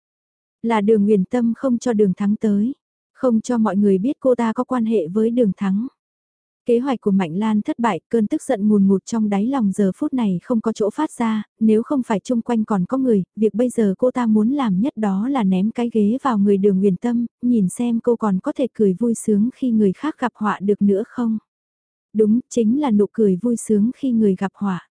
Là đường huyền tâm không cho đường thắng tới. Không cho mọi người biết cô ta có quan hệ với đường thắng. Kế hoạch của Mạnh Lan thất bại, cơn tức giận ngùn ngụt trong đáy lòng giờ phút này không có chỗ phát ra, nếu không phải chung quanh còn có người, việc bây giờ cô ta muốn làm nhất đó là ném cái ghế vào người đường huyền tâm, nhìn xem cô còn có thể cười vui sướng khi người khác gặp họa được nữa không. Đúng, chính là nụ cười vui sướng khi người gặp họa.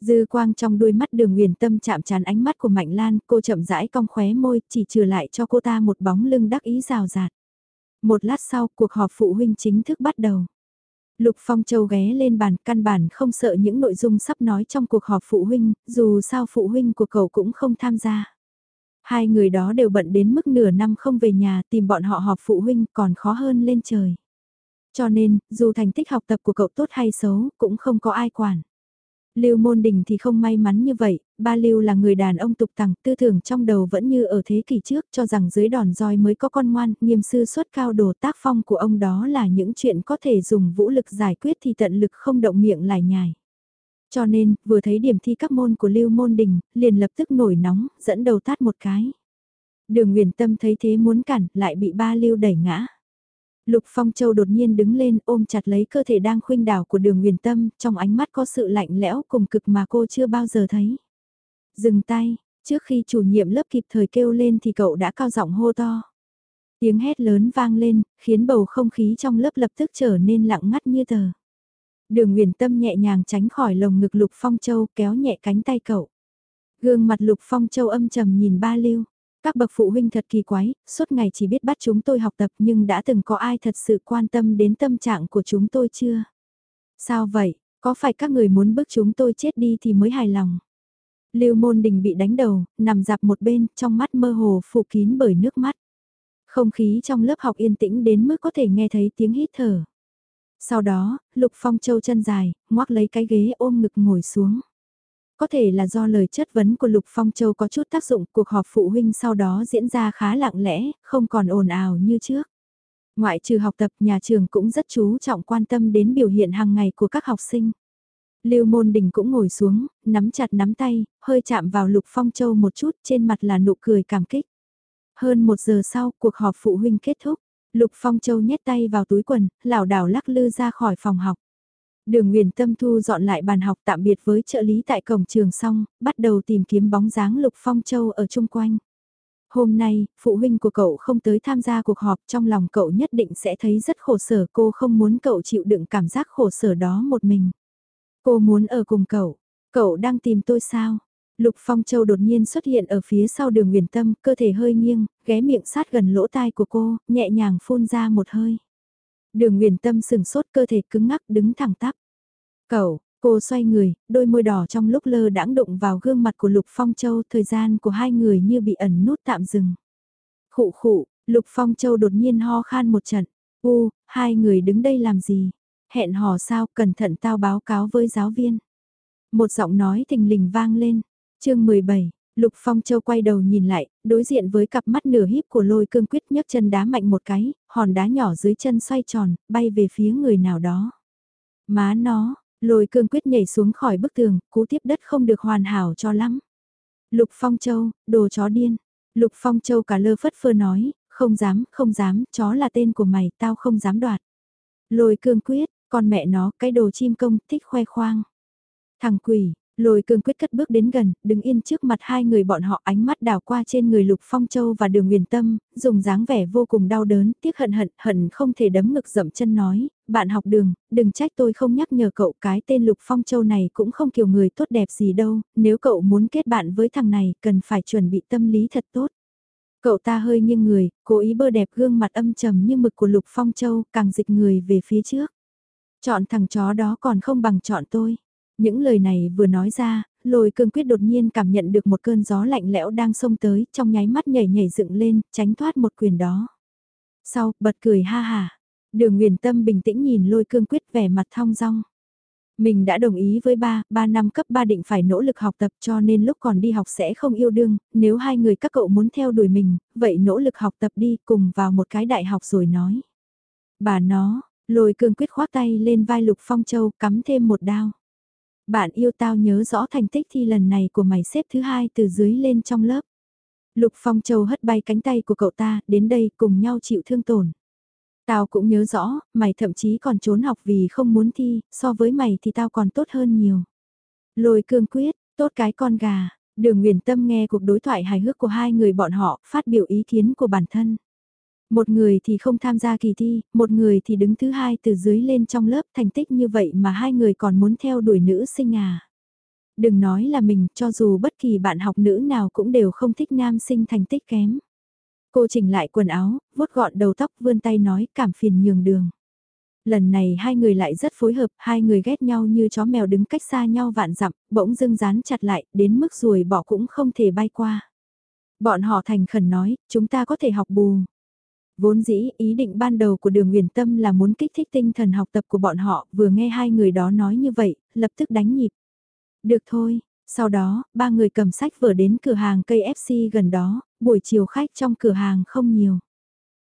Dư quang trong đôi mắt đường huyền tâm chạm trán ánh mắt của Mạnh Lan, cô chậm rãi cong khóe môi, chỉ trừ lại cho cô ta một bóng lưng đắc ý rào rạt. Một lát sau, cuộc họp phụ huynh chính thức bắt đầu. Lục Phong Châu ghé lên bàn, căn bản không sợ những nội dung sắp nói trong cuộc họp phụ huynh, dù sao phụ huynh của cậu cũng không tham gia. Hai người đó đều bận đến mức nửa năm không về nhà tìm bọn họ họp phụ huynh còn khó hơn lên trời. Cho nên, dù thành tích học tập của cậu tốt hay xấu, cũng không có ai quản. Lưu Môn Đình thì không may mắn như vậy, ba Lưu là người đàn ông tục tằng, tư tưởng trong đầu vẫn như ở thế kỷ trước, cho rằng dưới đòn roi mới có con ngoan, nghiêm sư xuất cao đồ tác phong của ông đó là những chuyện có thể dùng vũ lực giải quyết thì tận lực không động miệng lại nhài. Cho nên, vừa thấy điểm thi các môn của Lưu Môn Đình, liền lập tức nổi nóng, dẫn đầu tát một cái. Đường Nguyền Tâm thấy thế muốn cản, lại bị ba Lưu đẩy ngã. Lục Phong Châu đột nhiên đứng lên ôm chặt lấy cơ thể đang khuynh đảo của đường huyền tâm, trong ánh mắt có sự lạnh lẽo cùng cực mà cô chưa bao giờ thấy. Dừng tay, trước khi chủ nhiệm lớp kịp thời kêu lên thì cậu đã cao giọng hô to. Tiếng hét lớn vang lên, khiến bầu không khí trong lớp lập tức trở nên lặng ngắt như tờ. Đường huyền tâm nhẹ nhàng tránh khỏi lồng ngực Lục Phong Châu kéo nhẹ cánh tay cậu. Gương mặt Lục Phong Châu âm trầm nhìn ba lưu. Các bậc phụ huynh thật kỳ quái, suốt ngày chỉ biết bắt chúng tôi học tập nhưng đã từng có ai thật sự quan tâm đến tâm trạng của chúng tôi chưa? Sao vậy, có phải các người muốn bức chúng tôi chết đi thì mới hài lòng? Lưu Môn Đình bị đánh đầu, nằm dạp một bên, trong mắt mơ hồ phủ kín bởi nước mắt. Không khí trong lớp học yên tĩnh đến mức có thể nghe thấy tiếng hít thở. Sau đó, Lục Phong Châu chân dài, ngoác lấy cái ghế ôm ngực ngồi xuống. Có thể là do lời chất vấn của Lục Phong Châu có chút tác dụng, cuộc họp phụ huynh sau đó diễn ra khá lặng lẽ, không còn ồn ào như trước. Ngoại trừ học tập, nhà trường cũng rất chú trọng quan tâm đến biểu hiện hàng ngày của các học sinh. Lưu Môn Đình cũng ngồi xuống, nắm chặt nắm tay, hơi chạm vào Lục Phong Châu một chút, trên mặt là nụ cười cảm kích. Hơn một giờ sau, cuộc họp phụ huynh kết thúc. Lục Phong Châu nhét tay vào túi quần, lảo đảo lắc lư ra khỏi phòng học. Đường Nguyền Tâm thu dọn lại bàn học tạm biệt với trợ lý tại cổng trường xong, bắt đầu tìm kiếm bóng dáng Lục Phong Châu ở chung quanh. Hôm nay, phụ huynh của cậu không tới tham gia cuộc họp trong lòng cậu nhất định sẽ thấy rất khổ sở cô không muốn cậu chịu đựng cảm giác khổ sở đó một mình. Cô muốn ở cùng cậu, cậu đang tìm tôi sao? Lục Phong Châu đột nhiên xuất hiện ở phía sau đường huyền tâm, cơ thể hơi nghiêng, ghé miệng sát gần lỗ tai của cô, nhẹ nhàng phun ra một hơi. Đường Nguyền Tâm sừng sốt cơ thể cứng ngắc đứng thẳng tắp. Cậu, cô xoay người, đôi môi đỏ trong lúc lơ đãng đụng vào gương mặt của Lục Phong Châu, thời gian của hai người như bị ẩn nút tạm dừng. Khụ khụ, Lục Phong Châu đột nhiên ho khan một trận. U, hai người đứng đây làm gì? Hẹn hò sao, cẩn thận tao báo cáo với giáo viên. Một giọng nói thình lình vang lên. chương 17, Lục Phong Châu quay đầu nhìn lại, đối diện với cặp mắt nửa híp của lôi cương quyết nhấc chân đá mạnh một cái, hòn đá nhỏ dưới chân xoay tròn, bay về phía người nào đó. Má nó, lôi cương quyết nhảy xuống khỏi bức tường, cú tiếp đất không được hoàn hảo cho lắm. Lục Phong Châu, đồ chó điên. Lục Phong Châu cả lơ phất phơ nói, không dám, không dám, chó là tên của mày, tao không dám đoạt. Lôi cương quyết, con mẹ nó, cái đồ chim công, thích khoe khoang. Thằng quỷ, Lôi cương quyết cất bước đến gần, đứng yên trước mặt hai người bọn họ ánh mắt đảo qua trên người Lục Phong Châu và đường huyền tâm, dùng dáng vẻ vô cùng đau đớn, tiếc hận hận, hận không thể đấm ngực dậm chân nói, bạn học đường, đừng trách tôi không nhắc nhở cậu cái tên Lục Phong Châu này cũng không kiểu người tốt đẹp gì đâu, nếu cậu muốn kết bạn với thằng này cần phải chuẩn bị tâm lý thật tốt. Cậu ta hơi nghiêng người, cố ý bơ đẹp gương mặt âm trầm như mực của Lục Phong Châu, càng dịch người về phía trước. Chọn thằng chó đó còn không bằng chọn tôi. Những lời này vừa nói ra, lôi cương quyết đột nhiên cảm nhận được một cơn gió lạnh lẽo đang xông tới, trong nháy mắt nhảy nhảy dựng lên, tránh thoát một quyền đó. Sau, bật cười ha hà. Đường Nguyền Tâm bình tĩnh nhìn lôi cương quyết vẻ mặt thong dong. Mình đã đồng ý với ba, ba năm cấp ba định phải nỗ lực học tập cho nên lúc còn đi học sẽ không yêu đương, nếu hai người các cậu muốn theo đuổi mình, vậy nỗ lực học tập đi cùng vào một cái đại học rồi nói. Bà nó, lôi cương quyết khoác tay lên vai Lục Phong Châu cắm thêm một đao bạn yêu tao nhớ rõ thành tích thi lần này của mày xếp thứ hai từ dưới lên trong lớp. Lục Phong Châu hất bay cánh tay của cậu ta, đến đây cùng nhau chịu thương tổn. Tao cũng nhớ rõ, mày thậm chí còn trốn học vì không muốn thi, so với mày thì tao còn tốt hơn nhiều. Lôi cương quyết, tốt cái con gà, đường nguyền tâm nghe cuộc đối thoại hài hước của hai người bọn họ, phát biểu ý kiến của bản thân. Một người thì không tham gia kỳ thi, một người thì đứng thứ hai từ dưới lên trong lớp thành tích như vậy mà hai người còn muốn theo đuổi nữ sinh à. Đừng nói là mình, cho dù bất kỳ bạn học nữ nào cũng đều không thích nam sinh thành tích kém. Cô chỉnh lại quần áo, vuốt gọn đầu tóc vươn tay nói cảm phiền nhường đường. Lần này hai người lại rất phối hợp, hai người ghét nhau như chó mèo đứng cách xa nhau vạn dặm, bỗng dưng dán chặt lại, đến mức ruồi bỏ cũng không thể bay qua. Bọn họ thành khẩn nói, chúng ta có thể học bù. Vốn dĩ, ý định ban đầu của đường huyền tâm là muốn kích thích tinh thần học tập của bọn họ, vừa nghe hai người đó nói như vậy, lập tức đánh nhịp. Được thôi, sau đó, ba người cầm sách vở đến cửa hàng cây FC gần đó, buổi chiều khách trong cửa hàng không nhiều.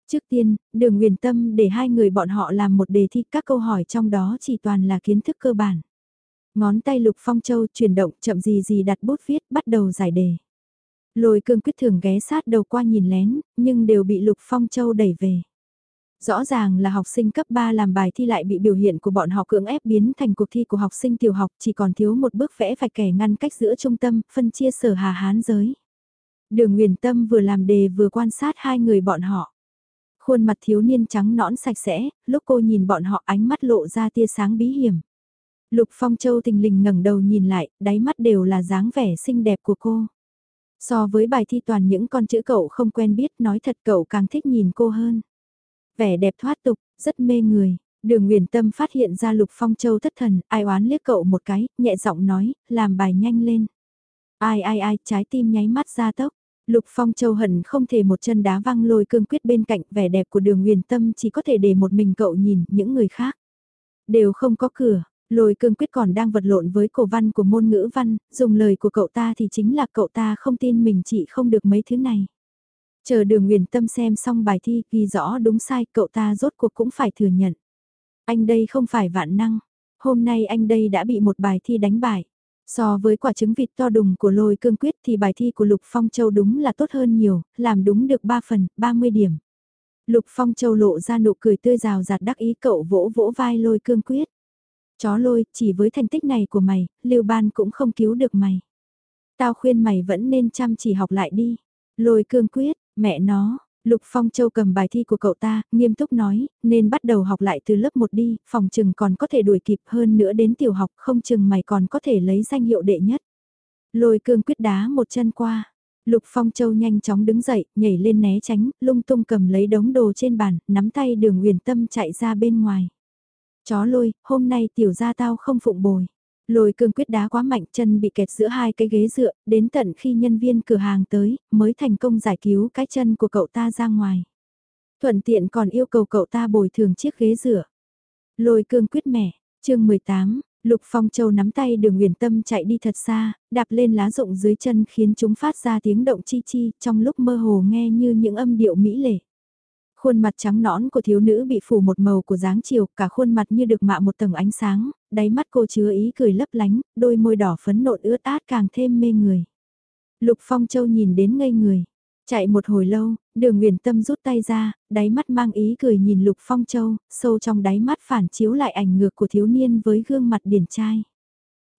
Trước tiên, đường huyền tâm để hai người bọn họ làm một đề thi các câu hỏi trong đó chỉ toàn là kiến thức cơ bản. Ngón tay Lục Phong Châu chuyển động chậm gì gì đặt bút viết bắt đầu giải đề. Lôi cương quyết thường ghé sát đầu qua nhìn lén, nhưng đều bị Lục Phong Châu đẩy về. Rõ ràng là học sinh cấp 3 làm bài thi lại bị biểu hiện của bọn họ cưỡng ép biến thành cuộc thi của học sinh tiểu học chỉ còn thiếu một bước vẽ vạch kẻ ngăn cách giữa trung tâm, phân chia sở hà hán giới. Đường Nguyền Tâm vừa làm đề vừa quan sát hai người bọn họ. Khuôn mặt thiếu niên trắng nõn sạch sẽ, lúc cô nhìn bọn họ ánh mắt lộ ra tia sáng bí hiểm. Lục Phong Châu tình lình ngẩng đầu nhìn lại, đáy mắt đều là dáng vẻ xinh đẹp của cô. So với bài thi toàn những con chữ cậu không quen biết nói thật cậu càng thích nhìn cô hơn. Vẻ đẹp thoát tục, rất mê người. Đường Nguyền Tâm phát hiện ra Lục Phong Châu thất thần, ai oán liếc cậu một cái, nhẹ giọng nói, làm bài nhanh lên. Ai ai ai, trái tim nháy mắt ra tốc. Lục Phong Châu hận không thể một chân đá văng lôi cương quyết bên cạnh vẻ đẹp của đường huyền tâm chỉ có thể để một mình cậu nhìn những người khác. Đều không có cửa, lôi cương quyết còn đang vật lộn với cổ văn của môn ngữ văn, dùng lời của cậu ta thì chính là cậu ta không tin mình chỉ không được mấy thứ này. Chờ đường huyền tâm xem xong bài thi ghi rõ đúng sai cậu ta rốt cuộc cũng phải thừa nhận. Anh đây không phải vạn năng, hôm nay anh đây đã bị một bài thi đánh bại. So với quả trứng vịt to đùng của lôi cương quyết thì bài thi của Lục Phong Châu đúng là tốt hơn nhiều, làm đúng được 3 phần, 30 điểm. Lục Phong Châu lộ ra nụ cười tươi rào rạt đắc ý cậu vỗ vỗ vai lôi cương quyết. Chó lôi, chỉ với thành tích này của mày, Lưu Ban cũng không cứu được mày. Tao khuyên mày vẫn nên chăm chỉ học lại đi. Lôi cương quyết, mẹ nó, Lục Phong Châu cầm bài thi của cậu ta, nghiêm túc nói, nên bắt đầu học lại từ lớp 1 đi, phòng chừng còn có thể đuổi kịp hơn nữa đến tiểu học, không chừng mày còn có thể lấy danh hiệu đệ nhất. Lôi cương quyết đá một chân qua. Lục Phong Châu nhanh chóng đứng dậy, nhảy lên né tránh, lung tung cầm lấy đống đồ trên bàn, nắm tay đường huyền tâm chạy ra bên ngoài. Chó lôi, hôm nay tiểu gia tao không phụng bồi. Lôi cương quyết đá quá mạnh chân bị kẹt giữa hai cái ghế dựa, đến tận khi nhân viên cửa hàng tới, mới thành công giải cứu cái chân của cậu ta ra ngoài. Thuận tiện còn yêu cầu cậu ta bồi thường chiếc ghế dựa. Lôi cương quyết mẻ, chương 18, Lục Phong Châu nắm tay đường huyền tâm chạy đi thật xa, đạp lên lá rụng dưới chân khiến chúng phát ra tiếng động chi chi, trong lúc mơ hồ nghe như những âm điệu mỹ lệ. Khuôn mặt trắng nõn của thiếu nữ bị phủ một màu của dáng chiều, cả khuôn mặt như được mạ một tầng ánh sáng, đáy mắt cô chứa ý cười lấp lánh, đôi môi đỏ phấn nộn ướt át càng thêm mê người. Lục Phong Châu nhìn đến ngây người. Chạy một hồi lâu, đường Nguyền Tâm rút tay ra, đáy mắt mang ý cười nhìn Lục Phong Châu, sâu trong đáy mắt phản chiếu lại ảnh ngược của thiếu niên với gương mặt điển trai.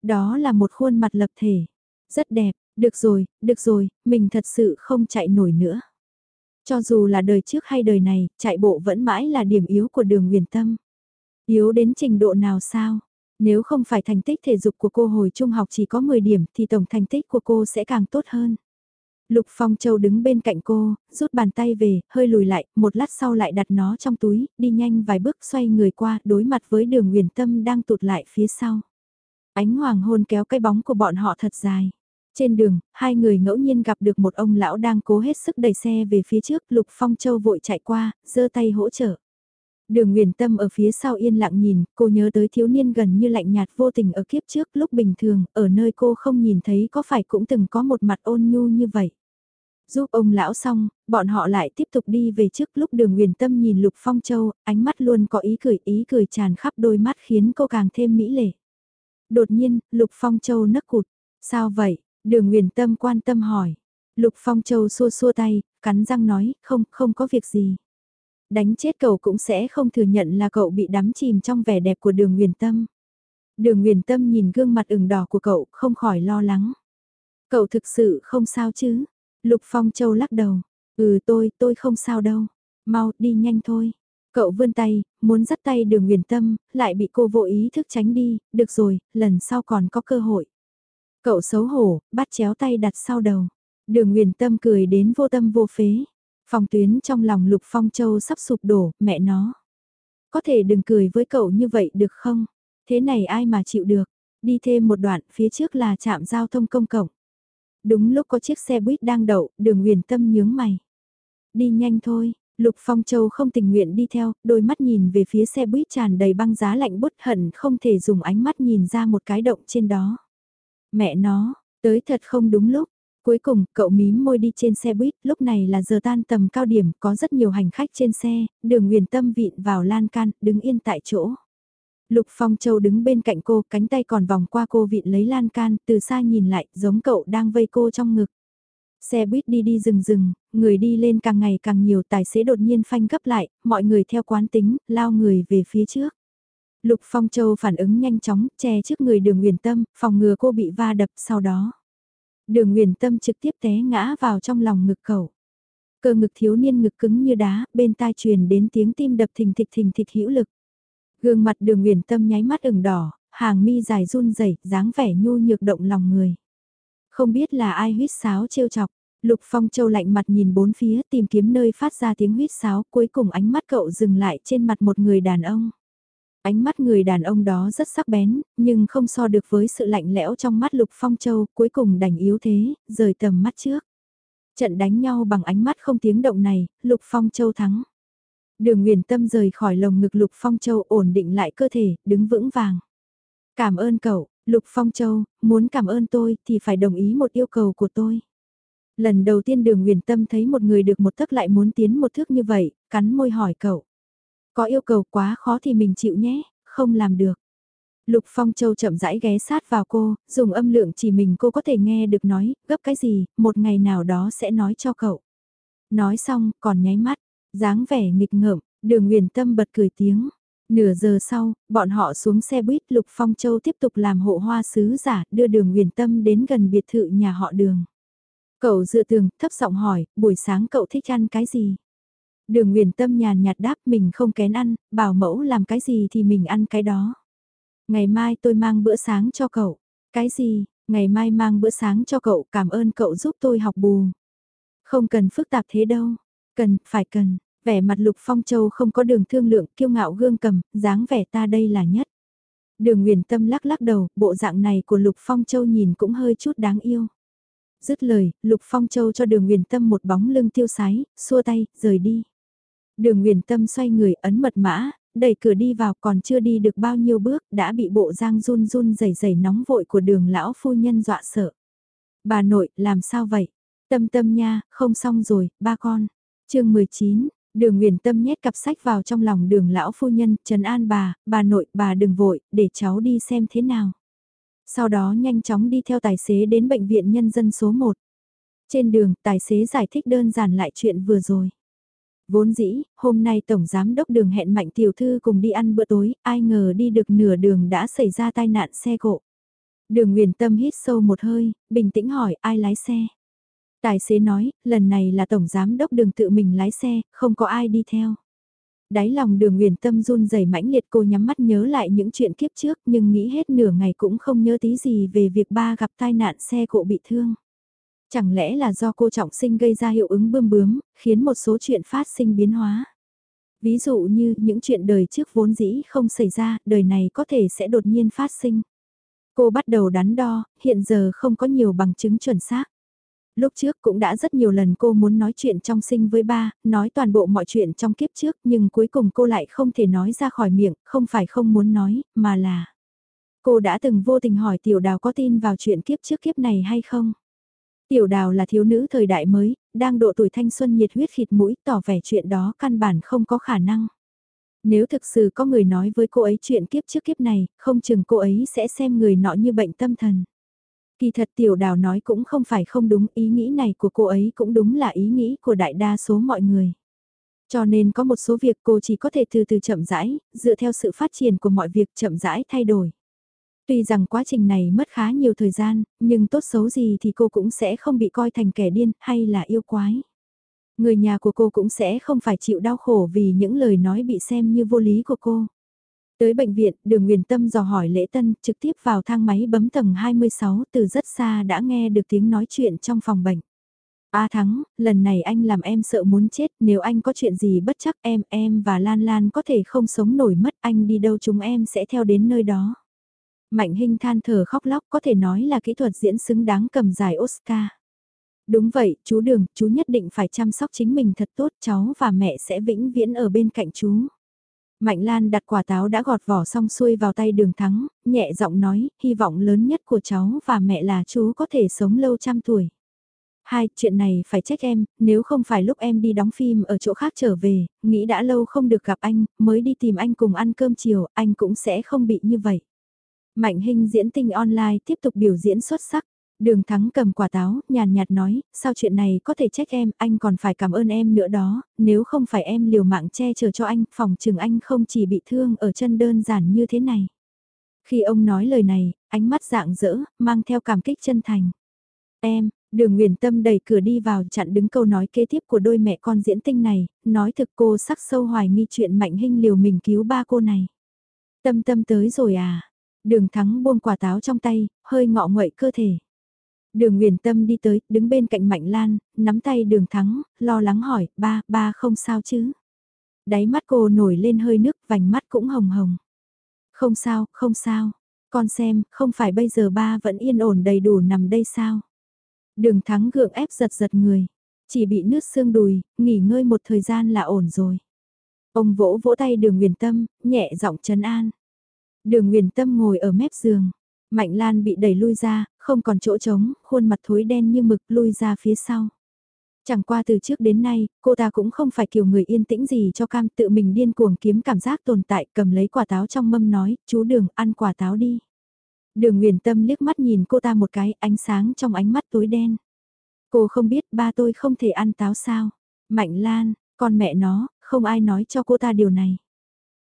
Đó là một khuôn mặt lập thể. Rất đẹp, được rồi, được rồi, mình thật sự không chạy nổi nữa. Cho dù là đời trước hay đời này, chạy bộ vẫn mãi là điểm yếu của đường huyền tâm. Yếu đến trình độ nào sao? Nếu không phải thành tích thể dục của cô hồi trung học chỉ có 10 điểm thì tổng thành tích của cô sẽ càng tốt hơn. Lục Phong Châu đứng bên cạnh cô, rút bàn tay về, hơi lùi lại, một lát sau lại đặt nó trong túi, đi nhanh vài bước xoay người qua, đối mặt với đường huyền tâm đang tụt lại phía sau. Ánh hoàng hôn kéo cái bóng của bọn họ thật dài. Trên đường, hai người ngẫu nhiên gặp được một ông lão đang cố hết sức đẩy xe về phía trước, Lục Phong Châu vội chạy qua, giơ tay hỗ trợ. Đường Nguyền Tâm ở phía sau yên lặng nhìn, cô nhớ tới thiếu niên gần như lạnh nhạt vô tình ở kiếp trước lúc bình thường, ở nơi cô không nhìn thấy có phải cũng từng có một mặt ôn nhu như vậy. Giúp ông lão xong, bọn họ lại tiếp tục đi về trước lúc đường Nguyền Tâm nhìn Lục Phong Châu, ánh mắt luôn có ý cười ý cười tràn khắp đôi mắt khiến cô càng thêm mỹ lệ. Đột nhiên, Lục Phong Châu nấc cụt. Sao vậy? Đường Nguyền Tâm quan tâm hỏi. Lục Phong Châu xua xua tay, cắn răng nói, không, không có việc gì. Đánh chết cậu cũng sẽ không thừa nhận là cậu bị đắm chìm trong vẻ đẹp của đường huyền tâm. Đường huyền tâm nhìn gương mặt ửng đỏ của cậu, không khỏi lo lắng. Cậu thực sự không sao chứ? Lục Phong Châu lắc đầu. Ừ tôi, tôi không sao đâu. Mau, đi nhanh thôi. Cậu vươn tay, muốn dắt tay đường huyền tâm, lại bị cô vô ý thức tránh đi. Được rồi, lần sau còn có cơ hội. Cậu xấu hổ, bắt chéo tay đặt sau đầu. Đường huyền tâm cười đến vô tâm vô phế. Phòng tuyến trong lòng Lục Phong Châu sắp sụp đổ, mẹ nó. Có thể đừng cười với cậu như vậy được không? Thế này ai mà chịu được? Đi thêm một đoạn, phía trước là trạm giao thông công cộng. Đúng lúc có chiếc xe buýt đang đậu, đường huyền tâm nhướng mày. Đi nhanh thôi, Lục Phong Châu không tình nguyện đi theo, đôi mắt nhìn về phía xe buýt tràn đầy băng giá lạnh bút hận không thể dùng ánh mắt nhìn ra một cái động trên đó. Mẹ nó, tới thật không đúng lúc. Cuối cùng, cậu mím môi đi trên xe buýt, lúc này là giờ tan tầm cao điểm, có rất nhiều hành khách trên xe, đường huyền tâm vịn vào lan can, đứng yên tại chỗ. Lục Phong Châu đứng bên cạnh cô, cánh tay còn vòng qua cô vịn lấy lan can, từ xa nhìn lại, giống cậu đang vây cô trong ngực. Xe buýt đi đi rừng rừng, người đi lên càng ngày càng nhiều tài xế đột nhiên phanh gấp lại, mọi người theo quán tính, lao người về phía trước. Lục Phong Châu phản ứng nhanh chóng, che trước người đường Nguyền tâm, phòng ngừa cô bị va đập sau đó. Đường Nguyền tâm trực tiếp té ngã vào trong lòng ngực cậu. Cơ ngực thiếu niên ngực cứng như đá, bên tai truyền đến tiếng tim đập thình thịch thình thịch hữu lực. Gương mặt đường Nguyền tâm nháy mắt ửng đỏ, hàng mi dài run rẩy dáng vẻ nhu nhược động lòng người. Không biết là ai huyết sáo trêu chọc, Lục Phong Châu lạnh mặt nhìn bốn phía tìm kiếm nơi phát ra tiếng huyết sáo cuối cùng ánh mắt cậu dừng lại trên mặt một người đàn ông. Ánh mắt người đàn ông đó rất sắc bén, nhưng không so được với sự lạnh lẽo trong mắt Lục Phong Châu cuối cùng đành yếu thế, rời tầm mắt trước. Trận đánh nhau bằng ánh mắt không tiếng động này, Lục Phong Châu thắng. Đường Nguyền Tâm rời khỏi lồng ngực Lục Phong Châu ổn định lại cơ thể, đứng vững vàng. Cảm ơn cậu, Lục Phong Châu, muốn cảm ơn tôi thì phải đồng ý một yêu cầu của tôi. Lần đầu tiên đường Nguyền Tâm thấy một người được một thức lại muốn tiến một thước như vậy, cắn môi hỏi cậu. Có yêu cầu quá khó thì mình chịu nhé, không làm được. Lục Phong Châu chậm rãi ghé sát vào cô, dùng âm lượng chỉ mình cô có thể nghe được nói, gấp cái gì, một ngày nào đó sẽ nói cho cậu. Nói xong, còn nháy mắt, dáng vẻ nghịch ngợm, đường huyền tâm bật cười tiếng. Nửa giờ sau, bọn họ xuống xe buýt Lục Phong Châu tiếp tục làm hộ hoa sứ giả đưa đường huyền tâm đến gần biệt thự nhà họ đường. Cậu dựa tường, thấp giọng hỏi, buổi sáng cậu thích ăn cái gì? Đường huyền tâm nhàn nhạt đáp mình không kén ăn, bảo mẫu làm cái gì thì mình ăn cái đó. Ngày mai tôi mang bữa sáng cho cậu. Cái gì, ngày mai mang bữa sáng cho cậu cảm ơn cậu giúp tôi học bù. Không cần phức tạp thế đâu. Cần, phải cần. Vẻ mặt Lục Phong Châu không có đường thương lượng, kiêu ngạo gương cầm, dáng vẻ ta đây là nhất. Đường Nguyền Tâm lắc lắc đầu, bộ dạng này của Lục Phong Châu nhìn cũng hơi chút đáng yêu. Dứt lời, Lục Phong Châu cho đường Nguyền Tâm một bóng lưng tiêu sái, xua tay, rời đi. Đường Nguyền Tâm xoay người ấn mật mã, đẩy cửa đi vào còn chưa đi được bao nhiêu bước đã bị bộ giang run run rẩy rẩy nóng vội của đường lão phu nhân dọa sợ. Bà nội, làm sao vậy? Tâm tâm nha, không xong rồi, ba con. chương 19, đường Nguyền Tâm nhét cặp sách vào trong lòng đường lão phu nhân, trấn an bà, bà nội, bà đừng vội, để cháu đi xem thế nào. Sau đó nhanh chóng đi theo tài xế đến bệnh viện nhân dân số 1. Trên đường, tài xế giải thích đơn giản lại chuyện vừa rồi. Vốn dĩ, hôm nay Tổng Giám Đốc đường hẹn Mạnh Tiểu Thư cùng đi ăn bữa tối, ai ngờ đi được nửa đường đã xảy ra tai nạn xe cộ. Đường Nguyền Tâm hít sâu một hơi, bình tĩnh hỏi ai lái xe. Tài xế nói, lần này là Tổng Giám Đốc đường tự mình lái xe, không có ai đi theo. Đáy lòng đường Nguyền Tâm run rẩy mãnh liệt cô nhắm mắt nhớ lại những chuyện kiếp trước nhưng nghĩ hết nửa ngày cũng không nhớ tí gì về việc ba gặp tai nạn xe cộ bị thương. Chẳng lẽ là do cô trọng sinh gây ra hiệu ứng bươm bướm, khiến một số chuyện phát sinh biến hóa. Ví dụ như những chuyện đời trước vốn dĩ không xảy ra, đời này có thể sẽ đột nhiên phát sinh. Cô bắt đầu đắn đo, hiện giờ không có nhiều bằng chứng chuẩn xác. Lúc trước cũng đã rất nhiều lần cô muốn nói chuyện trong sinh với ba, nói toàn bộ mọi chuyện trong kiếp trước nhưng cuối cùng cô lại không thể nói ra khỏi miệng, không phải không muốn nói, mà là... Cô đã từng vô tình hỏi tiểu đào có tin vào chuyện kiếp trước kiếp này hay không? Tiểu đào là thiếu nữ thời đại mới, đang độ tuổi thanh xuân nhiệt huyết khịt mũi tỏ vẻ chuyện đó căn bản không có khả năng. Nếu thực sự có người nói với cô ấy chuyện kiếp trước kiếp này, không chừng cô ấy sẽ xem người nọ như bệnh tâm thần. Kỳ thật tiểu đào nói cũng không phải không đúng, ý nghĩ này của cô ấy cũng đúng là ý nghĩ của đại đa số mọi người. Cho nên có một số việc cô chỉ có thể từ từ chậm rãi, dựa theo sự phát triển của mọi việc chậm rãi thay đổi. Tuy rằng quá trình này mất khá nhiều thời gian, nhưng tốt xấu gì thì cô cũng sẽ không bị coi thành kẻ điên hay là yêu quái. Người nhà của cô cũng sẽ không phải chịu đau khổ vì những lời nói bị xem như vô lý của cô. Tới bệnh viện, đường Nguyền Tâm dò hỏi Lễ Tân, trực tiếp vào thang máy bấm tầng 26 từ rất xa đã nghe được tiếng nói chuyện trong phòng bệnh. A Thắng, lần này anh làm em sợ muốn chết, nếu anh có chuyện gì bất chắc em, em và Lan Lan có thể không sống nổi mất, anh đi đâu chúng em sẽ theo đến nơi đó. Mạnh Hinh than thở khóc lóc có thể nói là kỹ thuật diễn xứng đáng cầm giải Oscar. Đúng vậy, chú Đường, chú nhất định phải chăm sóc chính mình thật tốt, cháu và mẹ sẽ vĩnh viễn ở bên cạnh chú. Mạnh Lan đặt quả táo đã gọt vỏ xong xuôi vào tay đường thắng, nhẹ giọng nói, hy vọng lớn nhất của cháu và mẹ là chú có thể sống lâu trăm tuổi. Hai, chuyện này phải trách em, nếu không phải lúc em đi đóng phim ở chỗ khác trở về, nghĩ đã lâu không được gặp anh, mới đi tìm anh cùng ăn cơm chiều, anh cũng sẽ không bị như vậy. Mạnh Hinh diễn tinh online tiếp tục biểu diễn xuất sắc. Đường thắng cầm quả táo, nhàn nhạt nói, sao chuyện này có thể trách em, anh còn phải cảm ơn em nữa đó, nếu không phải em liều mạng che chở cho anh, phòng trường anh không chỉ bị thương ở chân đơn giản như thế này. Khi ông nói lời này, ánh mắt dạng dỡ, mang theo cảm kích chân thành. Em, đường nguyền tâm đẩy cửa đi vào chặn đứng câu nói kế tiếp của đôi mẹ con diễn tinh này, nói thực cô sắc sâu hoài nghi chuyện mạnh hình liều mình cứu ba cô này. Tâm tâm tới rồi à, Đường thắng buông quả táo trong tay, hơi ngọ nguậy cơ thể. Đường Nguyền Tâm đi tới, đứng bên cạnh Mạnh Lan, nắm tay đường thắng, lo lắng hỏi, ba, ba không sao chứ? Đáy mắt cô nổi lên hơi nước, vành mắt cũng hồng hồng. Không sao, không sao. Con xem, không phải bây giờ ba vẫn yên ổn đầy đủ nằm đây sao? Đường thắng gượng ép giật giật người. Chỉ bị nước xương đùi, nghỉ ngơi một thời gian là ổn rồi. Ông vỗ vỗ tay đường Nguyền Tâm, nhẹ giọng trấn an. Đường Nguyền Tâm ngồi ở mép giường. Mạnh Lan bị đẩy lui ra, không còn chỗ trống, khuôn mặt thối đen như mực lui ra phía sau. Chẳng qua từ trước đến nay, cô ta cũng không phải kiểu người yên tĩnh gì cho cam tự mình điên cuồng kiếm cảm giác tồn tại cầm lấy quả táo trong mâm nói, chú đường ăn quả táo đi. Đường Nguyền Tâm liếc mắt nhìn cô ta một cái ánh sáng trong ánh mắt tối đen. Cô không biết ba tôi không thể ăn táo sao. Mạnh Lan, con mẹ nó, không ai nói cho cô ta điều này.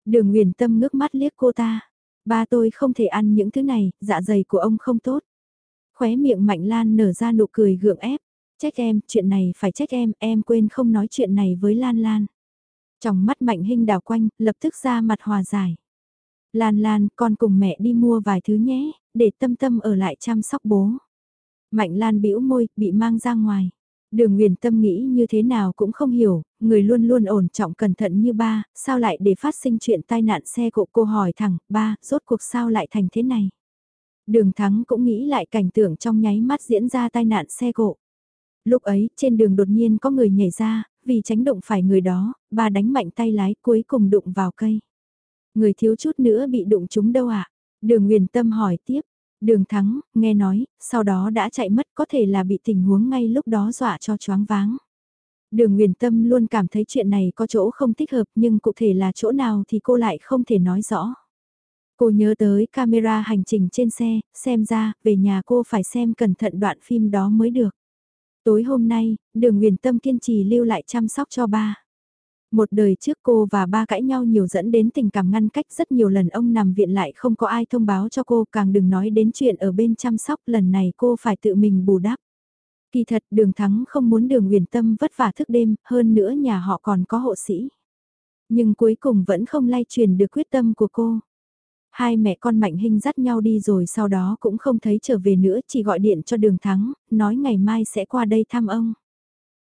Đường Nguyền Tâm ngước mắt liếc cô ta. Ba tôi không thể ăn những thứ này, dạ dày của ông không tốt. Khóe miệng Mạnh Lan nở ra nụ cười gượng ép. Trách em, chuyện này phải trách em, em quên không nói chuyện này với Lan Lan. Trong mắt Mạnh Hinh đào quanh, lập tức ra mặt hòa giải. Lan Lan, con cùng mẹ đi mua vài thứ nhé, để tâm tâm ở lại chăm sóc bố. Mạnh Lan bĩu môi, bị mang ra ngoài. Đường Nguyền Tâm nghĩ như thế nào cũng không hiểu, người luôn luôn ổn trọng cẩn thận như ba, sao lại để phát sinh chuyện tai nạn xe cộ cô hỏi thẳng, ba, rốt cuộc sao lại thành thế này? Đường Thắng cũng nghĩ lại cảnh tượng trong nháy mắt diễn ra tai nạn xe cộ. Lúc ấy, trên đường đột nhiên có người nhảy ra, vì tránh đụng phải người đó, ba đánh mạnh tay lái cuối cùng đụng vào cây. Người thiếu chút nữa bị đụng trúng đâu ạ? À? Đường Nguyền Tâm hỏi tiếp, Đường thắng, nghe nói, sau đó đã chạy mất có thể là bị tình huống ngay lúc đó dọa cho choáng váng. Đường Nguyền Tâm luôn cảm thấy chuyện này có chỗ không thích hợp nhưng cụ thể là chỗ nào thì cô lại không thể nói rõ. Cô nhớ tới camera hành trình trên xe, xem ra, về nhà cô phải xem cẩn thận đoạn phim đó mới được. Tối hôm nay, đường Nguyền Tâm kiên trì lưu lại chăm sóc cho ba. Một đời trước cô và ba cãi nhau nhiều dẫn đến tình cảm ngăn cách rất nhiều lần ông nằm viện lại không có ai thông báo cho cô càng đừng nói đến chuyện ở bên chăm sóc lần này cô phải tự mình bù đắp. Kỳ thật đường thắng không muốn đường huyền tâm vất vả thức đêm, hơn nữa nhà họ còn có hộ sĩ. Nhưng cuối cùng vẫn không lay truyền được quyết tâm của cô. Hai mẹ con Mạnh Hinh dắt nhau đi rồi sau đó cũng không thấy trở về nữa chỉ gọi điện cho đường thắng, nói ngày mai sẽ qua đây thăm ông.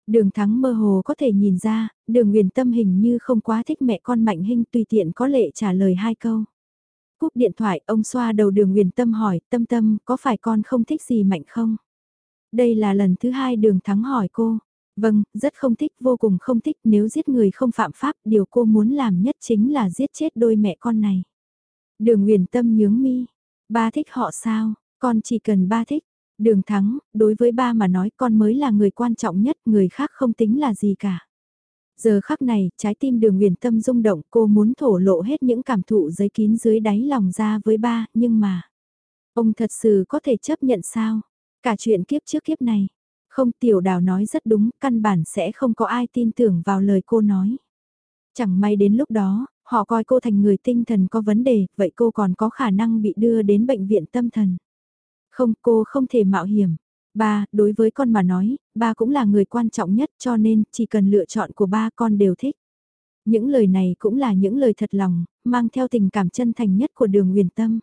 Đường thắng mơ hồ có thể nhìn ra, đường nguyền tâm hình như không quá thích mẹ con mạnh hình tùy tiện có lệ trả lời hai câu. Cúp điện thoại ông xoa đầu đường nguyền tâm hỏi tâm tâm có phải con không thích gì mạnh không? Đây là lần thứ hai đường thắng hỏi cô. Vâng, rất không thích, vô cùng không thích nếu giết người không phạm pháp, điều cô muốn làm nhất chính là giết chết đôi mẹ con này. Đường nguyền tâm nhướng mi. Ba thích họ sao, con chỉ cần ba thích, Đường thắng, đối với ba mà nói con mới là người quan trọng nhất, người khác không tính là gì cả. Giờ khắc này, trái tim đường huyền tâm rung động cô muốn thổ lộ hết những cảm thụ giấy kín dưới đáy lòng ra với ba, nhưng mà... Ông thật sự có thể chấp nhận sao? Cả chuyện kiếp trước kiếp này. Không tiểu đào nói rất đúng, căn bản sẽ không có ai tin tưởng vào lời cô nói. Chẳng may đến lúc đó, họ coi cô thành người tinh thần có vấn đề, vậy cô còn có khả năng bị đưa đến bệnh viện tâm thần. Không, cô không thể mạo hiểm. Ba, đối với con mà nói, ba cũng là người quan trọng nhất cho nên chỉ cần lựa chọn của ba con đều thích. Những lời này cũng là những lời thật lòng, mang theo tình cảm chân thành nhất của đường huyền tâm.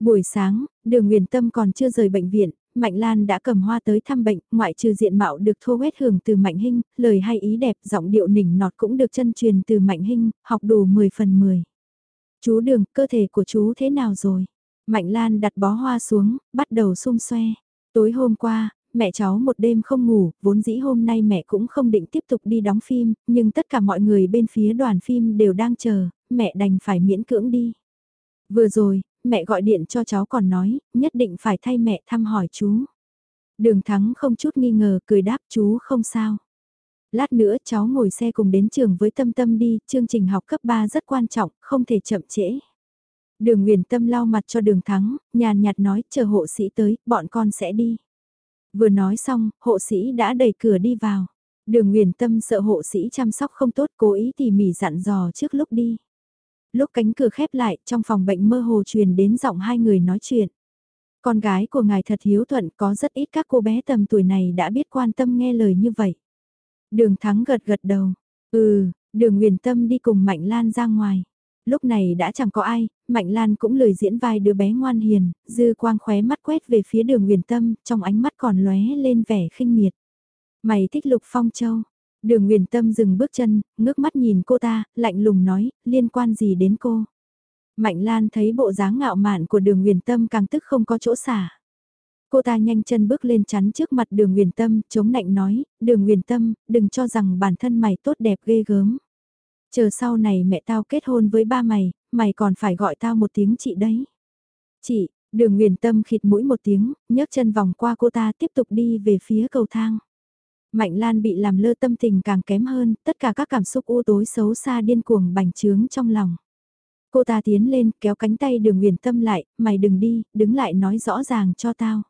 Buổi sáng, đường huyền tâm còn chưa rời bệnh viện, Mạnh Lan đã cầm hoa tới thăm bệnh, ngoại trừ diện mạo được thô quét hưởng từ Mạnh Hinh, lời hay ý đẹp, giọng điệu nỉnh nọt cũng được chân truyền từ Mạnh Hinh, học đủ 10 phần 10. Chú đường, cơ thể của chú thế nào rồi? Mạnh Lan đặt bó hoa xuống, bắt đầu xung xoe. Tối hôm qua, mẹ cháu một đêm không ngủ, vốn dĩ hôm nay mẹ cũng không định tiếp tục đi đóng phim, nhưng tất cả mọi người bên phía đoàn phim đều đang chờ, mẹ đành phải miễn cưỡng đi. Vừa rồi, mẹ gọi điện cho cháu còn nói, nhất định phải thay mẹ thăm hỏi chú. Đường thắng không chút nghi ngờ cười đáp chú không sao. Lát nữa cháu ngồi xe cùng đến trường với Tâm Tâm đi, chương trình học cấp 3 rất quan trọng, không thể chậm trễ. Đường Nguyền Tâm lau mặt cho đường thắng, nhàn nhạt nói chờ hộ sĩ tới, bọn con sẽ đi. Vừa nói xong, hộ sĩ đã đẩy cửa đi vào. Đường Nguyền Tâm sợ hộ sĩ chăm sóc không tốt cố ý tỉ mỉ dặn dò trước lúc đi. Lúc cánh cửa khép lại, trong phòng bệnh mơ hồ truyền đến giọng hai người nói chuyện. Con gái của ngài thật hiếu thuận, có rất ít các cô bé tầm tuổi này đã biết quan tâm nghe lời như vậy. Đường Thắng gật gật đầu. Ừ, đường Nguyền Tâm đi cùng Mạnh Lan ra ngoài. Lúc này đã chẳng có ai, Mạnh Lan cũng lời diễn vai đứa bé ngoan hiền, dư quang khóe mắt quét về phía đường Nguyền Tâm, trong ánh mắt còn lóe lên vẻ khinh miệt. Mày thích Lục Phong Châu, Đường Nguyền Tâm dừng bước chân, ngước mắt nhìn cô ta, lạnh lùng nói, liên quan gì đến cô. Mạnh Lan thấy bộ dáng ngạo mạn của đường Nguyền Tâm càng tức không có chỗ xả. Cô ta nhanh chân bước lên chắn trước mặt đường Nguyền Tâm, chống nạnh nói, đường Nguyền Tâm, đừng cho rằng bản thân mày tốt đẹp ghê gớm. Chờ sau này mẹ tao kết hôn với ba mày, mày còn phải gọi tao một tiếng chị đấy. Chị, đường Nguyền Tâm khịt mũi một tiếng, nhấc chân vòng qua cô ta tiếp tục đi về phía cầu thang. Mạnh Lan bị làm lơ tâm tình càng kém hơn, tất cả các cảm xúc u tối xấu xa điên cuồng bành trướng trong lòng. Cô ta tiến lên, kéo cánh tay đường Nguyền Tâm lại, mày đừng đi, đứng lại nói rõ ràng cho tao.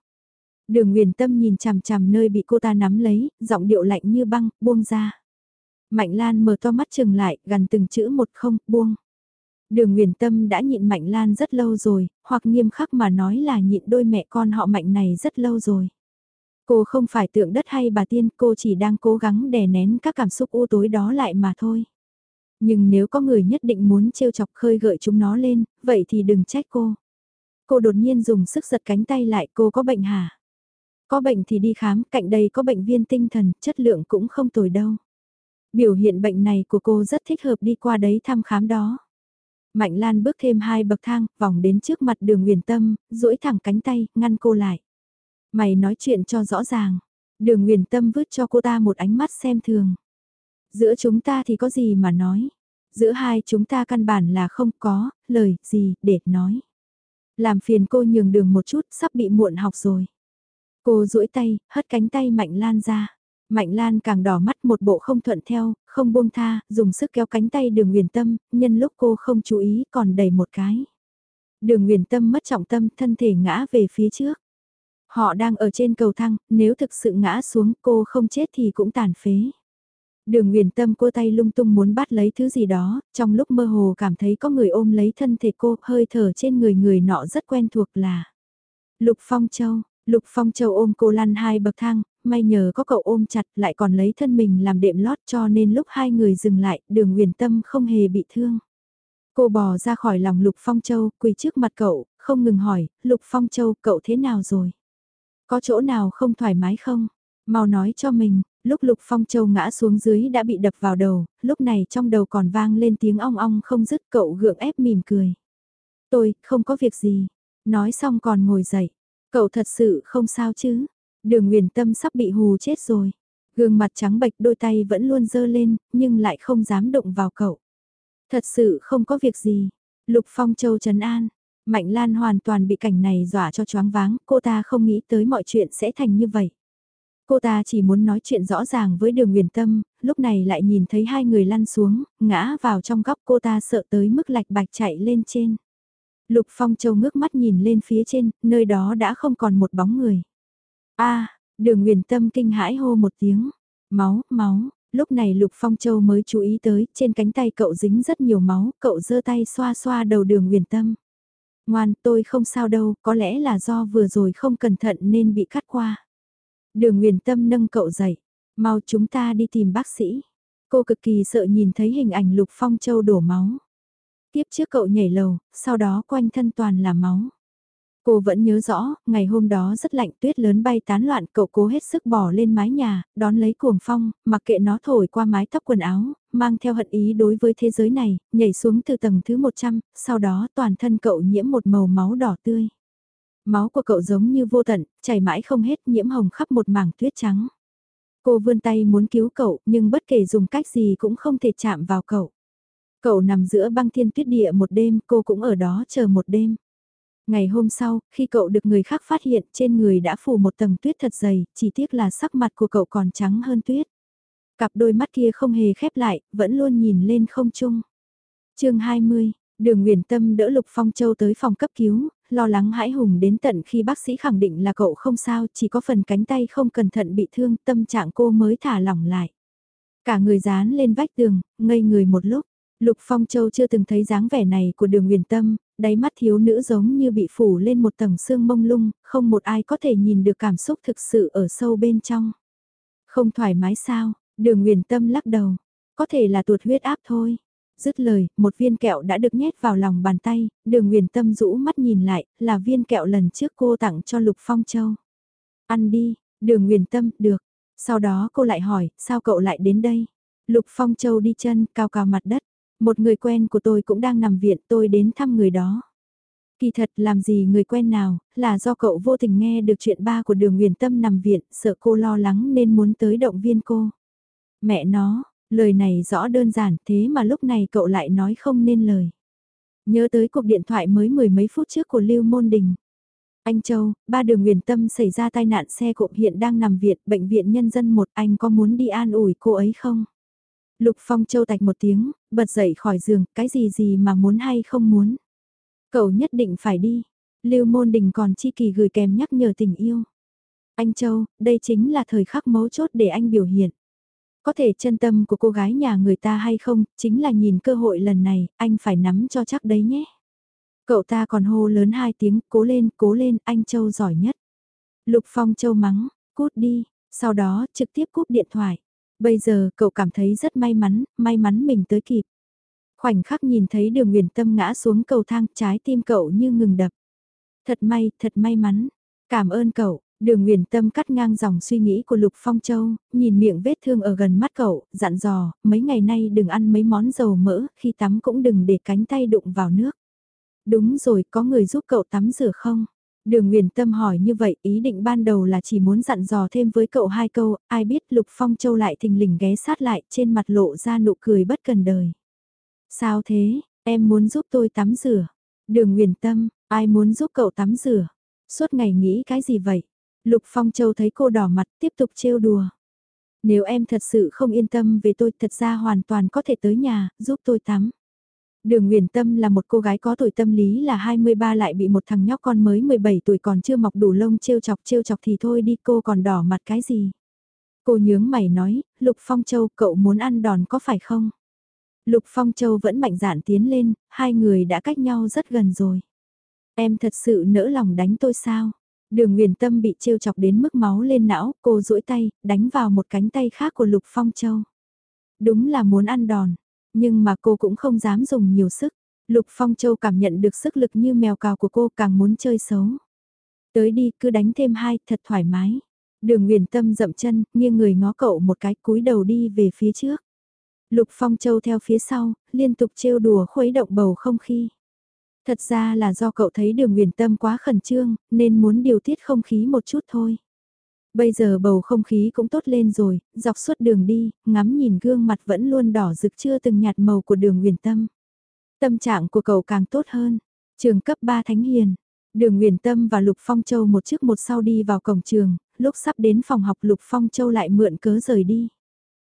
Đường Nguyền Tâm nhìn chằm chằm nơi bị cô ta nắm lấy, giọng điệu lạnh như băng, buông ra. Mạnh Lan mở to mắt chừng lại, gần từng chữ một không, buông. Đường Nguyền Tâm đã nhịn Mạnh Lan rất lâu rồi, hoặc nghiêm khắc mà nói là nhịn đôi mẹ con họ Mạnh này rất lâu rồi. Cô không phải tượng đất hay bà tiên, cô chỉ đang cố gắng đè nén các cảm xúc u tối đó lại mà thôi. Nhưng nếu có người nhất định muốn trêu chọc khơi gợi chúng nó lên, vậy thì đừng trách cô. Cô đột nhiên dùng sức giật cánh tay lại cô có bệnh hả? Có bệnh thì đi khám, cạnh đây có bệnh viên tinh thần, chất lượng cũng không tồi đâu. Biểu hiện bệnh này của cô rất thích hợp đi qua đấy thăm khám đó. Mạnh Lan bước thêm hai bậc thang, vòng đến trước mặt đường huyền tâm, duỗi thẳng cánh tay, ngăn cô lại. Mày nói chuyện cho rõ ràng. Đường Nguyền Tâm vứt cho cô ta một ánh mắt xem thường. Giữa chúng ta thì có gì mà nói. Giữa hai chúng ta căn bản là không có lời gì để nói. Làm phiền cô nhường đường một chút sắp bị muộn học rồi. Cô duỗi tay, hất cánh tay Mạnh Lan ra. Mạnh Lan càng đỏ mắt một bộ không thuận theo, không buông tha, dùng sức kéo cánh tay đường Huyền Tâm, nhân lúc cô không chú ý còn đầy một cái. Đường Huyền Tâm mất trọng tâm thân thể ngã về phía trước. Họ đang ở trên cầu thang, nếu thực sự ngã xuống cô không chết thì cũng tàn phế. Đường Huyền Tâm cô tay lung tung muốn bắt lấy thứ gì đó, trong lúc mơ hồ cảm thấy có người ôm lấy thân thể cô, hơi thở trên người người nọ rất quen thuộc là Lục Phong Châu. Lục Phong Châu ôm cô lăn hai bậc thang, may nhờ có cậu ôm chặt lại còn lấy thân mình làm đệm lót cho nên lúc hai người dừng lại, đường Huyền Tâm không hề bị thương. Cô bò ra khỏi lòng Lục Phong Châu, quỳ trước mặt cậu, không ngừng hỏi, Lục Phong Châu cậu thế nào rồi? Có chỗ nào không thoải mái không? Mau nói cho mình, lúc Lục Phong Châu ngã xuống dưới đã bị đập vào đầu, lúc này trong đầu còn vang lên tiếng ong ong không dứt cậu gượng ép mỉm cười. Tôi, không có việc gì. Nói xong còn ngồi dậy. Cậu thật sự không sao chứ? Đường Nguyền Tâm sắp bị hù chết rồi. Gương mặt trắng bệch đôi tay vẫn luôn dơ lên, nhưng lại không dám động vào cậu. Thật sự không có việc gì. Lục Phong Châu trấn an, Mạnh Lan hoàn toàn bị cảnh này dọa cho choáng váng, cô ta không nghĩ tới mọi chuyện sẽ thành như vậy. Cô ta chỉ muốn nói chuyện rõ ràng với đường uyển tâm, lúc này lại nhìn thấy hai người lăn xuống, ngã vào trong góc cô ta sợ tới mức lạch bạch chạy lên trên. Lục Phong Châu ngước mắt nhìn lên phía trên, nơi đó đã không còn một bóng người a đường huyền tâm kinh hãi hô một tiếng, máu, máu, Lúc này Lục Phong Châu mới chú ý tới, trên cánh tay cậu dính rất nhiều máu, cậu giơ tay xoa xoa đầu đường huyền tâm. Ngoan, tôi không sao đâu, có lẽ là do vừa rồi không cẩn thận nên bị cắt qua. Đường huyền tâm nâng cậu dậy, mau chúng ta đi tìm bác sĩ. Cô cực kỳ sợ nhìn thấy hình ảnh Lục Phong Châu đổ máu. Tiếp trước cậu nhảy lầu, sau đó quanh thân toàn là máu. Cô vẫn nhớ rõ, ngày hôm đó rất lạnh tuyết lớn bay tán loạn cậu cố hết sức bỏ lên mái nhà, đón lấy cuồng phong, mặc kệ nó thổi qua mái tóc quần áo, mang theo hận ý đối với thế giới này, nhảy xuống từ tầng thứ 100, sau đó toàn thân cậu nhiễm một màu máu đỏ tươi. Máu của cậu giống như vô tận, chảy mãi không hết nhiễm hồng khắp một mảng tuyết trắng. Cô vươn tay muốn cứu cậu nhưng bất kể dùng cách gì cũng không thể chạm vào cậu. Cậu nằm giữa băng thiên tuyết địa một đêm cô cũng ở đó chờ một đêm. Ngày hôm sau, khi cậu được người khác phát hiện trên người đã phủ một tầng tuyết thật dày, chỉ tiếc là sắc mặt của cậu còn trắng hơn tuyết. Cặp đôi mắt kia không hề khép lại, vẫn luôn nhìn lên không trung. chương 20, đường Nguyễn Tâm đỡ Lục Phong Châu tới phòng cấp cứu, lo lắng hãi hùng đến tận khi bác sĩ khẳng định là cậu không sao, chỉ có phần cánh tay không cẩn thận bị thương, tâm trạng cô mới thả lỏng lại. Cả người dán lên vách tường, ngây người một lúc. Lục Phong Châu chưa từng thấy dáng vẻ này của đường huyền tâm, đáy mắt thiếu nữ giống như bị phủ lên một tầng sương mông lung, không một ai có thể nhìn được cảm xúc thực sự ở sâu bên trong. Không thoải mái sao, đường huyền tâm lắc đầu, có thể là tuột huyết áp thôi. Dứt lời, một viên kẹo đã được nhét vào lòng bàn tay, đường huyền tâm rũ mắt nhìn lại, là viên kẹo lần trước cô tặng cho Lục Phong Châu. Ăn đi, đường huyền tâm, được. Sau đó cô lại hỏi, sao cậu lại đến đây? Lục Phong Châu đi chân, cao cao mặt đất. Một người quen của tôi cũng đang nằm viện tôi đến thăm người đó. Kỳ thật làm gì người quen nào, là do cậu vô tình nghe được chuyện ba của đường Nguyền Tâm nằm viện, sợ cô lo lắng nên muốn tới động viên cô. Mẹ nó, lời này rõ đơn giản thế mà lúc này cậu lại nói không nên lời. Nhớ tới cuộc điện thoại mới mười mấy phút trước của Lưu Môn Đình. Anh Châu, ba đường Nguyền Tâm xảy ra tai nạn xe cộm hiện đang nằm viện, bệnh viện nhân dân một anh có muốn đi an ủi cô ấy không? Lục Phong Châu tạch một tiếng, bật dậy khỏi giường, cái gì gì mà muốn hay không muốn. Cậu nhất định phải đi. Lưu Môn Đình còn chi kỳ gửi kèm nhắc nhở tình yêu. Anh Châu, đây chính là thời khắc mấu chốt để anh biểu hiện. Có thể chân tâm của cô gái nhà người ta hay không, chính là nhìn cơ hội lần này, anh phải nắm cho chắc đấy nhé. Cậu ta còn hô lớn hai tiếng, cố lên, cố lên, anh Châu giỏi nhất. Lục Phong Châu mắng, cút đi, sau đó trực tiếp cúp điện thoại. Bây giờ cậu cảm thấy rất may mắn, may mắn mình tới kịp. Khoảnh khắc nhìn thấy đường huyền tâm ngã xuống cầu thang trái tim cậu như ngừng đập. Thật may, thật may mắn. Cảm ơn cậu, đường huyền tâm cắt ngang dòng suy nghĩ của Lục Phong Châu, nhìn miệng vết thương ở gần mắt cậu, dặn dò, mấy ngày nay đừng ăn mấy món dầu mỡ, khi tắm cũng đừng để cánh tay đụng vào nước. Đúng rồi, có người giúp cậu tắm rửa không? Đường Nguyền Tâm hỏi như vậy, ý định ban đầu là chỉ muốn dặn dò thêm với cậu hai câu, ai biết Lục Phong Châu lại thình lình ghé sát lại, trên mặt lộ ra nụ cười bất cần đời. Sao thế, em muốn giúp tôi tắm rửa? Đường Nguyền Tâm, ai muốn giúp cậu tắm rửa? Suốt ngày nghĩ cái gì vậy? Lục Phong Châu thấy cô đỏ mặt tiếp tục trêu đùa. Nếu em thật sự không yên tâm về tôi thật ra hoàn toàn có thể tới nhà, giúp tôi tắm. Đường Nguyền Tâm là một cô gái có tuổi tâm lý là 23 lại bị một thằng nhóc con mới 17 tuổi còn chưa mọc đủ lông trêu chọc trêu chọc thì thôi đi cô còn đỏ mặt cái gì. Cô nhướng mày nói, Lục Phong Châu cậu muốn ăn đòn có phải không? Lục Phong Châu vẫn mạnh dạn tiến lên, hai người đã cách nhau rất gần rồi. Em thật sự nỡ lòng đánh tôi sao? Đường Nguyền Tâm bị trêu chọc đến mức máu lên não, cô duỗi tay, đánh vào một cánh tay khác của Lục Phong Châu. Đúng là muốn ăn đòn, nhưng mà cô cũng không dám dùng nhiều sức. Lục Phong Châu cảm nhận được sức lực như mèo cào của cô càng muốn chơi xấu. Tới đi cứ đánh thêm hai thật thoải mái. Đường Nguyền Tâm dậm chân, nghiêng người ngó cậu một cái cúi đầu đi về phía trước. Lục Phong Châu theo phía sau, liên tục trêu đùa khuấy động bầu không khí. Thật ra là do cậu thấy đường Nguyền Tâm quá khẩn trương, nên muốn điều tiết không khí một chút thôi. Bây giờ bầu không khí cũng tốt lên rồi, dọc suốt đường đi, ngắm nhìn gương mặt vẫn luôn đỏ rực chưa từng nhạt màu của đường huyền tâm. Tâm trạng của cậu càng tốt hơn. Trường cấp 3 Thánh Hiền, đường huyền tâm và Lục Phong Châu một trước một sau đi vào cổng trường, lúc sắp đến phòng học Lục Phong Châu lại mượn cớ rời đi.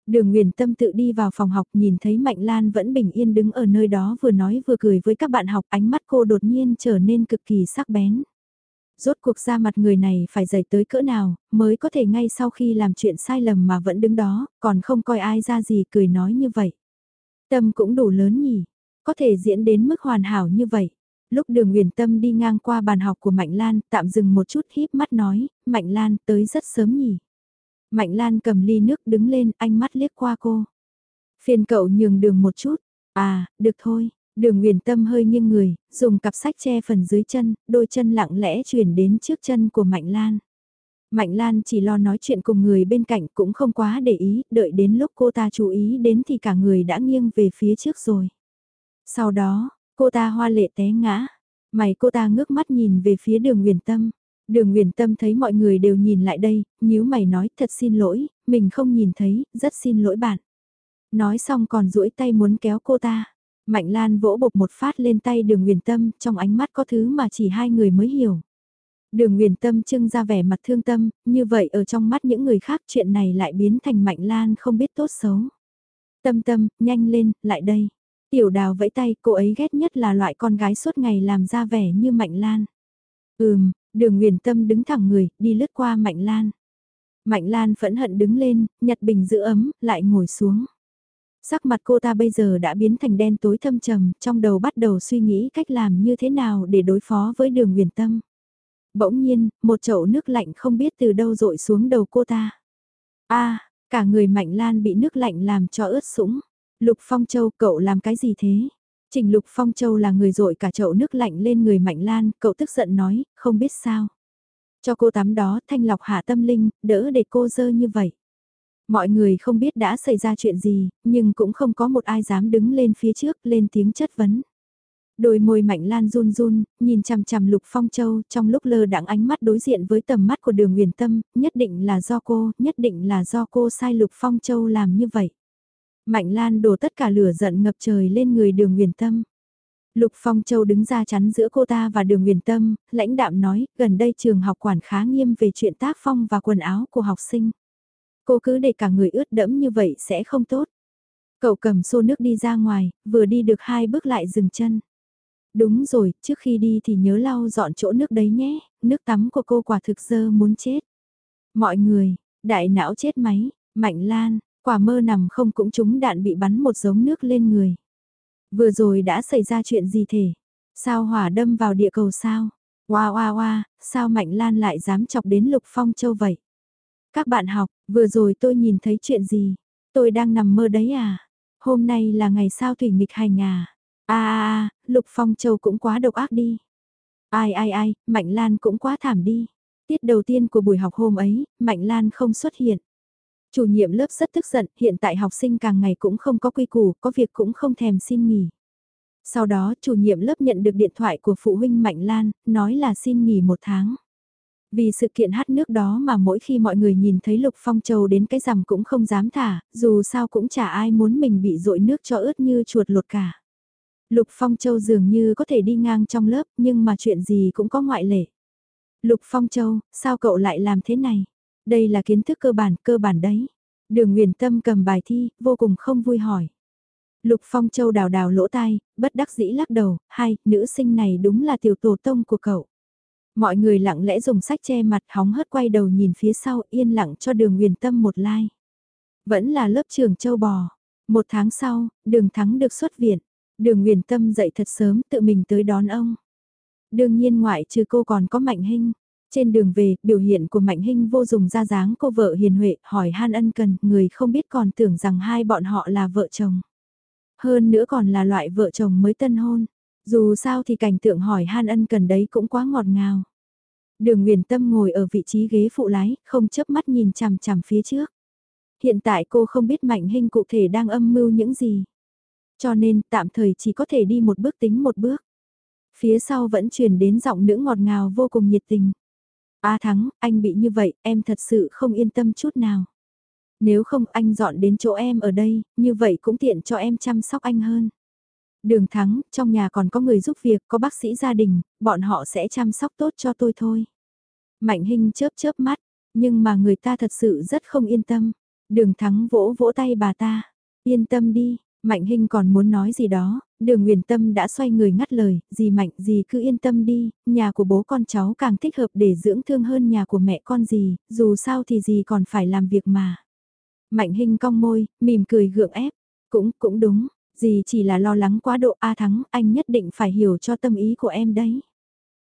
Đường Nguyền Tâm tự đi vào phòng học nhìn thấy Mạnh Lan vẫn bình yên đứng ở nơi đó vừa nói vừa cười với các bạn học ánh mắt cô đột nhiên trở nên cực kỳ sắc bén. Rốt cuộc ra mặt người này phải dày tới cỡ nào, mới có thể ngay sau khi làm chuyện sai lầm mà vẫn đứng đó, còn không coi ai ra gì cười nói như vậy. Tâm cũng đủ lớn nhỉ, có thể diễn đến mức hoàn hảo như vậy. Lúc đường huyền tâm đi ngang qua bàn học của Mạnh Lan, tạm dừng một chút híp mắt nói, Mạnh Lan tới rất sớm nhỉ. Mạnh Lan cầm ly nước đứng lên, anh mắt liếc qua cô. Phiền cậu nhường đường một chút. À, được thôi. Đường Nguyền Tâm hơi nghiêng người, dùng cặp sách che phần dưới chân, đôi chân lặng lẽ chuyển đến trước chân của Mạnh Lan. Mạnh Lan chỉ lo nói chuyện cùng người bên cạnh cũng không quá để ý, đợi đến lúc cô ta chú ý đến thì cả người đã nghiêng về phía trước rồi. Sau đó, cô ta hoa lệ té ngã. Mày cô ta ngước mắt nhìn về phía đường Nguyền Tâm. Đường Nguyền Tâm thấy mọi người đều nhìn lại đây, nhíu mày nói thật xin lỗi, mình không nhìn thấy, rất xin lỗi bạn. Nói xong còn duỗi tay muốn kéo cô ta. Mạnh Lan vỗ bột một phát lên tay đường Huyền Tâm, trong ánh mắt có thứ mà chỉ hai người mới hiểu. Đường Huyền Tâm trưng ra vẻ mặt thương tâm, như vậy ở trong mắt những người khác chuyện này lại biến thành Mạnh Lan không biết tốt xấu. Tâm tâm, nhanh lên, lại đây. Tiểu đào vẫy tay, cô ấy ghét nhất là loại con gái suốt ngày làm ra vẻ như Mạnh Lan. Ừm, đường Huyền Tâm đứng thẳng người, đi lướt qua Mạnh Lan. Mạnh Lan phẫn hận đứng lên, nhặt bình giữ ấm, lại ngồi xuống. Sắc mặt cô ta bây giờ đã biến thành đen tối thâm trầm, trong đầu bắt đầu suy nghĩ cách làm như thế nào để đối phó với đường huyền tâm. Bỗng nhiên, một chậu nước lạnh không biết từ đâu rội xuống đầu cô ta. a cả người Mạnh Lan bị nước lạnh làm cho ướt sũng. Lục Phong Châu cậu làm cái gì thế? Trình Lục Phong Châu là người rội cả chậu nước lạnh lên người Mạnh Lan, cậu tức giận nói, không biết sao. Cho cô tắm đó thanh lọc hạ tâm linh, đỡ để cô dơ như vậy. Mọi người không biết đã xảy ra chuyện gì, nhưng cũng không có một ai dám đứng lên phía trước lên tiếng chất vấn. Đôi môi mạnh lan run run, nhìn chằm chằm Lục Phong Châu trong lúc lơ đãng ánh mắt đối diện với tầm mắt của đường huyền tâm, nhất định là do cô, nhất định là do cô sai Lục Phong Châu làm như vậy. Mạnh lan đổ tất cả lửa giận ngập trời lên người đường huyền tâm. Lục Phong Châu đứng ra chắn giữa cô ta và đường huyền tâm, lãnh đạm nói, gần đây trường học quản khá nghiêm về chuyện tác phong và quần áo của học sinh. Cô cứ để cả người ướt đẫm như vậy sẽ không tốt. Cậu cầm xô nước đi ra ngoài, vừa đi được hai bước lại dừng chân. Đúng rồi, trước khi đi thì nhớ lau dọn chỗ nước đấy nhé, nước tắm của cô quả thực dơ muốn chết. Mọi người, đại não chết máy, mạnh lan, quả mơ nằm không cũng trúng đạn bị bắn một giống nước lên người. Vừa rồi đã xảy ra chuyện gì thể? Sao hỏa đâm vào địa cầu sao? Hoa hoa hoa, sao Mạnh Lan lại dám chọc đến Lục Phong Châu vậy? Các bạn học, vừa rồi tôi nhìn thấy chuyện gì? Tôi đang nằm mơ đấy à? Hôm nay là ngày sao thủy nghịch hành à? À à à, Lục Phong Châu cũng quá độc ác đi. Ai ai ai, Mạnh Lan cũng quá thảm đi. Tiết đầu tiên của buổi học hôm ấy, Mạnh Lan không xuất hiện. Chủ nhiệm lớp rất tức giận, hiện tại học sinh càng ngày cũng không có quy củ, có việc cũng không thèm xin nghỉ. Sau đó chủ nhiệm lớp nhận được điện thoại của phụ huynh Mạnh Lan, nói là xin nghỉ một tháng. Vì sự kiện hát nước đó mà mỗi khi mọi người nhìn thấy Lục Phong Châu đến cái rằm cũng không dám thả, dù sao cũng chả ai muốn mình bị dội nước cho ướt như chuột lột cả. Lục Phong Châu dường như có thể đi ngang trong lớp nhưng mà chuyện gì cũng có ngoại lệ. Lục Phong Châu, sao cậu lại làm thế này? Đây là kiến thức cơ bản, cơ bản đấy. Đường Nguyễn Tâm cầm bài thi, vô cùng không vui hỏi. Lục Phong Châu đào đào lỗ tai, bất đắc dĩ lắc đầu, hai, nữ sinh này đúng là tiểu tổ tông của cậu. Mọi người lặng lẽ dùng sách che mặt hóng hớt quay đầu nhìn phía sau yên lặng cho đường huyền tâm một like. Vẫn là lớp trường châu bò. Một tháng sau, đường thắng được xuất viện. Đường huyền tâm dậy thật sớm tự mình tới đón ông. Đương nhiên ngoại trừ cô còn có Mạnh Hinh. Trên đường về, biểu hiện của Mạnh Hinh vô dùng ra dáng cô vợ hiền huệ, hỏi han ân cần, người không biết còn tưởng rằng hai bọn họ là vợ chồng. Hơn nữa còn là loại vợ chồng mới tân hôn. Dù sao thì cảnh tượng hỏi han ân cần đấy cũng quá ngọt ngào. Đường Nguyền Tâm ngồi ở vị trí ghế phụ lái, không chớp mắt nhìn chằm chằm phía trước. Hiện tại cô không biết Mạnh Hinh cụ thể đang âm mưu những gì. Cho nên tạm thời chỉ có thể đi một bước tính một bước. Phía sau vẫn truyền đến giọng nữ ngọt ngào vô cùng nhiệt tình. A Thắng, anh bị như vậy, em thật sự không yên tâm chút nào. Nếu không anh dọn đến chỗ em ở đây, như vậy cũng tiện cho em chăm sóc anh hơn. Đường thắng, trong nhà còn có người giúp việc, có bác sĩ gia đình, bọn họ sẽ chăm sóc tốt cho tôi thôi. Mạnh Hinh chớp chớp mắt, nhưng mà người ta thật sự rất không yên tâm. Đường thắng vỗ vỗ tay bà ta. Yên tâm đi, Mạnh Hinh còn muốn nói gì đó, đường Huyền Tâm đã xoay người ngắt lời, gì Mạnh gì cứ yên tâm đi, nhà của bố con cháu càng thích hợp để dưỡng thương hơn nhà của mẹ con gì. dù sao thì gì còn phải làm việc mà. Mạnh Hinh cong môi, mỉm cười gượng ép, cũng, cũng đúng, dì chỉ là lo lắng quá độ A Thắng, anh nhất định phải hiểu cho tâm ý của em đấy.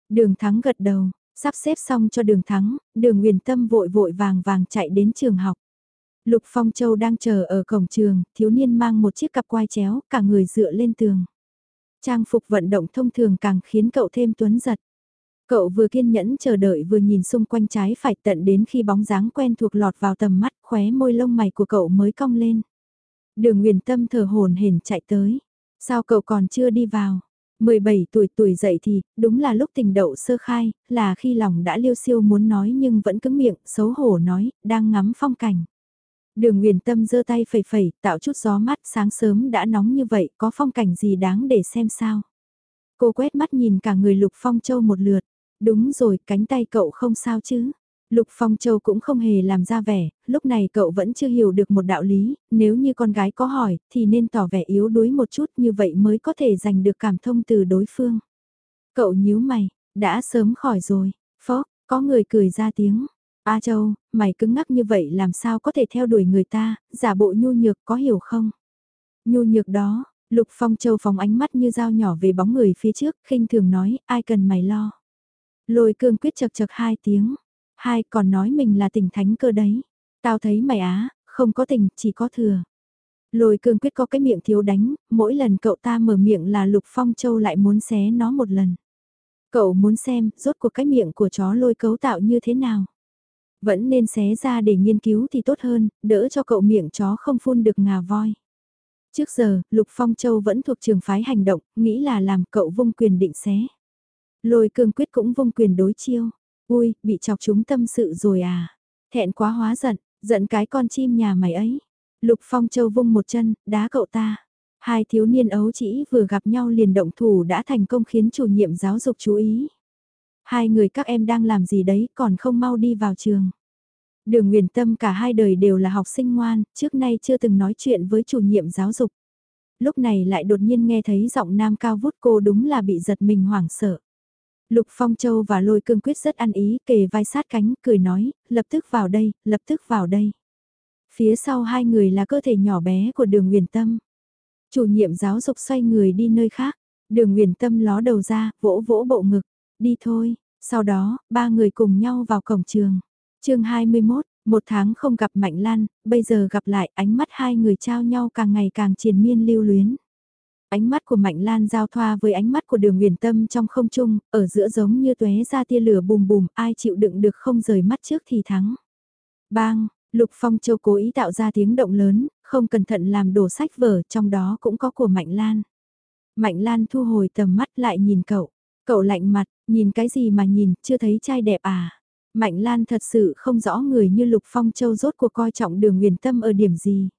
Đường Thắng gật đầu, sắp xếp xong cho đường Thắng, đường Nguyền Tâm vội vội vàng vàng chạy đến trường học. Lục Phong Châu đang chờ ở cổng trường, thiếu niên mang một chiếc cặp quai chéo, cả người dựa lên tường. Trang phục vận động thông thường càng khiến cậu thêm tuấn giật. Cậu vừa kiên nhẫn chờ đợi vừa nhìn xung quanh trái phải tận đến khi bóng dáng quen thuộc lọt vào tầm mắt khóe môi lông mày của cậu mới cong lên. Đường Nguyền Tâm thở hồn hển chạy tới. Sao cậu còn chưa đi vào? 17 tuổi tuổi dậy thì, đúng là lúc tình đậu sơ khai, là khi lòng đã liêu siêu muốn nói nhưng vẫn cứng miệng, xấu hổ nói, đang ngắm phong cảnh. Đường Nguyền Tâm giơ tay phẩy phẩy, tạo chút gió mắt, sáng sớm đã nóng như vậy, có phong cảnh gì đáng để xem sao. Cô quét mắt nhìn cả người Lục Phong Châu một lượt. Đúng rồi, cánh tay cậu không sao chứ. Lục Phong Châu cũng không hề làm ra vẻ, lúc này cậu vẫn chưa hiểu được một đạo lý, nếu như con gái có hỏi, thì nên tỏ vẻ yếu đuối một chút như vậy mới có thể giành được cảm thông từ đối phương. Cậu nhíu mày, đã sớm khỏi rồi, phó, có người cười ra tiếng. A Châu, mày cứng ngắc như vậy làm sao có thể theo đuổi người ta, giả bộ nhu nhược có hiểu không? Nhu nhược đó, Lục Phong Châu phóng ánh mắt như dao nhỏ về bóng người phía trước, khinh thường nói, ai cần mày lo. Lôi cương quyết chật chật hai tiếng, hai còn nói mình là tình thánh cơ đấy. Tao thấy mày á, không có tình, chỉ có thừa. Lôi cương quyết có cái miệng thiếu đánh, mỗi lần cậu ta mở miệng là Lục Phong Châu lại muốn xé nó một lần. Cậu muốn xem, rốt cuộc cái miệng của chó lôi cấu tạo như thế nào. Vẫn nên xé ra để nghiên cứu thì tốt hơn, đỡ cho cậu miệng chó không phun được ngà voi. Trước giờ, Lục Phong Châu vẫn thuộc trường phái hành động, nghĩ là làm cậu vung quyền định xé. Lôi cương quyết cũng vung quyền đối chiêu. Ui, bị chọc chúng tâm sự rồi à. Thẹn quá hóa giận, giận cái con chim nhà mày ấy. Lục Phong Châu vung một chân, đá cậu ta. Hai thiếu niên ấu chỉ vừa gặp nhau liền động thủ đã thành công khiến chủ nhiệm giáo dục chú ý. Hai người các em đang làm gì đấy còn không mau đi vào trường. Đường Nguyền Tâm cả hai đời đều là học sinh ngoan, trước nay chưa từng nói chuyện với chủ nhiệm giáo dục. Lúc này lại đột nhiên nghe thấy giọng nam cao vút cô đúng là bị giật mình hoảng sợ. Lục Phong Châu và Lôi Cương Quyết rất ăn ý kề vai sát cánh, cười nói, lập tức vào đây, lập tức vào đây. Phía sau hai người là cơ thể nhỏ bé của đường Huyền Tâm. Chủ nhiệm giáo dục xoay người đi nơi khác, đường Huyền Tâm ló đầu ra, vỗ vỗ bộ ngực, đi thôi, sau đó, ba người cùng nhau vào cổng trường. chương 21, một tháng không gặp Mạnh Lan, bây giờ gặp lại ánh mắt hai người trao nhau càng ngày càng triền miên lưu luyến. Ánh mắt của Mạnh Lan giao thoa với ánh mắt của đường huyền tâm trong không trung, ở giữa giống như tuế ra tia lửa bùm bùm, ai chịu đựng được không rời mắt trước thì thắng. Bang, Lục Phong Châu cố ý tạo ra tiếng động lớn, không cẩn thận làm đổ sách vở, trong đó cũng có của Mạnh Lan. Mạnh Lan thu hồi tầm mắt lại nhìn cậu. Cậu lạnh mặt, nhìn cái gì mà nhìn, chưa thấy trai đẹp à? Mạnh Lan thật sự không rõ người như Lục Phong Châu rốt cuộc coi trọng đường huyền tâm ở điểm gì.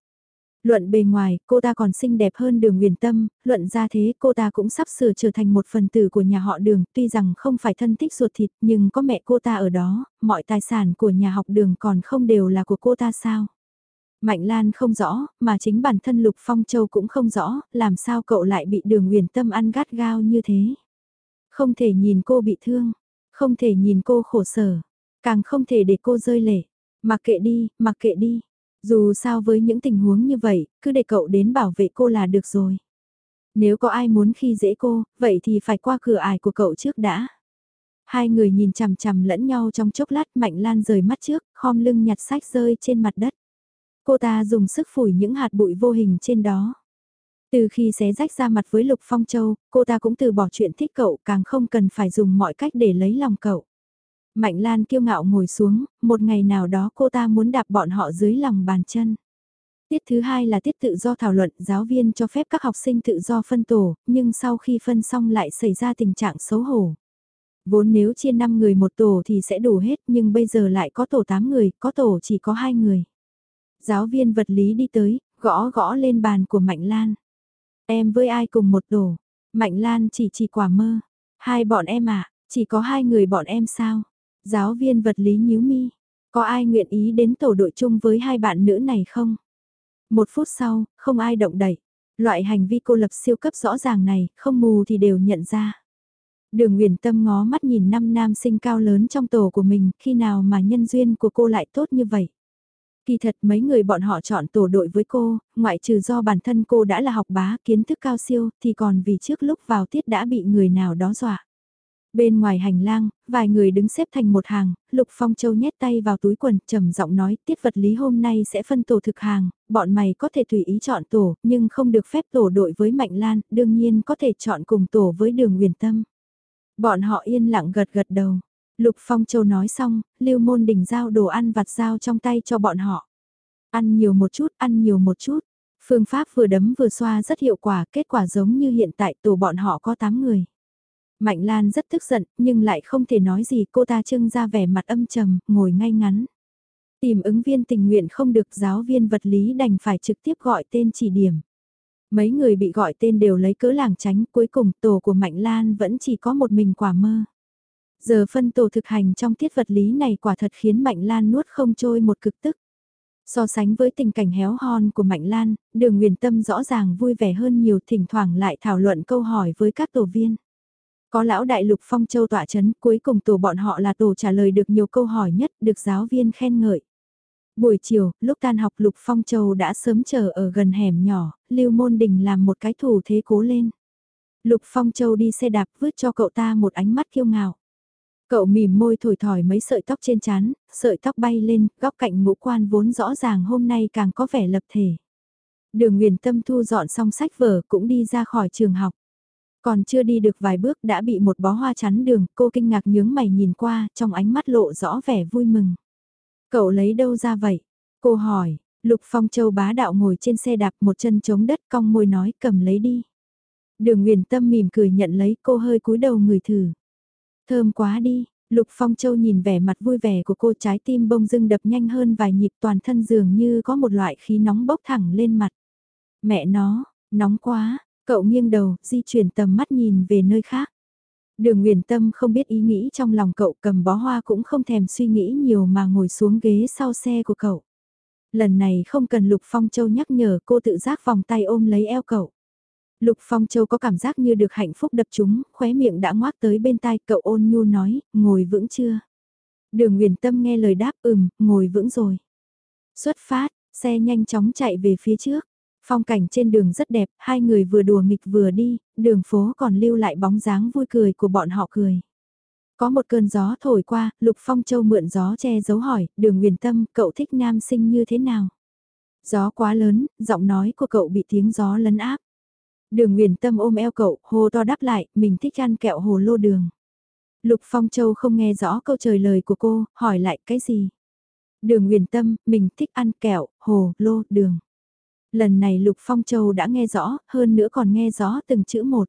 Luận bề ngoài, cô ta còn xinh đẹp hơn đường huyền tâm, luận ra thế cô ta cũng sắp sửa trở thành một phần tử của nhà họ đường, tuy rằng không phải thân thích ruột thịt nhưng có mẹ cô ta ở đó, mọi tài sản của nhà học đường còn không đều là của cô ta sao. Mạnh Lan không rõ, mà chính bản thân Lục Phong Châu cũng không rõ, làm sao cậu lại bị đường huyền tâm ăn gắt gao như thế. Không thể nhìn cô bị thương, không thể nhìn cô khổ sở, càng không thể để cô rơi lệ. Mặc kệ đi, mặc kệ đi. Dù sao với những tình huống như vậy, cứ để cậu đến bảo vệ cô là được rồi. Nếu có ai muốn khi dễ cô, vậy thì phải qua cửa ải của cậu trước đã. Hai người nhìn chằm chằm lẫn nhau trong chốc lát Mạnh Lan rời mắt trước, khom lưng nhặt sách rơi trên mặt đất. Cô ta dùng sức phủi những hạt bụi vô hình trên đó. Từ khi xé rách ra mặt với Lục Phong Châu, cô ta cũng từ bỏ chuyện thích cậu càng không cần phải dùng mọi cách để lấy lòng cậu. Mạnh Lan kiêu ngạo ngồi xuống, một ngày nào đó cô ta muốn đạp bọn họ dưới lòng bàn chân. Tiết thứ hai là tiết tự do thảo luận, giáo viên cho phép các học sinh tự do phân tổ, nhưng sau khi phân xong lại xảy ra tình trạng xấu hổ. Vốn nếu chia 5 người một tổ thì sẽ đủ hết nhưng bây giờ lại có tổ 8 người, có tổ chỉ có 2 người. Giáo viên vật lý đi tới, gõ gõ lên bàn của Mạnh Lan. Em với ai cùng một tổ? Mạnh Lan chỉ chỉ quả mơ. Hai bọn em à, chỉ có hai người bọn em sao? Giáo viên vật lý nhíu mi. Có ai nguyện ý đến tổ đội chung với hai bạn nữ này không? Một phút sau, không ai động đẩy. Loại hành vi cô lập siêu cấp rõ ràng này, không mù thì đều nhận ra. Đường Nguyễn Tâm ngó mắt nhìn năm nam sinh cao lớn trong tổ của mình, khi nào mà nhân duyên của cô lại tốt như vậy. Kỳ thật mấy người bọn họ chọn tổ đội với cô, ngoại trừ do bản thân cô đã là học bá kiến thức cao siêu thì còn vì trước lúc vào tiết đã bị người nào đó dọa. Bên ngoài hành lang, vài người đứng xếp thành một hàng, Lục Phong Châu nhét tay vào túi quần, trầm giọng nói, tiết vật lý hôm nay sẽ phân tổ thực hàng, bọn mày có thể tùy ý chọn tổ, nhưng không được phép tổ đội với Mạnh Lan, đương nhiên có thể chọn cùng tổ với Đường Huyền Tâm. Bọn họ yên lặng gật gật đầu. Lục Phong Châu nói xong, Lưu Môn Đình giao đồ ăn vặt giao trong tay cho bọn họ. Ăn nhiều một chút, ăn nhiều một chút. Phương pháp vừa đấm vừa xoa rất hiệu quả, kết quả giống như hiện tại tổ bọn họ có 8 người. Mạnh Lan rất tức giận, nhưng lại không thể nói gì cô ta trưng ra vẻ mặt âm trầm, ngồi ngay ngắn. Tìm ứng viên tình nguyện không được giáo viên vật lý đành phải trực tiếp gọi tên chỉ điểm. Mấy người bị gọi tên đều lấy cỡ làng tránh, cuối cùng tổ của Mạnh Lan vẫn chỉ có một mình quả mơ. Giờ phân tổ thực hành trong tiết vật lý này quả thật khiến Mạnh Lan nuốt không trôi một cực tức. So sánh với tình cảnh héo hon của Mạnh Lan, đường Nguyền Tâm rõ ràng vui vẻ hơn nhiều thỉnh thoảng lại thảo luận câu hỏi với các tổ viên. Có lão đại lục phong châu tỏa chấn cuối cùng tổ bọn họ là tổ trả lời được nhiều câu hỏi nhất được giáo viên khen ngợi. Buổi chiều, lúc tan học Lục Phong Châu đã sớm chờ ở gần hẻm nhỏ, Lưu Môn Đình làm một cái thủ thế cố lên. Lục Phong Châu đi xe đạp vứt cho cậu ta một ánh mắt kiêu ngạo. Cậu mỉm môi thổi thỏi mấy sợi tóc trên trán, sợi tóc bay lên, góc cạnh ngũ quan vốn rõ ràng hôm nay càng có vẻ lập thể. Đường Nguyền Tâm thu dọn xong sách vở cũng đi ra khỏi trường học. Còn chưa đi được vài bước đã bị một bó hoa chắn đường, cô kinh ngạc nhướng mày nhìn qua, trong ánh mắt lộ rõ vẻ vui mừng. Cậu lấy đâu ra vậy? Cô hỏi, Lục Phong Châu bá đạo ngồi trên xe đạp một chân chống đất cong môi nói cầm lấy đi. Đường Nguyền Tâm mỉm cười nhận lấy cô hơi cúi đầu người thử. Thơm quá đi, Lục Phong Châu nhìn vẻ mặt vui vẻ của cô trái tim bông dưng đập nhanh hơn vài nhịp toàn thân dường như có một loại khí nóng bốc thẳng lên mặt. Mẹ nó, nóng quá, cậu nghiêng đầu, di chuyển tầm mắt nhìn về nơi khác. Đường Nguyền Tâm không biết ý nghĩ trong lòng cậu cầm bó hoa cũng không thèm suy nghĩ nhiều mà ngồi xuống ghế sau xe của cậu. Lần này không cần Lục Phong Châu nhắc nhở cô tự giác vòng tay ôm lấy eo cậu. Lục Phong Châu có cảm giác như được hạnh phúc đập trúng, khóe miệng đã ngoác tới bên tai cậu ôn nhu nói, ngồi vững chưa? Đường Nguyền Tâm nghe lời đáp ừm, ngồi vững rồi. Xuất phát, xe nhanh chóng chạy về phía trước. Phong cảnh trên đường rất đẹp, hai người vừa đùa nghịch vừa đi, đường phố còn lưu lại bóng dáng vui cười của bọn họ cười. Có một cơn gió thổi qua, Lục Phong Châu mượn gió che giấu hỏi, đường huyền tâm, cậu thích nam sinh như thế nào? Gió quá lớn, giọng nói của cậu bị tiếng gió lấn áp. Đường huyền tâm ôm eo cậu, hô to đáp lại, mình thích ăn kẹo hồ lô đường. Lục Phong Châu không nghe rõ câu trời lời của cô, hỏi lại cái gì? Đường huyền tâm, mình thích ăn kẹo, hồ, lô, đường. Lần này Lục Phong Châu đã nghe rõ, hơn nữa còn nghe rõ từng chữ một.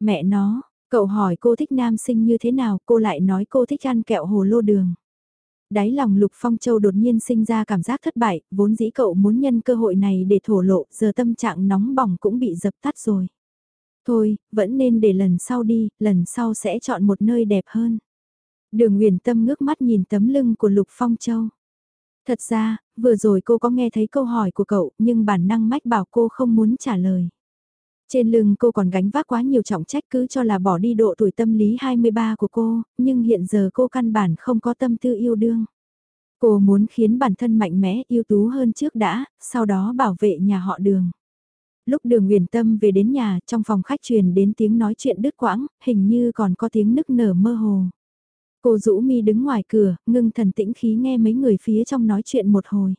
Mẹ nó, cậu hỏi cô thích nam sinh như thế nào, cô lại nói cô thích ăn kẹo hồ lô đường. Đáy lòng Lục Phong Châu đột nhiên sinh ra cảm giác thất bại, vốn dĩ cậu muốn nhân cơ hội này để thổ lộ, giờ tâm trạng nóng bỏng cũng bị dập tắt rồi. Thôi, vẫn nên để lần sau đi, lần sau sẽ chọn một nơi đẹp hơn. Đường uyển Tâm ngước mắt nhìn tấm lưng của Lục Phong Châu. Thật ra, vừa rồi cô có nghe thấy câu hỏi của cậu nhưng bản năng mách bảo cô không muốn trả lời. Trên lưng cô còn gánh vác quá nhiều trọng trách cứ cho là bỏ đi độ tuổi tâm lý 23 của cô, nhưng hiện giờ cô căn bản không có tâm tư yêu đương. Cô muốn khiến bản thân mạnh mẽ ưu tú hơn trước đã, sau đó bảo vệ nhà họ đường. Lúc đường huyền tâm về đến nhà, trong phòng khách truyền đến tiếng nói chuyện đứt quãng, hình như còn có tiếng nức nở mơ hồ. Cô rũ mi đứng ngoài cửa, ngưng thần tĩnh khí nghe mấy người phía trong nói chuyện một hồi.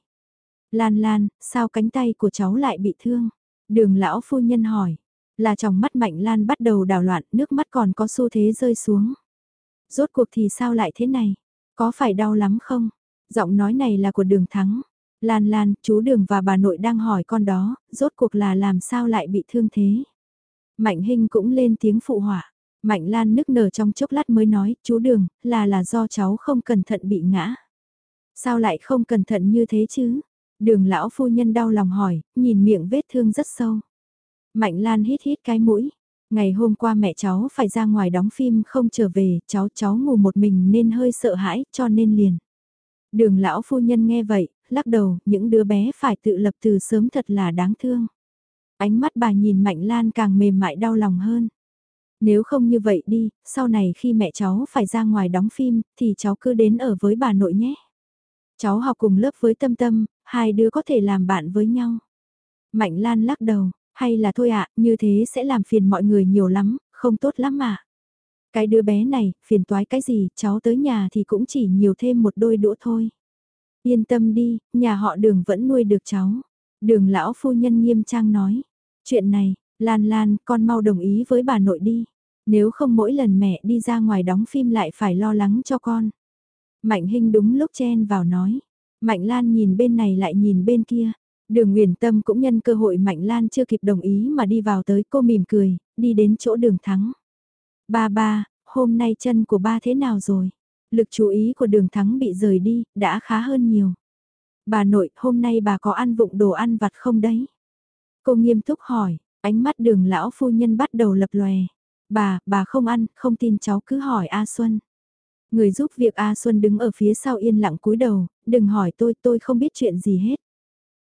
Lan Lan, sao cánh tay của cháu lại bị thương? Đường lão phu nhân hỏi. Là trong mắt Mạnh Lan bắt đầu đảo loạn, nước mắt còn có xu thế rơi xuống. Rốt cuộc thì sao lại thế này? Có phải đau lắm không? Giọng nói này là của đường thắng. Lan Lan, chú đường và bà nội đang hỏi con đó, rốt cuộc là làm sao lại bị thương thế? Mạnh Hinh cũng lên tiếng phụ họa. Mạnh Lan nức nở trong chốc lát mới nói, chú Đường, là là do cháu không cẩn thận bị ngã. Sao lại không cẩn thận như thế chứ? Đường lão phu nhân đau lòng hỏi, nhìn miệng vết thương rất sâu. Mạnh Lan hít hít cái mũi. Ngày hôm qua mẹ cháu phải ra ngoài đóng phim không trở về, cháu cháu ngủ một mình nên hơi sợ hãi, cho nên liền. Đường lão phu nhân nghe vậy, lắc đầu, những đứa bé phải tự lập từ sớm thật là đáng thương. Ánh mắt bà nhìn Mạnh Lan càng mềm mại đau lòng hơn. Nếu không như vậy đi, sau này khi mẹ cháu phải ra ngoài đóng phim, thì cháu cứ đến ở với bà nội nhé. Cháu học cùng lớp với Tâm Tâm, hai đứa có thể làm bạn với nhau. Mạnh Lan lắc đầu, hay là thôi ạ, như thế sẽ làm phiền mọi người nhiều lắm, không tốt lắm mà. Cái đứa bé này, phiền toái cái gì, cháu tới nhà thì cũng chỉ nhiều thêm một đôi đũa thôi. Yên tâm đi, nhà họ đường vẫn nuôi được cháu. Đường lão phu nhân nghiêm trang nói. Chuyện này, Lan Lan, con mau đồng ý với bà nội đi. Nếu không mỗi lần mẹ đi ra ngoài đóng phim lại phải lo lắng cho con. Mạnh Hinh đúng lúc chen vào nói. Mạnh Lan nhìn bên này lại nhìn bên kia. Đường Nguyền Tâm cũng nhân cơ hội Mạnh Lan chưa kịp đồng ý mà đi vào tới cô mỉm cười, đi đến chỗ đường thắng. Ba ba, hôm nay chân của ba thế nào rồi? Lực chú ý của đường thắng bị rời đi, đã khá hơn nhiều. Bà nội, hôm nay bà có ăn vụng đồ ăn vặt không đấy? Cô nghiêm túc hỏi, ánh mắt đường lão phu nhân bắt đầu lập lòe. Bà, bà không ăn, không tin cháu cứ hỏi A Xuân. Người giúp việc A Xuân đứng ở phía sau yên lặng cúi đầu, đừng hỏi tôi, tôi không biết chuyện gì hết.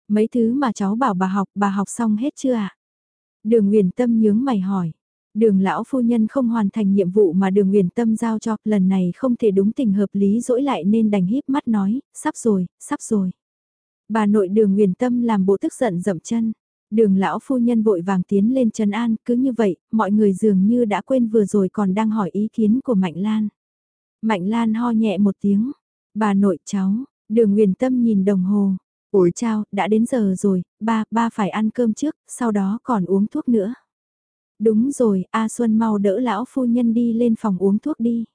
Mấy thứ mà cháu bảo bà học, bà học xong hết chưa ạ? Đường Nguyền Tâm nhướng mày hỏi. Đường lão phu nhân không hoàn thành nhiệm vụ mà đường Nguyền Tâm giao cho, lần này không thể đúng tình hợp lý dỗi lại nên đành híp mắt nói, sắp rồi, sắp rồi. Bà nội đường Nguyền Tâm làm bộ tức giận dậm chân. Đường lão phu nhân vội vàng tiến lên Trần An, cứ như vậy, mọi người dường như đã quên vừa rồi còn đang hỏi ý kiến của Mạnh Lan. Mạnh Lan ho nhẹ một tiếng, bà nội cháu, đường huyền Tâm nhìn đồng hồ, ủi chao, đã đến giờ rồi, ba, ba phải ăn cơm trước, sau đó còn uống thuốc nữa. Đúng rồi, A Xuân mau đỡ lão phu nhân đi lên phòng uống thuốc đi.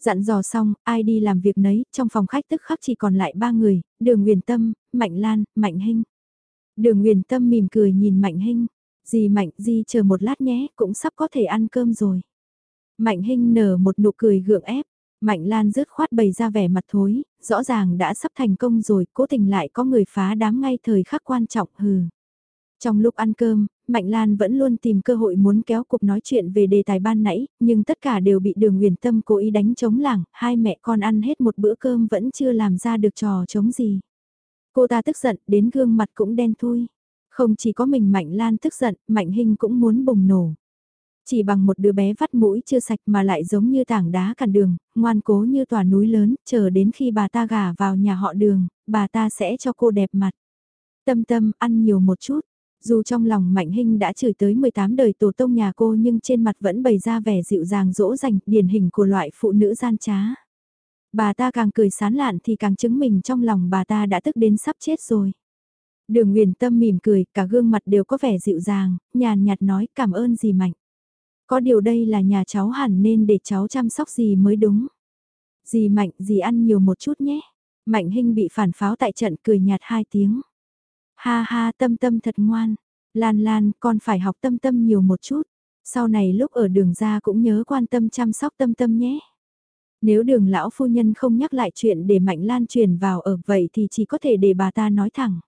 Dặn dò xong, ai đi làm việc nấy, trong phòng khách tức khắc chỉ còn lại ba người, đường huyền Tâm, Mạnh Lan, Mạnh Hinh. Đường Nguyền Tâm mỉm cười nhìn Mạnh Hinh, dì Mạnh, dì chờ một lát nhé, cũng sắp có thể ăn cơm rồi. Mạnh Hinh nở một nụ cười gượng ép, Mạnh Lan rứt khoát bày ra vẻ mặt thối, rõ ràng đã sắp thành công rồi, cố tình lại có người phá đám ngay thời khắc quan trọng hừ. Trong lúc ăn cơm, Mạnh Lan vẫn luôn tìm cơ hội muốn kéo cuộc nói chuyện về đề tài ban nãy, nhưng tất cả đều bị đường huyền tâm cố ý đánh chống lảng, hai mẹ con ăn hết một bữa cơm vẫn chưa làm ra được trò chống gì. Cô ta tức giận, đến gương mặt cũng đen thui. Không chỉ có mình Mạnh Lan tức giận, Mạnh Hinh cũng muốn bùng nổ. Chỉ bằng một đứa bé vắt mũi chưa sạch mà lại giống như tảng đá cản đường, ngoan cố như tòa núi lớn, chờ đến khi bà ta gả vào nhà họ đường, bà ta sẽ cho cô đẹp mặt. Tâm tâm, ăn nhiều một chút. Dù trong lòng Mạnh Hinh đã chửi tới 18 đời tổ tông nhà cô nhưng trên mặt vẫn bày ra vẻ dịu dàng dỗ dành, điển hình của loại phụ nữ gian trá. Bà ta càng cười sán lạn thì càng chứng mình trong lòng bà ta đã tức đến sắp chết rồi. Đường Nguyền Tâm mỉm cười, cả gương mặt đều có vẻ dịu dàng, nhàn nhạt nói cảm ơn gì Mạnh. Có điều đây là nhà cháu hẳn nên để cháu chăm sóc gì mới đúng. Dì Mạnh, dì ăn nhiều một chút nhé. Mạnh Hinh bị phản pháo tại trận cười nhạt hai tiếng. Ha ha tâm tâm thật ngoan. Lan Lan, con phải học tâm tâm nhiều một chút. Sau này lúc ở đường ra cũng nhớ quan tâm chăm sóc tâm tâm nhé. Nếu đường lão phu nhân không nhắc lại chuyện để Mạnh Lan truyền vào ở vậy thì chỉ có thể để bà ta nói thẳng.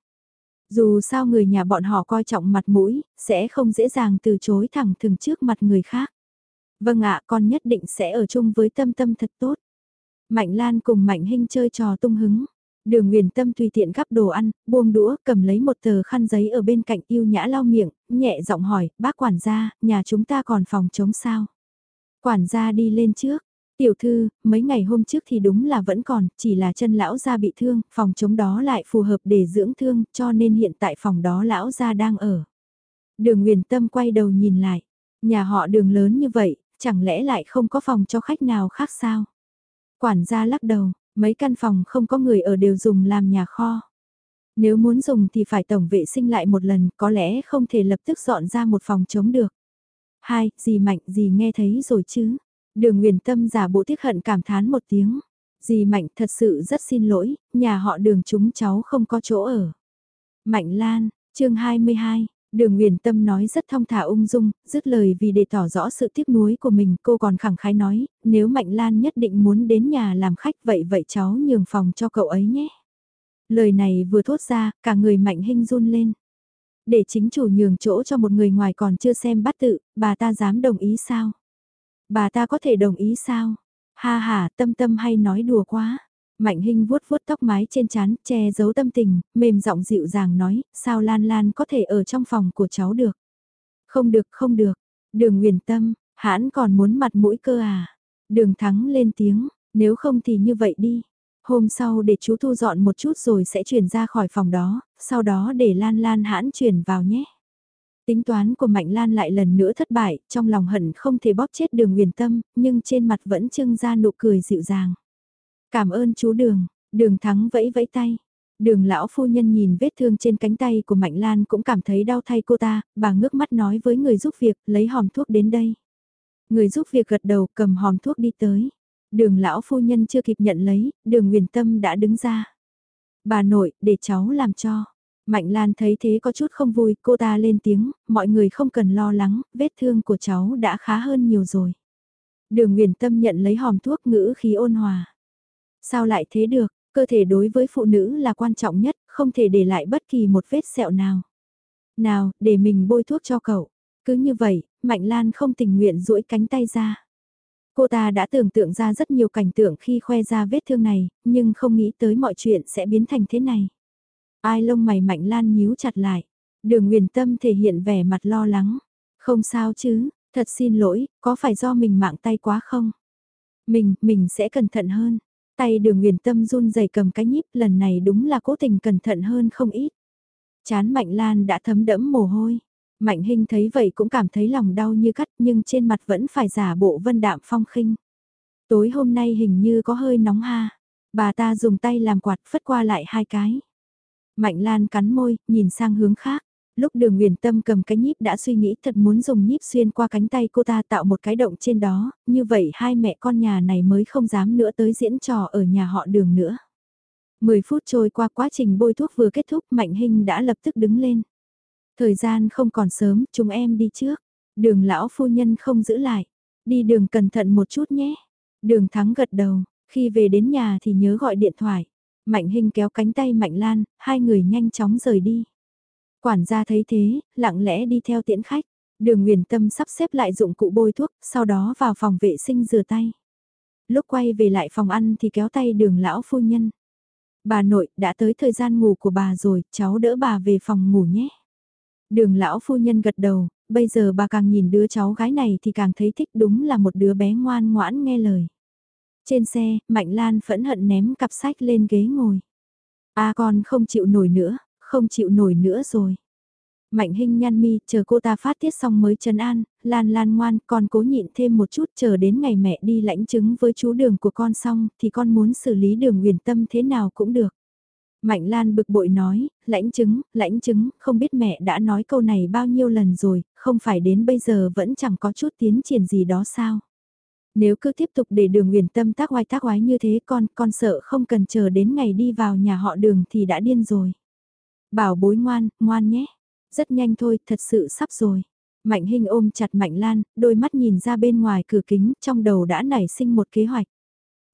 Dù sao người nhà bọn họ coi trọng mặt mũi, sẽ không dễ dàng từ chối thẳng thừng trước mặt người khác. Vâng ạ, con nhất định sẽ ở chung với tâm tâm thật tốt. Mạnh Lan cùng Mạnh Hinh chơi trò tung hứng. Đường Nguyền Tâm tùy tiện gắp đồ ăn, buông đũa, cầm lấy một tờ khăn giấy ở bên cạnh yêu nhã lau miệng, nhẹ giọng hỏi, bác quản gia, nhà chúng ta còn phòng chống sao? Quản gia đi lên trước, Tiểu thư, mấy ngày hôm trước thì đúng là vẫn còn, chỉ là chân lão gia bị thương, phòng chống đó lại phù hợp để dưỡng thương, cho nên hiện tại phòng đó lão gia đang ở. Đường Nguyền Tâm quay đầu nhìn lại, nhà họ đường lớn như vậy, chẳng lẽ lại không có phòng cho khách nào khác sao? Quản gia lắc đầu, mấy căn phòng không có người ở đều dùng làm nhà kho. Nếu muốn dùng thì phải tổng vệ sinh lại một lần, có lẽ không thể lập tức dọn ra một phòng chống được. Hai, gì mạnh gì nghe thấy rồi chứ? Đường Nguyền Tâm giả bộ tiếc hận cảm thán một tiếng. Dì Mạnh thật sự rất xin lỗi, nhà họ đường chúng cháu không có chỗ ở. Mạnh Lan, chương 22, đường Nguyền Tâm nói rất thong thả ung dung, dứt lời vì để tỏ rõ sự tiếc nuối của mình cô còn khẳng khái nói, nếu Mạnh Lan nhất định muốn đến nhà làm khách vậy vậy cháu nhường phòng cho cậu ấy nhé. Lời này vừa thốt ra, cả người Mạnh Hinh run lên. Để chính chủ nhường chỗ cho một người ngoài còn chưa xem bắt tự, bà ta dám đồng ý sao? Bà ta có thể đồng ý sao? Ha ha, tâm tâm hay nói đùa quá. Mạnh Hinh vuốt vuốt tóc mái trên trán, che giấu tâm tình, mềm giọng dịu dàng nói, sao Lan Lan có thể ở trong phòng của cháu được. Không được, không được. Đường Nguyền Tâm, hãn còn muốn mặt mũi cơ à. Đường Thắng lên tiếng, nếu không thì như vậy đi. Hôm sau để chú thu dọn một chút rồi sẽ chuyển ra khỏi phòng đó, sau đó để Lan Lan hãn chuyển vào nhé. Tính toán của Mạnh Lan lại lần nữa thất bại, trong lòng hận không thể bóp chết đường huyền tâm, nhưng trên mặt vẫn trưng ra nụ cười dịu dàng. Cảm ơn chú đường, đường thắng vẫy vẫy tay. Đường lão phu nhân nhìn vết thương trên cánh tay của Mạnh Lan cũng cảm thấy đau thay cô ta, bà ngước mắt nói với người giúp việc, lấy hòm thuốc đến đây. Người giúp việc gật đầu cầm hòm thuốc đi tới. Đường lão phu nhân chưa kịp nhận lấy, đường huyền tâm đã đứng ra. Bà nội, để cháu làm cho. Mạnh Lan thấy thế có chút không vui, cô ta lên tiếng, mọi người không cần lo lắng, vết thương của cháu đã khá hơn nhiều rồi. Đường Nguyễn Tâm nhận lấy hòm thuốc ngữ khí ôn hòa. Sao lại thế được, cơ thể đối với phụ nữ là quan trọng nhất, không thể để lại bất kỳ một vết sẹo nào. Nào, để mình bôi thuốc cho cậu. Cứ như vậy, Mạnh Lan không tình nguyện duỗi cánh tay ra. Cô ta đã tưởng tượng ra rất nhiều cảnh tượng khi khoe ra vết thương này, nhưng không nghĩ tới mọi chuyện sẽ biến thành thế này. Ai lông mày Mạnh Lan nhíu chặt lại. Đường Nguyền Tâm thể hiện vẻ mặt lo lắng. Không sao chứ, thật xin lỗi, có phải do mình mạng tay quá không? Mình, mình sẽ cẩn thận hơn. Tay đường Nguyền Tâm run rẩy cầm cái nhíp lần này đúng là cố tình cẩn thận hơn không ít. Chán Mạnh Lan đã thấm đẫm mồ hôi. Mạnh Hinh thấy vậy cũng cảm thấy lòng đau như cắt nhưng trên mặt vẫn phải giả bộ vân đạm phong khinh. Tối hôm nay hình như có hơi nóng ha. Bà ta dùng tay làm quạt phất qua lại hai cái. Mạnh Lan cắn môi, nhìn sang hướng khác. Lúc đường Nguyền Tâm cầm cái nhíp đã suy nghĩ thật muốn dùng nhíp xuyên qua cánh tay cô ta tạo một cái động trên đó, như vậy hai mẹ con nhà này mới không dám nữa tới diễn trò ở nhà họ đường nữa. Mười phút trôi qua quá trình bôi thuốc vừa kết thúc Mạnh Hinh đã lập tức đứng lên. Thời gian không còn sớm, chúng em đi trước. Đường lão phu nhân không giữ lại. Đi đường cẩn thận một chút nhé. Đường thắng gật đầu, khi về đến nhà thì nhớ gọi điện thoại. Mạnh Hinh kéo cánh tay Mạnh Lan, hai người nhanh chóng rời đi. Quản gia thấy thế, lặng lẽ đi theo tiễn khách. Đường Nguyền Tâm sắp xếp lại dụng cụ bôi thuốc, sau đó vào phòng vệ sinh rửa tay. Lúc quay về lại phòng ăn thì kéo tay đường lão phu nhân. Bà nội, đã tới thời gian ngủ của bà rồi, cháu đỡ bà về phòng ngủ nhé. Đường lão phu nhân gật đầu, bây giờ bà càng nhìn đứa cháu gái này thì càng thấy thích đúng là một đứa bé ngoan ngoãn nghe lời. Trên xe, Mạnh Lan phẫn hận ném cặp sách lên ghế ngồi. A à, con không chịu nổi nữa, không chịu nổi nữa rồi. Mạnh Hinh nhăn mi, chờ cô ta phát tiết xong mới trấn an, Lan Lan ngoan, con cố nhịn thêm một chút chờ đến ngày mẹ đi lãnh chứng với chú đường của con xong, thì con muốn xử lý đường huyền tâm thế nào cũng được. Mạnh Lan bực bội nói, lãnh chứng, lãnh chứng, không biết mẹ đã nói câu này bao nhiêu lần rồi, không phải đến bây giờ vẫn chẳng có chút tiến triển gì đó sao. Nếu cứ tiếp tục để đường huyền tâm tác oai tác oái như thế con, con sợ không cần chờ đến ngày đi vào nhà họ đường thì đã điên rồi. Bảo bối ngoan, ngoan nhé. Rất nhanh thôi, thật sự sắp rồi. Mạnh Hinh ôm chặt Mạnh Lan, đôi mắt nhìn ra bên ngoài cửa kính, trong đầu đã nảy sinh một kế hoạch.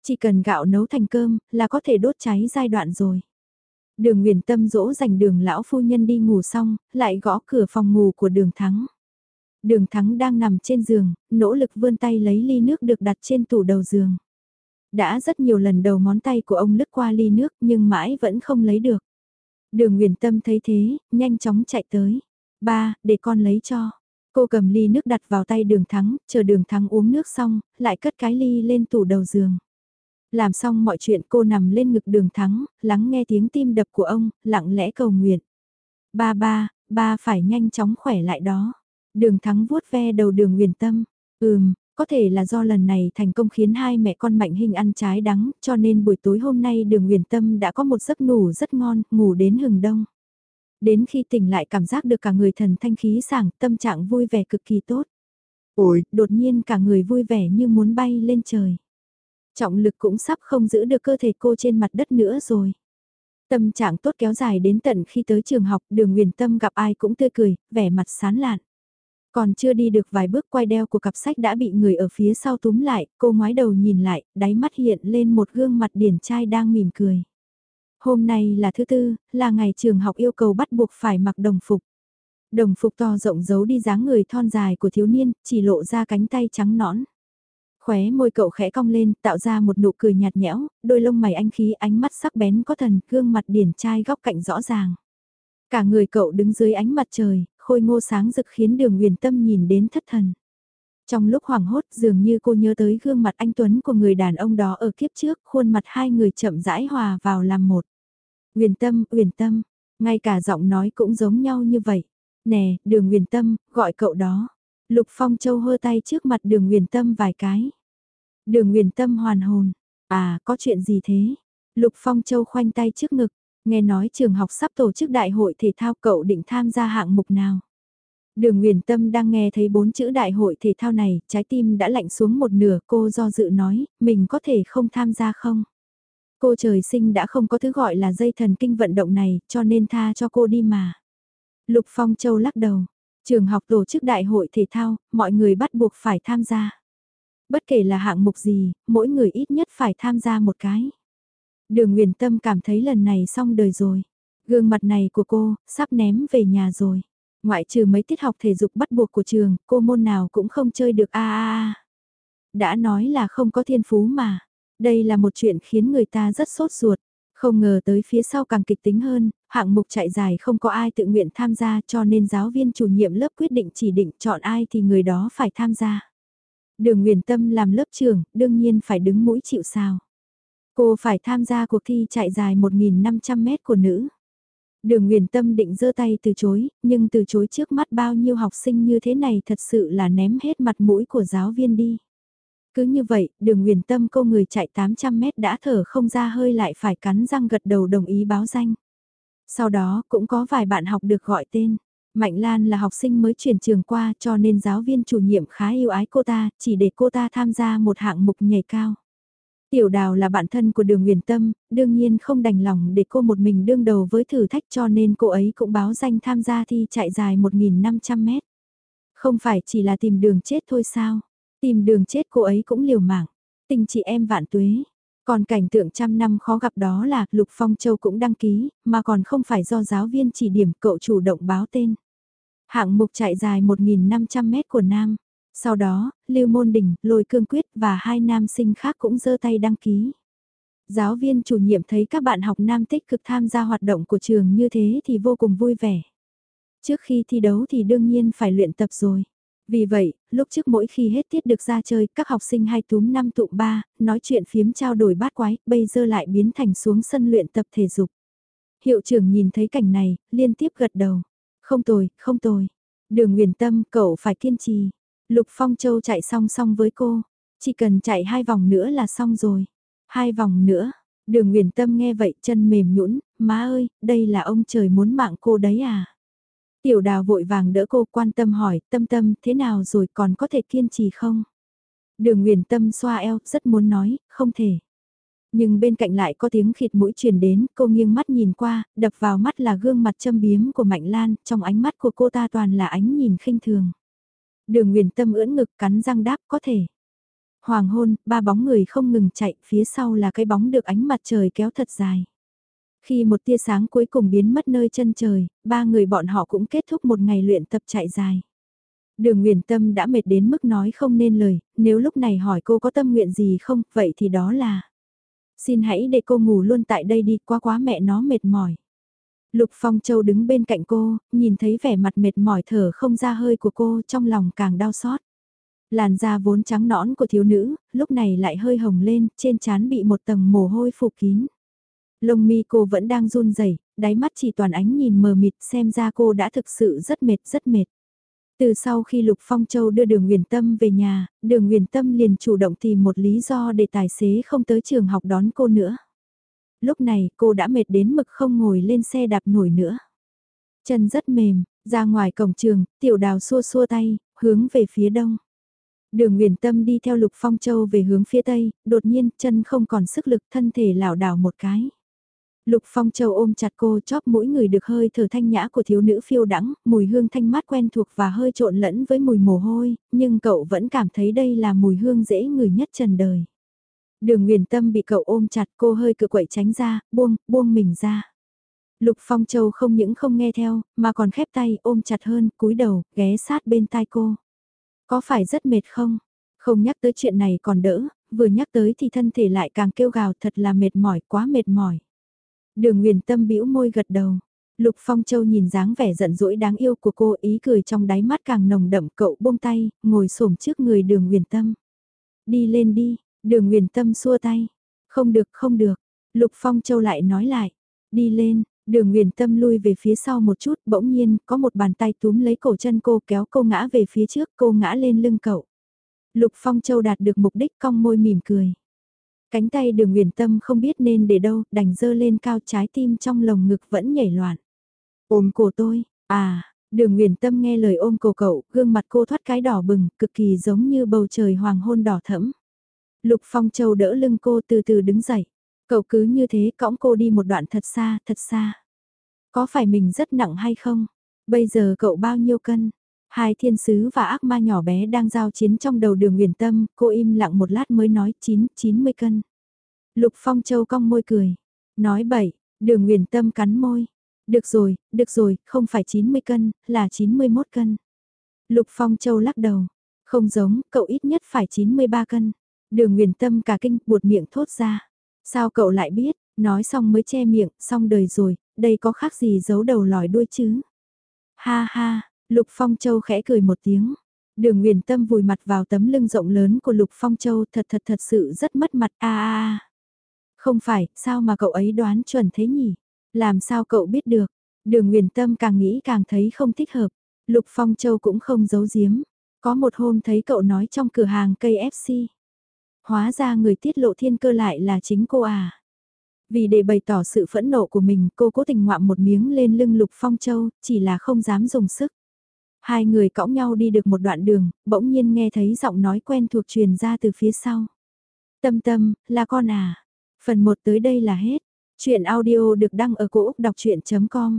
Chỉ cần gạo nấu thành cơm, là có thể đốt cháy giai đoạn rồi. Đường Nguyễn Tâm dỗ dành đường lão phu nhân đi ngủ xong, lại gõ cửa phòng ngủ của đường Thắng. Đường Thắng đang nằm trên giường, nỗ lực vươn tay lấy ly nước được đặt trên tủ đầu giường. Đã rất nhiều lần đầu ngón tay của ông lướt qua ly nước nhưng mãi vẫn không lấy được. Đường Nguyền Tâm thấy thế, nhanh chóng chạy tới. Ba, để con lấy cho. Cô cầm ly nước đặt vào tay đường thắng, chờ đường thắng uống nước xong, lại cất cái ly lên tủ đầu giường. Làm xong mọi chuyện cô nằm lên ngực đường thắng, lắng nghe tiếng tim đập của ông, lặng lẽ cầu nguyện. Ba ba, ba phải nhanh chóng khỏe lại đó. Đường thắng vuốt ve đầu đường huyền tâm. Ừm, có thể là do lần này thành công khiến hai mẹ con Mạnh Hình ăn trái đắng, cho nên buổi tối hôm nay đường huyền tâm đã có một giấc ngủ rất ngon, ngủ đến hừng đông. Đến khi tỉnh lại cảm giác được cả người thần thanh khí sảng, tâm trạng vui vẻ cực kỳ tốt. Ôi, đột nhiên cả người vui vẻ như muốn bay lên trời. Trọng lực cũng sắp không giữ được cơ thể cô trên mặt đất nữa rồi. Tâm trạng tốt kéo dài đến tận khi tới trường học đường huyền tâm gặp ai cũng tươi cười, vẻ mặt sán lạn. Còn chưa đi được vài bước quay đeo của cặp sách đã bị người ở phía sau túm lại, cô ngoái đầu nhìn lại, đáy mắt hiện lên một gương mặt điển trai đang mỉm cười. Hôm nay là thứ tư, là ngày trường học yêu cầu bắt buộc phải mặc đồng phục. Đồng phục to rộng giấu đi dáng người thon dài của thiếu niên, chỉ lộ ra cánh tay trắng nõn. Khóe môi cậu khẽ cong lên, tạo ra một nụ cười nhạt nhẽo, đôi lông mày anh khí ánh mắt sắc bén có thần, gương mặt điển trai góc cạnh rõ ràng. Cả người cậu đứng dưới ánh mặt trời, khôi ngô sáng rực khiến đường uyển tâm nhìn đến thất thần. Trong lúc hoảng hốt dường như cô nhớ tới gương mặt anh Tuấn của người đàn ông đó ở kiếp trước, khuôn mặt hai người chậm rãi hòa vào làm một. uyển tâm, uyển tâm, ngay cả giọng nói cũng giống nhau như vậy. Nè, đường uyển tâm, gọi cậu đó. Lục Phong Châu hơ tay trước mặt đường uyển tâm vài cái. Đường uyển tâm hoàn hồn. À, có chuyện gì thế? Lục Phong Châu khoanh tay trước ngực. Nghe nói trường học sắp tổ chức đại hội thể thao cậu định tham gia hạng mục nào? Đường Nguyền Tâm đang nghe thấy bốn chữ đại hội thể thao này, trái tim đã lạnh xuống một nửa, cô do dự nói, mình có thể không tham gia không? Cô trời sinh đã không có thứ gọi là dây thần kinh vận động này, cho nên tha cho cô đi mà. Lục Phong Châu lắc đầu, trường học tổ chức đại hội thể thao, mọi người bắt buộc phải tham gia. Bất kể là hạng mục gì, mỗi người ít nhất phải tham gia một cái. Đường Nguyền Tâm cảm thấy lần này xong đời rồi. Gương mặt này của cô, sắp ném về nhà rồi. Ngoại trừ mấy tiết học thể dục bắt buộc của trường, cô môn nào cũng không chơi được a a a. Đã nói là không có thiên phú mà. Đây là một chuyện khiến người ta rất sốt ruột. Không ngờ tới phía sau càng kịch tính hơn, hạng mục chạy dài không có ai tự nguyện tham gia cho nên giáo viên chủ nhiệm lớp quyết định chỉ định chọn ai thì người đó phải tham gia. Đường Nguyền Tâm làm lớp trưởng, đương nhiên phải đứng mũi chịu sao. Cô phải tham gia cuộc thi chạy dài 1.500 mét của nữ. Đường Nguyền Tâm định giơ tay từ chối, nhưng từ chối trước mắt bao nhiêu học sinh như thế này thật sự là ném hết mặt mũi của giáo viên đi. Cứ như vậy, đường Nguyền Tâm cô người chạy 800 mét đã thở không ra hơi lại phải cắn răng gật đầu đồng ý báo danh. Sau đó cũng có vài bạn học được gọi tên. Mạnh Lan là học sinh mới chuyển trường qua cho nên giáo viên chủ nhiệm khá yêu ái cô ta, chỉ để cô ta tham gia một hạng mục nhảy cao. Tiểu đào là bạn thân của đường huyền tâm, đương nhiên không đành lòng để cô một mình đương đầu với thử thách cho nên cô ấy cũng báo danh tham gia thi chạy dài 1.500 mét. Không phải chỉ là tìm đường chết thôi sao? Tìm đường chết cô ấy cũng liều mạng. Tình chị em vạn tuế. Còn cảnh tượng trăm năm khó gặp đó là Lục Phong Châu cũng đăng ký, mà còn không phải do giáo viên chỉ điểm cậu chủ động báo tên. Hạng mục chạy dài 1.500 mét của Nam. Sau đó, Lưu Môn Đình, Lôi Cương Quyết và hai nam sinh khác cũng giơ tay đăng ký. Giáo viên chủ nhiệm thấy các bạn học nam tích cực tham gia hoạt động của trường như thế thì vô cùng vui vẻ. Trước khi thi đấu thì đương nhiên phải luyện tập rồi. Vì vậy, lúc trước mỗi khi hết tiết được ra chơi, các học sinh hay túm năm tụ ba, nói chuyện phiếm trao đổi bát quái, bây giờ lại biến thành xuống sân luyện tập thể dục. Hiệu trưởng nhìn thấy cảnh này, liên tiếp gật đầu. Không tồi, không tồi. Đường Nguyền Tâm, cậu phải kiên trì. Lục Phong Châu chạy song song với cô. Chỉ cần chạy hai vòng nữa là xong rồi. Hai vòng nữa. Đường Nguyền Tâm nghe vậy chân mềm nhũn, má ơi, đây là ông trời muốn mạng cô đấy à. Tiểu đào vội vàng đỡ cô quan tâm hỏi, tâm tâm thế nào rồi còn có thể kiên trì không? Đường Nguyền Tâm xoa eo, rất muốn nói, không thể. Nhưng bên cạnh lại có tiếng khịt mũi truyền đến, cô nghiêng mắt nhìn qua, đập vào mắt là gương mặt châm biếm của Mạnh Lan, trong ánh mắt của cô ta toàn là ánh nhìn khinh thường. Đường Nguyền Tâm ưỡn ngực cắn răng đáp có thể. Hoàng hôn, ba bóng người không ngừng chạy, phía sau là cái bóng được ánh mặt trời kéo thật dài. Khi một tia sáng cuối cùng biến mất nơi chân trời, ba người bọn họ cũng kết thúc một ngày luyện tập chạy dài. Đường Nguyền Tâm đã mệt đến mức nói không nên lời, nếu lúc này hỏi cô có tâm nguyện gì không, vậy thì đó là Xin hãy để cô ngủ luôn tại đây đi, quá quá mẹ nó mệt mỏi. Lục Phong Châu đứng bên cạnh cô, nhìn thấy vẻ mặt mệt mỏi thở không ra hơi của cô trong lòng càng đau xót. Làn da vốn trắng nõn của thiếu nữ, lúc này lại hơi hồng lên, trên trán bị một tầng mồ hôi phủ kín. Lông mi cô vẫn đang run rẩy, đáy mắt chỉ toàn ánh nhìn mờ mịt xem ra cô đã thực sự rất mệt rất mệt. Từ sau khi Lục Phong Châu đưa đường Huyền Tâm về nhà, đường Huyền Tâm liền chủ động tìm một lý do để tài xế không tới trường học đón cô nữa. Lúc này cô đã mệt đến mực không ngồi lên xe đạp nổi nữa. Chân rất mềm, ra ngoài cổng trường, tiểu đào xua xua tay, hướng về phía đông. Đường Nguyễn Tâm đi theo Lục Phong Châu về hướng phía tây, đột nhiên chân không còn sức lực thân thể lảo đảo một cái. Lục Phong Châu ôm chặt cô chóp mũi người được hơi thở thanh nhã của thiếu nữ phiêu đắng, mùi hương thanh mát quen thuộc và hơi trộn lẫn với mùi mồ hôi, nhưng cậu vẫn cảm thấy đây là mùi hương dễ người nhất trần đời. Đường Nguyền Tâm bị cậu ôm chặt cô hơi cự quậy tránh ra, buông, buông mình ra. Lục Phong Châu không những không nghe theo, mà còn khép tay ôm chặt hơn, cúi đầu, ghé sát bên tai cô. Có phải rất mệt không? Không nhắc tới chuyện này còn đỡ, vừa nhắc tới thì thân thể lại càng kêu gào thật là mệt mỏi, quá mệt mỏi. Đường Nguyền Tâm bĩu môi gật đầu. Lục Phong Châu nhìn dáng vẻ giận dỗi đáng yêu của cô ý cười trong đáy mắt càng nồng đậm cậu buông tay, ngồi xổm trước người đường Nguyền Tâm. Đi lên đi, đường Nguyền Tâm xua tay. Không được không được, Lục Phong Châu lại nói lại. Đi lên, đường Nguyền Tâm lui về phía sau một chút bỗng nhiên có một bàn tay túm lấy cổ chân cô kéo cô ngã về phía trước cô ngã lên lưng cậu. Lục Phong Châu đạt được mục đích cong môi mỉm cười. Cánh tay đường Nguyền Tâm không biết nên để đâu, đành dơ lên cao trái tim trong lồng ngực vẫn nhảy loạn. Ôm cổ tôi, à, đường Nguyền Tâm nghe lời ôm cổ cậu, gương mặt cô thoát cái đỏ bừng, cực kỳ giống như bầu trời hoàng hôn đỏ thẫm. Lục Phong Châu đỡ lưng cô từ từ đứng dậy. Cậu cứ như thế cõng cô đi một đoạn thật xa, thật xa. Có phải mình rất nặng hay không? Bây giờ cậu bao nhiêu cân? Hai thiên sứ và ác ma nhỏ bé đang giao chiến trong đầu đường huyền tâm, cô im lặng một lát mới nói 9, 90 cân. Lục Phong Châu cong môi cười. Nói bậy, đường huyền tâm cắn môi. Được rồi, được rồi, không phải 90 cân, là 91 cân. Lục Phong Châu lắc đầu. Không giống, cậu ít nhất phải 93 cân. Đường huyền tâm cả kinh buột miệng thốt ra. Sao cậu lại biết, nói xong mới che miệng, xong đời rồi, đây có khác gì giấu đầu lòi đuôi chứ. Ha ha, Lục Phong Châu khẽ cười một tiếng. Đường Nguyền Tâm vùi mặt vào tấm lưng rộng lớn của Lục Phong Châu thật thật thật sự rất mất mặt a a Không phải, sao mà cậu ấy đoán chuẩn thế nhỉ? Làm sao cậu biết được? Đường Nguyền Tâm càng nghĩ càng thấy không thích hợp. Lục Phong Châu cũng không giấu giếm. Có một hôm thấy cậu nói trong cửa hàng cây FC. Hóa ra người tiết lộ thiên cơ lại là chính cô à. Vì để bày tỏ sự phẫn nộ của mình cô cố tình ngoạm một miếng lên lưng Lục Phong Châu, chỉ là không dám dùng sức. Hai người cõng nhau đi được một đoạn đường, bỗng nhiên nghe thấy giọng nói quen thuộc truyền ra từ phía sau. Tâm tâm, là con à. Phần 1 tới đây là hết. Chuyện audio được đăng ở cổ Úc đọc chuyện.com